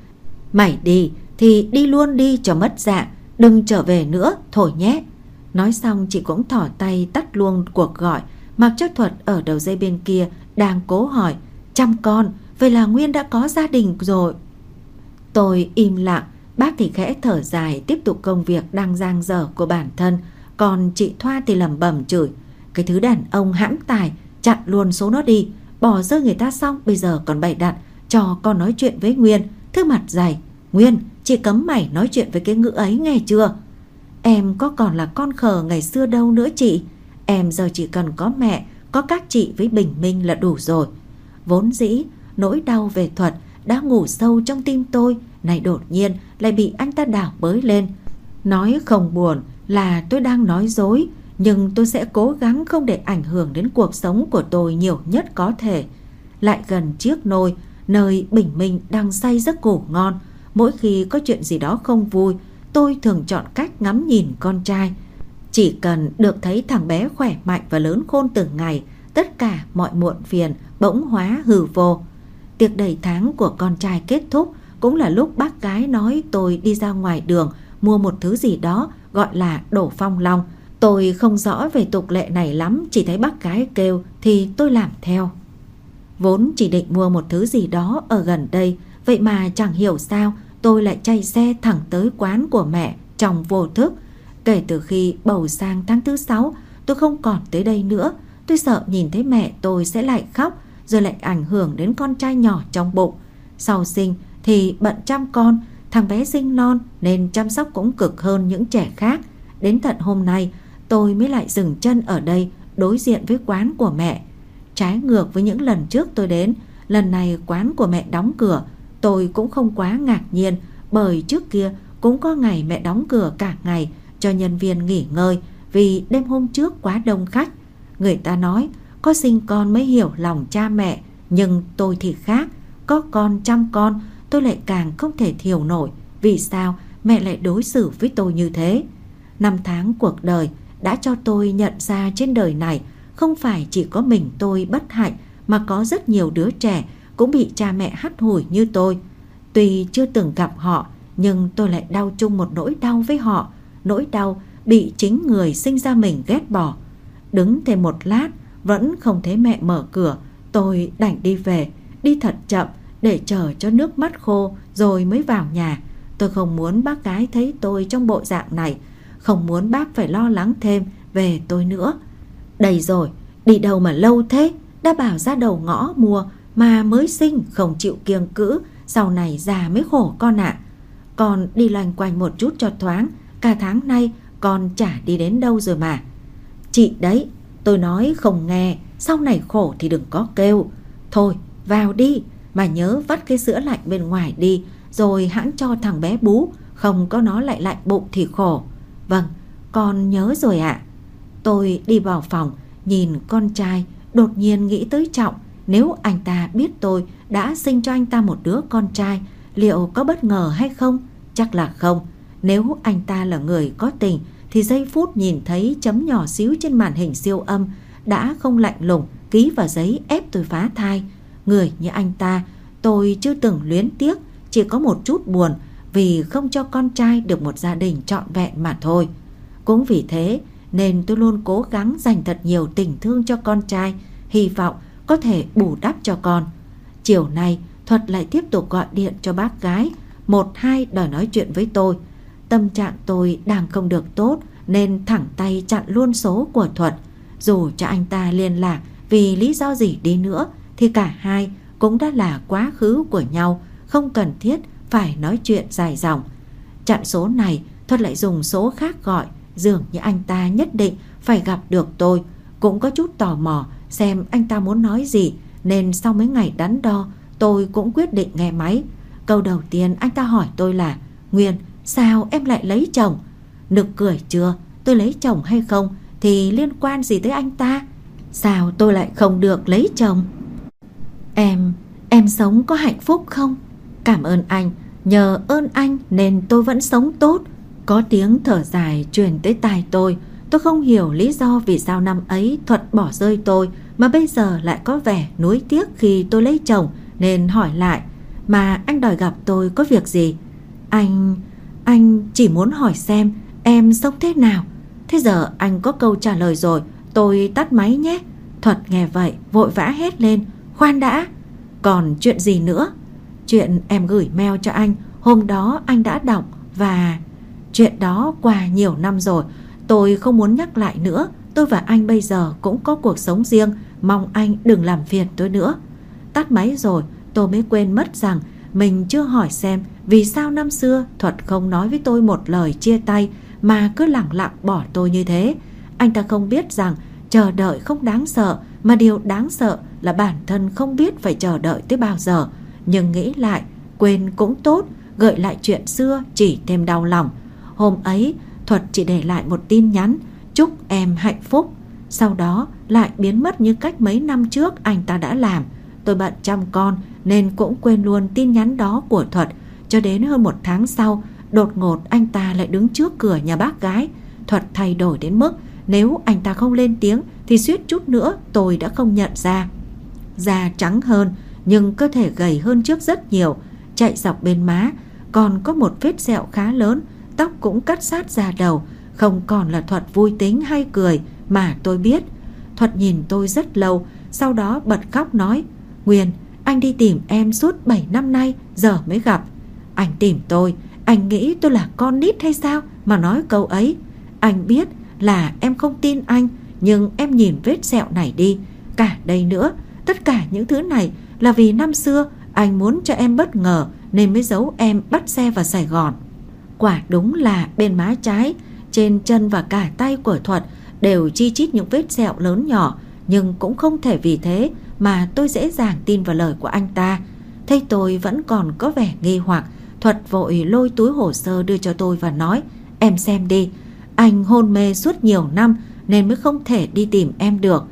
Mày đi, thì đi luôn đi cho mất dạ Đừng trở về nữa thổi nhé. Nói xong, chị cũng thỏ tay tắt luôn cuộc gọi, Mặc cho thuật ở đầu dây bên kia Đang cố hỏi, Chăm con, Vậy là Nguyên đã có gia đình rồi? Tôi im lặng, Bác thì khẽ thở dài, Tiếp tục công việc đang giang dở của bản thân, Còn chị Thoa thì lầm bẩm chửi, Cái thứ đàn ông hãm tài, Chặn luôn số nó đi, Bỏ rơi người ta xong, bây giờ còn bày đặt Cho con nói chuyện với Nguyên. Thứ mặt dày, Nguyên, chị cấm mày nói chuyện với cái ngữ ấy nghe chưa? Em có còn là con khờ ngày xưa đâu nữa chị. Em giờ chỉ cần có mẹ, Có các chị với Bình Minh là đủ rồi. Vốn dĩ, nỗi đau về thuật Đã ngủ sâu trong tim tôi Này đột nhiên lại bị anh ta đảo bới lên. Nói không buồn là tôi đang nói dối, Nhưng tôi sẽ cố gắng không để ảnh hưởng đến cuộc sống của tôi nhiều nhất có thể. Lại gần chiếc nồi Nơi Bình Minh đang say giấc ngủ ngon, Mỗi khi có chuyện gì đó không vui Tôi thường chọn cách ngắm nhìn con trai. Chỉ cần được thấy thằng bé khỏe mạnh và lớn khôn từng ngày, Tất cả mọi muộn phiền bỗng hóa hừ vô. Tiệc đầy tháng của con trai kết thúc, Cũng là lúc bác gái nói tôi đi ra ngoài đường Mua một thứ gì đó gọi là đổ phong long. Tôi không rõ về tục lệ này lắm, Chỉ thấy bác gái kêu thì tôi làm theo. Vốn chỉ định mua một thứ gì đó ở gần đây, Vậy mà chẳng hiểu sao tôi lại chạy xe thẳng tới quán của mẹ trong vô thức. Kể từ khi bầu sang tháng thứ sáu, tôi không còn tới đây nữa. Tôi sợ nhìn thấy mẹ tôi sẽ lại khóc, rồi lại ảnh hưởng đến con trai nhỏ trong bụng. Sau sinh thì bận chăm con, thằng bé sinh non nên chăm sóc cũng cực hơn những trẻ khác. Đến tận hôm nay, tôi mới lại dừng chân ở đây đối diện với quán của mẹ. Trái ngược với những lần trước tôi đến, lần này quán của mẹ đóng cửa, Tôi cũng không quá ngạc nhiên bởi trước kia cũng có ngày mẹ đóng cửa cả ngày cho nhân viên nghỉ ngơi vì đêm hôm trước quá đông khách. Người ta nói có sinh con mới hiểu lòng cha mẹ, nhưng tôi thì khác. Có con chăm con, tôi lại càng không thể hiểu nổi vì sao mẹ lại đối xử với tôi như thế. Năm tháng cuộc đời đã cho tôi nhận ra trên đời này không phải chỉ có mình tôi bất hạnh mà có rất nhiều đứa trẻ cũng bị cha mẹ hắt hủi như tôi. Tuy chưa từng gặp họ, nhưng tôi lại đau chung một nỗi đau với họ, nỗi đau bị chính người sinh ra mình ghét bỏ. Đứng thêm một lát, vẫn không thấy mẹ mở cửa, tôi đành đi về, đi thật chậm để chờ cho nước mắt khô rồi mới vào nhà. Tôi không muốn bác gái thấy tôi trong bộ dạng này, không muốn bác phải lo lắng thêm về tôi nữa. Đầy rồi, đi đâu mà lâu thế, đã bảo ra đầu ngõ mua mà mới sinh không chịu kiêng cữ, sau này già mới khổ con ạ. Con đi loanh quanh một chút cho thoáng, cả tháng nay con chả đi đến đâu rồi mà. Chị đấy, tôi nói không nghe, sau này khổ thì đừng có kêu. Thôi, vào đi, mà nhớ vắt cái sữa lạnh bên ngoài đi, rồi hãng cho thằng bé bú, không có nó lại lạnh bụng thì khổ. Vâng, con nhớ rồi ạ. Tôi đi vào phòng, nhìn con trai, đột nhiên nghĩ tới Trọng, nếu anh ta biết tôi đã sinh cho anh ta một đứa con trai, liệu có bất ngờ hay không? Chắc là không. Nếu anh ta là người có tình, thì giây phút nhìn thấy chấm nhỏ xíu trên màn hình siêu âm đã không lạnh lùng ký vào giấy ép tôi phá thai. Người như anh ta, tôi chưa từng luyến tiếc, chỉ có một chút buồn vì không cho con trai được một gia đình trọn vẹn mà thôi. Cũng vì thế nên tôi luôn cố gắng dành thật nhiều tình thương cho con trai, hy vọng có thể bù đắp cho con. Chiều nay, Thuật lại tiếp tục gọi điện cho bác gái, một hai đòi nói chuyện với tôi. Tâm trạng tôi đang không được tốt nên thẳng tay chặn luôn số của Thuật. Dù cho anh ta liên lạc vì lý do gì đi nữa thì cả hai cũng đã là quá khứ của nhau, không cần thiết phải nói chuyện dài dòng. Chặn số này, Thuật lại dùng số khác gọi, dường như anh ta nhất định phải gặp được tôi. Cũng có chút tò mò xem anh ta muốn nói gì, nên sau mấy ngày đắn đo, tôi cũng quyết định nghe máy. Câu đầu tiên anh ta hỏi tôi là Nguyên, sao em lại lấy chồng? Nực cười chưa? Tôi lấy chồng hay không thì liên quan gì tới anh ta? Sao tôi lại không được lấy chồng? Em, em sống có hạnh phúc không? Cảm ơn anh, nhờ ơn anh nên tôi vẫn sống tốt. Có tiếng thở dài truyền tới tai tôi. Tôi không hiểu lý do vì sao năm ấy Thuật bỏ rơi tôi mà bây giờ lại có vẻ nuối tiếc khi tôi lấy chồng nên hỏi lại. Mà anh đòi gặp tôi có việc gì? Anh... anh chỉ muốn hỏi xem em sống thế nào. Thế giờ anh có câu trả lời rồi, tôi tắt máy nhé. Thuật nghe vậy, vội vã hét lên. Khoan đã, còn chuyện gì nữa? Chuyện em gửi mail cho anh, hôm đó anh đã đọc và... Chuyện đó qua nhiều năm rồi, tôi không muốn nhắc lại nữa. Tôi và anh bây giờ cũng có cuộc sống riêng, mong anh đừng làm phiền tôi nữa. Tắt máy rồi, tôi mới quên mất rằng mình chưa hỏi xem vì sao năm xưa Thuật không nói với tôi một lời chia tay mà cứ lặng lặng bỏ tôi như thế. Anh ta không biết rằng chờ đợi không đáng sợ mà điều đáng sợ là bản thân không biết phải chờ đợi tới bao giờ. Nhưng nghĩ lại, quên cũng tốt, gợi lại chuyện xưa chỉ thêm đau lòng. Hôm ấy, Thuật chỉ để lại một tin nhắn chúc em hạnh phúc. Sau đó lại biến mất như cách mấy năm trước anh ta đã làm. Tôi bận chăm con nên cũng quên luôn tin nhắn đó của Thuật. Cho đến hơn một tháng sau, đột ngột anh ta lại đứng trước cửa nhà bác gái. Thuật thay đổi đến mức nếu anh ta không lên tiếng thì suýt chút nữa tôi đã không nhận ra. Da trắng hơn nhưng cơ thể gầy hơn trước rất nhiều, chạy dọc bên má, còn có một vết sẹo khá lớn, tóc cũng cắt sát ra đầu, không còn là Thuật vui tính hay cười mà tôi biết. Thuật nhìn tôi rất lâu, sau đó bật khóc nói, Nguyên, anh đi tìm em suốt 7 năm nay, giờ mới gặp. Anh tìm tôi, anh nghĩ tôi là con nít hay sao mà nói câu ấy. Anh biết là em không tin anh, nhưng em nhìn vết sẹo này đi. Cả đây nữa, tất cả những thứ này là vì năm xưa anh muốn cho em bất ngờ nên mới giấu em bắt xe vào Sài Gòn. Quả đúng là bên má trái, trên chân và cả tay của Thuật đều chi chít những vết sẹo lớn nhỏ, nhưng cũng không thể vì thế mà tôi dễ dàng tin vào lời của anh ta. Thấy tôi vẫn còn có vẻ nghi hoặc, Thuật vội lôi túi hồ sơ đưa cho tôi và nói, em xem đi, anh hôn mê suốt nhiều năm nên mới không thể đi tìm em được.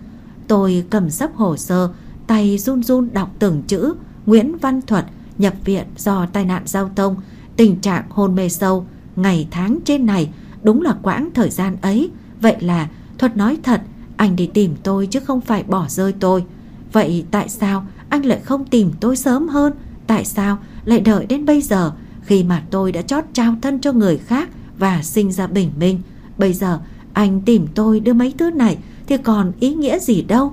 Tôi cầm sắp hồ sơ, tay run run đọc từng chữ Nguyễn Văn Thuật nhập viện do tai nạn giao thông, tình trạng hôn mê sâu, ngày tháng trên này đúng là quãng thời gian ấy. Vậy là Thuật nói thật, anh đi tìm tôi chứ không phải bỏ rơi tôi. Vậy tại sao anh lại không tìm tôi sớm hơn? Tại sao lại đợi đến bây giờ khi mà tôi đã chót trao thân cho người khác và sinh ra bình minh? Bây giờ anh tìm tôi đưa mấy thứ này thì còn ý nghĩa gì đâu.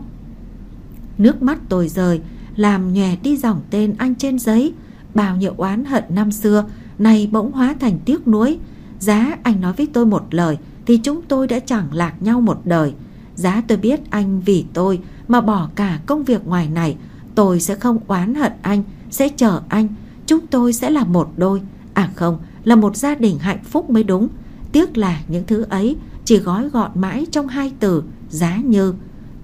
Nước mắt tôi rời, làm nhòe đi dòng tên anh trên giấy. Bao nhiêu oán hận năm xưa, nay bỗng hóa thành tiếc nuối. Giá anh nói với tôi một lời thì chúng tôi đã chẳng lạc nhau một đời. Giá tôi biết anh vì tôi mà bỏ cả công việc ngoài này, tôi sẽ không oán hận anh, sẽ chờ anh. Chúng tôi sẽ là một đôi, à không, là một gia đình hạnh phúc mới đúng. Tiếc là những thứ ấy chỉ gói gọn mãi trong hai từ giá như.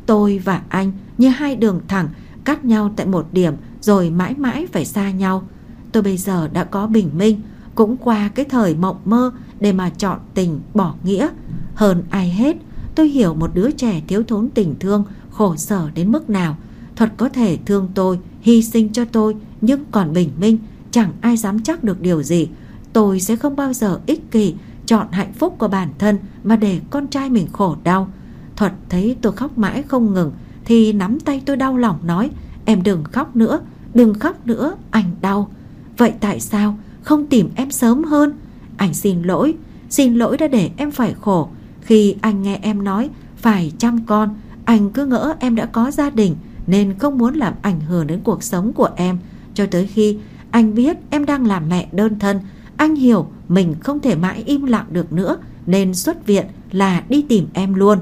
Tôi và anh như hai đường thẳng cắt nhau tại một điểm rồi mãi mãi phải xa nhau. Tôi bây giờ đã có bình minh, cũng qua cái thời mộng mơ để mà chọn tình bỏ nghĩa. Hơn ai hết, tôi hiểu một đứa trẻ thiếu thốn tình thương, khổ sở đến mức nào. Thuật có thể thương tôi, hy sinh cho tôi, nhưng còn bình minh, chẳng ai dám chắc được điều gì. Tôi sẽ không bao giờ ích kỷ, chọn hạnh phúc của bản thân mà để con trai mình khổ đau. Thuật thấy tôi khóc mãi không ngừng, thì nắm tay tôi đau lòng nói, em đừng khóc nữa, đừng khóc nữa, anh đau. Vậy tại sao không tìm em sớm hơn? Anh xin lỗi, xin lỗi đã để em phải khổ. Khi anh nghe em nói phải chăm con, anh cứ ngỡ em đã có gia đình nên không muốn làm ảnh hưởng đến cuộc sống của em. Cho tới khi anh biết em đang làm mẹ đơn thân, anh hiểu mình không thể mãi im lặng được nữa nên xuất viện là đi tìm em luôn.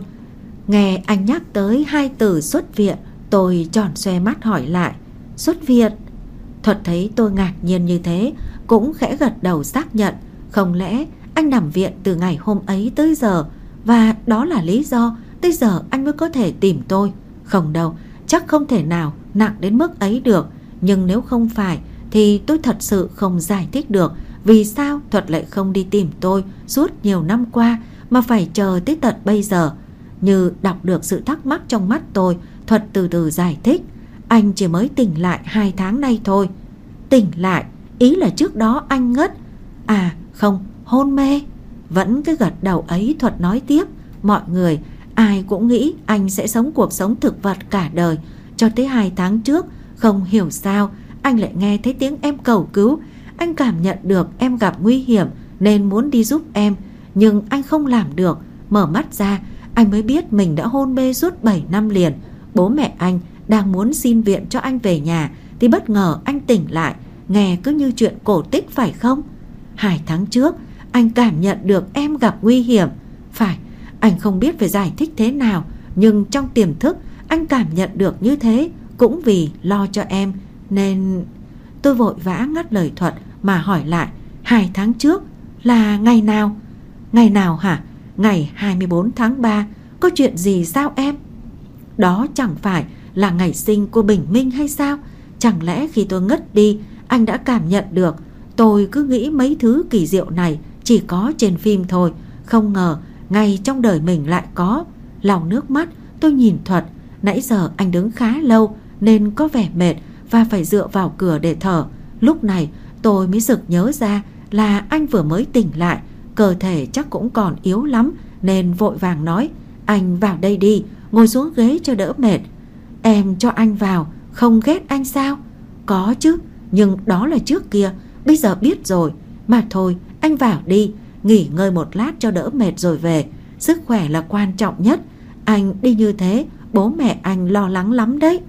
Nghe anh nhắc tới hai từ xuất viện, tôi tròn xoe mắt hỏi lại. Xuất viện? Thuật thấy tôi ngạc nhiên như thế, cũng khẽ gật đầu xác nhận. Không lẽ anh nằm viện từ ngày hôm ấy tới giờ và đó là lý do tới giờ anh mới có thể tìm tôi. Không đâu, chắc không thể nào nặng đến mức ấy được. Nhưng nếu không phải thì tôi thật sự không giải thích được vì sao Thuật lại không đi tìm tôi suốt nhiều năm qua mà phải chờ tới tận bây giờ. Như đọc được sự thắc mắc trong mắt tôi, Thuật từ từ giải thích. Anh chỉ mới tỉnh lại hai tháng nay thôi. Tỉnh lại, ý là trước đó anh ngất. À không, hôn mê. Vẫn cứ gật đầu ấy Thuật nói tiếp. Mọi người, ai cũng nghĩ anh sẽ sống cuộc sống thực vật cả đời. Cho tới hai tháng trước, không hiểu sao, anh lại nghe thấy tiếng em cầu cứu. Anh cảm nhận được em gặp nguy hiểm nên muốn đi giúp em. Nhưng anh không làm được. Mở mắt ra, anh mới biết mình đã hôn mê suốt 7 năm liền. Bố mẹ anh đang muốn xin viện cho anh về nhà thì bất ngờ anh tỉnh lại, nghe cứ như chuyện cổ tích phải không? Hai tháng trước, anh cảm nhận được em gặp nguy hiểm. Phải, anh không biết phải giải thích thế nào, nhưng trong tiềm thức anh cảm nhận được như thế cũng vì lo cho em nên tôi vội vã ngắt lời Thuận mà hỏi lại hai tháng trước là ngày nào? Ngày nào hả? Ngày 24 tháng 3 Có chuyện gì sao em? Đó chẳng phải là ngày sinh của Bình Minh hay sao? Chẳng lẽ khi tôi ngất đi Anh đã cảm nhận được Tôi cứ nghĩ mấy thứ kỳ diệu này Chỉ có trên phim thôi. Không ngờ, ngay trong đời mình lại có. Lòng nước mắt, tôi nhìn Thuật. Nãy giờ anh đứng khá lâu, Nên có vẻ mệt Và phải dựa vào cửa để thở. Lúc này, tôi mới sực nhớ ra Là anh vừa mới tỉnh lại. Cơ thể chắc cũng còn yếu lắm, Nên vội vàng nói, Anh vào đây đi, Ngồi xuống ghế cho đỡ mệt. Em cho anh vào, Không ghét anh sao? Có chứ, Nhưng đó là trước kia. Bây giờ biết rồi. Mà thôi, anh vào đi. Nghỉ ngơi một lát cho đỡ mệt rồi về. Sức khỏe là quan trọng nhất. Anh đi như thế, Bố mẹ anh lo lắng lắm đấy.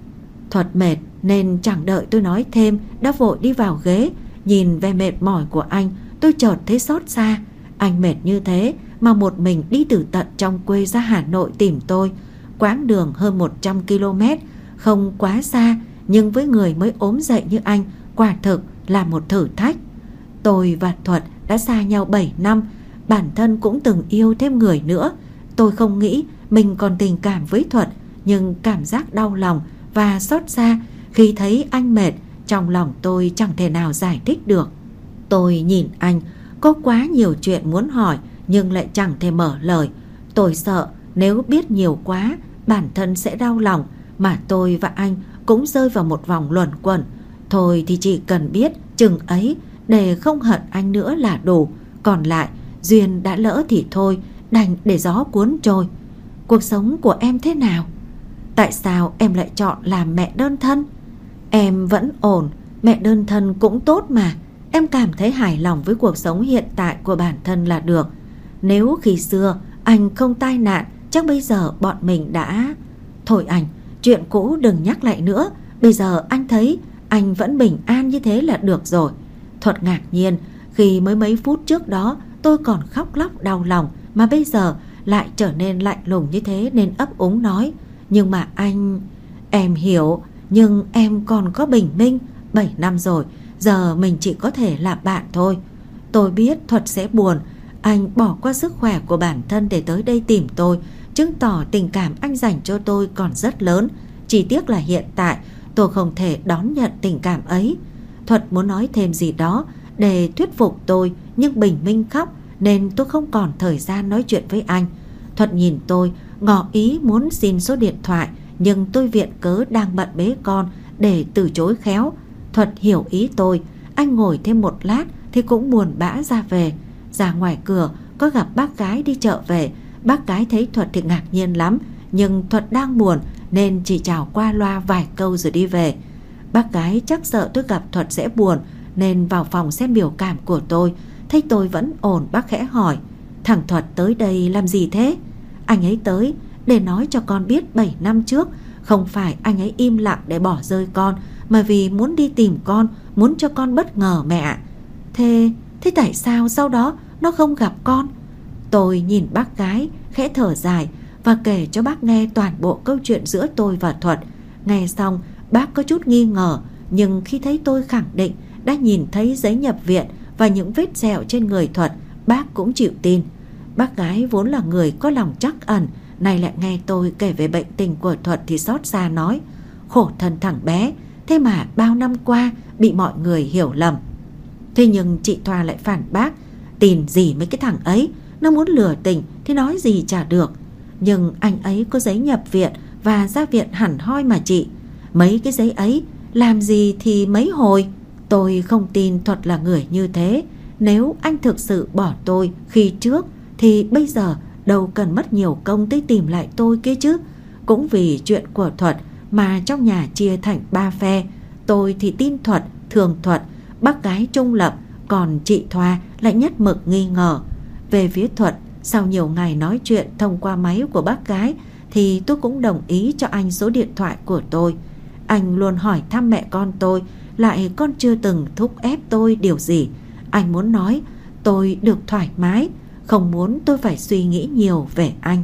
Thuật mệt nên chẳng đợi tôi nói thêm, Đã vội đi vào ghế. Nhìn vẻ mệt mỏi của anh, Tôi chợt thấy xót xa. Anh mệt như thế mà một mình đi từ tận trong quê ra Hà Nội tìm tôi. Quãng đường hơn 100 km Không quá xa, Nhưng với người mới ốm dậy như anh, Quả thực là một thử thách. Tôi và Thuật đã xa nhau 7 năm, Bản thân cũng từng yêu thêm người nữa. Tôi không nghĩ mình còn tình cảm với Thuật Nhưng cảm giác đau lòng và xót xa Khi thấy anh mệt, Trong lòng tôi chẳng thể nào giải thích được. Tôi nhìn anh, Có quá nhiều chuyện muốn hỏi, Nhưng lại chẳng thể mở lời. Tôi sợ nếu biết nhiều quá, Bản thân sẽ đau lòng, Mà tôi và anh cũng rơi vào một vòng luẩn quẩn. Thôi thì chỉ cần biết, chừng ấy, Để không hận anh nữa là đủ. Còn lại, Duyên đã lỡ thì thôi, Đành để gió cuốn trôi. Cuộc sống của em thế nào? Tại sao em lại chọn làm mẹ đơn thân? Em vẫn ổn, Mẹ đơn thân cũng tốt mà. Em cảm thấy hài lòng với cuộc sống hiện tại của bản thân là được. Nếu khi xưa anh không tai nạn, Chắc bây giờ bọn mình đã Thôi anh, Chuyện cũ đừng nhắc lại nữa. Bây giờ anh thấy anh vẫn bình an như thế là được rồi. Thuật ngạc nhiên, Khi mới mấy phút trước đó, tôi còn khóc lóc đau lòng, Mà bây giờ lại trở nên lạnh lùng như thế Nên ấp úng nói, Nhưng mà anh, Em hiểu, Nhưng em còn có bình minh 7 năm rồi, Giờ mình chỉ có thể là bạn thôi. Tôi biết Thuật sẽ buồn, Anh bỏ qua sức khỏe của bản thân để tới đây tìm tôi, Chứng tỏ tình cảm anh dành cho tôi còn rất lớn. Chỉ tiếc là hiện tại tôi không thể đón nhận tình cảm ấy. Thuật muốn nói thêm gì đó để thuyết phục tôi, Nhưng Bình Minh khóc nên tôi không còn thời gian nói chuyện với anh. Thuật nhìn tôi, ngỏ ý muốn xin số điện thoại, Nhưng tôi viện cớ đang bận bế con Để từ chối khéo. Thuật hiểu ý tôi, Anh ngồi thêm một lát Thì cũng buồn bã ra về. Ra ngoài cửa, có gặp bác gái đi chợ về. Bác gái thấy Thuật thì ngạc nhiên lắm, Nhưng Thuật đang buồn nên chỉ chào qua loa vài câu rồi đi về. Bác gái chắc sợ tôi gặp Thuật sẽ buồn Nên vào phòng xem biểu cảm của tôi Thấy tôi vẫn ổn bác khẽ hỏi Thằng Thuật tới đây làm gì thế? Anh ấy tới để nói cho con biết 7 năm trước Không phải anh ấy im lặng để bỏ rơi con Mà vì muốn đi tìm con Muốn cho con bất ngờ mẹ Thế, thế tại sao sau đó Nó không gặp con? Tôi nhìn bác gái khẽ thở dài và kể cho bác nghe toàn bộ câu chuyện giữa tôi và Thuật. Nghe xong, bác có chút nghi ngờ, Nhưng khi thấy tôi khẳng định Đã nhìn thấy giấy nhập viện Và những vết sẹo trên người Thuật, Bác cũng chịu tin. Bác gái vốn là người có lòng chắc ẩn, Nay lại nghe tôi kể về bệnh tình của Thuật Thì xót xa nói, Khổ thân thằng bé, Thế mà bao năm qua bị mọi người hiểu lầm. Thế nhưng chị Thoa lại phản bác, Tin gì mấy cái thằng ấy, Nó muốn lừa tình thì nói gì chả được. Nhưng anh ấy có giấy nhập viện Và ra viện hẳn hoi mà chị. Mấy cái giấy ấy Làm gì thì mấy hồi? Tôi không tin Thuật là người như thế. Nếu anh thực sự bỏ tôi khi trước Thì bây giờ đâu cần mất nhiều công tới tìm lại tôi kia chứ. Cũng vì chuyện của Thuật Mà trong nhà chia thành ba phe. Tôi thì tin Thuật, thường Thuật Bác gái trung lập Còn chị Thoa lại nhất mực nghi ngờ. Về phía Thuật sau nhiều ngày nói chuyện thông qua máy của bác gái Thì tôi cũng đồng ý cho anh số điện thoại của tôi. Anh luôn hỏi thăm mẹ con tôi Lại con chưa từng thúc ép tôi điều gì. Anh muốn nói tôi được thoải mái Không muốn tôi phải suy nghĩ nhiều về anh.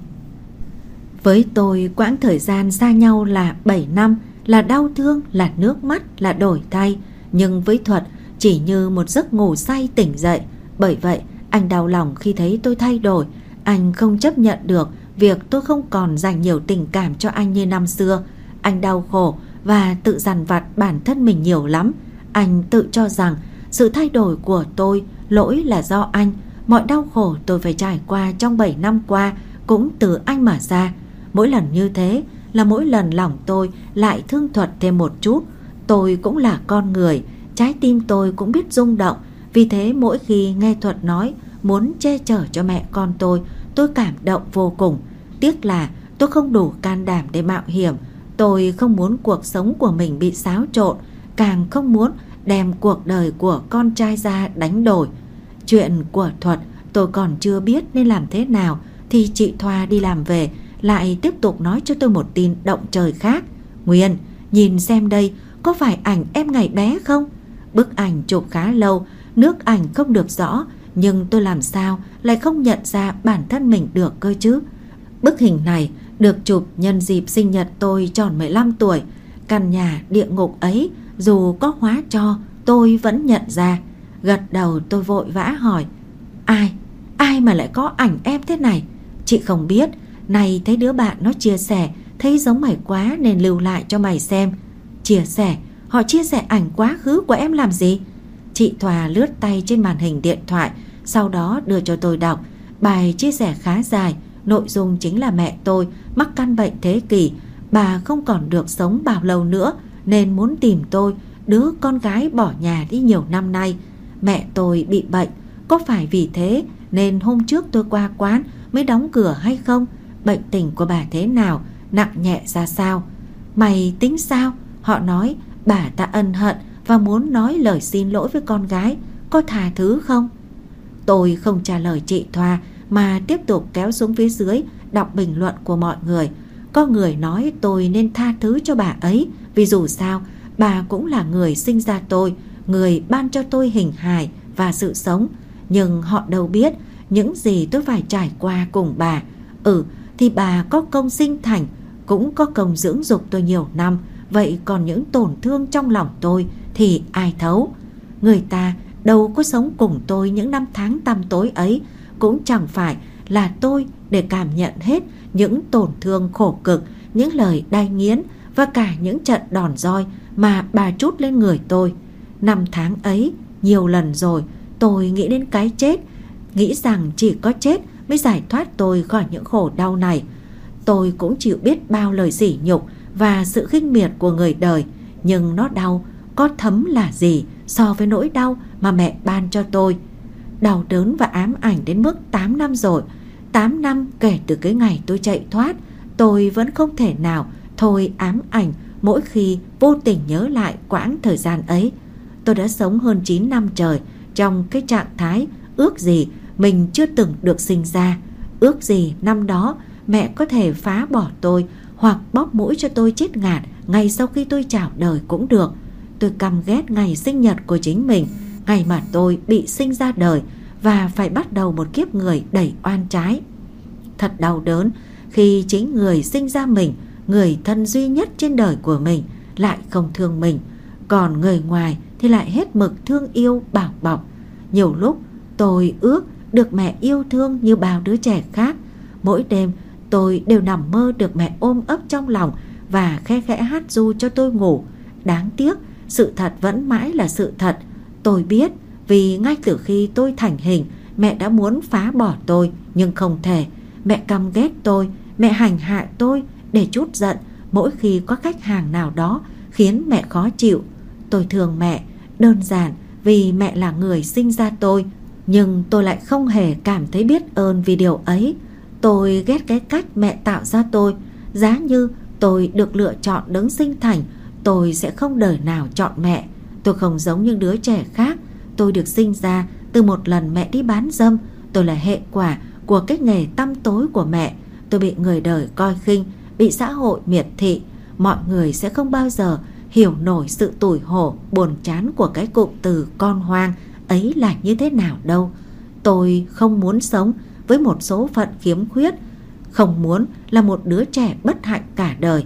Với tôi quãng thời gian xa nhau là 7 năm Là đau thương, là nước mắt, là đổi thay. Nhưng với Thuật chỉ như một giấc ngủ say tỉnh dậy. Bởi vậy anh đau lòng khi thấy tôi thay đổi. Anh không chấp nhận được Việc tôi không còn dành nhiều tình cảm cho anh như năm xưa. Anh đau khổ và tự dằn vặt bản thân mình nhiều lắm. Anh tự cho rằng sự thay đổi của tôi, lỗi là do anh. Mọi đau khổ tôi phải trải qua trong 7 năm qua cũng từ anh mà ra. Mỗi lần như thế là mỗi lần lòng tôi lại thương thuật thêm một chút. Tôi cũng là con người, Trái tim tôi cũng biết rung động vì thế mỗi khi nghe Thuật nói Muốn che chở cho mẹ con tôi Tôi cảm động vô cùng. Tiếc là tôi không đủ can đảm để mạo hiểm. Tôi không muốn cuộc sống của mình bị xáo trộn Càng không muốn đem cuộc đời của con trai ra đánh đổi. Chuyện của Thuật tôi còn chưa biết nên làm thế nào Thì chị Thoa đi làm về Lại tiếp tục nói cho tôi một tin động trời khác. Nguyên, nhìn xem đây Có phải ảnh em ngày bé không? Bức ảnh chụp khá lâu, nước ảnh không được rõ, nhưng tôi làm sao lại không nhận ra bản thân mình được cơ chứ. Bức hình này được chụp nhân dịp sinh nhật tôi tròn 15 tuổi. Căn nhà địa ngục ấy dù có hóa cho tôi vẫn nhận ra. Gật đầu tôi vội vã hỏi Ai? Ai mà lại có ảnh em thế này? Chị không biết Này thấy đứa bạn nó chia sẻ Thấy giống mày quá nên lưu lại cho mày xem Chia sẻ Họ chia sẻ ảnh quá khứ của em làm gì? Chị Thoa lướt tay trên màn hình điện thoại, sau đó đưa cho tôi đọc. Bài chia sẻ khá dài, nội dung chính là mẹ tôi mắc căn bệnh thế kỷ. Bà không còn được sống bao lâu nữa nên muốn tìm tôi, đứa con gái bỏ nhà đi nhiều năm nay. Mẹ tôi bị bệnh, có phải vì thế nên hôm trước tôi qua quán mới đóng cửa hay không? Bệnh tình của bà thế nào, nặng nhẹ ra sao? Mày tính sao? Họ nói Bà ta ân hận và muốn nói lời xin lỗi với con gái, Có tha thứ không? Tôi không trả lời chị Thoa, Mà tiếp tục kéo xuống phía dưới, Đọc bình luận của mọi người. Có người nói tôi nên tha thứ cho bà ấy, Vì dù sao, Bà cũng là người sinh ra tôi, Người ban cho tôi hình hài và sự sống. Nhưng họ đâu biết, Những gì tôi phải trải qua cùng bà. Ừ thì bà có công sinh thành, Cũng có công dưỡng dục tôi nhiều năm, Vậy còn những tổn thương trong lòng tôi thì ai thấu? Người ta đâu có sống cùng tôi những năm tháng tăm tối ấy cũng chẳng phải là tôi để cảm nhận hết những tổn thương khổ cực, những lời đai nghiến và cả những trận đòn roi mà bà trút lên người tôi. Năm tháng ấy, nhiều lần rồi, tôi nghĩ đến cái chết, nghĩ rằng chỉ có chết mới giải thoát tôi khỏi những khổ đau này. Tôi cũng chịu biết bao lời sỉ nhục, và sự khinh miệt của người đời, nhưng nó đau, có thấm là gì so với nỗi đau mà mẹ ban cho tôi. Đau đớn và ám ảnh đến mức 8 năm rồi, 8 năm kể từ cái ngày tôi chạy thoát, tôi vẫn không thể nào thôi ám ảnh mỗi khi vô tình nhớ lại quãng thời gian ấy. Tôi đã sống hơn 9 năm trời trong cái trạng thái ước gì mình chưa từng được sinh ra, ước gì năm đó mẹ có thể phá bỏ tôi hoặc bóp mũi cho tôi chết ngạt ngay sau khi tôi chào đời cũng được. Tôi căm ghét ngày sinh nhật của chính mình, ngày mà tôi bị sinh ra đời và phải bắt đầu một kiếp người đầy oan trái. Thật đau đớn khi chính người sinh ra mình, người thân duy nhất trên đời của mình lại không thương mình, còn người ngoài thì lại hết mực thương yêu bảo bọc. Nhiều lúc tôi ước được mẹ yêu thương như bao đứa trẻ khác. Mỗi đêm tôi đều nằm mơ được mẹ ôm ấp trong lòng và khe khẽ hát ru cho tôi ngủ. Đáng tiếc, sự thật vẫn mãi là sự thật. Tôi biết vì ngay từ khi tôi thành hình, mẹ đã muốn phá bỏ tôi nhưng không thể. Mẹ căm ghét tôi, mẹ hành hạ tôi để chút giận mỗi khi có khách hàng nào đó khiến mẹ khó chịu. Tôi thương mẹ, đơn giản vì mẹ là người sinh ra tôi, nhưng tôi lại không hề cảm thấy biết ơn vì điều ấy. Tôi ghét cái cách mẹ tạo ra tôi, giá như tôi được lựa chọn đứng sinh thành, tôi sẽ không đời nào chọn mẹ. Tôi không giống những đứa trẻ khác, tôi được sinh ra từ một lần mẹ đi bán dâm, tôi là hệ quả của cái nghề tăm tối của mẹ. Tôi bị người đời coi khinh, bị xã hội miệt thị, mọi người sẽ không bao giờ hiểu nổi sự tủi hổ, buồn chán của cái cụm từ con hoang ấy là như thế nào đâu. Tôi không muốn sống với một số phận khiếm khuyết, không muốn là một đứa trẻ bất hạnh cả đời.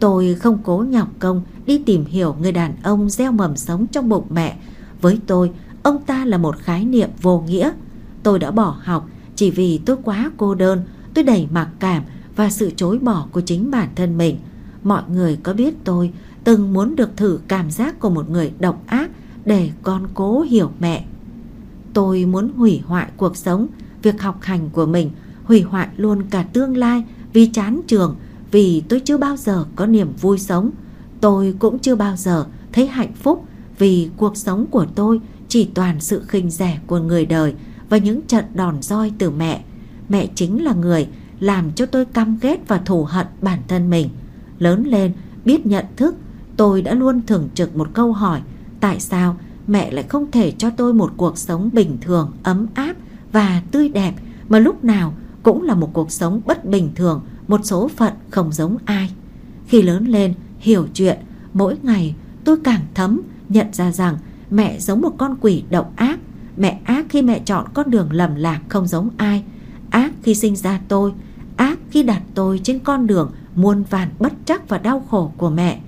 Tôi không cố nhọc công đi tìm hiểu người đàn ông gieo mầm sống trong bụng mẹ. Với tôi, ông ta là một khái niệm vô nghĩa. Tôi đã bỏ học chỉ vì tôi quá cô đơn, tôi đầy mặc cảm và sự chối bỏ của chính bản thân mình. Mọi người có biết tôi từng muốn được thử cảm giác của một người độc ác để con cố hiểu mẹ. Tôi muốn hủy hoại cuộc sống, việc học hành của mình, hủy hoại luôn cả tương lai vì chán trường, vì tôi chưa bao giờ có niềm vui sống. Tôi cũng chưa bao giờ thấy hạnh phúc vì cuộc sống của tôi chỉ toàn sự khinh rẻ của người đời và những trận đòn roi từ mẹ. Mẹ chính là người làm cho tôi căm ghét và thù hận bản thân mình. Lớn lên, biết nhận thức, tôi đã luôn thường trực một câu hỏi tại sao mẹ lại không thể cho tôi một cuộc sống bình thường, ấm áp và tươi đẹp mà lúc nào cũng là một cuộc sống bất bình thường, một số phận không giống ai. Khi lớn lên, hiểu chuyện, mỗi ngày tôi càng thấm nhận ra rằng mẹ giống một con quỷ độc ác. Mẹ ác khi mẹ chọn con đường lầm lạc không giống ai. Ác khi sinh ra tôi, ác khi đặt tôi trên con đường muôn vàn bất chắc và đau khổ của mẹ.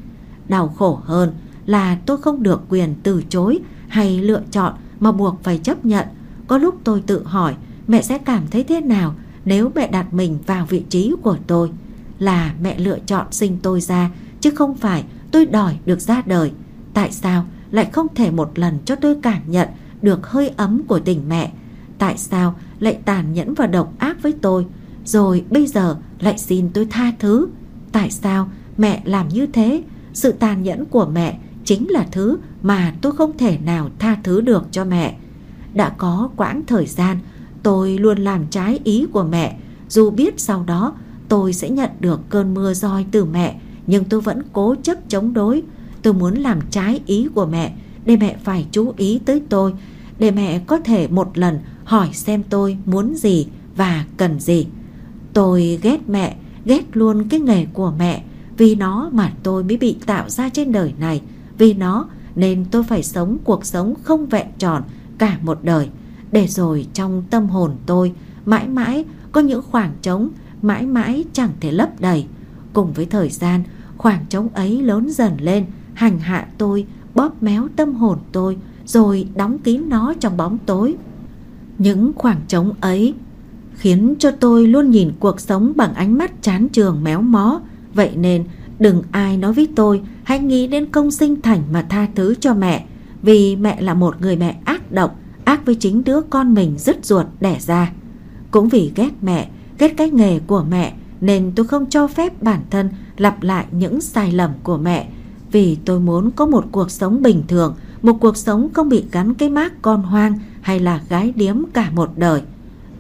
Đau khổ hơn là tôi không được quyền từ chối hay lựa chọn mà buộc phải chấp nhận. Có lúc tôi tự hỏi mẹ sẽ cảm thấy thế nào nếu mẹ đặt mình vào vị trí của tôi. Là mẹ lựa chọn sinh tôi ra chứ không phải tôi đòi được ra đời. Tại sao lại không thể một lần cho tôi cảm nhận được hơi ấm của tình mẹ? Tại sao lại tàn nhẫn và độc ác với tôi? Rồi bây giờ lại xin tôi tha thứ. Tại sao mẹ làm như thế? Sự tàn nhẫn của mẹ chính là thứ mà tôi không thể nào tha thứ được cho mẹ. Đã có quãng thời gian tôi luôn làm trái ý của mẹ, dù biết sau đó tôi sẽ nhận được cơn mưa roi từ mẹ, nhưng tôi vẫn cố chấp chống đối. Tôi muốn làm trái ý của mẹ để mẹ phải chú ý tới tôi, để mẹ có thể một lần hỏi xem tôi muốn gì và cần gì. Tôi ghét mẹ, ghét luôn cái nghề của mẹ, vì nó mà tôi mới bị tạo ra trên đời này. Vì nó nên tôi phải sống cuộc sống không vẹn tròn cả một đời. Để rồi trong tâm hồn tôi mãi mãi có những khoảng trống mãi mãi chẳng thể lấp đầy. Cùng với thời gian, khoảng trống ấy lớn dần lên, hành hạ tôi, bóp méo tâm hồn tôi, rồi đóng kín nó trong bóng tối. Những khoảng trống ấy khiến cho tôi luôn nhìn cuộc sống bằng ánh mắt chán trường méo mó. Vậy nên đừng ai nói với tôi hãy nghĩ đến công sinh thành mà tha thứ cho mẹ. Vì mẹ là một người mẹ ác độc, ác với chính đứa con mình dứt ruột đẻ ra. Cũng vì ghét mẹ, ghét cái nghề của mẹ nên tôi không cho phép bản thân lặp lại những sai lầm của mẹ vì tôi muốn có một cuộc sống bình thường, một cuộc sống không bị gắn cái mác con hoang hay là gái điếm cả một đời.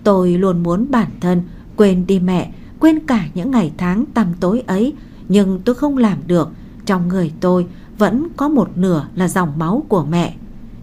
Tôi luôn muốn bản thân quên đi mẹ, quên cả những ngày tháng tăm tối ấy, nhưng tôi không làm được. Trong người tôi vẫn có một nửa là dòng máu của mẹ.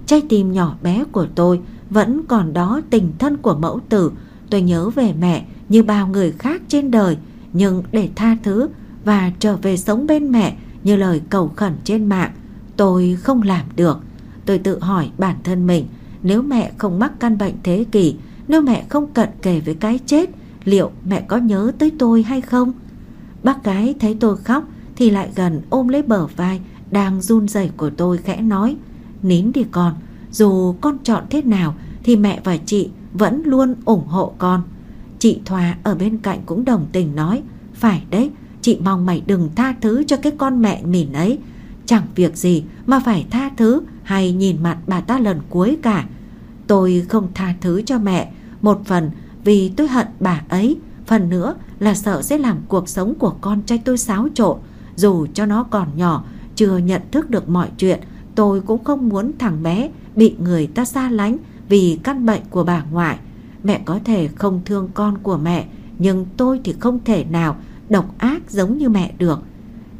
Trái tim nhỏ bé của tôi vẫn còn đó tình thân của mẫu tử. Tôi nhớ về mẹ như bao người khác trên đời, nhưng để tha thứ và trở về sống bên mẹ như lời cầu khẩn trên mạng, tôi không làm được. Tôi tự hỏi bản thân mình, nếu mẹ không mắc căn bệnh thế kỷ, nếu mẹ không cận kề với cái chết, liệu mẹ có nhớ tới tôi hay không? Bác gái thấy tôi khóc thì lại gần ôm lấy bờ vai đang run rẩy của tôi khẽ nói, nín đi con, dù con chọn thế nào thì mẹ và chị vẫn luôn ủng hộ con. Chị Thoa ở bên cạnh cũng đồng tình nói, phải đấy, chị mong mày đừng tha thứ cho cái con mẹ mìn ấy. Chẳng việc gì mà phải tha thứ hay nhìn mặt bà ta lần cuối cả. Tôi không tha thứ cho mẹ, một phần vì tôi hận bà ấy, phần nữa là sợ sẽ làm cuộc sống của con trai tôi xáo trộn. Dù cho nó còn nhỏ, chưa nhận thức được mọi chuyện, tôi cũng không muốn thằng bé bị người ta xa lánh vì căn bệnh của bà ngoại. Mẹ có thể không thương con của mẹ, nhưng tôi thì không thể nào độc ác giống như mẹ được.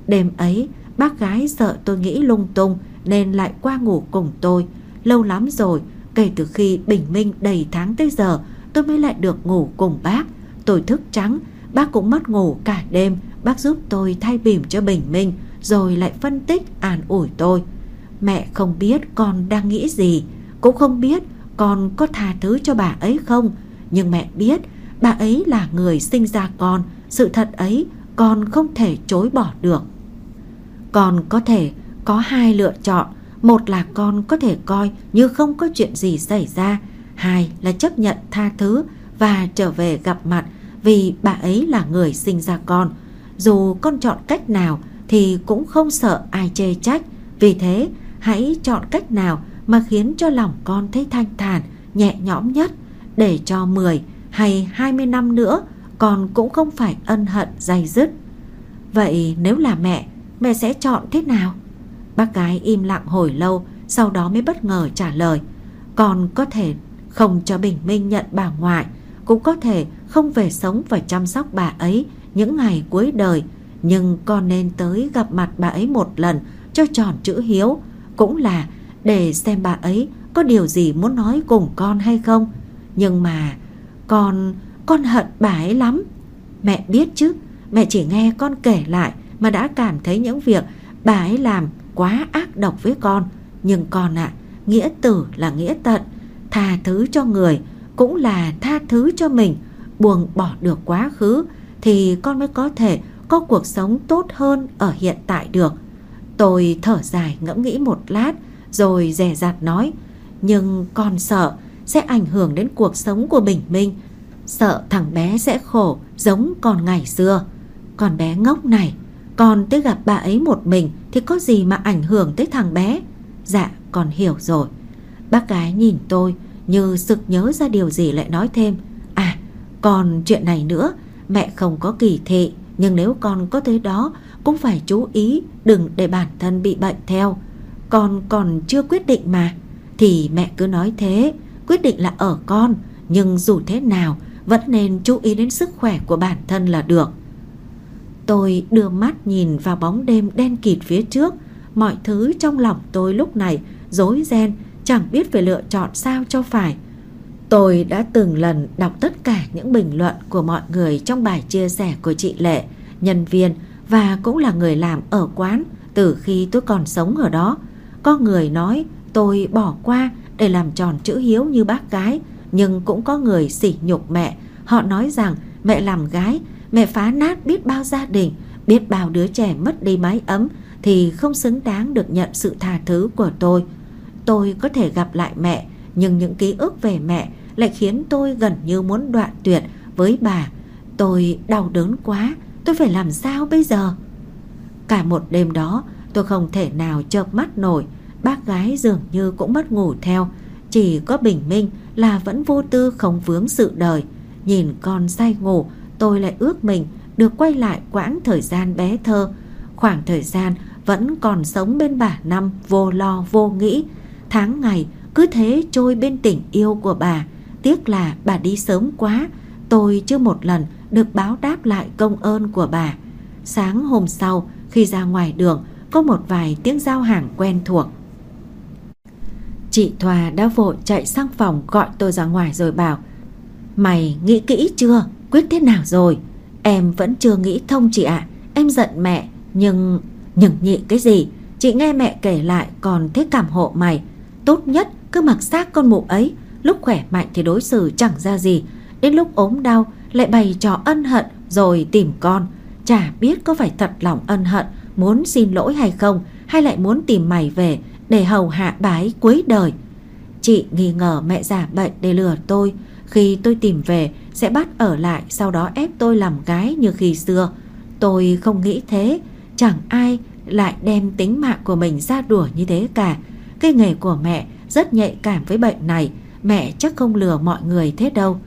Đêm ấy, bác gái sợ tôi nghĩ lung tung nên lại qua ngủ cùng tôi. Lâu lắm rồi, kể từ khi bình minh đầy tháng tới giờ, tôi mới lại được ngủ cùng bác. Tôi thức trắng, bác cũng mất ngủ cả đêm, bác giúp tôi thay bìm cho bình minh, rồi lại phân tích an ủi tôi. Mẹ không biết con đang nghĩ gì, cũng không biết con có tha thứ cho bà ấy không, nhưng mẹ biết bà ấy là người sinh ra con, sự thật ấy con không thể chối bỏ được. Con có thể có hai lựa chọn, một là con có thể coi như không có chuyện gì xảy ra, hai là chấp nhận tha thứ và trở về gặp mặt vì bà ấy là người sinh ra con. Dù con chọn cách nào thì cũng không sợ ai chê trách, vì thế hãy chọn cách nào mà khiến cho lòng con thấy thanh thản, nhẹ nhõm nhất để cho 10 hay 20 năm nữa con cũng không phải ân hận dày dứt. Vậy nếu là mẹ, mẹ sẽ chọn thế nào? Bác gái im lặng hồi lâu, sau đó mới bất ngờ trả lời. Con có thể không cho Bình Minh nhận bà ngoại, cũng có thể không về sống và chăm sóc bà ấy những ngày cuối đời, nhưng con nên tới gặp mặt bà ấy một lần cho tròn chữ hiếu, cũng là để xem bà ấy có điều gì muốn nói cùng con hay không. Nhưng mà con, con hận bà ấy lắm. Mẹ biết chứ, mẹ chỉ nghe con kể lại mà đã cảm thấy những việc bà ấy làm quá ác độc với con. Nhưng con ạ, à, nghĩa tử là nghĩa tận, tha thứ cho người cũng là tha thứ cho mình, buông bỏ được quá khứ thì con mới có thể có cuộc sống tốt hơn ở hiện tại được. Tôi thở dài ngẫm nghĩ một lát rồi dè dặt nói, nhưng con sợ sẽ ảnh hưởng đến cuộc sống của Bình Minh, sợ thằng bé sẽ khổ giống con ngày xưa. Con bé ngốc này, con tới gặp bà ấy một mình thì có gì mà ảnh hưởng tới thằng bé? Dạ, con hiểu rồi. Bác gái nhìn tôi như sực nhớ ra điều gì lại nói thêm. À, còn chuyện này nữa, mẹ không có kỳ thị, nhưng nếu con có tới đó cũng phải chú ý đừng để bản thân bị bệnh theo. Con còn chưa quyết định mà, thì mẹ cứ nói thế, quyết định là ở con, nhưng dù thế nào vẫn nên chú ý đến sức khỏe của bản thân là được. Tôi đưa mắt nhìn vào bóng đêm đen kịt phía trước, mọi thứ trong lòng tôi lúc này rối ren, chẳng biết phải lựa chọn sao cho phải. Tôi đã từng lần đọc tất cả những bình luận của mọi người trong bài chia sẻ của chị Lệ, nhân viên và cũng là người làm ở quán từ khi tôi còn sống ở đó. Có người nói tôi bỏ qua để làm tròn chữ hiếu như bác gái, nhưng cũng có người sỉ nhục mẹ. Họ nói rằng mẹ làm gái, mẹ phá nát biết bao gia đình, biết bao đứa trẻ mất đi mái ấm thì không xứng đáng được nhận sự tha thứ của tôi. Tôi có thể gặp lại mẹ, nhưng những ký ức về mẹ lại khiến tôi gần như muốn đoạn tuyệt với bà. Tôi đau đớn quá, tôi phải làm sao bây giờ? Cả một đêm đó, tôi không thể nào chợp mắt nổi, bác gái dường như cũng mất ngủ theo, chỉ có bình minh là vẫn vô tư không vướng sự đời. Nhìn con say ngủ, tôi lại ước mình được quay lại quãng thời gian bé thơ, khoảng thời gian vẫn còn sống bên bà Năm vô lo vô nghĩ, tháng ngày cứ thế trôi bên tình yêu của bà. Tiếc là bà đi sớm quá, tôi chưa một lần được báo đáp lại công ơn của bà. Sáng hôm sau, khi ra ngoài đường, có một vài tiếng giao hàng quen thuộc. Chị Thoa đã vội chạy sang phòng gọi tôi ra ngoài rồi bảo Mày nghĩ kỹ chưa? Quyết thế nào rồi? Em vẫn chưa nghĩ thông chị ạ. Em giận mẹ, nhưng... Nhưng nhị cái gì? Chị nghe mẹ kể lại còn thấy cảm hộ mày. Tốt nhất cứ mặc xác con mụ ấy. Lúc khỏe mạnh thì đối xử chẳng ra gì. Đến lúc ốm đau lại bày trò ân hận rồi tìm con. Chả biết có phải thật lòng ân hận muốn xin lỗi hay không hay lại muốn tìm mày về để hầu hạ bái cuối đời. Chị nghi ngờ mẹ giả bệnh để lừa tôi khi tôi tìm về sẽ bắt ở lại sau đó ép tôi làm gái như khi xưa. Tôi không nghĩ thế, chẳng ai lại đem tính mạng của mình ra đùa như thế cả. Cái nghề của mẹ rất nhạy cảm với bệnh này, mẹ chắc không lừa mọi người thế đâu.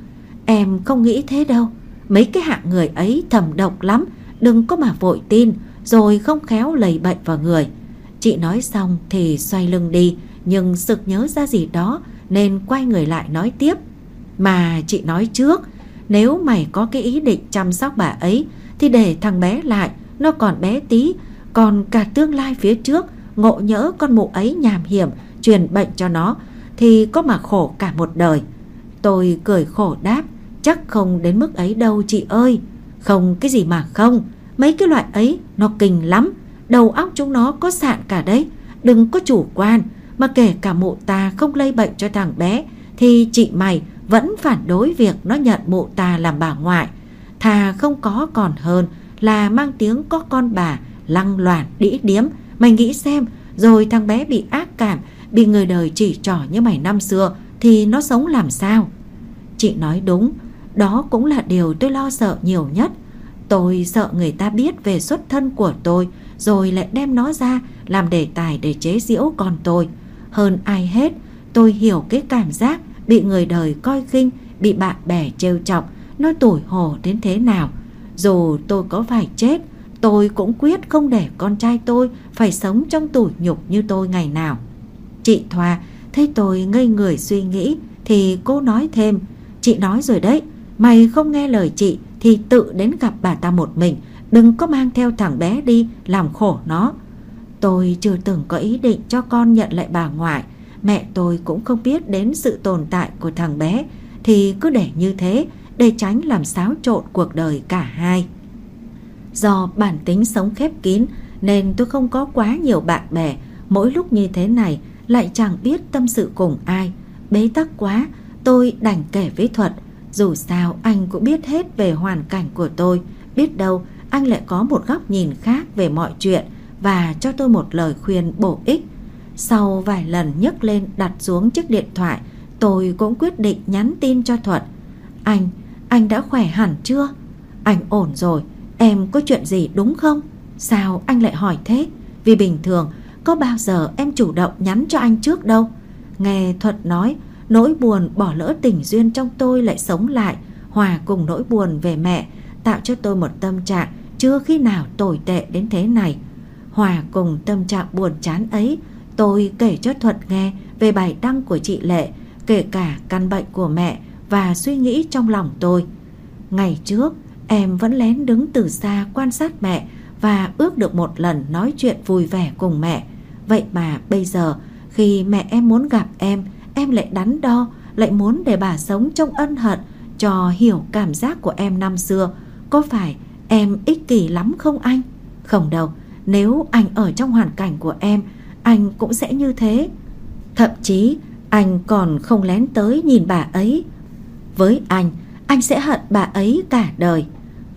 Em không nghĩ thế đâu, mấy cái hạng người ấy thầm độc lắm, đừng có mà vội tin, rồi không khéo lầy bệnh vào người. Chị nói xong thì xoay lưng đi, nhưng sực nhớ ra gì đó nên quay người lại nói tiếp. Mà chị nói trước, nếu mày có cái ý định chăm sóc bà ấy thì để thằng bé lại, nó còn bé tí, còn cả tương lai phía trước, ngộ nhỡ con mụ ấy nhàm hiểm truyền bệnh cho nó thì có mà khổ cả một đời. Tôi cười khổ đáp, chắc không đến mức ấy đâu chị ơi. Không cái gì mà không, mấy cái loại ấy nó kinh lắm, đầu óc chúng nó có sạn cả đấy, đừng có chủ quan, mà kể cả mụ ta không lây bệnh cho thằng bé thì chị mày vẫn phản đối việc nó nhận mụ ta làm bà ngoại. Thà không có còn hơn là mang tiếng có con bà lăng loạn đĩ điếm. Mày nghĩ xem, rồi thằng bé bị ác cảm, bị người đời chỉ trỏ như mày năm xưa thì nó sống làm sao? Chị nói đúng, đó cũng là điều tôi lo sợ nhiều nhất. Tôi sợ người ta biết về xuất thân của tôi rồi lại đem nó ra làm đề tài để chế giễu con tôi. Hơn ai hết, tôi hiểu cái cảm giác bị người đời coi khinh, bị bạn bè trêu chọc, nó tủi hổ đến thế nào. Dù tôi có phải chết, tôi cũng quyết không để con trai tôi phải sống trong tủi nhục như tôi ngày nào. Chị Thoa thấy tôi ngây người suy nghĩ thì cô nói thêm, chị nói rồi đấy, mày không nghe lời chị thì tự đến gặp bà ta một mình, đừng có mang theo thằng bé đi làm khổ nó. Tôi chưa từng có ý định cho con nhận lại bà ngoại, mẹ tôi cũng không biết đến sự tồn tại của thằng bé thì cứ để như thế để tránh làm xáo trộn cuộc đời cả hai. Do bản tính sống khép kín nên tôi không có quá nhiều bạn bè, mỗi lúc như thế này lại chẳng biết tâm sự cùng ai. Bế tắc quá, tôi đành kể với Thuật, dù sao anh cũng biết hết về hoàn cảnh của tôi, biết đâu anh lại có một góc nhìn khác về mọi chuyện và cho tôi một lời khuyên bổ ích. Sau vài lần nhấc lên đặt xuống chiếc điện thoại, tôi cũng quyết định nhắn tin cho Thuận. Anh, anh đã khỏe hẳn chưa? Anh ổn rồi, em có chuyện gì đúng không? Sao anh lại hỏi thế? Vì bình thường có bao giờ em chủ động nhắn cho anh trước đâu. Nghe Thuận nói, nỗi buồn bỏ lỡ tình duyên trong tôi lại sống lại, hòa cùng nỗi buồn về mẹ, tạo cho tôi một tâm trạng chưa khi nào tồi tệ đến thế này. Hòa cùng tâm trạng buồn chán ấy, tôi kể cho Thuận nghe về bài đăng của chị Lệ, kể cả căn bệnh của mẹ và suy nghĩ trong lòng tôi. Ngày trước, em vẫn lén đứng từ xa quan sát mẹ và ước được một lần nói chuyện vui vẻ cùng mẹ. Vậy mà bây giờ, khi mẹ em muốn gặp em, em lại đắn đo, lại muốn để bà sống trong ân hận, cho hiểu cảm giác của em năm xưa. Có phải em ích kỷ lắm không anh? Không đâu, nếu anh ở trong hoàn cảnh của em, anh cũng sẽ như thế. Thậm chí, anh còn không lén tới nhìn bà ấy. Với anh, anh sẽ hận bà ấy cả đời.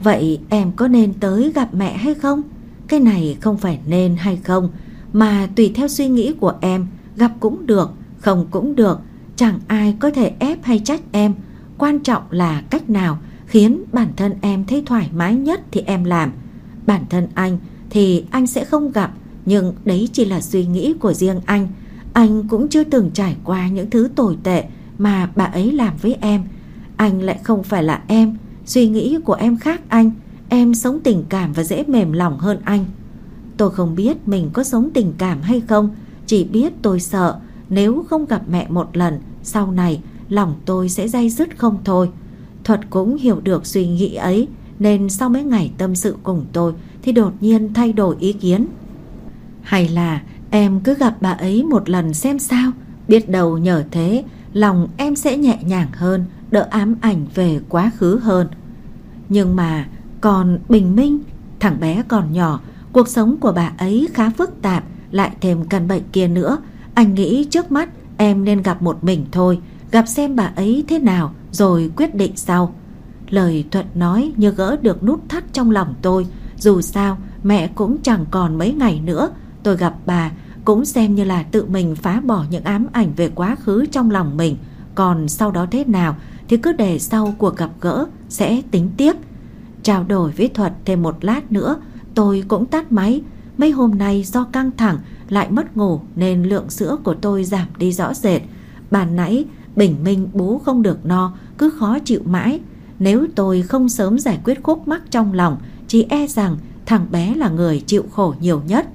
Vậy em có nên tới gặp mẹ hay không? Cái này không phải nên hay không, mà tùy theo suy nghĩ của em, gặp cũng được, không cũng được, chẳng ai có thể ép hay trách em. Quan trọng là cách nào khiến bản thân em thấy thoải mái nhất thì em làm. Bản thân anh thì anh sẽ không gặp, nhưng đấy chỉ là suy nghĩ của riêng anh. Anh cũng chưa từng trải qua những thứ tồi tệ mà bà ấy làm với em. Anh lại không phải là em, suy nghĩ của em khác anh. em sống tình cảm và dễ mềm lòng hơn anh. Tôi không biết mình có sống tình cảm hay không, chỉ biết tôi sợ nếu không gặp mẹ một lần, sau này lòng tôi sẽ dây dứt không thôi. Thuật cũng hiểu được suy nghĩ ấy, nên sau mấy ngày tâm sự cùng tôi thì đột nhiên thay đổi ý kiến. Hay là em cứ gặp bà ấy một lần xem sao, biết đâu nhờ thế lòng em sẽ nhẹ nhàng hơn, đỡ ám ảnh về quá khứ hơn. Nhưng mà còn Bình Minh, thằng bé còn nhỏ, cuộc sống của bà ấy khá phức tạp, lại thêm căn bệnh kia nữa. Anh nghĩ trước mắt em nên gặp một mình thôi, gặp xem bà ấy thế nào rồi quyết định sau. Lời Thuận nói như gỡ được nút thắt trong lòng tôi, dù sao mẹ cũng chẳng còn mấy ngày nữa, tôi gặp bà cũng xem như là tự mình phá bỏ những ám ảnh về quá khứ trong lòng mình. Còn sau đó thế nào thì cứ để sau cuộc gặp gỡ sẽ tính tiếp. Trao đổi với Thuật thêm một lát nữa, tôi cũng tắt máy. Mấy hôm nay do căng thẳng lại mất ngủ nên lượng sữa của tôi giảm đi rõ rệt. Bàn nãy Bình Minh bú không được no, cứ khó chịu mãi. Nếu tôi không sớm giải quyết khúc mắc trong lòng, chỉ e rằng thằng bé là người chịu khổ nhiều nhất.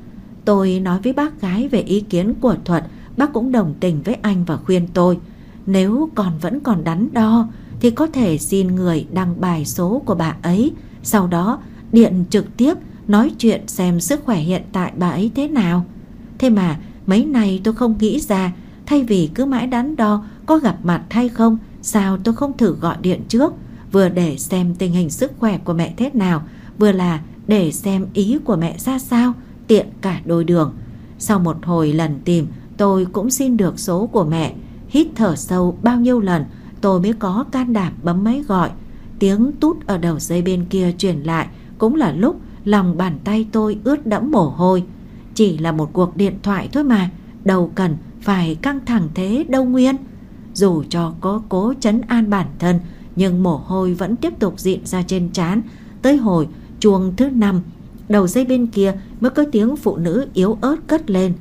Tôi nói với bác gái về ý kiến của Thuật, bác cũng đồng tình với anh và khuyên tôi. Nếu còn vẫn còn đắn đo thì có thể xin người đăng bài số của bà ấy, sau đó điện trực tiếp nói chuyện xem sức khỏe hiện tại bà ấy thế nào. Thế mà mấy này tôi không nghĩ ra, thay vì cứ mãi đắn đo có gặp mặt hay không, sao tôi không thử gọi điện trước, vừa để xem tình hình sức khỏe của mẹ thế nào, vừa là để xem ý của mẹ ra sao, tiện cả đôi đường. Sau một hồi lần tìm, tôi cũng xin được số của mẹ, hít thở sâu bao nhiêu lần tôi mới có can đảm bấm máy gọi. Tiếng tút ở đầu dây bên kia truyền lại cũng là lúc lòng bàn tay tôi ướt đẫm mồ hôi. Chỉ là một cuộc điện thoại thôi mà, đâu cần phải căng thẳng thế đâu Nguyên. Dù cho có cố chấn an bản thân, nhưng mồ hôi vẫn tiếp tục diện ra trên trán tới hồi chuông thứ năm đầu dây bên kia mới có tiếng phụ nữ yếu ớt cất lên.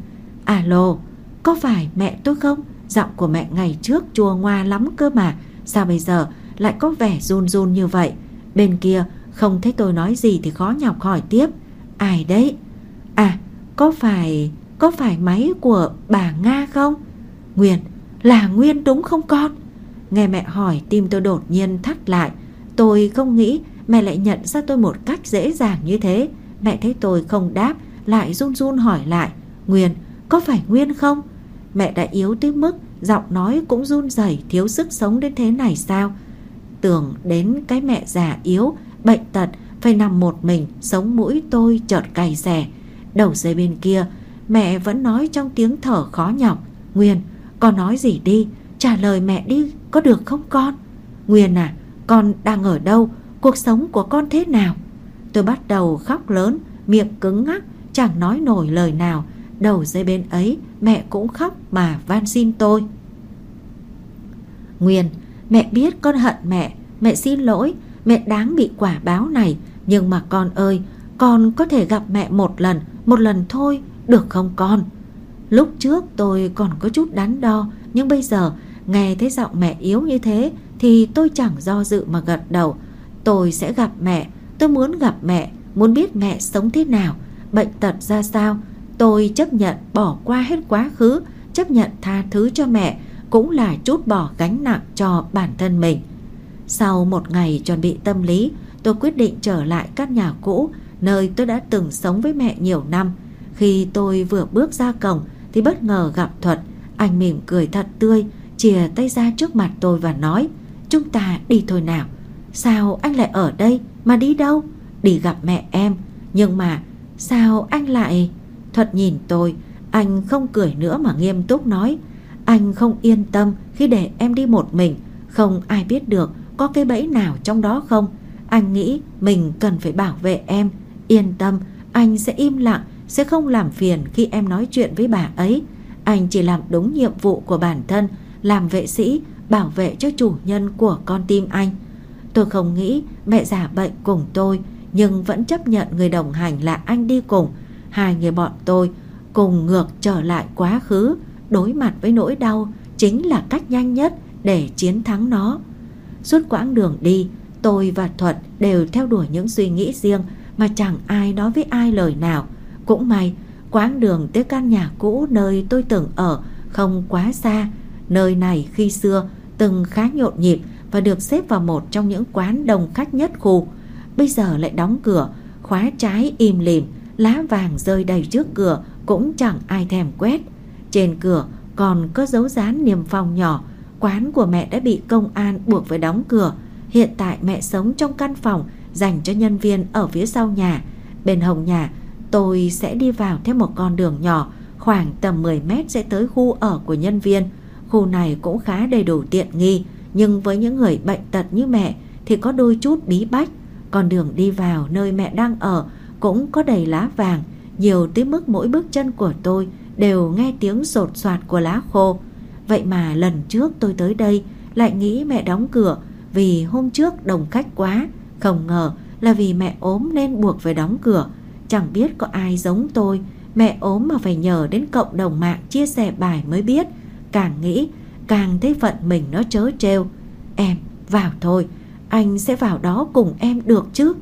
Alo, có phải mẹ tôi không? Giọng của mẹ ngày trước chua ngoa lắm cơ mà, sao bây giờ lại có vẻ run run như vậy? Bên kia không thấy tôi nói gì thì khó nhọc hỏi tiếp. Ai đấy? À, có phải... có phải máy của bà Nga không? Nguyên, là Nguyên đúng không con? Nghe mẹ hỏi tim tôi đột nhiên thắt lại. Tôi không nghĩ mẹ lại nhận ra tôi một cách dễ dàng như thế. Mẹ thấy tôi không đáp Lại run run hỏi lại Nguyên có phải Nguyên không Mẹ đã yếu tới mức Giọng nói cũng run rẩy thiếu sức sống đến thế này sao Tưởng đến cái mẹ già yếu Bệnh tật Phải nằm một mình Sống mũi tôi chợt cày rẻ Đầu dây bên kia Mẹ vẫn nói trong tiếng thở khó nhọc Nguyên con nói gì đi? Trả lời mẹ đi có được không con? Nguyên à con đang ở đâu? Cuộc sống của con thế nào? Tôi bắt đầu khóc lớn, miệng cứng ngắc, chẳng nói nổi lời nào. Đầu dây bên ấy, mẹ cũng khóc mà van xin tôi. Nguyên, mẹ biết con hận mẹ, mẹ xin lỗi, mẹ đáng bị quả báo này. Nhưng mà con ơi, con có thể gặp mẹ một lần, một lần thôi, được không con? Lúc trước tôi còn có chút đắn đo, nhưng bây giờ nghe thấy giọng mẹ yếu như thế thì tôi chẳng do dự mà gật đầu. Tôi sẽ gặp mẹ, Tôi muốn gặp mẹ, muốn biết mẹ sống thế nào, bệnh tật ra sao. Tôi chấp nhận bỏ qua hết quá khứ, chấp nhận tha thứ cho mẹ, cũng là chút bỏ gánh nặng cho bản thân mình. Sau một ngày chuẩn bị tâm lý, tôi quyết định trở lại căn nhà cũ, nơi tôi đã từng sống với mẹ nhiều năm. Khi tôi vừa bước ra cổng thì bất ngờ gặp Thuật, anh mỉm cười thật tươi, chìa tay ra trước mặt tôi và nói, chúng ta đi thôi nào. Sao anh lại ở đây? Mà đi đâu? Đi gặp mẹ em Nhưng mà sao anh lại Thuật nhìn tôi Anh không cười nữa mà nghiêm túc nói Anh không yên tâm khi để em đi một mình Không ai biết được Có cái bẫy nào trong đó không Anh nghĩ mình cần phải bảo vệ em Yên tâm, Anh sẽ im lặng, Sẽ không làm phiền khi em nói chuyện với bà ấy. Anh chỉ làm đúng nhiệm vụ của bản thân, Làm vệ sĩ, Bảo vệ cho chủ nhân của con tim anh. Tôi không nghĩ mẹ giả bệnh cùng tôi, Nhưng vẫn chấp nhận người đồng hành là anh đi cùng. Hai người bọn tôi cùng ngược trở lại quá khứ, Đối mặt với nỗi đau Chính là cách nhanh nhất để chiến thắng nó. Suốt quãng đường đi, Tôi và Thuật đều theo đuổi những suy nghĩ riêng mà chẳng ai nói với ai lời nào. Cũng may, quãng đường tới căn nhà cũ nơi tôi từng ở không quá xa. Nơi này khi xưa từng khá nhộn nhịp và được xếp vào một trong những quán đông khách nhất khu. Bây giờ lại đóng cửa, khóa trái im lìm, lá vàng rơi đầy trước cửa cũng chẳng ai thèm quét. Trên cửa còn có dấu dán niềm phong nhỏ, quán của mẹ đã bị công an buộc phải đóng cửa. Hiện tại mẹ sống trong căn phòng dành cho nhân viên ở phía sau nhà. Bên hồng nhà, tôi sẽ đi vào theo một con đường nhỏ, khoảng tầm 10 mét sẽ tới khu ở của nhân viên. Khu này cũng khá đầy đủ tiện nghi, nhưng với những người bệnh tật như mẹ thì có đôi chút bí bách. Con đường đi vào nơi mẹ đang ở cũng có đầy lá vàng, nhiều tới mức mỗi bước chân của tôi đều nghe tiếng sột soạt của lá khô. Vậy mà lần trước tôi tới đây lại nghĩ mẹ đóng cửa vì hôm trước đông khách quá, không ngờ là vì mẹ ốm nên buộc phải đóng cửa. Chẳng biết có ai giống tôi, mẹ ốm mà phải nhờ đến cộng đồng mạng chia sẻ bài mới biết. Càng nghĩ, càng thấy phận mình nó chớ trêu. Em, vào thôi, anh sẽ vào đó cùng em được chứ.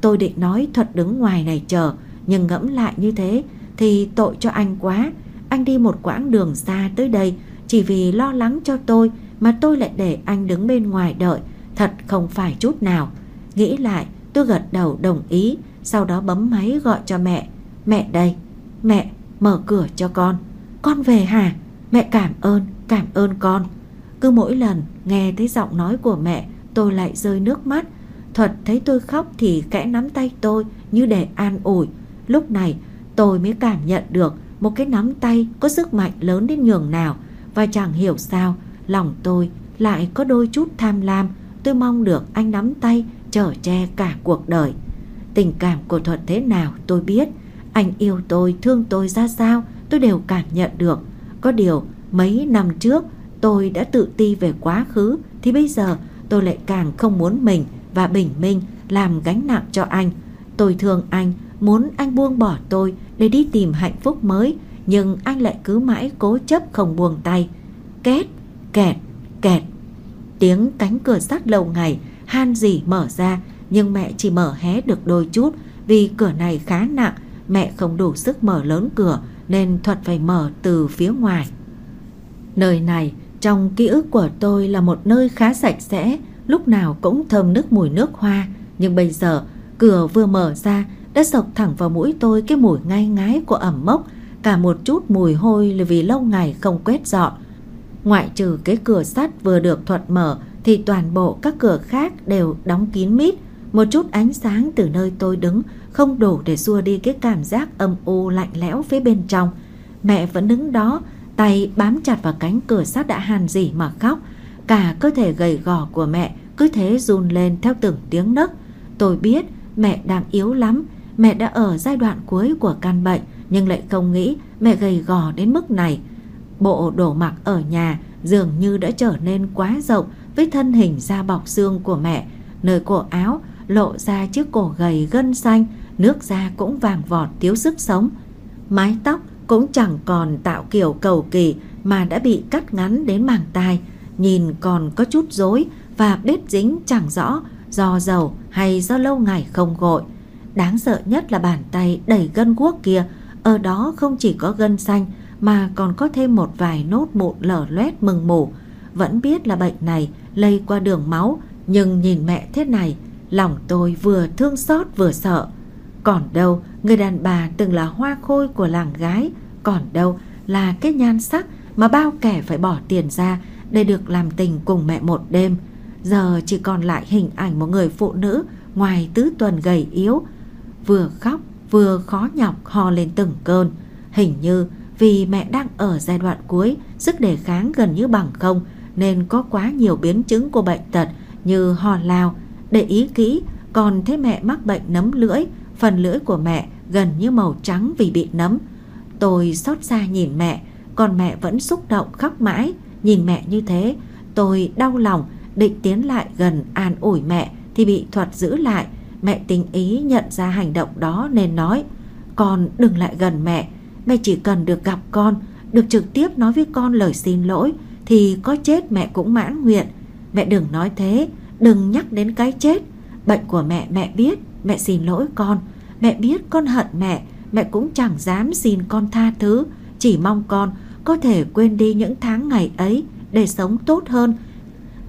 Tôi định nói thuật đứng ngoài này chờ, nhưng ngẫm lại như thế thì tội cho anh quá. Anh đi một quãng đường xa tới đây chỉ vì lo lắng cho tôi mà tôi lại để anh đứng bên ngoài đợi. Thật không phải chút nào. Nghĩ lại, tôi gật đầu đồng ý, sau đó bấm máy gọi cho mẹ. Mẹ đây, mẹ, mở cửa cho con. Con về hả? Mẹ cảm ơn, cảm ơn con. Cứ mỗi lần nghe thấy giọng nói của mẹ, tôi lại rơi nước mắt. Thuật thấy tôi khóc thì kẽ nắm tay tôi như để an ủi. Lúc này tôi mới cảm nhận được một cái nắm tay có sức mạnh lớn đến nhường nào và chẳng hiểu sao lòng tôi lại có đôi chút tham lam. Tôi mong được anh nắm tay chở che cả cuộc đời. Tình cảm của Thuật thế nào tôi biết. Anh yêu tôi, thương tôi ra sao tôi đều cảm nhận được. Có điều mấy năm trước tôi đã tự ti về quá khứ thì bây giờ tôi lại càng không muốn mình và Bình Minh làm gánh nặng cho anh. Tôi thương anh, muốn anh buông bỏ tôi để đi tìm hạnh phúc mới, nhưng anh lại cứ mãi cố chấp không buông tay. Két, kẹt, kẹt. Tiếng cánh cửa sắt lâu ngày, han gì mở ra, nhưng mẹ chỉ mở hé được đôi chút vì cửa này khá nặng, mẹ không đủ sức mở lớn cửa nên Thuật phải mở từ phía ngoài. Nơi này trong ký ức của tôi là một nơi khá sạch sẽ, lúc nào cũng thơm nước mùi nước hoa, nhưng bây giờ cửa vừa mở ra đã sộc thẳng vào mũi tôi cái mùi ngai ngái của ẩm mốc, cả một chút mùi hôi là vì lâu ngày không quét dọn. Ngoại trừ cái cửa sắt vừa được thuật mở thì toàn bộ các cửa khác đều đóng kín mít, một chút ánh sáng từ nơi tôi đứng không đủ để xua đi cái cảm giác âm u lạnh lẽo phía bên trong. Mẹ vẫn đứng đó, tay bám chặt vào cánh cửa sắt đã hàn dỉ mà khóc. Cả cơ thể gầy gò của mẹ cứ thế run lên theo từng tiếng nấc. Tôi biết mẹ đang yếu lắm, mẹ đã ở giai đoạn cuối của căn bệnh nhưng lại không nghĩ mẹ gầy gò đến mức này. Bộ đồ mặc ở nhà dường như đã trở nên quá rộng với thân hình da bọc xương của mẹ. Nơi cổ áo lộ ra chiếc cổ gầy gân xanh, nước da cũng vàng vọt thiếu sức sống. Mái tóc cũng chẳng còn tạo kiểu cầu kỳ mà đã bị cắt ngắn đến màng tai, nhìn còn có chút rối và bết dính chẳng rõ do dầu hay do lâu ngày không gội. Đáng sợ nhất là bàn tay đầy gân guốc kia, ở đó không chỉ có gân xanh mà còn có thêm một vài nốt mụn lở loét mừng mủ. Vẫn biết là bệnh này lây qua đường máu, nhưng nhìn mẹ thế này, lòng tôi vừa thương xót vừa sợ. Còn đâu, người đàn bà từng là hoa khôi của làng gái, còn đâu là cái nhan sắc mà bao kẻ phải bỏ tiền ra để được làm tình cùng mẹ một đêm. Giờ chỉ còn lại hình ảnh một người phụ nữ ngoài tứ tuần gầy yếu, vừa khóc vừa khó nhọc ho lên từng cơn. Hình như vì mẹ đang ở giai đoạn cuối, sức đề kháng gần như bằng không, nên có quá nhiều biến chứng của bệnh tật như ho lao. Để ý kỹ, còn thấy mẹ mắc bệnh nấm lưỡi, phần lưỡi của mẹ gần như màu trắng vì bị nấm. Tôi xót xa nhìn mẹ, còn mẹ vẫn xúc động khóc mãi. Nhìn mẹ như thế, tôi đau lòng, định tiến lại gần an ủi mẹ thì bị thuật giữ lại. Mẹ tình ý nhận ra hành động đó nên nói Con đừng lại gần mẹ Mẹ chỉ cần được gặp con Được trực tiếp nói với con lời xin lỗi thì có chết mẹ cũng mãn nguyện. Mẹ đừng nói thế, đừng nhắc đến cái chết. Bệnh của mẹ mẹ biết, Mẹ xin lỗi con. Mẹ biết con hận mẹ Mẹ cũng chẳng dám xin con tha thứ. Chỉ mong con có thể quên đi những tháng ngày ấy Để sống tốt hơn.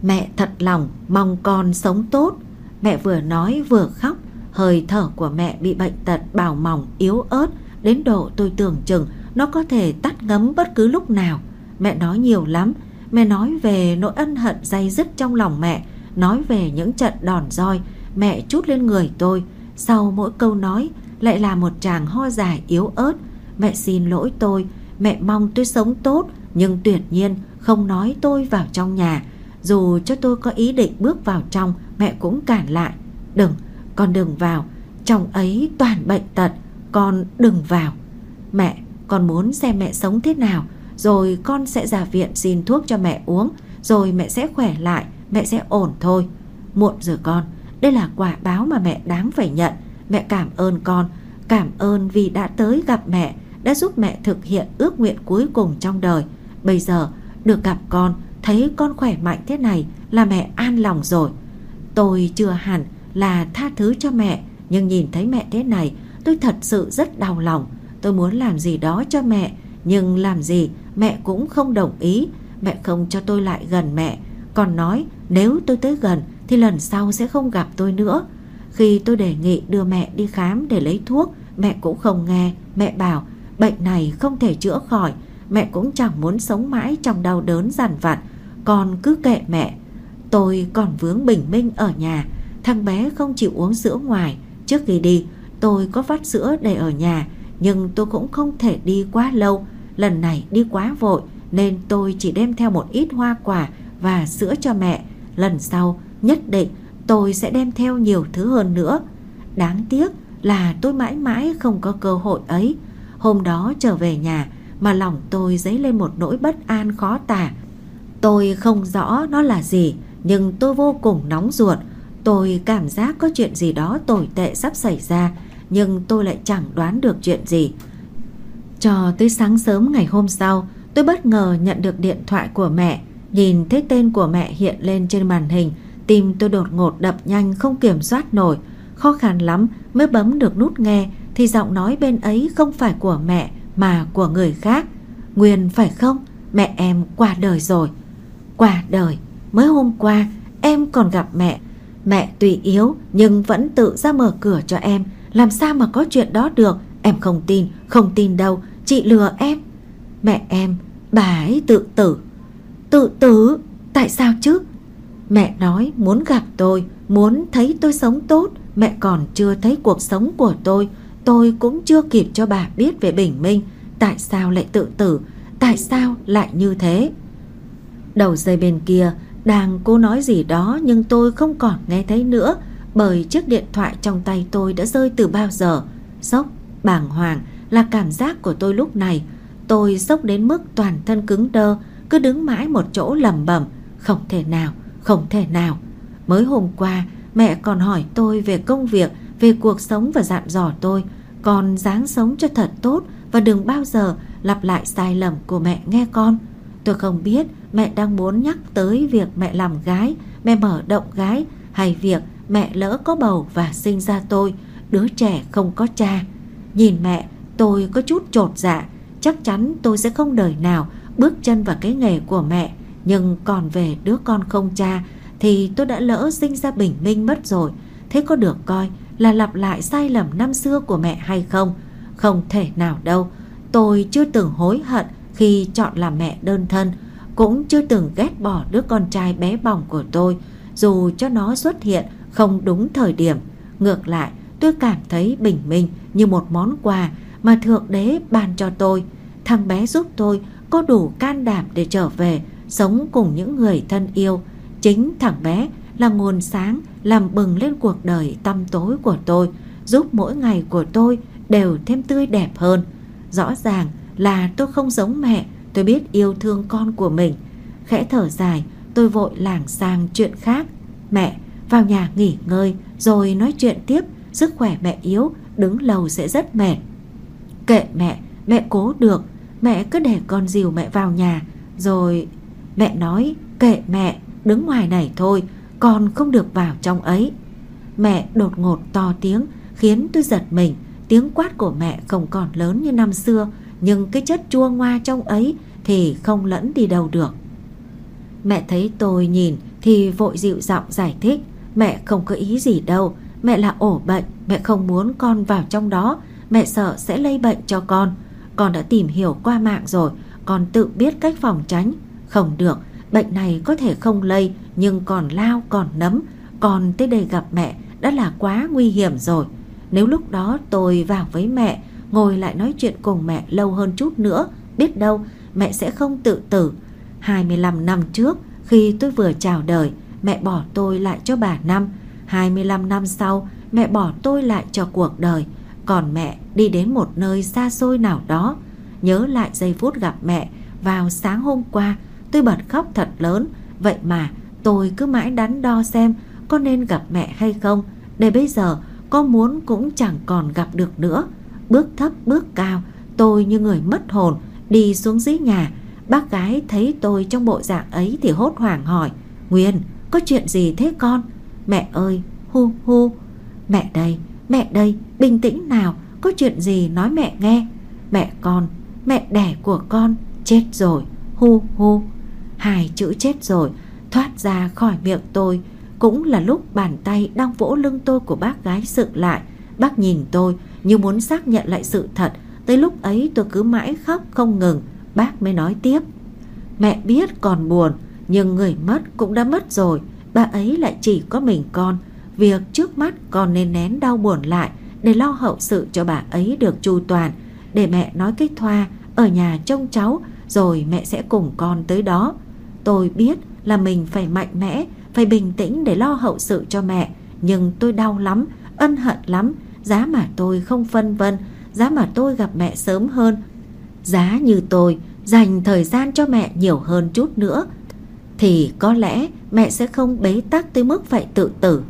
Mẹ thật lòng mong con sống tốt. Mẹ vừa nói vừa khóc, Hơi thở của mẹ bị bệnh tật bào mỏng, yếu ớt. Đến độ tôi tưởng chừng Nó có thể tắt ngấm bất cứ lúc nào. Mẹ nói nhiều lắm Mẹ nói về nỗi ân hận dây dứt trong lòng mẹ Nói về những trận đòn roi. Mẹ chút lên người tôi. Sau mỗi câu nói Lại là một chàng ho dài yếu ớt. Mẹ xin lỗi tôi. Mẹ mong tôi sống tốt Nhưng tuyệt nhiên không nói tôi vào trong nhà. Dù cho tôi có ý định bước vào trong Mẹ cũng cản lại. Đừng, con đừng vào. Trong ấy toàn bệnh tật Con đừng vào. Mẹ, con muốn xem mẹ sống thế nào? Rồi con sẽ ra viện xin thuốc cho mẹ uống. Rồi mẹ sẽ khỏe lại, Mẹ sẽ ổn thôi. Muộn rồi con, Đây là quả báo mà mẹ đáng phải nhận. Mẹ cảm ơn con, Cảm ơn vì đã tới gặp mẹ, Đã giúp mẹ thực hiện ước nguyện cuối cùng trong đời. Bây giờ được gặp con, Thấy con khỏe mạnh thế này Là mẹ an lòng rồi. Tôi chưa hẳn là tha thứ cho mẹ, Nhưng nhìn thấy mẹ thế này, Tôi thật sự rất đau lòng. Tôi muốn làm gì đó cho mẹ, Nhưng làm gì mẹ cũng không đồng ý. Mẹ không cho tôi lại gần mẹ. Còn nói, nếu tôi tới gần, Thì lần sau sẽ không gặp tôi nữa. Khi tôi đề nghị đưa mẹ đi khám để lấy thuốc, Mẹ cũng không nghe. Mẹ bảo, bệnh này không thể chữa khỏi. Mẹ cũng chẳng muốn sống mãi trong đau đớn dằn vặt. Con cứ kệ mẹ. Tôi còn vướng bình minh ở nhà. Thằng bé không chịu uống sữa ngoài. Trước khi đi, tôi có vắt sữa để ở nhà, Nhưng tôi cũng không thể đi quá lâu. Lần này đi quá vội, Nên tôi chỉ đem theo một ít hoa quả Và sữa cho mẹ. Lần sau, nhất định tôi sẽ đem theo nhiều thứ hơn nữa. Đáng tiếc là tôi mãi mãi không có cơ hội ấy. Hôm đó trở về nhà Mà lòng tôi dấy lên một nỗi bất an khó tả. Tôi không rõ nó là gì, Nhưng tôi vô cùng nóng ruột. Tôi cảm giác có chuyện gì đó tồi tệ sắp xảy ra, Nhưng tôi lại chẳng đoán được chuyện gì. Cho tới sáng sớm ngày hôm sau Tôi bất ngờ nhận được điện thoại của mẹ. Nhìn thấy tên của mẹ hiện lên trên màn hình Tim tôi đột ngột đập nhanh không kiểm soát nổi. Khó khăn lắm mới bấm được nút nghe Thì giọng nói bên ấy không phải của mẹ Mà của người khác. Nguyên phải không? Mẹ em qua đời rồi. Qua đời. Mới hôm qua em còn gặp mẹ. Mẹ tuy yếu nhưng vẫn tự ra mở cửa cho em. Làm sao mà có chuyện đó được? Em không tin, không tin đâu. Chị lừa em. Mẹ em, bà ấy tự tử. Tự tử? Tại sao chứ? Mẹ nói muốn gặp tôi Muốn thấy tôi sống tốt. Mẹ còn chưa thấy cuộc sống của tôi. Tôi cũng chưa kịp cho bà biết về bình minh. Tại sao lại tự tử? Tại sao lại như thế? Đầu dây bên kia Đang cô nói gì đó Nhưng tôi không còn nghe thấy nữa Bởi chiếc điện thoại trong tay tôi đã rơi từ bao giờ. Sốc, bàng hoàng là cảm giác của tôi lúc này. Tôi sốc đến mức toàn thân cứng đơ Cứ đứng mãi một chỗ lầm bẩm Không thể nào, không thể nào. Mới hôm qua mẹ còn hỏi tôi về công việc Về cuộc sống và dặn dò tôi Con dáng sống cho thật tốt Và đừng bao giờ lặp lại sai lầm của mẹ nghe con. Tôi không biết mẹ đang muốn nhắc tới việc mẹ làm gái Mẹ mở động gái Hay việc mẹ lỡ có bầu và sinh ra tôi Đứa trẻ không có cha. Nhìn mẹ tôi có chút trột dạ. Chắc chắn tôi sẽ không đời nào bước chân vào cái nghề của mẹ. Nhưng còn về đứa con không cha, Thì tôi đã lỡ sinh ra bình minh mất rồi. Thế có được coi là lặp lại sai lầm năm xưa của mẹ hay không? Không thể nào đâu. Tôi chưa từng hối hận khi chọn làm mẹ đơn thân. Cũng chưa từng ghét bỏ đứa con trai bé bỏng của tôi. Dù cho nó xuất hiện không đúng thời điểm, Ngược lại, tôi cảm thấy bình minh như một món quà mà Thượng Đế ban cho tôi. Thằng bé giúp tôi có đủ can đảm để trở về, Sống cùng những người thân yêu. Chính thằng bé là nguồn sáng Làm bừng lên cuộc đời tăm tối của tôi, Giúp mỗi ngày của tôi đều thêm tươi đẹp hơn. Rõ ràng là tôi không giống mẹ, Tôi biết yêu thương con của mình. Khẽ thở dài, Tôi vội lảng sang chuyện khác. Mẹ, vào nhà nghỉ ngơi, Rồi nói chuyện tiếp. Sức khỏe mẹ yếu, Đứng lâu sẽ rất mệt. Kệ mẹ Mẹ cố được. Mẹ cứ để con dìu mẹ vào nhà. Rồi mẹ nói, kệ mẹ, Đứng ngoài này thôi, Con không được vào trong ấy. Mẹ đột ngột to tiếng, Khiến tôi giật mình. Tiếng quát của mẹ không còn lớn như năm xưa, Nhưng cái chất chua ngoa trong ấy Thì không lẫn đi đâu được. Mẹ thấy tôi nhìn Thì vội dịu giọng giải thích. Mẹ không có ý gì đâu, Mẹ là ổ bệnh, Mẹ không muốn con vào trong đó. Mẹ sợ sẽ lây bệnh cho con. Con đã tìm hiểu qua mạng rồi, Con tự biết cách phòng tránh. Không được, Bệnh này có thể không lây, Nhưng còn lao, còn nấm. Còn tới đây gặp mẹ đã là quá nguy hiểm rồi. Nếu lúc đó tôi vào với mẹ, Ngồi lại nói chuyện cùng mẹ lâu hơn chút nữa, Biết đâu mẹ sẽ không tự tử. 25 năm trước, Khi tôi vừa chào đời, Mẹ bỏ tôi lại cho bà Năm. 25 năm sau, Mẹ bỏ tôi lại cho cuộc đời. Còn mẹ đi đến một nơi xa xôi nào đó. Nhớ lại giây phút gặp mẹ, Vào sáng hôm qua, Tôi bật khóc thật lớn. Vậy mà, tôi cứ mãi đắn đo xem Có nên gặp mẹ hay không. Để bây giờ, có muốn cũng chẳng còn gặp được nữa. Bước thấp, bước cao, Tôi như người mất hồn, Đi xuống dưới nhà. Bác gái thấy tôi trong bộ dạng ấy Thì hốt hoảng hỏi, Nguyên, có chuyện gì thế con? Mẹ ơi, hu hu. Mẹ đây mẹ đây, bình tĩnh nào. Có chuyện gì nói mẹ nghe. Mẹ con, mẹ đẻ của con, Chết rồi, hu hu. Hai chữ chết rồi thoát ra khỏi miệng tôi. Cũng là lúc bàn tay đang vỗ lưng tôi của bác gái dựng lại. Bác nhìn tôi như muốn xác nhận lại sự thật. Tới lúc ấy tôi cứ mãi khóc không ngừng. Bác mới nói tiếp. Mẹ biết còn buồn, Nhưng người mất cũng đã mất rồi. Bà ấy lại chỉ có mình con. Việc trước mắt con nên nén đau buồn lại. Để lo hậu sự cho bà ấy được chu toàn, Để mẹ nói cái thoa Ở nhà trông cháu, Rồi mẹ sẽ cùng con tới đó. Tôi biết là mình phải mạnh mẽ, Phải bình tĩnh để lo hậu sự cho mẹ, Nhưng tôi đau lắm, Ân hận lắm. Giá mà tôi không phân vân, Giá mà tôi gặp mẹ sớm hơn. Giá như tôi dành thời gian cho mẹ nhiều hơn chút nữa, Thì có lẽ mẹ sẽ không bế tắc tới mức phải tự tử.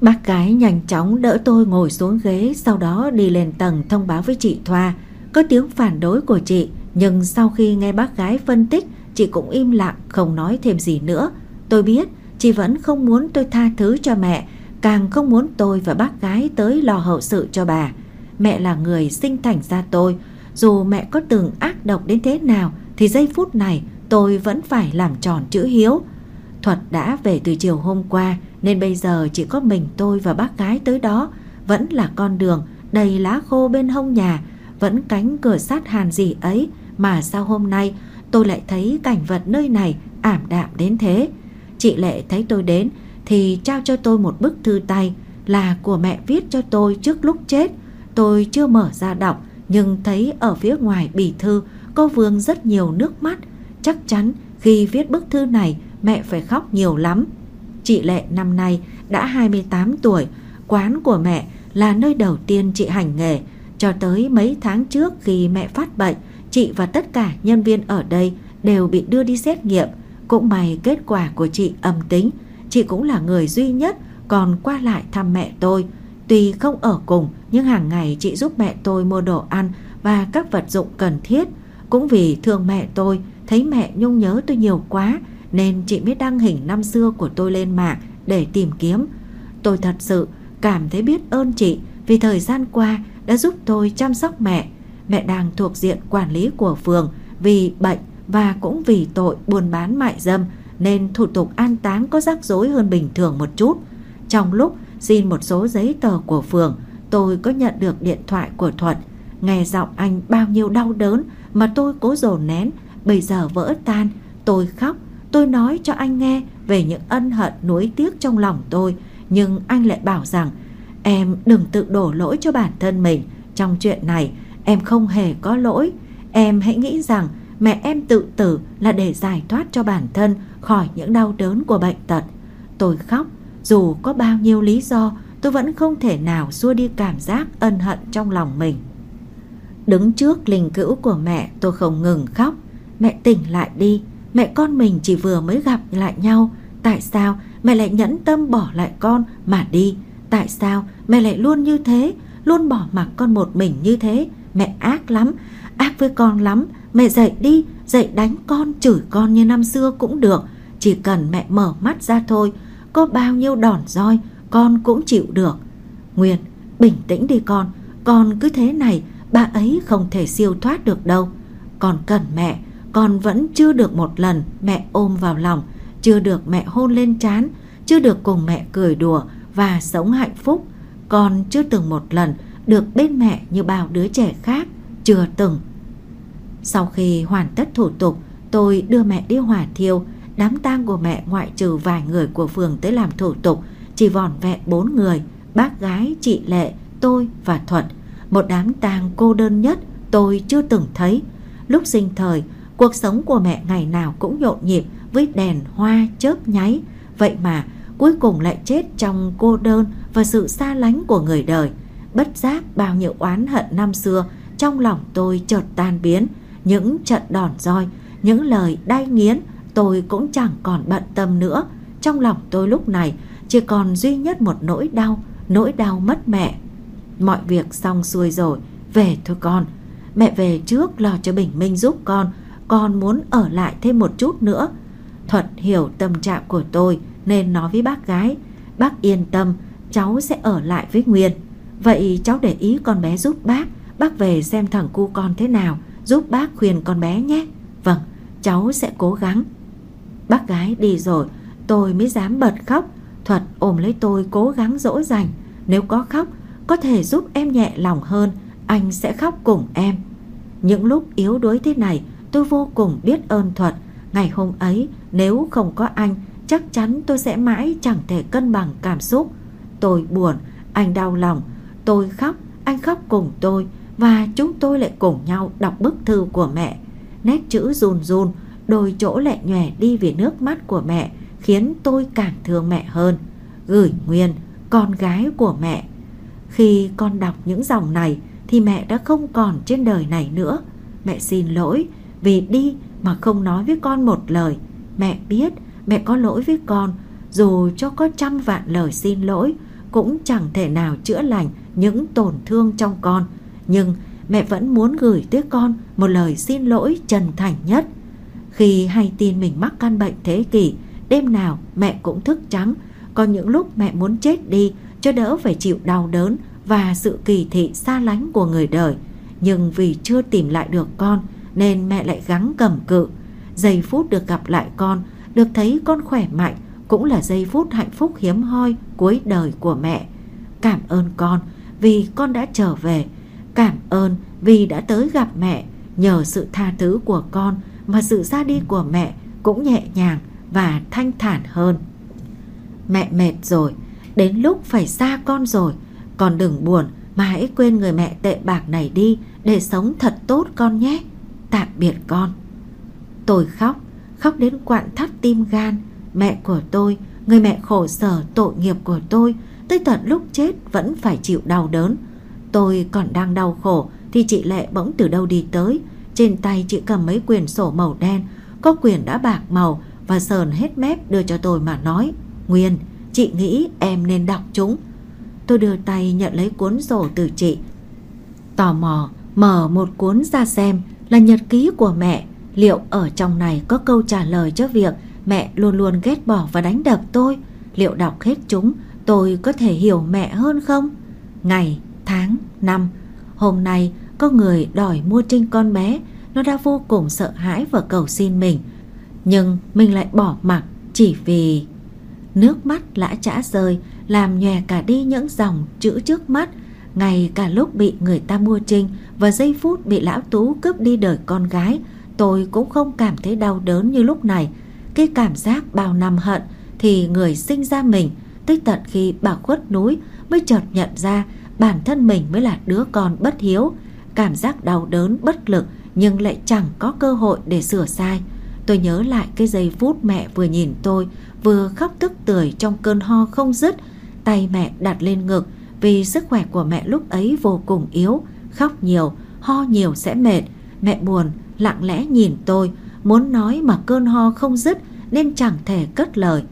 Bác gái nhanh chóng đỡ tôi ngồi xuống ghế, Sau đó đi lên tầng thông báo với chị Thoa. Có tiếng phản đối của chị, Nhưng sau khi nghe bác gái phân tích, Chị cũng im lặng, không nói thêm gì nữa. Tôi biết, chị vẫn không muốn tôi tha thứ cho mẹ, Càng không muốn tôi và bác gái tới lo hậu sự cho bà. Mẹ là người sinh thành ra tôi. Dù mẹ có từng ác độc đến thế nào, Thì giây phút này tôi vẫn phải làm tròn chữ hiếu. Thuật đã về từ chiều hôm qua nên bây giờ chỉ có mình tôi và bác gái tới đó Vẫn là con đường, đầy lá khô bên hông nhà, Vẫn cánh cửa sắt hàn gì ấy Mà sao hôm nay tôi lại thấy cảnh vật nơi này ảm đạm đến thế Chị Lệ thấy tôi đến thì trao cho tôi một bức thư tay là của mẹ viết cho tôi trước lúc chết. Tôi chưa mở ra đọc, nhưng thấy ở phía ngoài bì thư cô vương rất nhiều nước mắt. Chắc chắn khi viết bức thư này mẹ phải khóc nhiều lắm. Chị Lệ năm nay đã 28 tuổi, quán của mẹ là nơi đầu tiên chị hành nghề. Cho tới mấy tháng trước khi mẹ phát bệnh, chị và tất cả nhân viên ở đây đều bị đưa đi xét nghiệm. Cũng may kết quả của chị âm tính, chị cũng là người duy nhất còn qua lại thăm mẹ tôi. Tuy không ở cùng nhưng hàng ngày chị giúp mẹ tôi mua đồ ăn và các vật dụng cần thiết. Cũng vì thương mẹ tôi, thấy mẹ nhung nhớ tôi nhiều quá nên chị mới đăng hình năm xưa của tôi lên mạng để tìm kiếm. Tôi thật sự cảm thấy biết ơn chị vì thời gian qua đã giúp tôi chăm sóc mẹ. Mẹ đang thuộc diện quản lý của phường vì bệnh và cũng vì tội buôn bán mại dâm nên thủ tục an táng có rắc rối hơn bình thường một chút. Trong lúc xin một số giấy tờ của phường, tôi có nhận được điện thoại của Thuận. Nghe giọng anh bao nhiêu đau đớn mà tôi cố dồn nén, bây giờ vỡ tan. Tôi khóc, tôi nói cho anh nghe về những ân hận nuối tiếc trong lòng tôi. Nhưng anh lại bảo rằng em đừng tự đổ lỗi cho bản thân mình. Trong chuyện này em không hề có lỗi. Em hãy nghĩ rằng mẹ em tự tử là để giải thoát cho bản thân khỏi những đau đớn của bệnh tật. Tôi khóc, dù có bao nhiêu lý do, tôi vẫn không thể nào xua đi cảm giác ân hận trong lòng mình. Đứng trước linh cữu của mẹ, tôi không ngừng khóc. Mẹ tỉnh lại đi, mẹ con mình chỉ vừa mới gặp lại nhau. Tại sao mẹ lại nhẫn tâm bỏ lại con mà đi? Tại sao mẹ lại luôn như thế, luôn bỏ mặc con một mình như thế? Mẹ ác lắm, ác với con lắm. Mẹ dậy đi, dậy đánh con, chửi con như năm xưa cũng được. Chỉ cần mẹ mở mắt ra thôi Có bao nhiêu đòn roi Con cũng chịu được Nguyên bình tĩnh đi con Con cứ thế này Bà ấy không thể siêu thoát được đâu Con cần mẹ con vẫn chưa được một lần mẹ ôm vào lòng Chưa được mẹ hôn lên trán Chưa được cùng mẹ cười đùa Và sống hạnh phúc. Con chưa từng một lần được bên mẹ như bao đứa trẻ khác Chưa từng. Sau khi hoàn tất thủ tục Tôi đưa mẹ đi hỏa thiêu Đám tang của mẹ ngoại trừ vài người của phường tới làm thủ tục Chỉ vòn vẹn bốn người Bác gái, chị Lệ, tôi và Thuận. Một đám tang cô đơn nhất tôi chưa từng thấy. Lúc sinh thời Cuộc sống của mẹ ngày nào cũng nhộn nhịp, Với đèn hoa chớp nháy. Vậy mà, cuối cùng lại chết trong cô đơn Và sự xa lánh của người đời. Bất giác bao nhiêu oán hận năm xưa, Trong lòng tôi chợt tan biến. Những trận đòn roi, Những lời đai nghiến, Tôi cũng chẳng còn bận tâm nữa. Trong lòng tôi lúc này, Chỉ còn duy nhất một nỗi đau Nỗi đau mất mẹ. Mọi việc xong xuôi rồi, Về thôi con. Mẹ về trước lo cho Bình Minh giúp con con muốn ở lại thêm một chút nữa. Thuật hiểu tâm trạng của tôi Nên nói với bác gái, Bác yên tâm, Cháu sẽ ở lại với Nguyên. Vậy cháu để ý con bé giúp bác Bác về xem thằng cu con thế nào, Giúp bác khuyên con bé nhé. Vâng cháu sẽ cố gắng. Bác gái đi rồi, Tôi mới dám bật khóc. Thuật ôm lấy tôi cố gắng dỗ dành, Nếu có khóc, Có thể giúp em nhẹ lòng hơn, Anh sẽ khóc cùng em. Những lúc yếu đuối thế này Tôi vô cùng biết ơn Thuật Ngày hôm ấy nếu không có anh Chắc chắn tôi sẽ mãi chẳng thể cân bằng cảm xúc Tôi buồn Anh đau lòng Tôi khóc, anh khóc cùng tôi và chúng tôi lại cùng nhau đọc bức thư của mẹ. Nét chữ run run, đôi chỗ lại nhòe đi vì nước mắt của mẹ khiến tôi càng thương mẹ hơn. Gửi Nguyên, con gái của mẹ. Khi con đọc những dòng này thì mẹ đã không còn trên đời này nữa. Mẹ xin lỗi vì đi mà không nói với con một lời. Mẹ biết mẹ có lỗi với con. Dù cho có trăm vạn lời xin lỗi, cũng chẳng thể nào chữa lành những tổn thương trong con. Nhưng mẹ vẫn muốn gửi tới con một lời xin lỗi chân thành nhất. Khi hay tin mình mắc căn bệnh thế kỷ, đêm nào mẹ cũng thức trắng. Có những lúc mẹ muốn chết đi, cho đỡ phải chịu đau đớn và sự kỳ thị xa lánh của người đời. Nhưng vì chưa tìm lại được con nên mẹ lại gắng cầm cự. Giây phút được gặp lại con, được thấy con khỏe mạnh cũng là giây phút hạnh phúc hiếm hoi cuối đời của mẹ. Cảm ơn con vì con đã trở về. Cảm ơn vì đã tới gặp mẹ. Nhờ sự tha thứ của con Mà sự ra đi của mẹ Cũng nhẹ nhàng và thanh thản hơn. Mẹ mệt rồi, Đến lúc phải xa con rồi. Con đừng buồn mà hãy quên người mẹ tệ bạc này đi Để sống thật tốt con nhé. Tạm biệt con. Tôi khóc Khóc đến quặn thắt tim gan. Mẹ của tôi Người mẹ khổ sở tội nghiệp của tôi Tới tận lúc chết vẫn phải chịu đau đớn. Tôi còn đang đau khổ Thì chị Lệ bỗng từ đâu đi tới. Trên tay chị cầm mấy quyển sổ màu đen Có quyển đã bạc màu Và sờn hết mép đưa cho tôi mà nói Nguyên, chị nghĩ em nên đọc chúng. Tôi đưa tay nhận lấy cuốn sổ từ chị Tò mò mở một cuốn ra xem. Là nhật ký của mẹ. Liệu ở trong này có câu trả lời cho việc Mẹ luôn luôn ghét bỏ và đánh đập tôi? Liệu đọc hết chúng tôi có thể hiểu mẹ hơn không? Ngày, tháng, năm, hôm nay có người đòi mua trinh con bé, nó đã vô cùng sợ hãi và cầu xin mình. Nhưng mình lại bỏ mặc chỉ vì... Nước mắt lã chã rơi làm nhòe cả đi những dòng chữ trước mắt ngay cả lúc bị người ta mua trinh và giây phút bị lão tú cướp đi đời con gái tôi cũng không cảm thấy đau đớn như lúc này cái cảm giác bao năm hận thì người sinh ra mình tới tận khi bà khuất núi mới chợt nhận ra bản thân mình mới là đứa con bất hiếu, cảm giác đau đớn bất lực nhưng lại chẳng có cơ hội để sửa sai. Tôi nhớ lại cái giây phút mẹ vừa nhìn tôi, vừa khóc tức tưởi trong cơn ho không dứt, tay mẹ đặt lên ngực vì sức khỏe của mẹ lúc ấy vô cùng yếu, khóc nhiều, ho nhiều sẽ mệt. Mẹ buồn, lặng lẽ nhìn tôi, muốn nói mà cơn ho không dứt nên chẳng thể cất lời.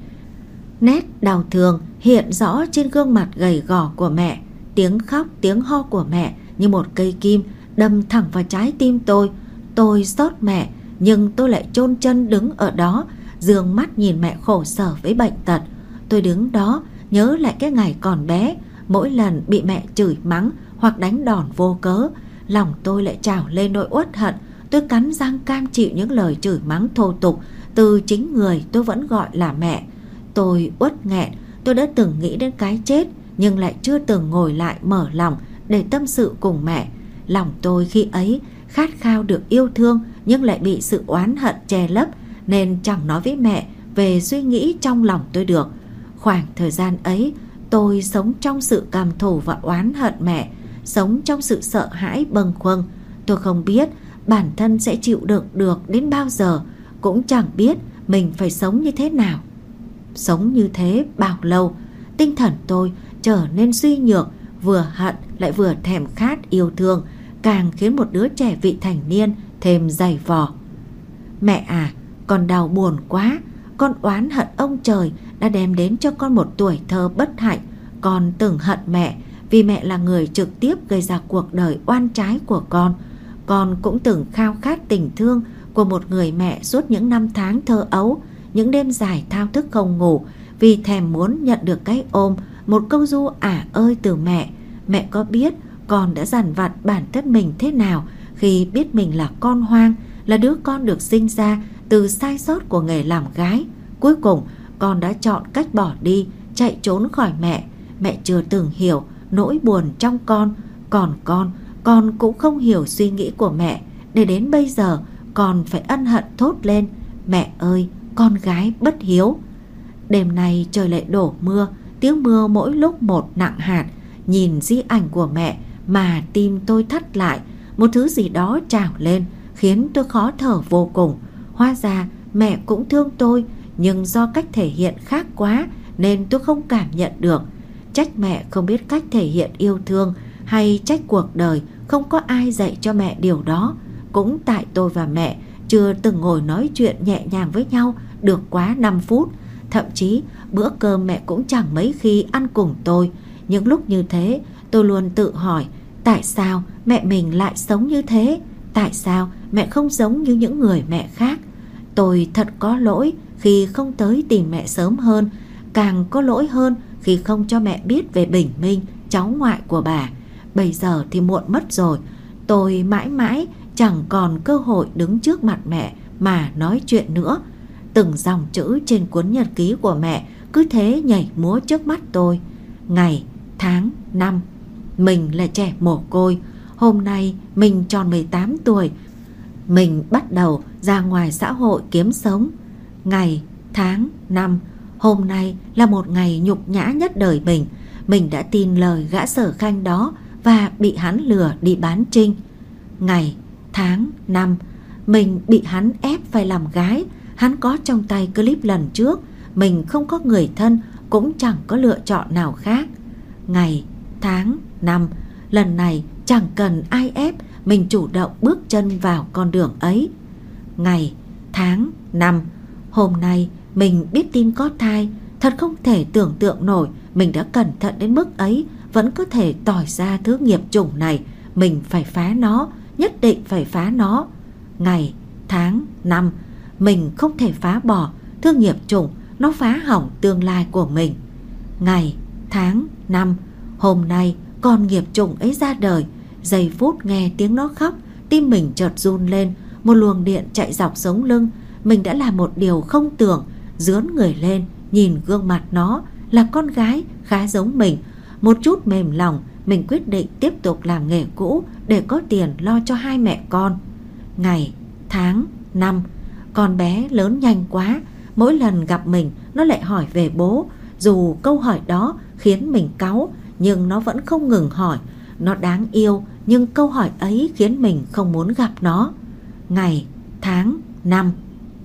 Nét đau thương hiện rõ trên gương mặt gầy gò của mẹ. Tiếng khóc, tiếng ho của mẹ như một cây kim đâm thẳng vào trái tim tôi. Tôi xót mẹ, nhưng tôi lại chôn chân đứng ở đó, Dương mắt nhìn mẹ khổ sở với bệnh tật Tôi đứng đó nhớ lại cái ngày còn bé Mỗi lần bị mẹ chửi mắng hoặc đánh đòn vô cớ, Lòng tôi lại trào lên nỗi uất hận. Tôi cắn răng cam chịu những lời chửi mắng thô tục Từ chính người tôi vẫn gọi là mẹ. Tôi uất nghẹn, Tôi đã từng nghĩ đến cái chết Nhưng lại chưa từng ngồi lại mở lòng Để tâm sự cùng mẹ. Lòng tôi khi ấy khát khao được yêu thương Nhưng lại bị sự oán hận che lấp Nên chẳng nói với mẹ Về suy nghĩ trong lòng tôi được. Khoảng thời gian ấy Tôi sống trong sự cảm thù và oán hận mẹ, Sống trong sự sợ hãi bâng khuâng. Tôi không biết bản thân sẽ chịu đựng được đến bao giờ, Cũng chẳng biết mình phải sống như thế nào. Sống như thế bao lâu, Tinh thần tôi trở nên suy nhược, Vừa hận lại vừa thèm khát yêu thương, Càng khiến một đứa trẻ vị thành niên thêm dày vò. Mẹ à Con đau buồn quá con oán hận ông trời Đã đem đến cho con một tuổi thơ bất hạnh Con từng hận mẹ Vì mẹ là người trực tiếp gây ra cuộc đời oan trái của con Con cũng từng khao khát tình thương Của một người mẹ suốt những năm tháng thơ ấu những đêm dài thao thức không ngủ vì thèm muốn nhận được cái ôm, một câu du ả ơi từ mẹ. Mẹ có biết con đã dằn vặt bản thân mình thế nào khi biết mình là con hoang, là đứa con được sinh ra từ sai sót của nghề làm gái. Cuối cùng con đã chọn cách bỏ đi, chạy trốn khỏi mẹ. Mẹ chưa từng hiểu nỗi buồn trong con, còn con, con cũng không hiểu suy nghĩ của mẹ. Để đến bây giờ con phải ân hận thốt lên, mẹ ơi, con gái bất hiếu. Đêm nay trời lại đổ mưa, tiếng mưa mỗi lúc một nặng hạt, nhìn di ảnh của mẹ mà tim tôi thắt lại, một thứ gì đó trào lên khiến tôi khó thở vô cùng. Hóa ra mẹ cũng thương tôi, nhưng do cách thể hiện khác quá nên tôi không cảm nhận được. Trách mẹ không biết cách thể hiện yêu thương hay trách cuộc đời không có ai dạy cho mẹ điều đó. Cũng tại tôi và mẹ chưa từng ngồi nói chuyện nhẹ nhàng với nhau được quá 5 phút. Thậm chí bữa cơm mẹ cũng chẳng mấy khi ăn cùng tôi. Những lúc như thế tôi luôn tự hỏi tại sao mẹ mình lại sống như thế? Tại sao mẹ không giống như những người mẹ khác? Tôi thật có lỗi khi không tới tìm mẹ sớm hơn, càng có lỗi hơn khi không cho mẹ biết về Bình Minh, cháu ngoại của bà. Bây giờ thì muộn mất rồi, tôi mãi mãi chẳng còn cơ hội đứng trước mặt mẹ mà nói chuyện nữa. Từng dòng chữ trên cuốn nhật ký của mẹ cứ thế nhảy múa trước mắt tôi. Ngày, tháng, năm. Mình là trẻ mồ côi. Hôm nay mình tròn 18 tuổi. Mình bắt đầu ra ngoài xã hội kiếm sống. Ngày, tháng, năm. Hôm nay là một ngày nhục nhã nhất đời mình. Mình đã tin lời gã sở khanh đó và bị hắn lừa đi bán trinh. Ngày, tháng, năm. Mình bị hắn ép phải làm gái Hắn có trong tay clip lần trước Mình không có người thân Cũng chẳng có lựa chọn nào khác Ngày, tháng, năm Lần này chẳng cần ai ép mình chủ động bước chân vào con đường ấy. Ngày, tháng, năm Hôm nay mình biết tin có thai Thật không thể tưởng tượng nổi Mình đã cẩn thận đến mức ấy Vẫn có thể tỏi ra thứ nghiệp chủng này. Mình phải phá nó Nhất định phải phá nó. Ngày, tháng, năm mình không thể phá bỏ thương nghiệp chủng nó phá hỏng tương lai của mình. Ngày, tháng, năm, hôm nay con nghiệp chủng ấy ra đời, giây phút nghe tiếng nó khóc, tim mình chợt run lên, một luồng điện chạy dọc sống lưng, mình đã làm một điều không tưởng, dướn người lên, nhìn gương mặt nó là con gái khá giống mình, một chút mềm lòng, mình quyết định tiếp tục làm nghề cũ để có tiền lo cho hai mẹ con. Ngày, tháng, năm, con bé lớn nhanh quá. Mỗi lần gặp mình Nó lại hỏi về bố. Dù câu hỏi đó khiến mình cáu Nhưng nó vẫn không ngừng hỏi. Nó đáng yêu Nhưng câu hỏi ấy khiến mình không muốn gặp nó. Ngày, tháng, năm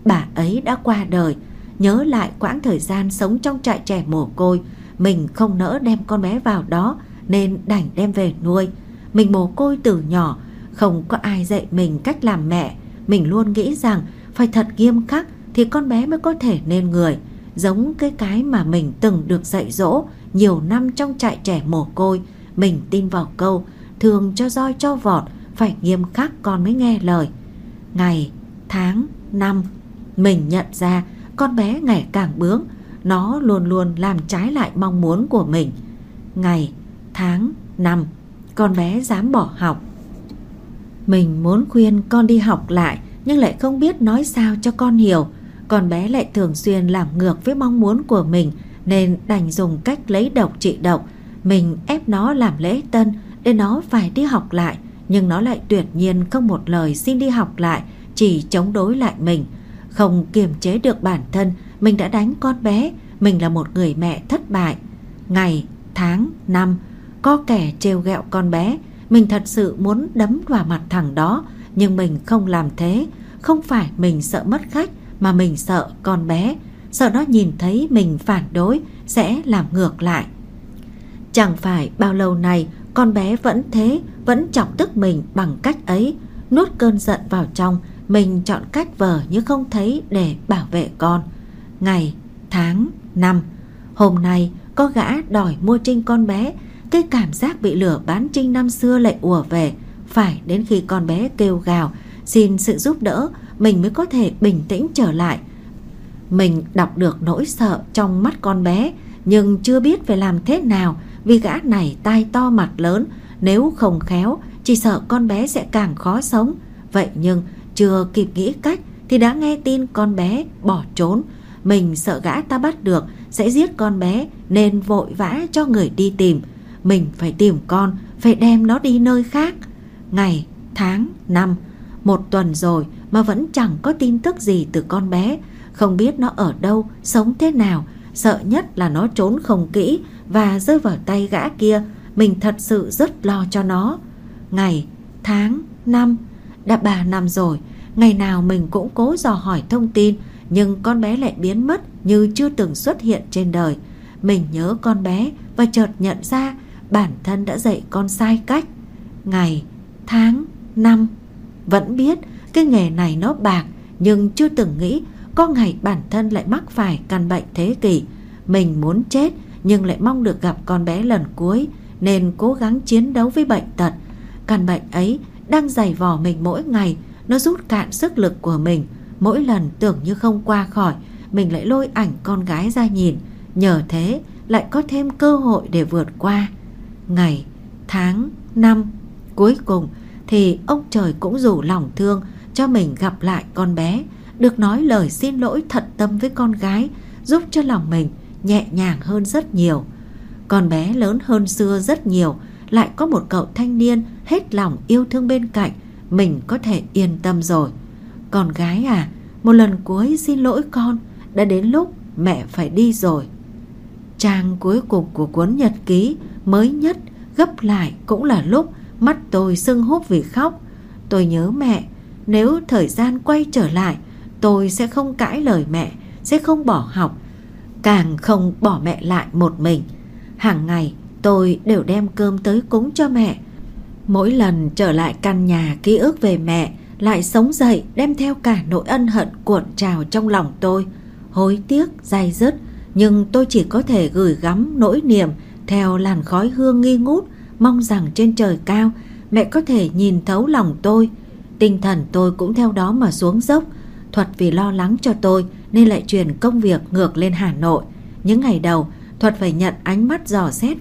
Bà ấy đã qua đời. Nhớ lại quãng thời gian sống trong trại trẻ mồ côi Mình không nỡ đem con bé vào đó Nên đành đem về nuôi. Mình mồ côi từ nhỏ Không có ai dạy mình cách làm mẹ. Mình luôn nghĩ rằng phải thật nghiêm khắc thì con bé mới có thể nên người, giống cái cái mà mình từng được dạy dỗ nhiều năm trong trại trẻ mồ côi. Mình tin vào câu, thường cho roi cho vọt, phải nghiêm khắc con mới nghe lời. Ngày, tháng, năm, mình nhận ra con bé ngày càng bướng Nó luôn luôn làm trái lại mong muốn của mình. Ngày, tháng, năm Con bé dám bỏ học. Mình muốn khuyên con đi học lại Nhưng lại không biết nói sao cho con hiểu. Con bé lại thường xuyên làm ngược với mong muốn của mình Nên đành dùng cách lấy độc trị độc mình ép nó làm lễ tân Để nó phải đi học lại. Nhưng nó lại tuyệt nhiên không một lời xin đi học lại Chỉ chống đối lại mình. Không kiềm chế được bản thân Mình đã đánh con bé. Mình là một người mẹ thất bại. Ngày, tháng, năm Có kẻ trêu ghẹo con bé. Mình thật sự muốn đấm vào mặt thằng đó Nhưng mình không làm thế. Không phải mình sợ mất khách Mà mình sợ con bé. Sợ nó nhìn thấy mình phản đối Sẽ làm ngược lại. Chẳng phải bao lâu này Con bé vẫn thế Vẫn chọc tức mình bằng cách ấy. Nuốt cơn giận vào trong mình chọn cách vờ như không thấy để bảo vệ con. Ngày, tháng, năm Hôm nay có gã đòi mua trinh con bé. Cái cảm giác bị lửa bán trinh năm xưa lại ùa về. Phải đến khi con bé kêu gào Xin sự giúp đỡ Mình mới có thể bình tĩnh trở lại. Mình đọc được nỗi sợ trong mắt con bé Nhưng chưa biết phải làm thế nào. Vì gã này tai to mặt lớn Nếu không khéo Chỉ sợ con bé sẽ càng khó sống Vậy nhưng chưa kịp nghĩ cách thì đã nghe tin con bé bỏ trốn. Mình sợ gã ta bắt được sẽ giết con bé nên vội vã cho người đi tìm. Mình phải tìm con, phải đem nó đi nơi khác. Ngày, tháng, năm, một tuần rồi mà vẫn chẳng có tin tức gì từ con bé. Không biết nó ở đâu, sống thế nào. Sợ nhất là nó trốn không kỹ và rơi vào tay gã kia. Mình thật sự rất lo cho nó. Ngày, tháng, năm, đã ba năm rồi Ngày nào mình cũng cố dò hỏi thông tin Nhưng con bé lại biến mất Như chưa từng xuất hiện trên đời Mình nhớ con bé Và chợt nhận ra Bản thân đã dạy con sai cách Ngày, tháng, năm Vẫn biết cái nghề này nó bạc Nhưng chưa từng nghĩ Có ngày bản thân lại mắc phải căn bệnh thế kỷ Mình muốn chết nhưng lại mong được gặp con bé lần cuối Nên cố gắng chiến đấu với bệnh tật. Căn bệnh ấy đang dày vò mình mỗi ngày Nó rút cạn sức lực của mình. Mỗi lần tưởng như không qua khỏi Mình lại lôi ảnh con gái ra nhìn. Nhờ thế lại có thêm cơ hội để vượt qua. Ngày, tháng, năm Cuối cùng thì ông trời cũng rủ lòng thương Cho mình gặp lại con bé Được nói lời xin lỗi thật tâm với con gái Giúp cho lòng mình nhẹ nhàng hơn rất nhiều Con bé lớn hơn xưa rất nhiều lại có một cậu thanh niên hết lòng yêu thương bên cạnh, mình có thể yên tâm rồi. Con gái à, một lần cuối xin lỗi con, đã đến lúc mẹ phải đi rồi. Trang cuối cùng của cuốn nhật ký mới nhất gấp lại cũng là lúc mắt tôi sưng húp vì khóc. Tôi nhớ mẹ, nếu thời gian quay trở lại, tôi sẽ không cãi lời mẹ, sẽ không bỏ học, càng không bỏ mẹ lại một mình. Hàng ngày tôi đều đem cơm tới cúng cho mẹ. Mỗi lần trở lại căn nhà ký ức về mẹ lại sống dậy đem theo cả nỗi ân hận cuộn trào trong lòng tôi. Hối tiếc, dai dứt, nhưng tôi chỉ có thể gửi gắm nỗi niềm theo làn khói hương nghi ngút, mong rằng trên trời cao mẹ có thể nhìn thấu lòng tôi. Tinh thần tôi cũng theo đó mà xuống dốc. Thuật vì lo lắng cho tôi nên lại chuyển công việc ngược lên Hà Nội. Những ngày đầu, Thuật phải nhận ánh mắt dò xét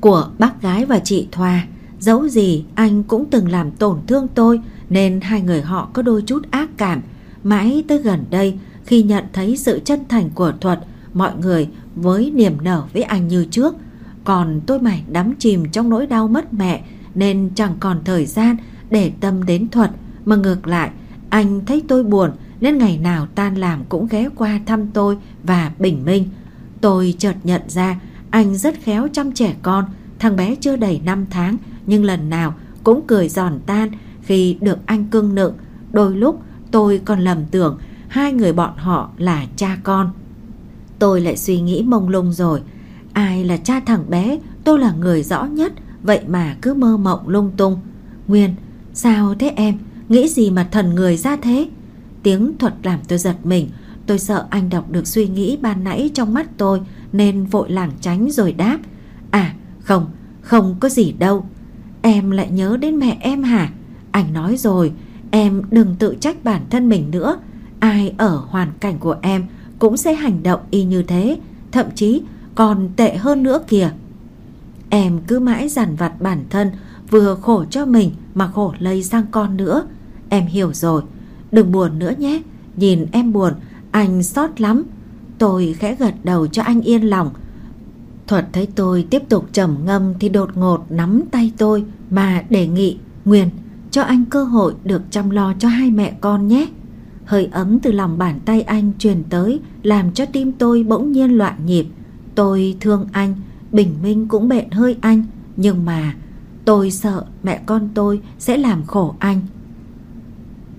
của bác gái và chị Thoa. Dẫu gì anh cũng từng làm tổn thương tôi nên hai người họ có đôi chút ác cảm. Mãi tới gần đây khi nhận thấy sự chân thành của Thuật, mọi người với niềm nở với anh như trước. Còn tôi mải đắm chìm trong nỗi đau mất mẹ nên chẳng còn thời gian để tâm đến Thuật. Mà ngược lại, anh thấy tôi buồn nên ngày nào tan làm cũng ghé qua thăm tôi và bình minh. Tôi chợt nhận ra anh rất khéo chăm trẻ con, thằng bé chưa đầy 5 tháng nhưng lần nào cũng cười giòn tan khi được anh cưng nựng. Đôi lúc tôi còn lầm tưởng hai người bọn họ là cha con. Tôi lại suy nghĩ mông lung rồi. Ai là cha thằng bé, tôi là người rõ nhất, vậy mà cứ mơ mộng lung tung. Nguyên, sao thế em? Nghĩ gì mà thần người ra thế? Tiếng thuật làm tôi giật mình, tôi sợ anh đọc được suy nghĩ ban nãy trong mắt tôi nên vội lảng tránh rồi đáp. À không, không có gì đâu. Em lại nhớ đến mẹ em hả? Anh nói rồi, em đừng tự trách bản thân mình nữa. Ai ở hoàn cảnh của em cũng sẽ hành động y như thế, thậm chí còn tệ hơn nữa kìa. Em cứ mãi dằn vặt bản thân, vừa khổ cho mình mà khổ lây sang con nữa. Em hiểu rồi, đừng buồn nữa nhé. Nhìn em buồn, anh xót lắm. Tôi khẽ gật đầu cho anh yên lòng. Thuật thấy tôi tiếp tục trầm ngâm thì đột ngột nắm tay tôi mà đề nghị Nguyên cho anh cơ hội được chăm lo cho hai mẹ con nhé. Hơi ấm từ lòng bàn tay anh truyền tới làm cho tim tôi bỗng nhiên loạn nhịp. Tôi thương anh, bình minh cũng bện hơi anh, nhưng mà tôi sợ mẹ con tôi sẽ làm khổ anh.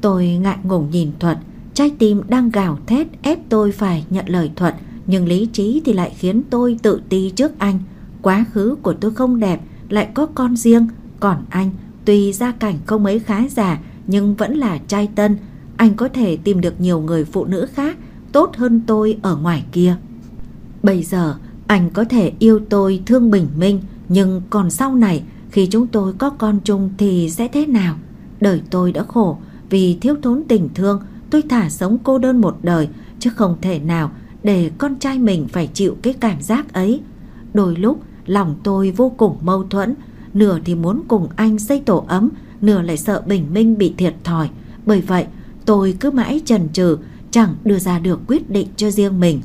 Tôi ngại ngùng nhìn Thuật, trái tim đang gào thét ép tôi phải nhận lời Thuật, nhưng lý trí thì lại khiến tôi tự ti trước anh. Quá khứ của tôi không đẹp, lại có con riêng, còn anh tuy gia cảnh không mấy khá giả nhưng vẫn là trai tân, anh có thể tìm được nhiều người phụ nữ khác tốt hơn tôi ở ngoài kia. Bây giờ anh có thể yêu tôi thương bình minh nhưng còn sau này khi chúng tôi có con chung thì sẽ thế nào? Đời tôi đã khổ vì thiếu thốn tình thương tôi thả sống cô đơn một đời chứ không thể nào để con trai mình phải chịu cái cảm giác ấy. Đôi lúc lòng tôi vô cùng mâu thuẫn nửa thì muốn cùng anh xây tổ ấm nửa lại sợ bình minh bị thiệt thòi. Bởi vậy tôi cứ mãi chần chừ chẳng đưa ra được quyết định cho riêng mình.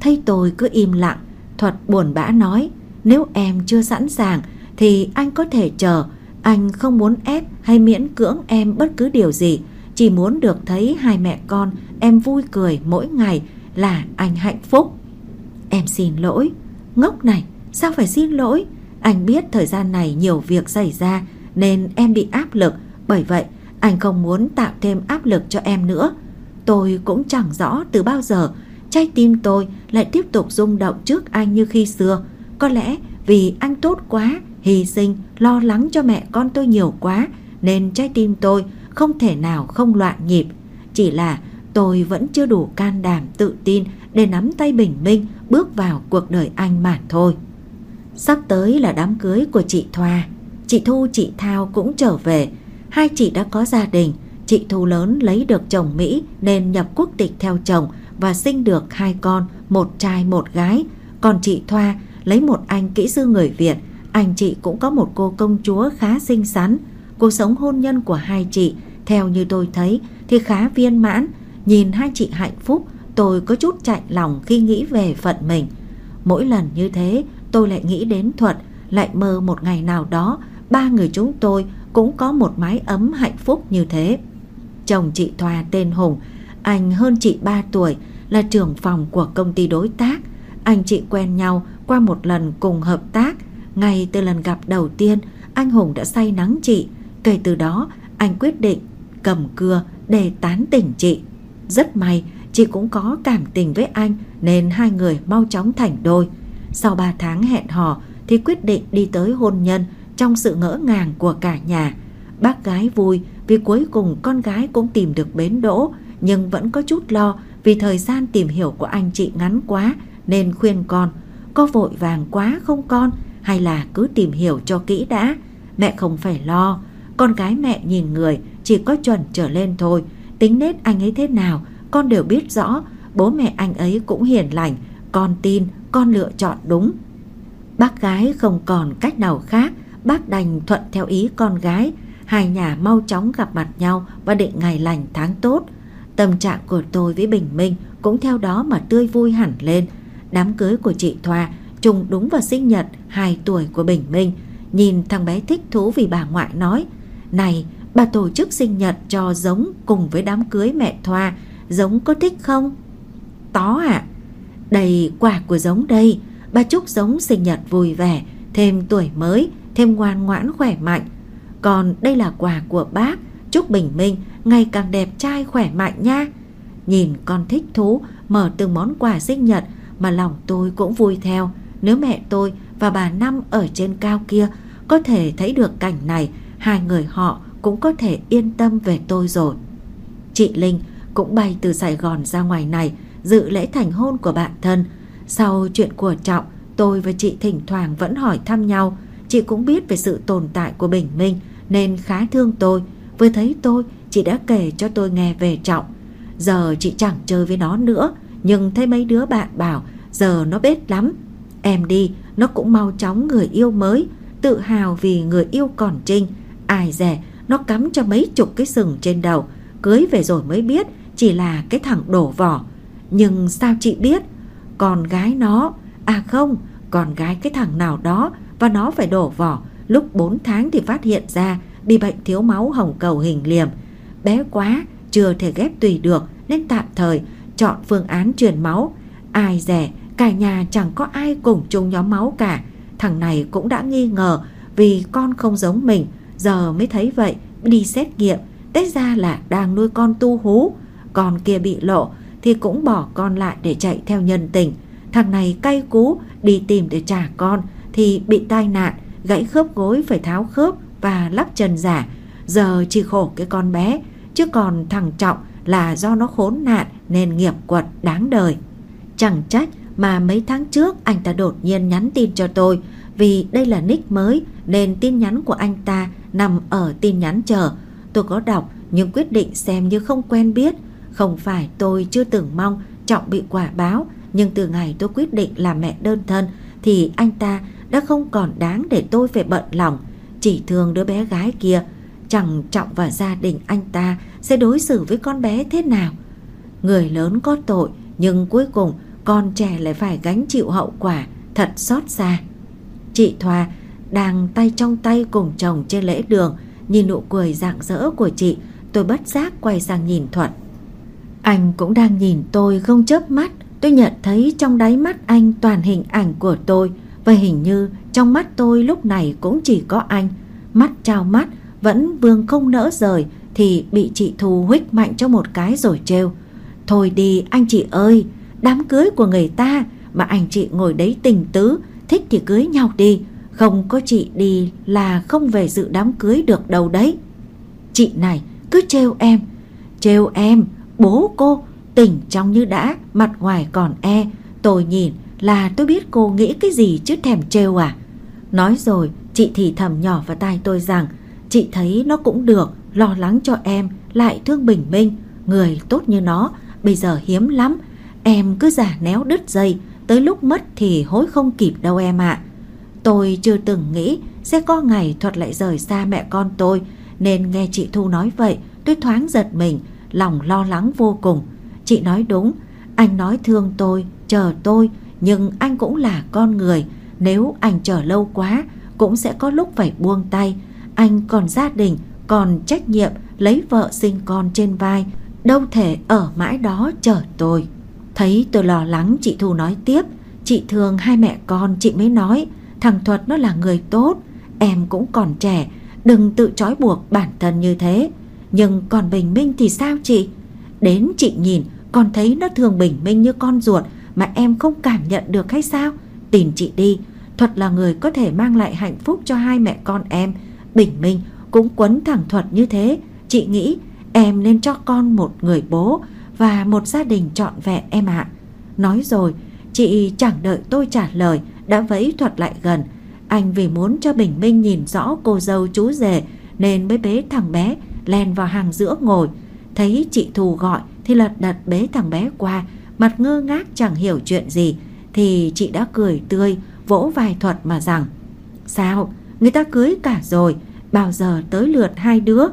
Thấy tôi cứ im lặng, Thuật buồn bã nói, nếu em chưa sẵn sàng thì anh có thể chờ, anh không muốn ép hay miễn cưỡng em bất cứ điều gì, chỉ muốn được thấy hai mẹ con em vui cười mỗi ngày là anh hạnh phúc. Em xin lỗi, ngốc này, sao phải xin lỗi? Anh biết thời gian này nhiều việc xảy ra nên em bị áp lực, bởi vậy anh không muốn tạo thêm áp lực cho em nữa. Tôi cũng chẳng rõ từ bao giờ trái tim tôi lại tiếp tục rung động trước anh như khi xưa. Có lẽ vì anh tốt quá, hy sinh, lo lắng cho mẹ con tôi nhiều quá nên trái tim tôi không thể nào không loạn nhịp. Chỉ là tôi vẫn chưa đủ can đảm tự tin để nắm tay bình minh bước vào cuộc đời anh mà thôi. Sắp tới là đám cưới của chị Thoa. Chị Thu chị Thao cũng trở về Hai chị đã có gia đình, chị Thu lớn lấy được chồng Mỹ nên nhập quốc tịch theo chồng và sinh được hai con, một trai một gái. Còn chị Thoa lấy một anh kỹ sư người Việt, anh chị cũng có một cô công chúa khá xinh xắn. Cuộc sống hôn nhân của hai chị, theo như tôi thấy thì khá viên mãn. Nhìn hai chị hạnh phúc, tôi có chút chạy lòng khi nghĩ về phận mình. Mỗi lần như thế, tôi lại nghĩ đến Thuật, lại mơ một ngày nào đó ba người chúng tôi cũng có một mái ấm hạnh phúc như thế. Chồng chị Thoa tên Hùng, anh hơn chị 3 tuổi, là trưởng phòng của công ty đối tác. Anh chị quen nhau qua một lần cùng hợp tác. Ngay từ lần gặp đầu tiên, anh Hùng đã say nắng chị. Kể từ đó, anh quyết định cầm cưa để tán tỉnh chị. Rất may, chị cũng có cảm tình với anh nên hai người mau chóng thành đôi. Sau 3 tháng hẹn hò thì quyết định đi tới hôn nhân trong sự ngỡ ngàng của cả nhà. Bác gái vui vì cuối cùng con gái cũng tìm được bến đỗ, nhưng vẫn có chút lo vì thời gian tìm hiểu của anh chị ngắn quá nên khuyên con có vội vàng quá không con hay là cứ tìm hiểu cho kỹ đã. Mẹ không phải lo, con gái mẹ nhìn người chỉ có chuẩn trở lên thôi, tính nết anh ấy thế nào con đều biết rõ, bố mẹ anh ấy cũng hiền lành, con tin con lựa chọn đúng. Bác gái không còn cách nào khác bác đành thuận theo ý con gái, hai nhà mau chóng gặp mặt nhau và định ngày lành tháng tốt. Tâm trạng của tôi với Bình Minh cũng theo đó mà tươi vui hẳn lên. Đám cưới của chị Thoa trùng đúng vào sinh nhật 2 tuổi của Bình Minh. Nhìn thằng bé thích thú vì bà ngoại nói, này, bà tổ chức sinh nhật cho giống cùng với đám cưới mẹ Thoa, giống có thích không? Tó ạ, à? đầy quà của giống đây, bà chúc giống sinh nhật vui vẻ, thêm tuổi mới, thêm ngoan ngoãn khỏe mạnh. Còn đây là quà của bác, chúc Bình Minh ngày càng đẹp trai khỏe mạnh nha. Nhìn con thích thú mở từng món quà sinh nhật mà lòng tôi cũng vui theo. Nếu mẹ tôi và bà Năm ở trên cao kia có thể thấy được cảnh này, hai người họ cũng có thể yên tâm về tôi rồi. Chị Linh cũng bay từ Sài Gòn ra ngoài này dự lễ thành hôn của bạn thân. Sau chuyện của Trọng, tôi và chị thỉnh thoảng vẫn hỏi thăm nhau. Chị cũng biết về sự tồn tại của Bình Minh nên khá thương tôi. Vừa thấy tôi, chị đã kể cho tôi nghe về Trọng. Giờ chị chẳng chơi với nó nữa, Nhưng thấy mấy đứa bạn bảo giờ nó bết lắm. Em đi, nó cũng mau chóng người yêu mới, tự hào vì người yêu còn trinh. Ai dè, nó cắm cho mấy chục cái sừng trên đầu, cưới về rồi mới biết chỉ là cái thằng đổ vỏ. Nhưng sao chị biết? Con gái nó, à không, con gái cái thằng nào đó và nó phải đổ vỏ. Lúc 4 tháng thì phát hiện ra bị bệnh thiếu máu hồng cầu hình liềm. Bé quá, chưa thể ghép tùy được nên tạm thời chọn phương án truyền máu. Ai rẻ, cả nhà chẳng có ai cùng chung nhóm máu cả. Thằng này cũng đã nghi ngờ vì con không giống mình, giờ mới thấy vậy, đi xét nghiệm, tết ra là đang nuôi con tu hú. Con kia bị lộ thì cũng bỏ con lại để chạy theo nhân tình. Thằng này cay cú đi tìm để trả con thì bị tai nạn, gãy khớp gối phải tháo khớp và lắp chân giả. Giờ chỉ khổ cái con bé, chứ còn thằng Trọng là do nó khốn nạn nên nghiệp quật đáng đời. Chẳng trách mà mấy tháng trước anh ta đột nhiên nhắn tin cho tôi vì đây là nick mới nên tin nhắn của anh ta nằm ở tin nhắn chờ. Tôi có đọc nhưng quyết định xem như không quen biết. Không phải tôi chưa từng mong Trọng bị quả báo nhưng từ ngày tôi quyết định làm mẹ đơn thân thì anh ta đã không còn đáng để tôi phải bận lòng. Chỉ thương đứa bé gái kia, chẳng Trọng và gia đình anh ta sẽ đối xử với con bé thế nào. Người lớn có tội nhưng cuối cùng con trẻ lại phải gánh chịu hậu quả thật xót xa. Chị Thoa đang tay trong tay cùng chồng trên lễ đường, nhìn nụ cười rạng rỡ của chị, tôi bất giác quay sang nhìn Thuận. Anh cũng đang nhìn tôi không chớp mắt, tôi nhận thấy trong đáy mắt anh toàn hình ảnh của tôi và hình như trong mắt tôi lúc này cũng chỉ có anh. Mắt trao mắt vẫn vương không nỡ rời thì bị chị Thu huých mạnh cho một cái rồi trêu. Thôi đi anh chị ơi, đám cưới của người ta mà anh chị ngồi đấy tình tứ, thích thì cưới nhau đi, không có chị đi là không về dự đám cưới được đâu đấy. Chị này cứ trêu em, trêu em, bố cô, tỉnh trong như đã, mặt ngoài còn e, tôi nhìn là tôi biết cô nghĩ cái gì chứ thèm trêu à. Nói rồi, chị thì thầm nhỏ vào tai tôi rằng, chị thấy nó cũng được, lo lắng cho em, lại thương bình minh, người tốt như nó, bây giờ hiếm lắm, em cứ giả néo đứt dây, tới lúc mất thì hối không kịp đâu em ạ. Tôi chưa từng nghĩ sẽ có ngày Thuật lại rời xa mẹ con tôi, nên nghe chị Thu nói vậy, tôi thoáng giật mình, lòng lo lắng vô cùng. Chị nói đúng, anh nói thương tôi, chờ tôi, nhưng anh cũng là con người, nếu anh chờ lâu quá cũng sẽ có lúc phải buông tay. Anh còn gia đình, còn trách nhiệm lấy vợ sinh con trên vai, đâu thể ở mãi đó chờ tôi. Thấy tôi lo lắng chị Thu nói tiếp, chị thương hai mẹ con chị mới nói, thằng Thuật nó là người tốt, em cũng còn trẻ, đừng tự trói buộc bản thân như thế. Nhưng còn Bình Minh thì sao chị? Đến chị nhìn còn thấy nó thường Bình Minh như con ruột mà em không cảm nhận được hay sao? Tìm chị đi, Thuật là người có thể mang lại hạnh phúc cho hai mẹ con em. Bình Minh cũng quấn thẳng Thuật như thế. Chị nghĩ em nên cho con một người bố và một gia đình trọn vẹn em ạ. Nói rồi, chị chẳng đợi tôi trả lời, đã vẫy Thuật lại gần. Anh vì muốn cho Bình Minh nhìn rõ cô dâu chú rể nên mới bế thằng bé len vào hàng giữa ngồi. Thấy chị Thù gọi thì lật đật bế thằng bé qua, mặt ngơ ngác chẳng hiểu chuyện gì. Thì chị đã cười tươi, vỗ vai Thuật mà rằng Sao? Người ta cưới cả rồi, bao giờ tới lượt hai đứa?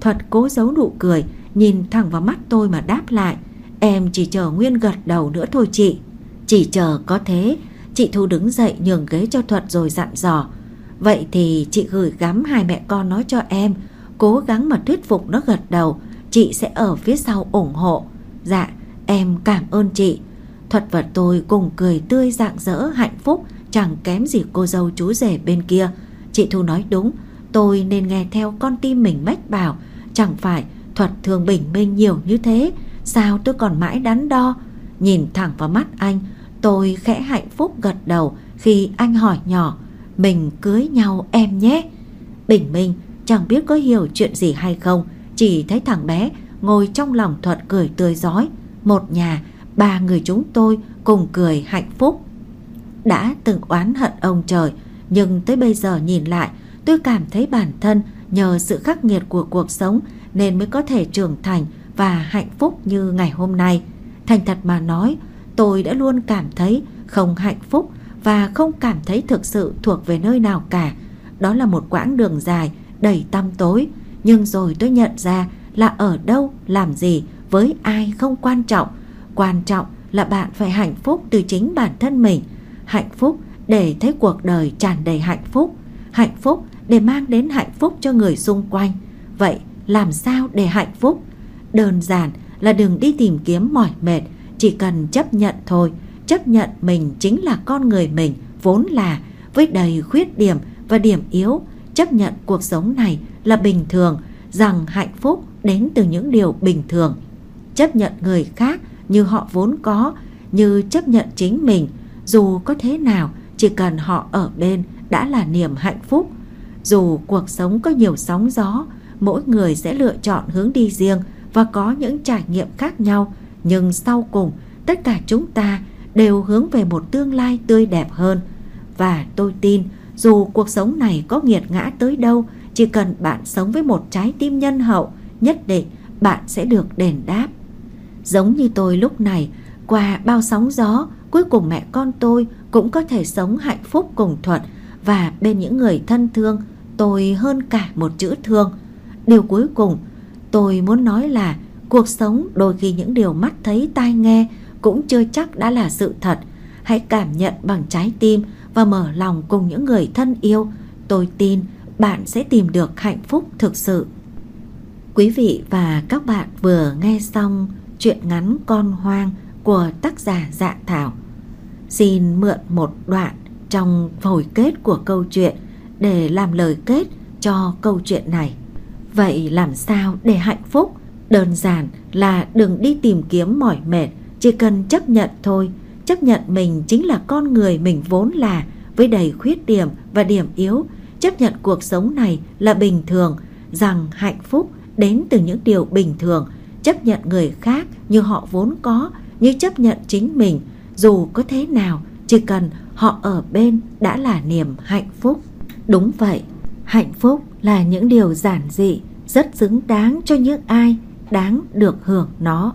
Thuật cố giấu nụ cười, nhìn thẳng vào mắt tôi mà đáp lại. Em chỉ chờ Nguyên gật đầu nữa thôi chị. Chỉ chờ có thế, chị Thu đứng dậy nhường ghế cho Thuật rồi dặn dò. Vậy thì chị gửi gắm hai mẹ con nói cho em, cố gắng mà thuyết phục nó gật đầu, chị sẽ ở phía sau ủng hộ. Dạ, em cảm ơn chị. Thuật và tôi cùng cười tươi rạng rỡ hạnh phúc, chẳng kém gì cô dâu chú rể bên kia. Chị Thu nói đúng, tôi nên nghe theo con tim mình mách bảo, chẳng phải Thuật thường bình minh nhiều như thế, sao tôi còn mãi đắn đo. Nhìn thẳng vào mắt anh, tôi khẽ hạnh phúc gật đầu khi anh hỏi nhỏ, mình cưới nhau em nhé. Bình minh chẳng biết có hiểu chuyện gì hay không, chỉ thấy thằng bé ngồi trong lòng Thuật cười tươi giói. Một nhà, ba người chúng tôi cùng cười hạnh phúc. Đã từng oán hận ông trời, nhưng tới bây giờ nhìn lại, tôi cảm thấy bản thân nhờ sự khắc nghiệt của cuộc sống nên mới có thể trưởng thành và hạnh phúc như ngày hôm nay. Thành thật mà nói, tôi đã luôn cảm thấy không hạnh phúc và không cảm thấy thực sự thuộc về nơi nào cả. Đó là một quãng đường dài, đầy tăm tối. Nhưng rồi tôi nhận ra là ở đâu, làm gì, với ai không quan trọng. Quan trọng là bạn phải hạnh phúc từ chính bản thân mình. Hạnh phúc để thấy cuộc đời tràn đầy hạnh phúc. Hạnh phúc để mang đến hạnh phúc cho người xung quanh. Vậy làm sao để hạnh phúc? Đơn giản là đừng đi tìm kiếm mỏi mệt, chỉ cần chấp nhận thôi. Chấp nhận mình chính là con người mình vốn là với đầy khuyết điểm và điểm yếu. Chấp nhận cuộc sống này là bình thường, rằng hạnh phúc đến từ những điều bình thường. Chấp nhận người khác như họ vốn có, như chấp nhận chính mình, dù có thế nào, chỉ cần họ ở bên đã là niềm hạnh phúc. Dù cuộc sống có nhiều sóng gió, mỗi người sẽ lựa chọn hướng đi riêng và có những trải nghiệm khác nhau, nhưng sau cùng tất cả chúng ta đều hướng về một tương lai tươi đẹp hơn. Và tôi tin dù cuộc sống này có nghiệt ngã tới đâu, chỉ cần bạn sống với một trái tim nhân hậu, nhất định bạn sẽ được đền đáp. Giống như tôi lúc này, qua bao sóng gió, cuối cùng mẹ con tôi cũng có thể sống hạnh phúc cùng thuận và bên những người thân thương, tôi hơn cả một chữ thương. Điều cuối cùng tôi muốn nói là cuộc sống đôi khi những điều mắt thấy tai nghe cũng chưa chắc đã là sự thật. Hãy cảm nhận bằng trái tim và mở lòng cùng những người thân yêu. Tôi tin bạn sẽ tìm được hạnh phúc thực sự. Quý vị và các bạn vừa nghe xong chuyện ngắn Con Hoang của tác giả Dạ Thảo. Xin mượn một đoạn trong hồi kết của câu chuyện để làm lời kết cho câu chuyện này. Vậy làm sao để hạnh phúc? Đơn giản là đừng đi tìm kiếm mỏi mệt, chỉ cần chấp nhận thôi. Chấp nhận mình chính là con người mình vốn là với đầy khuyết điểm và điểm yếu. Chấp nhận cuộc sống này là bình thường, rằng hạnh phúc đến từ những điều bình thường. Chấp nhận người khác như họ vốn có, như chấp nhận chính mình. Dù có thế nào, chỉ cần họ ở bên đã là niềm hạnh phúc. Đúng vậy, hạnh phúc là những điều giản dị, rất xứng đáng cho những ai đáng được hưởng nó.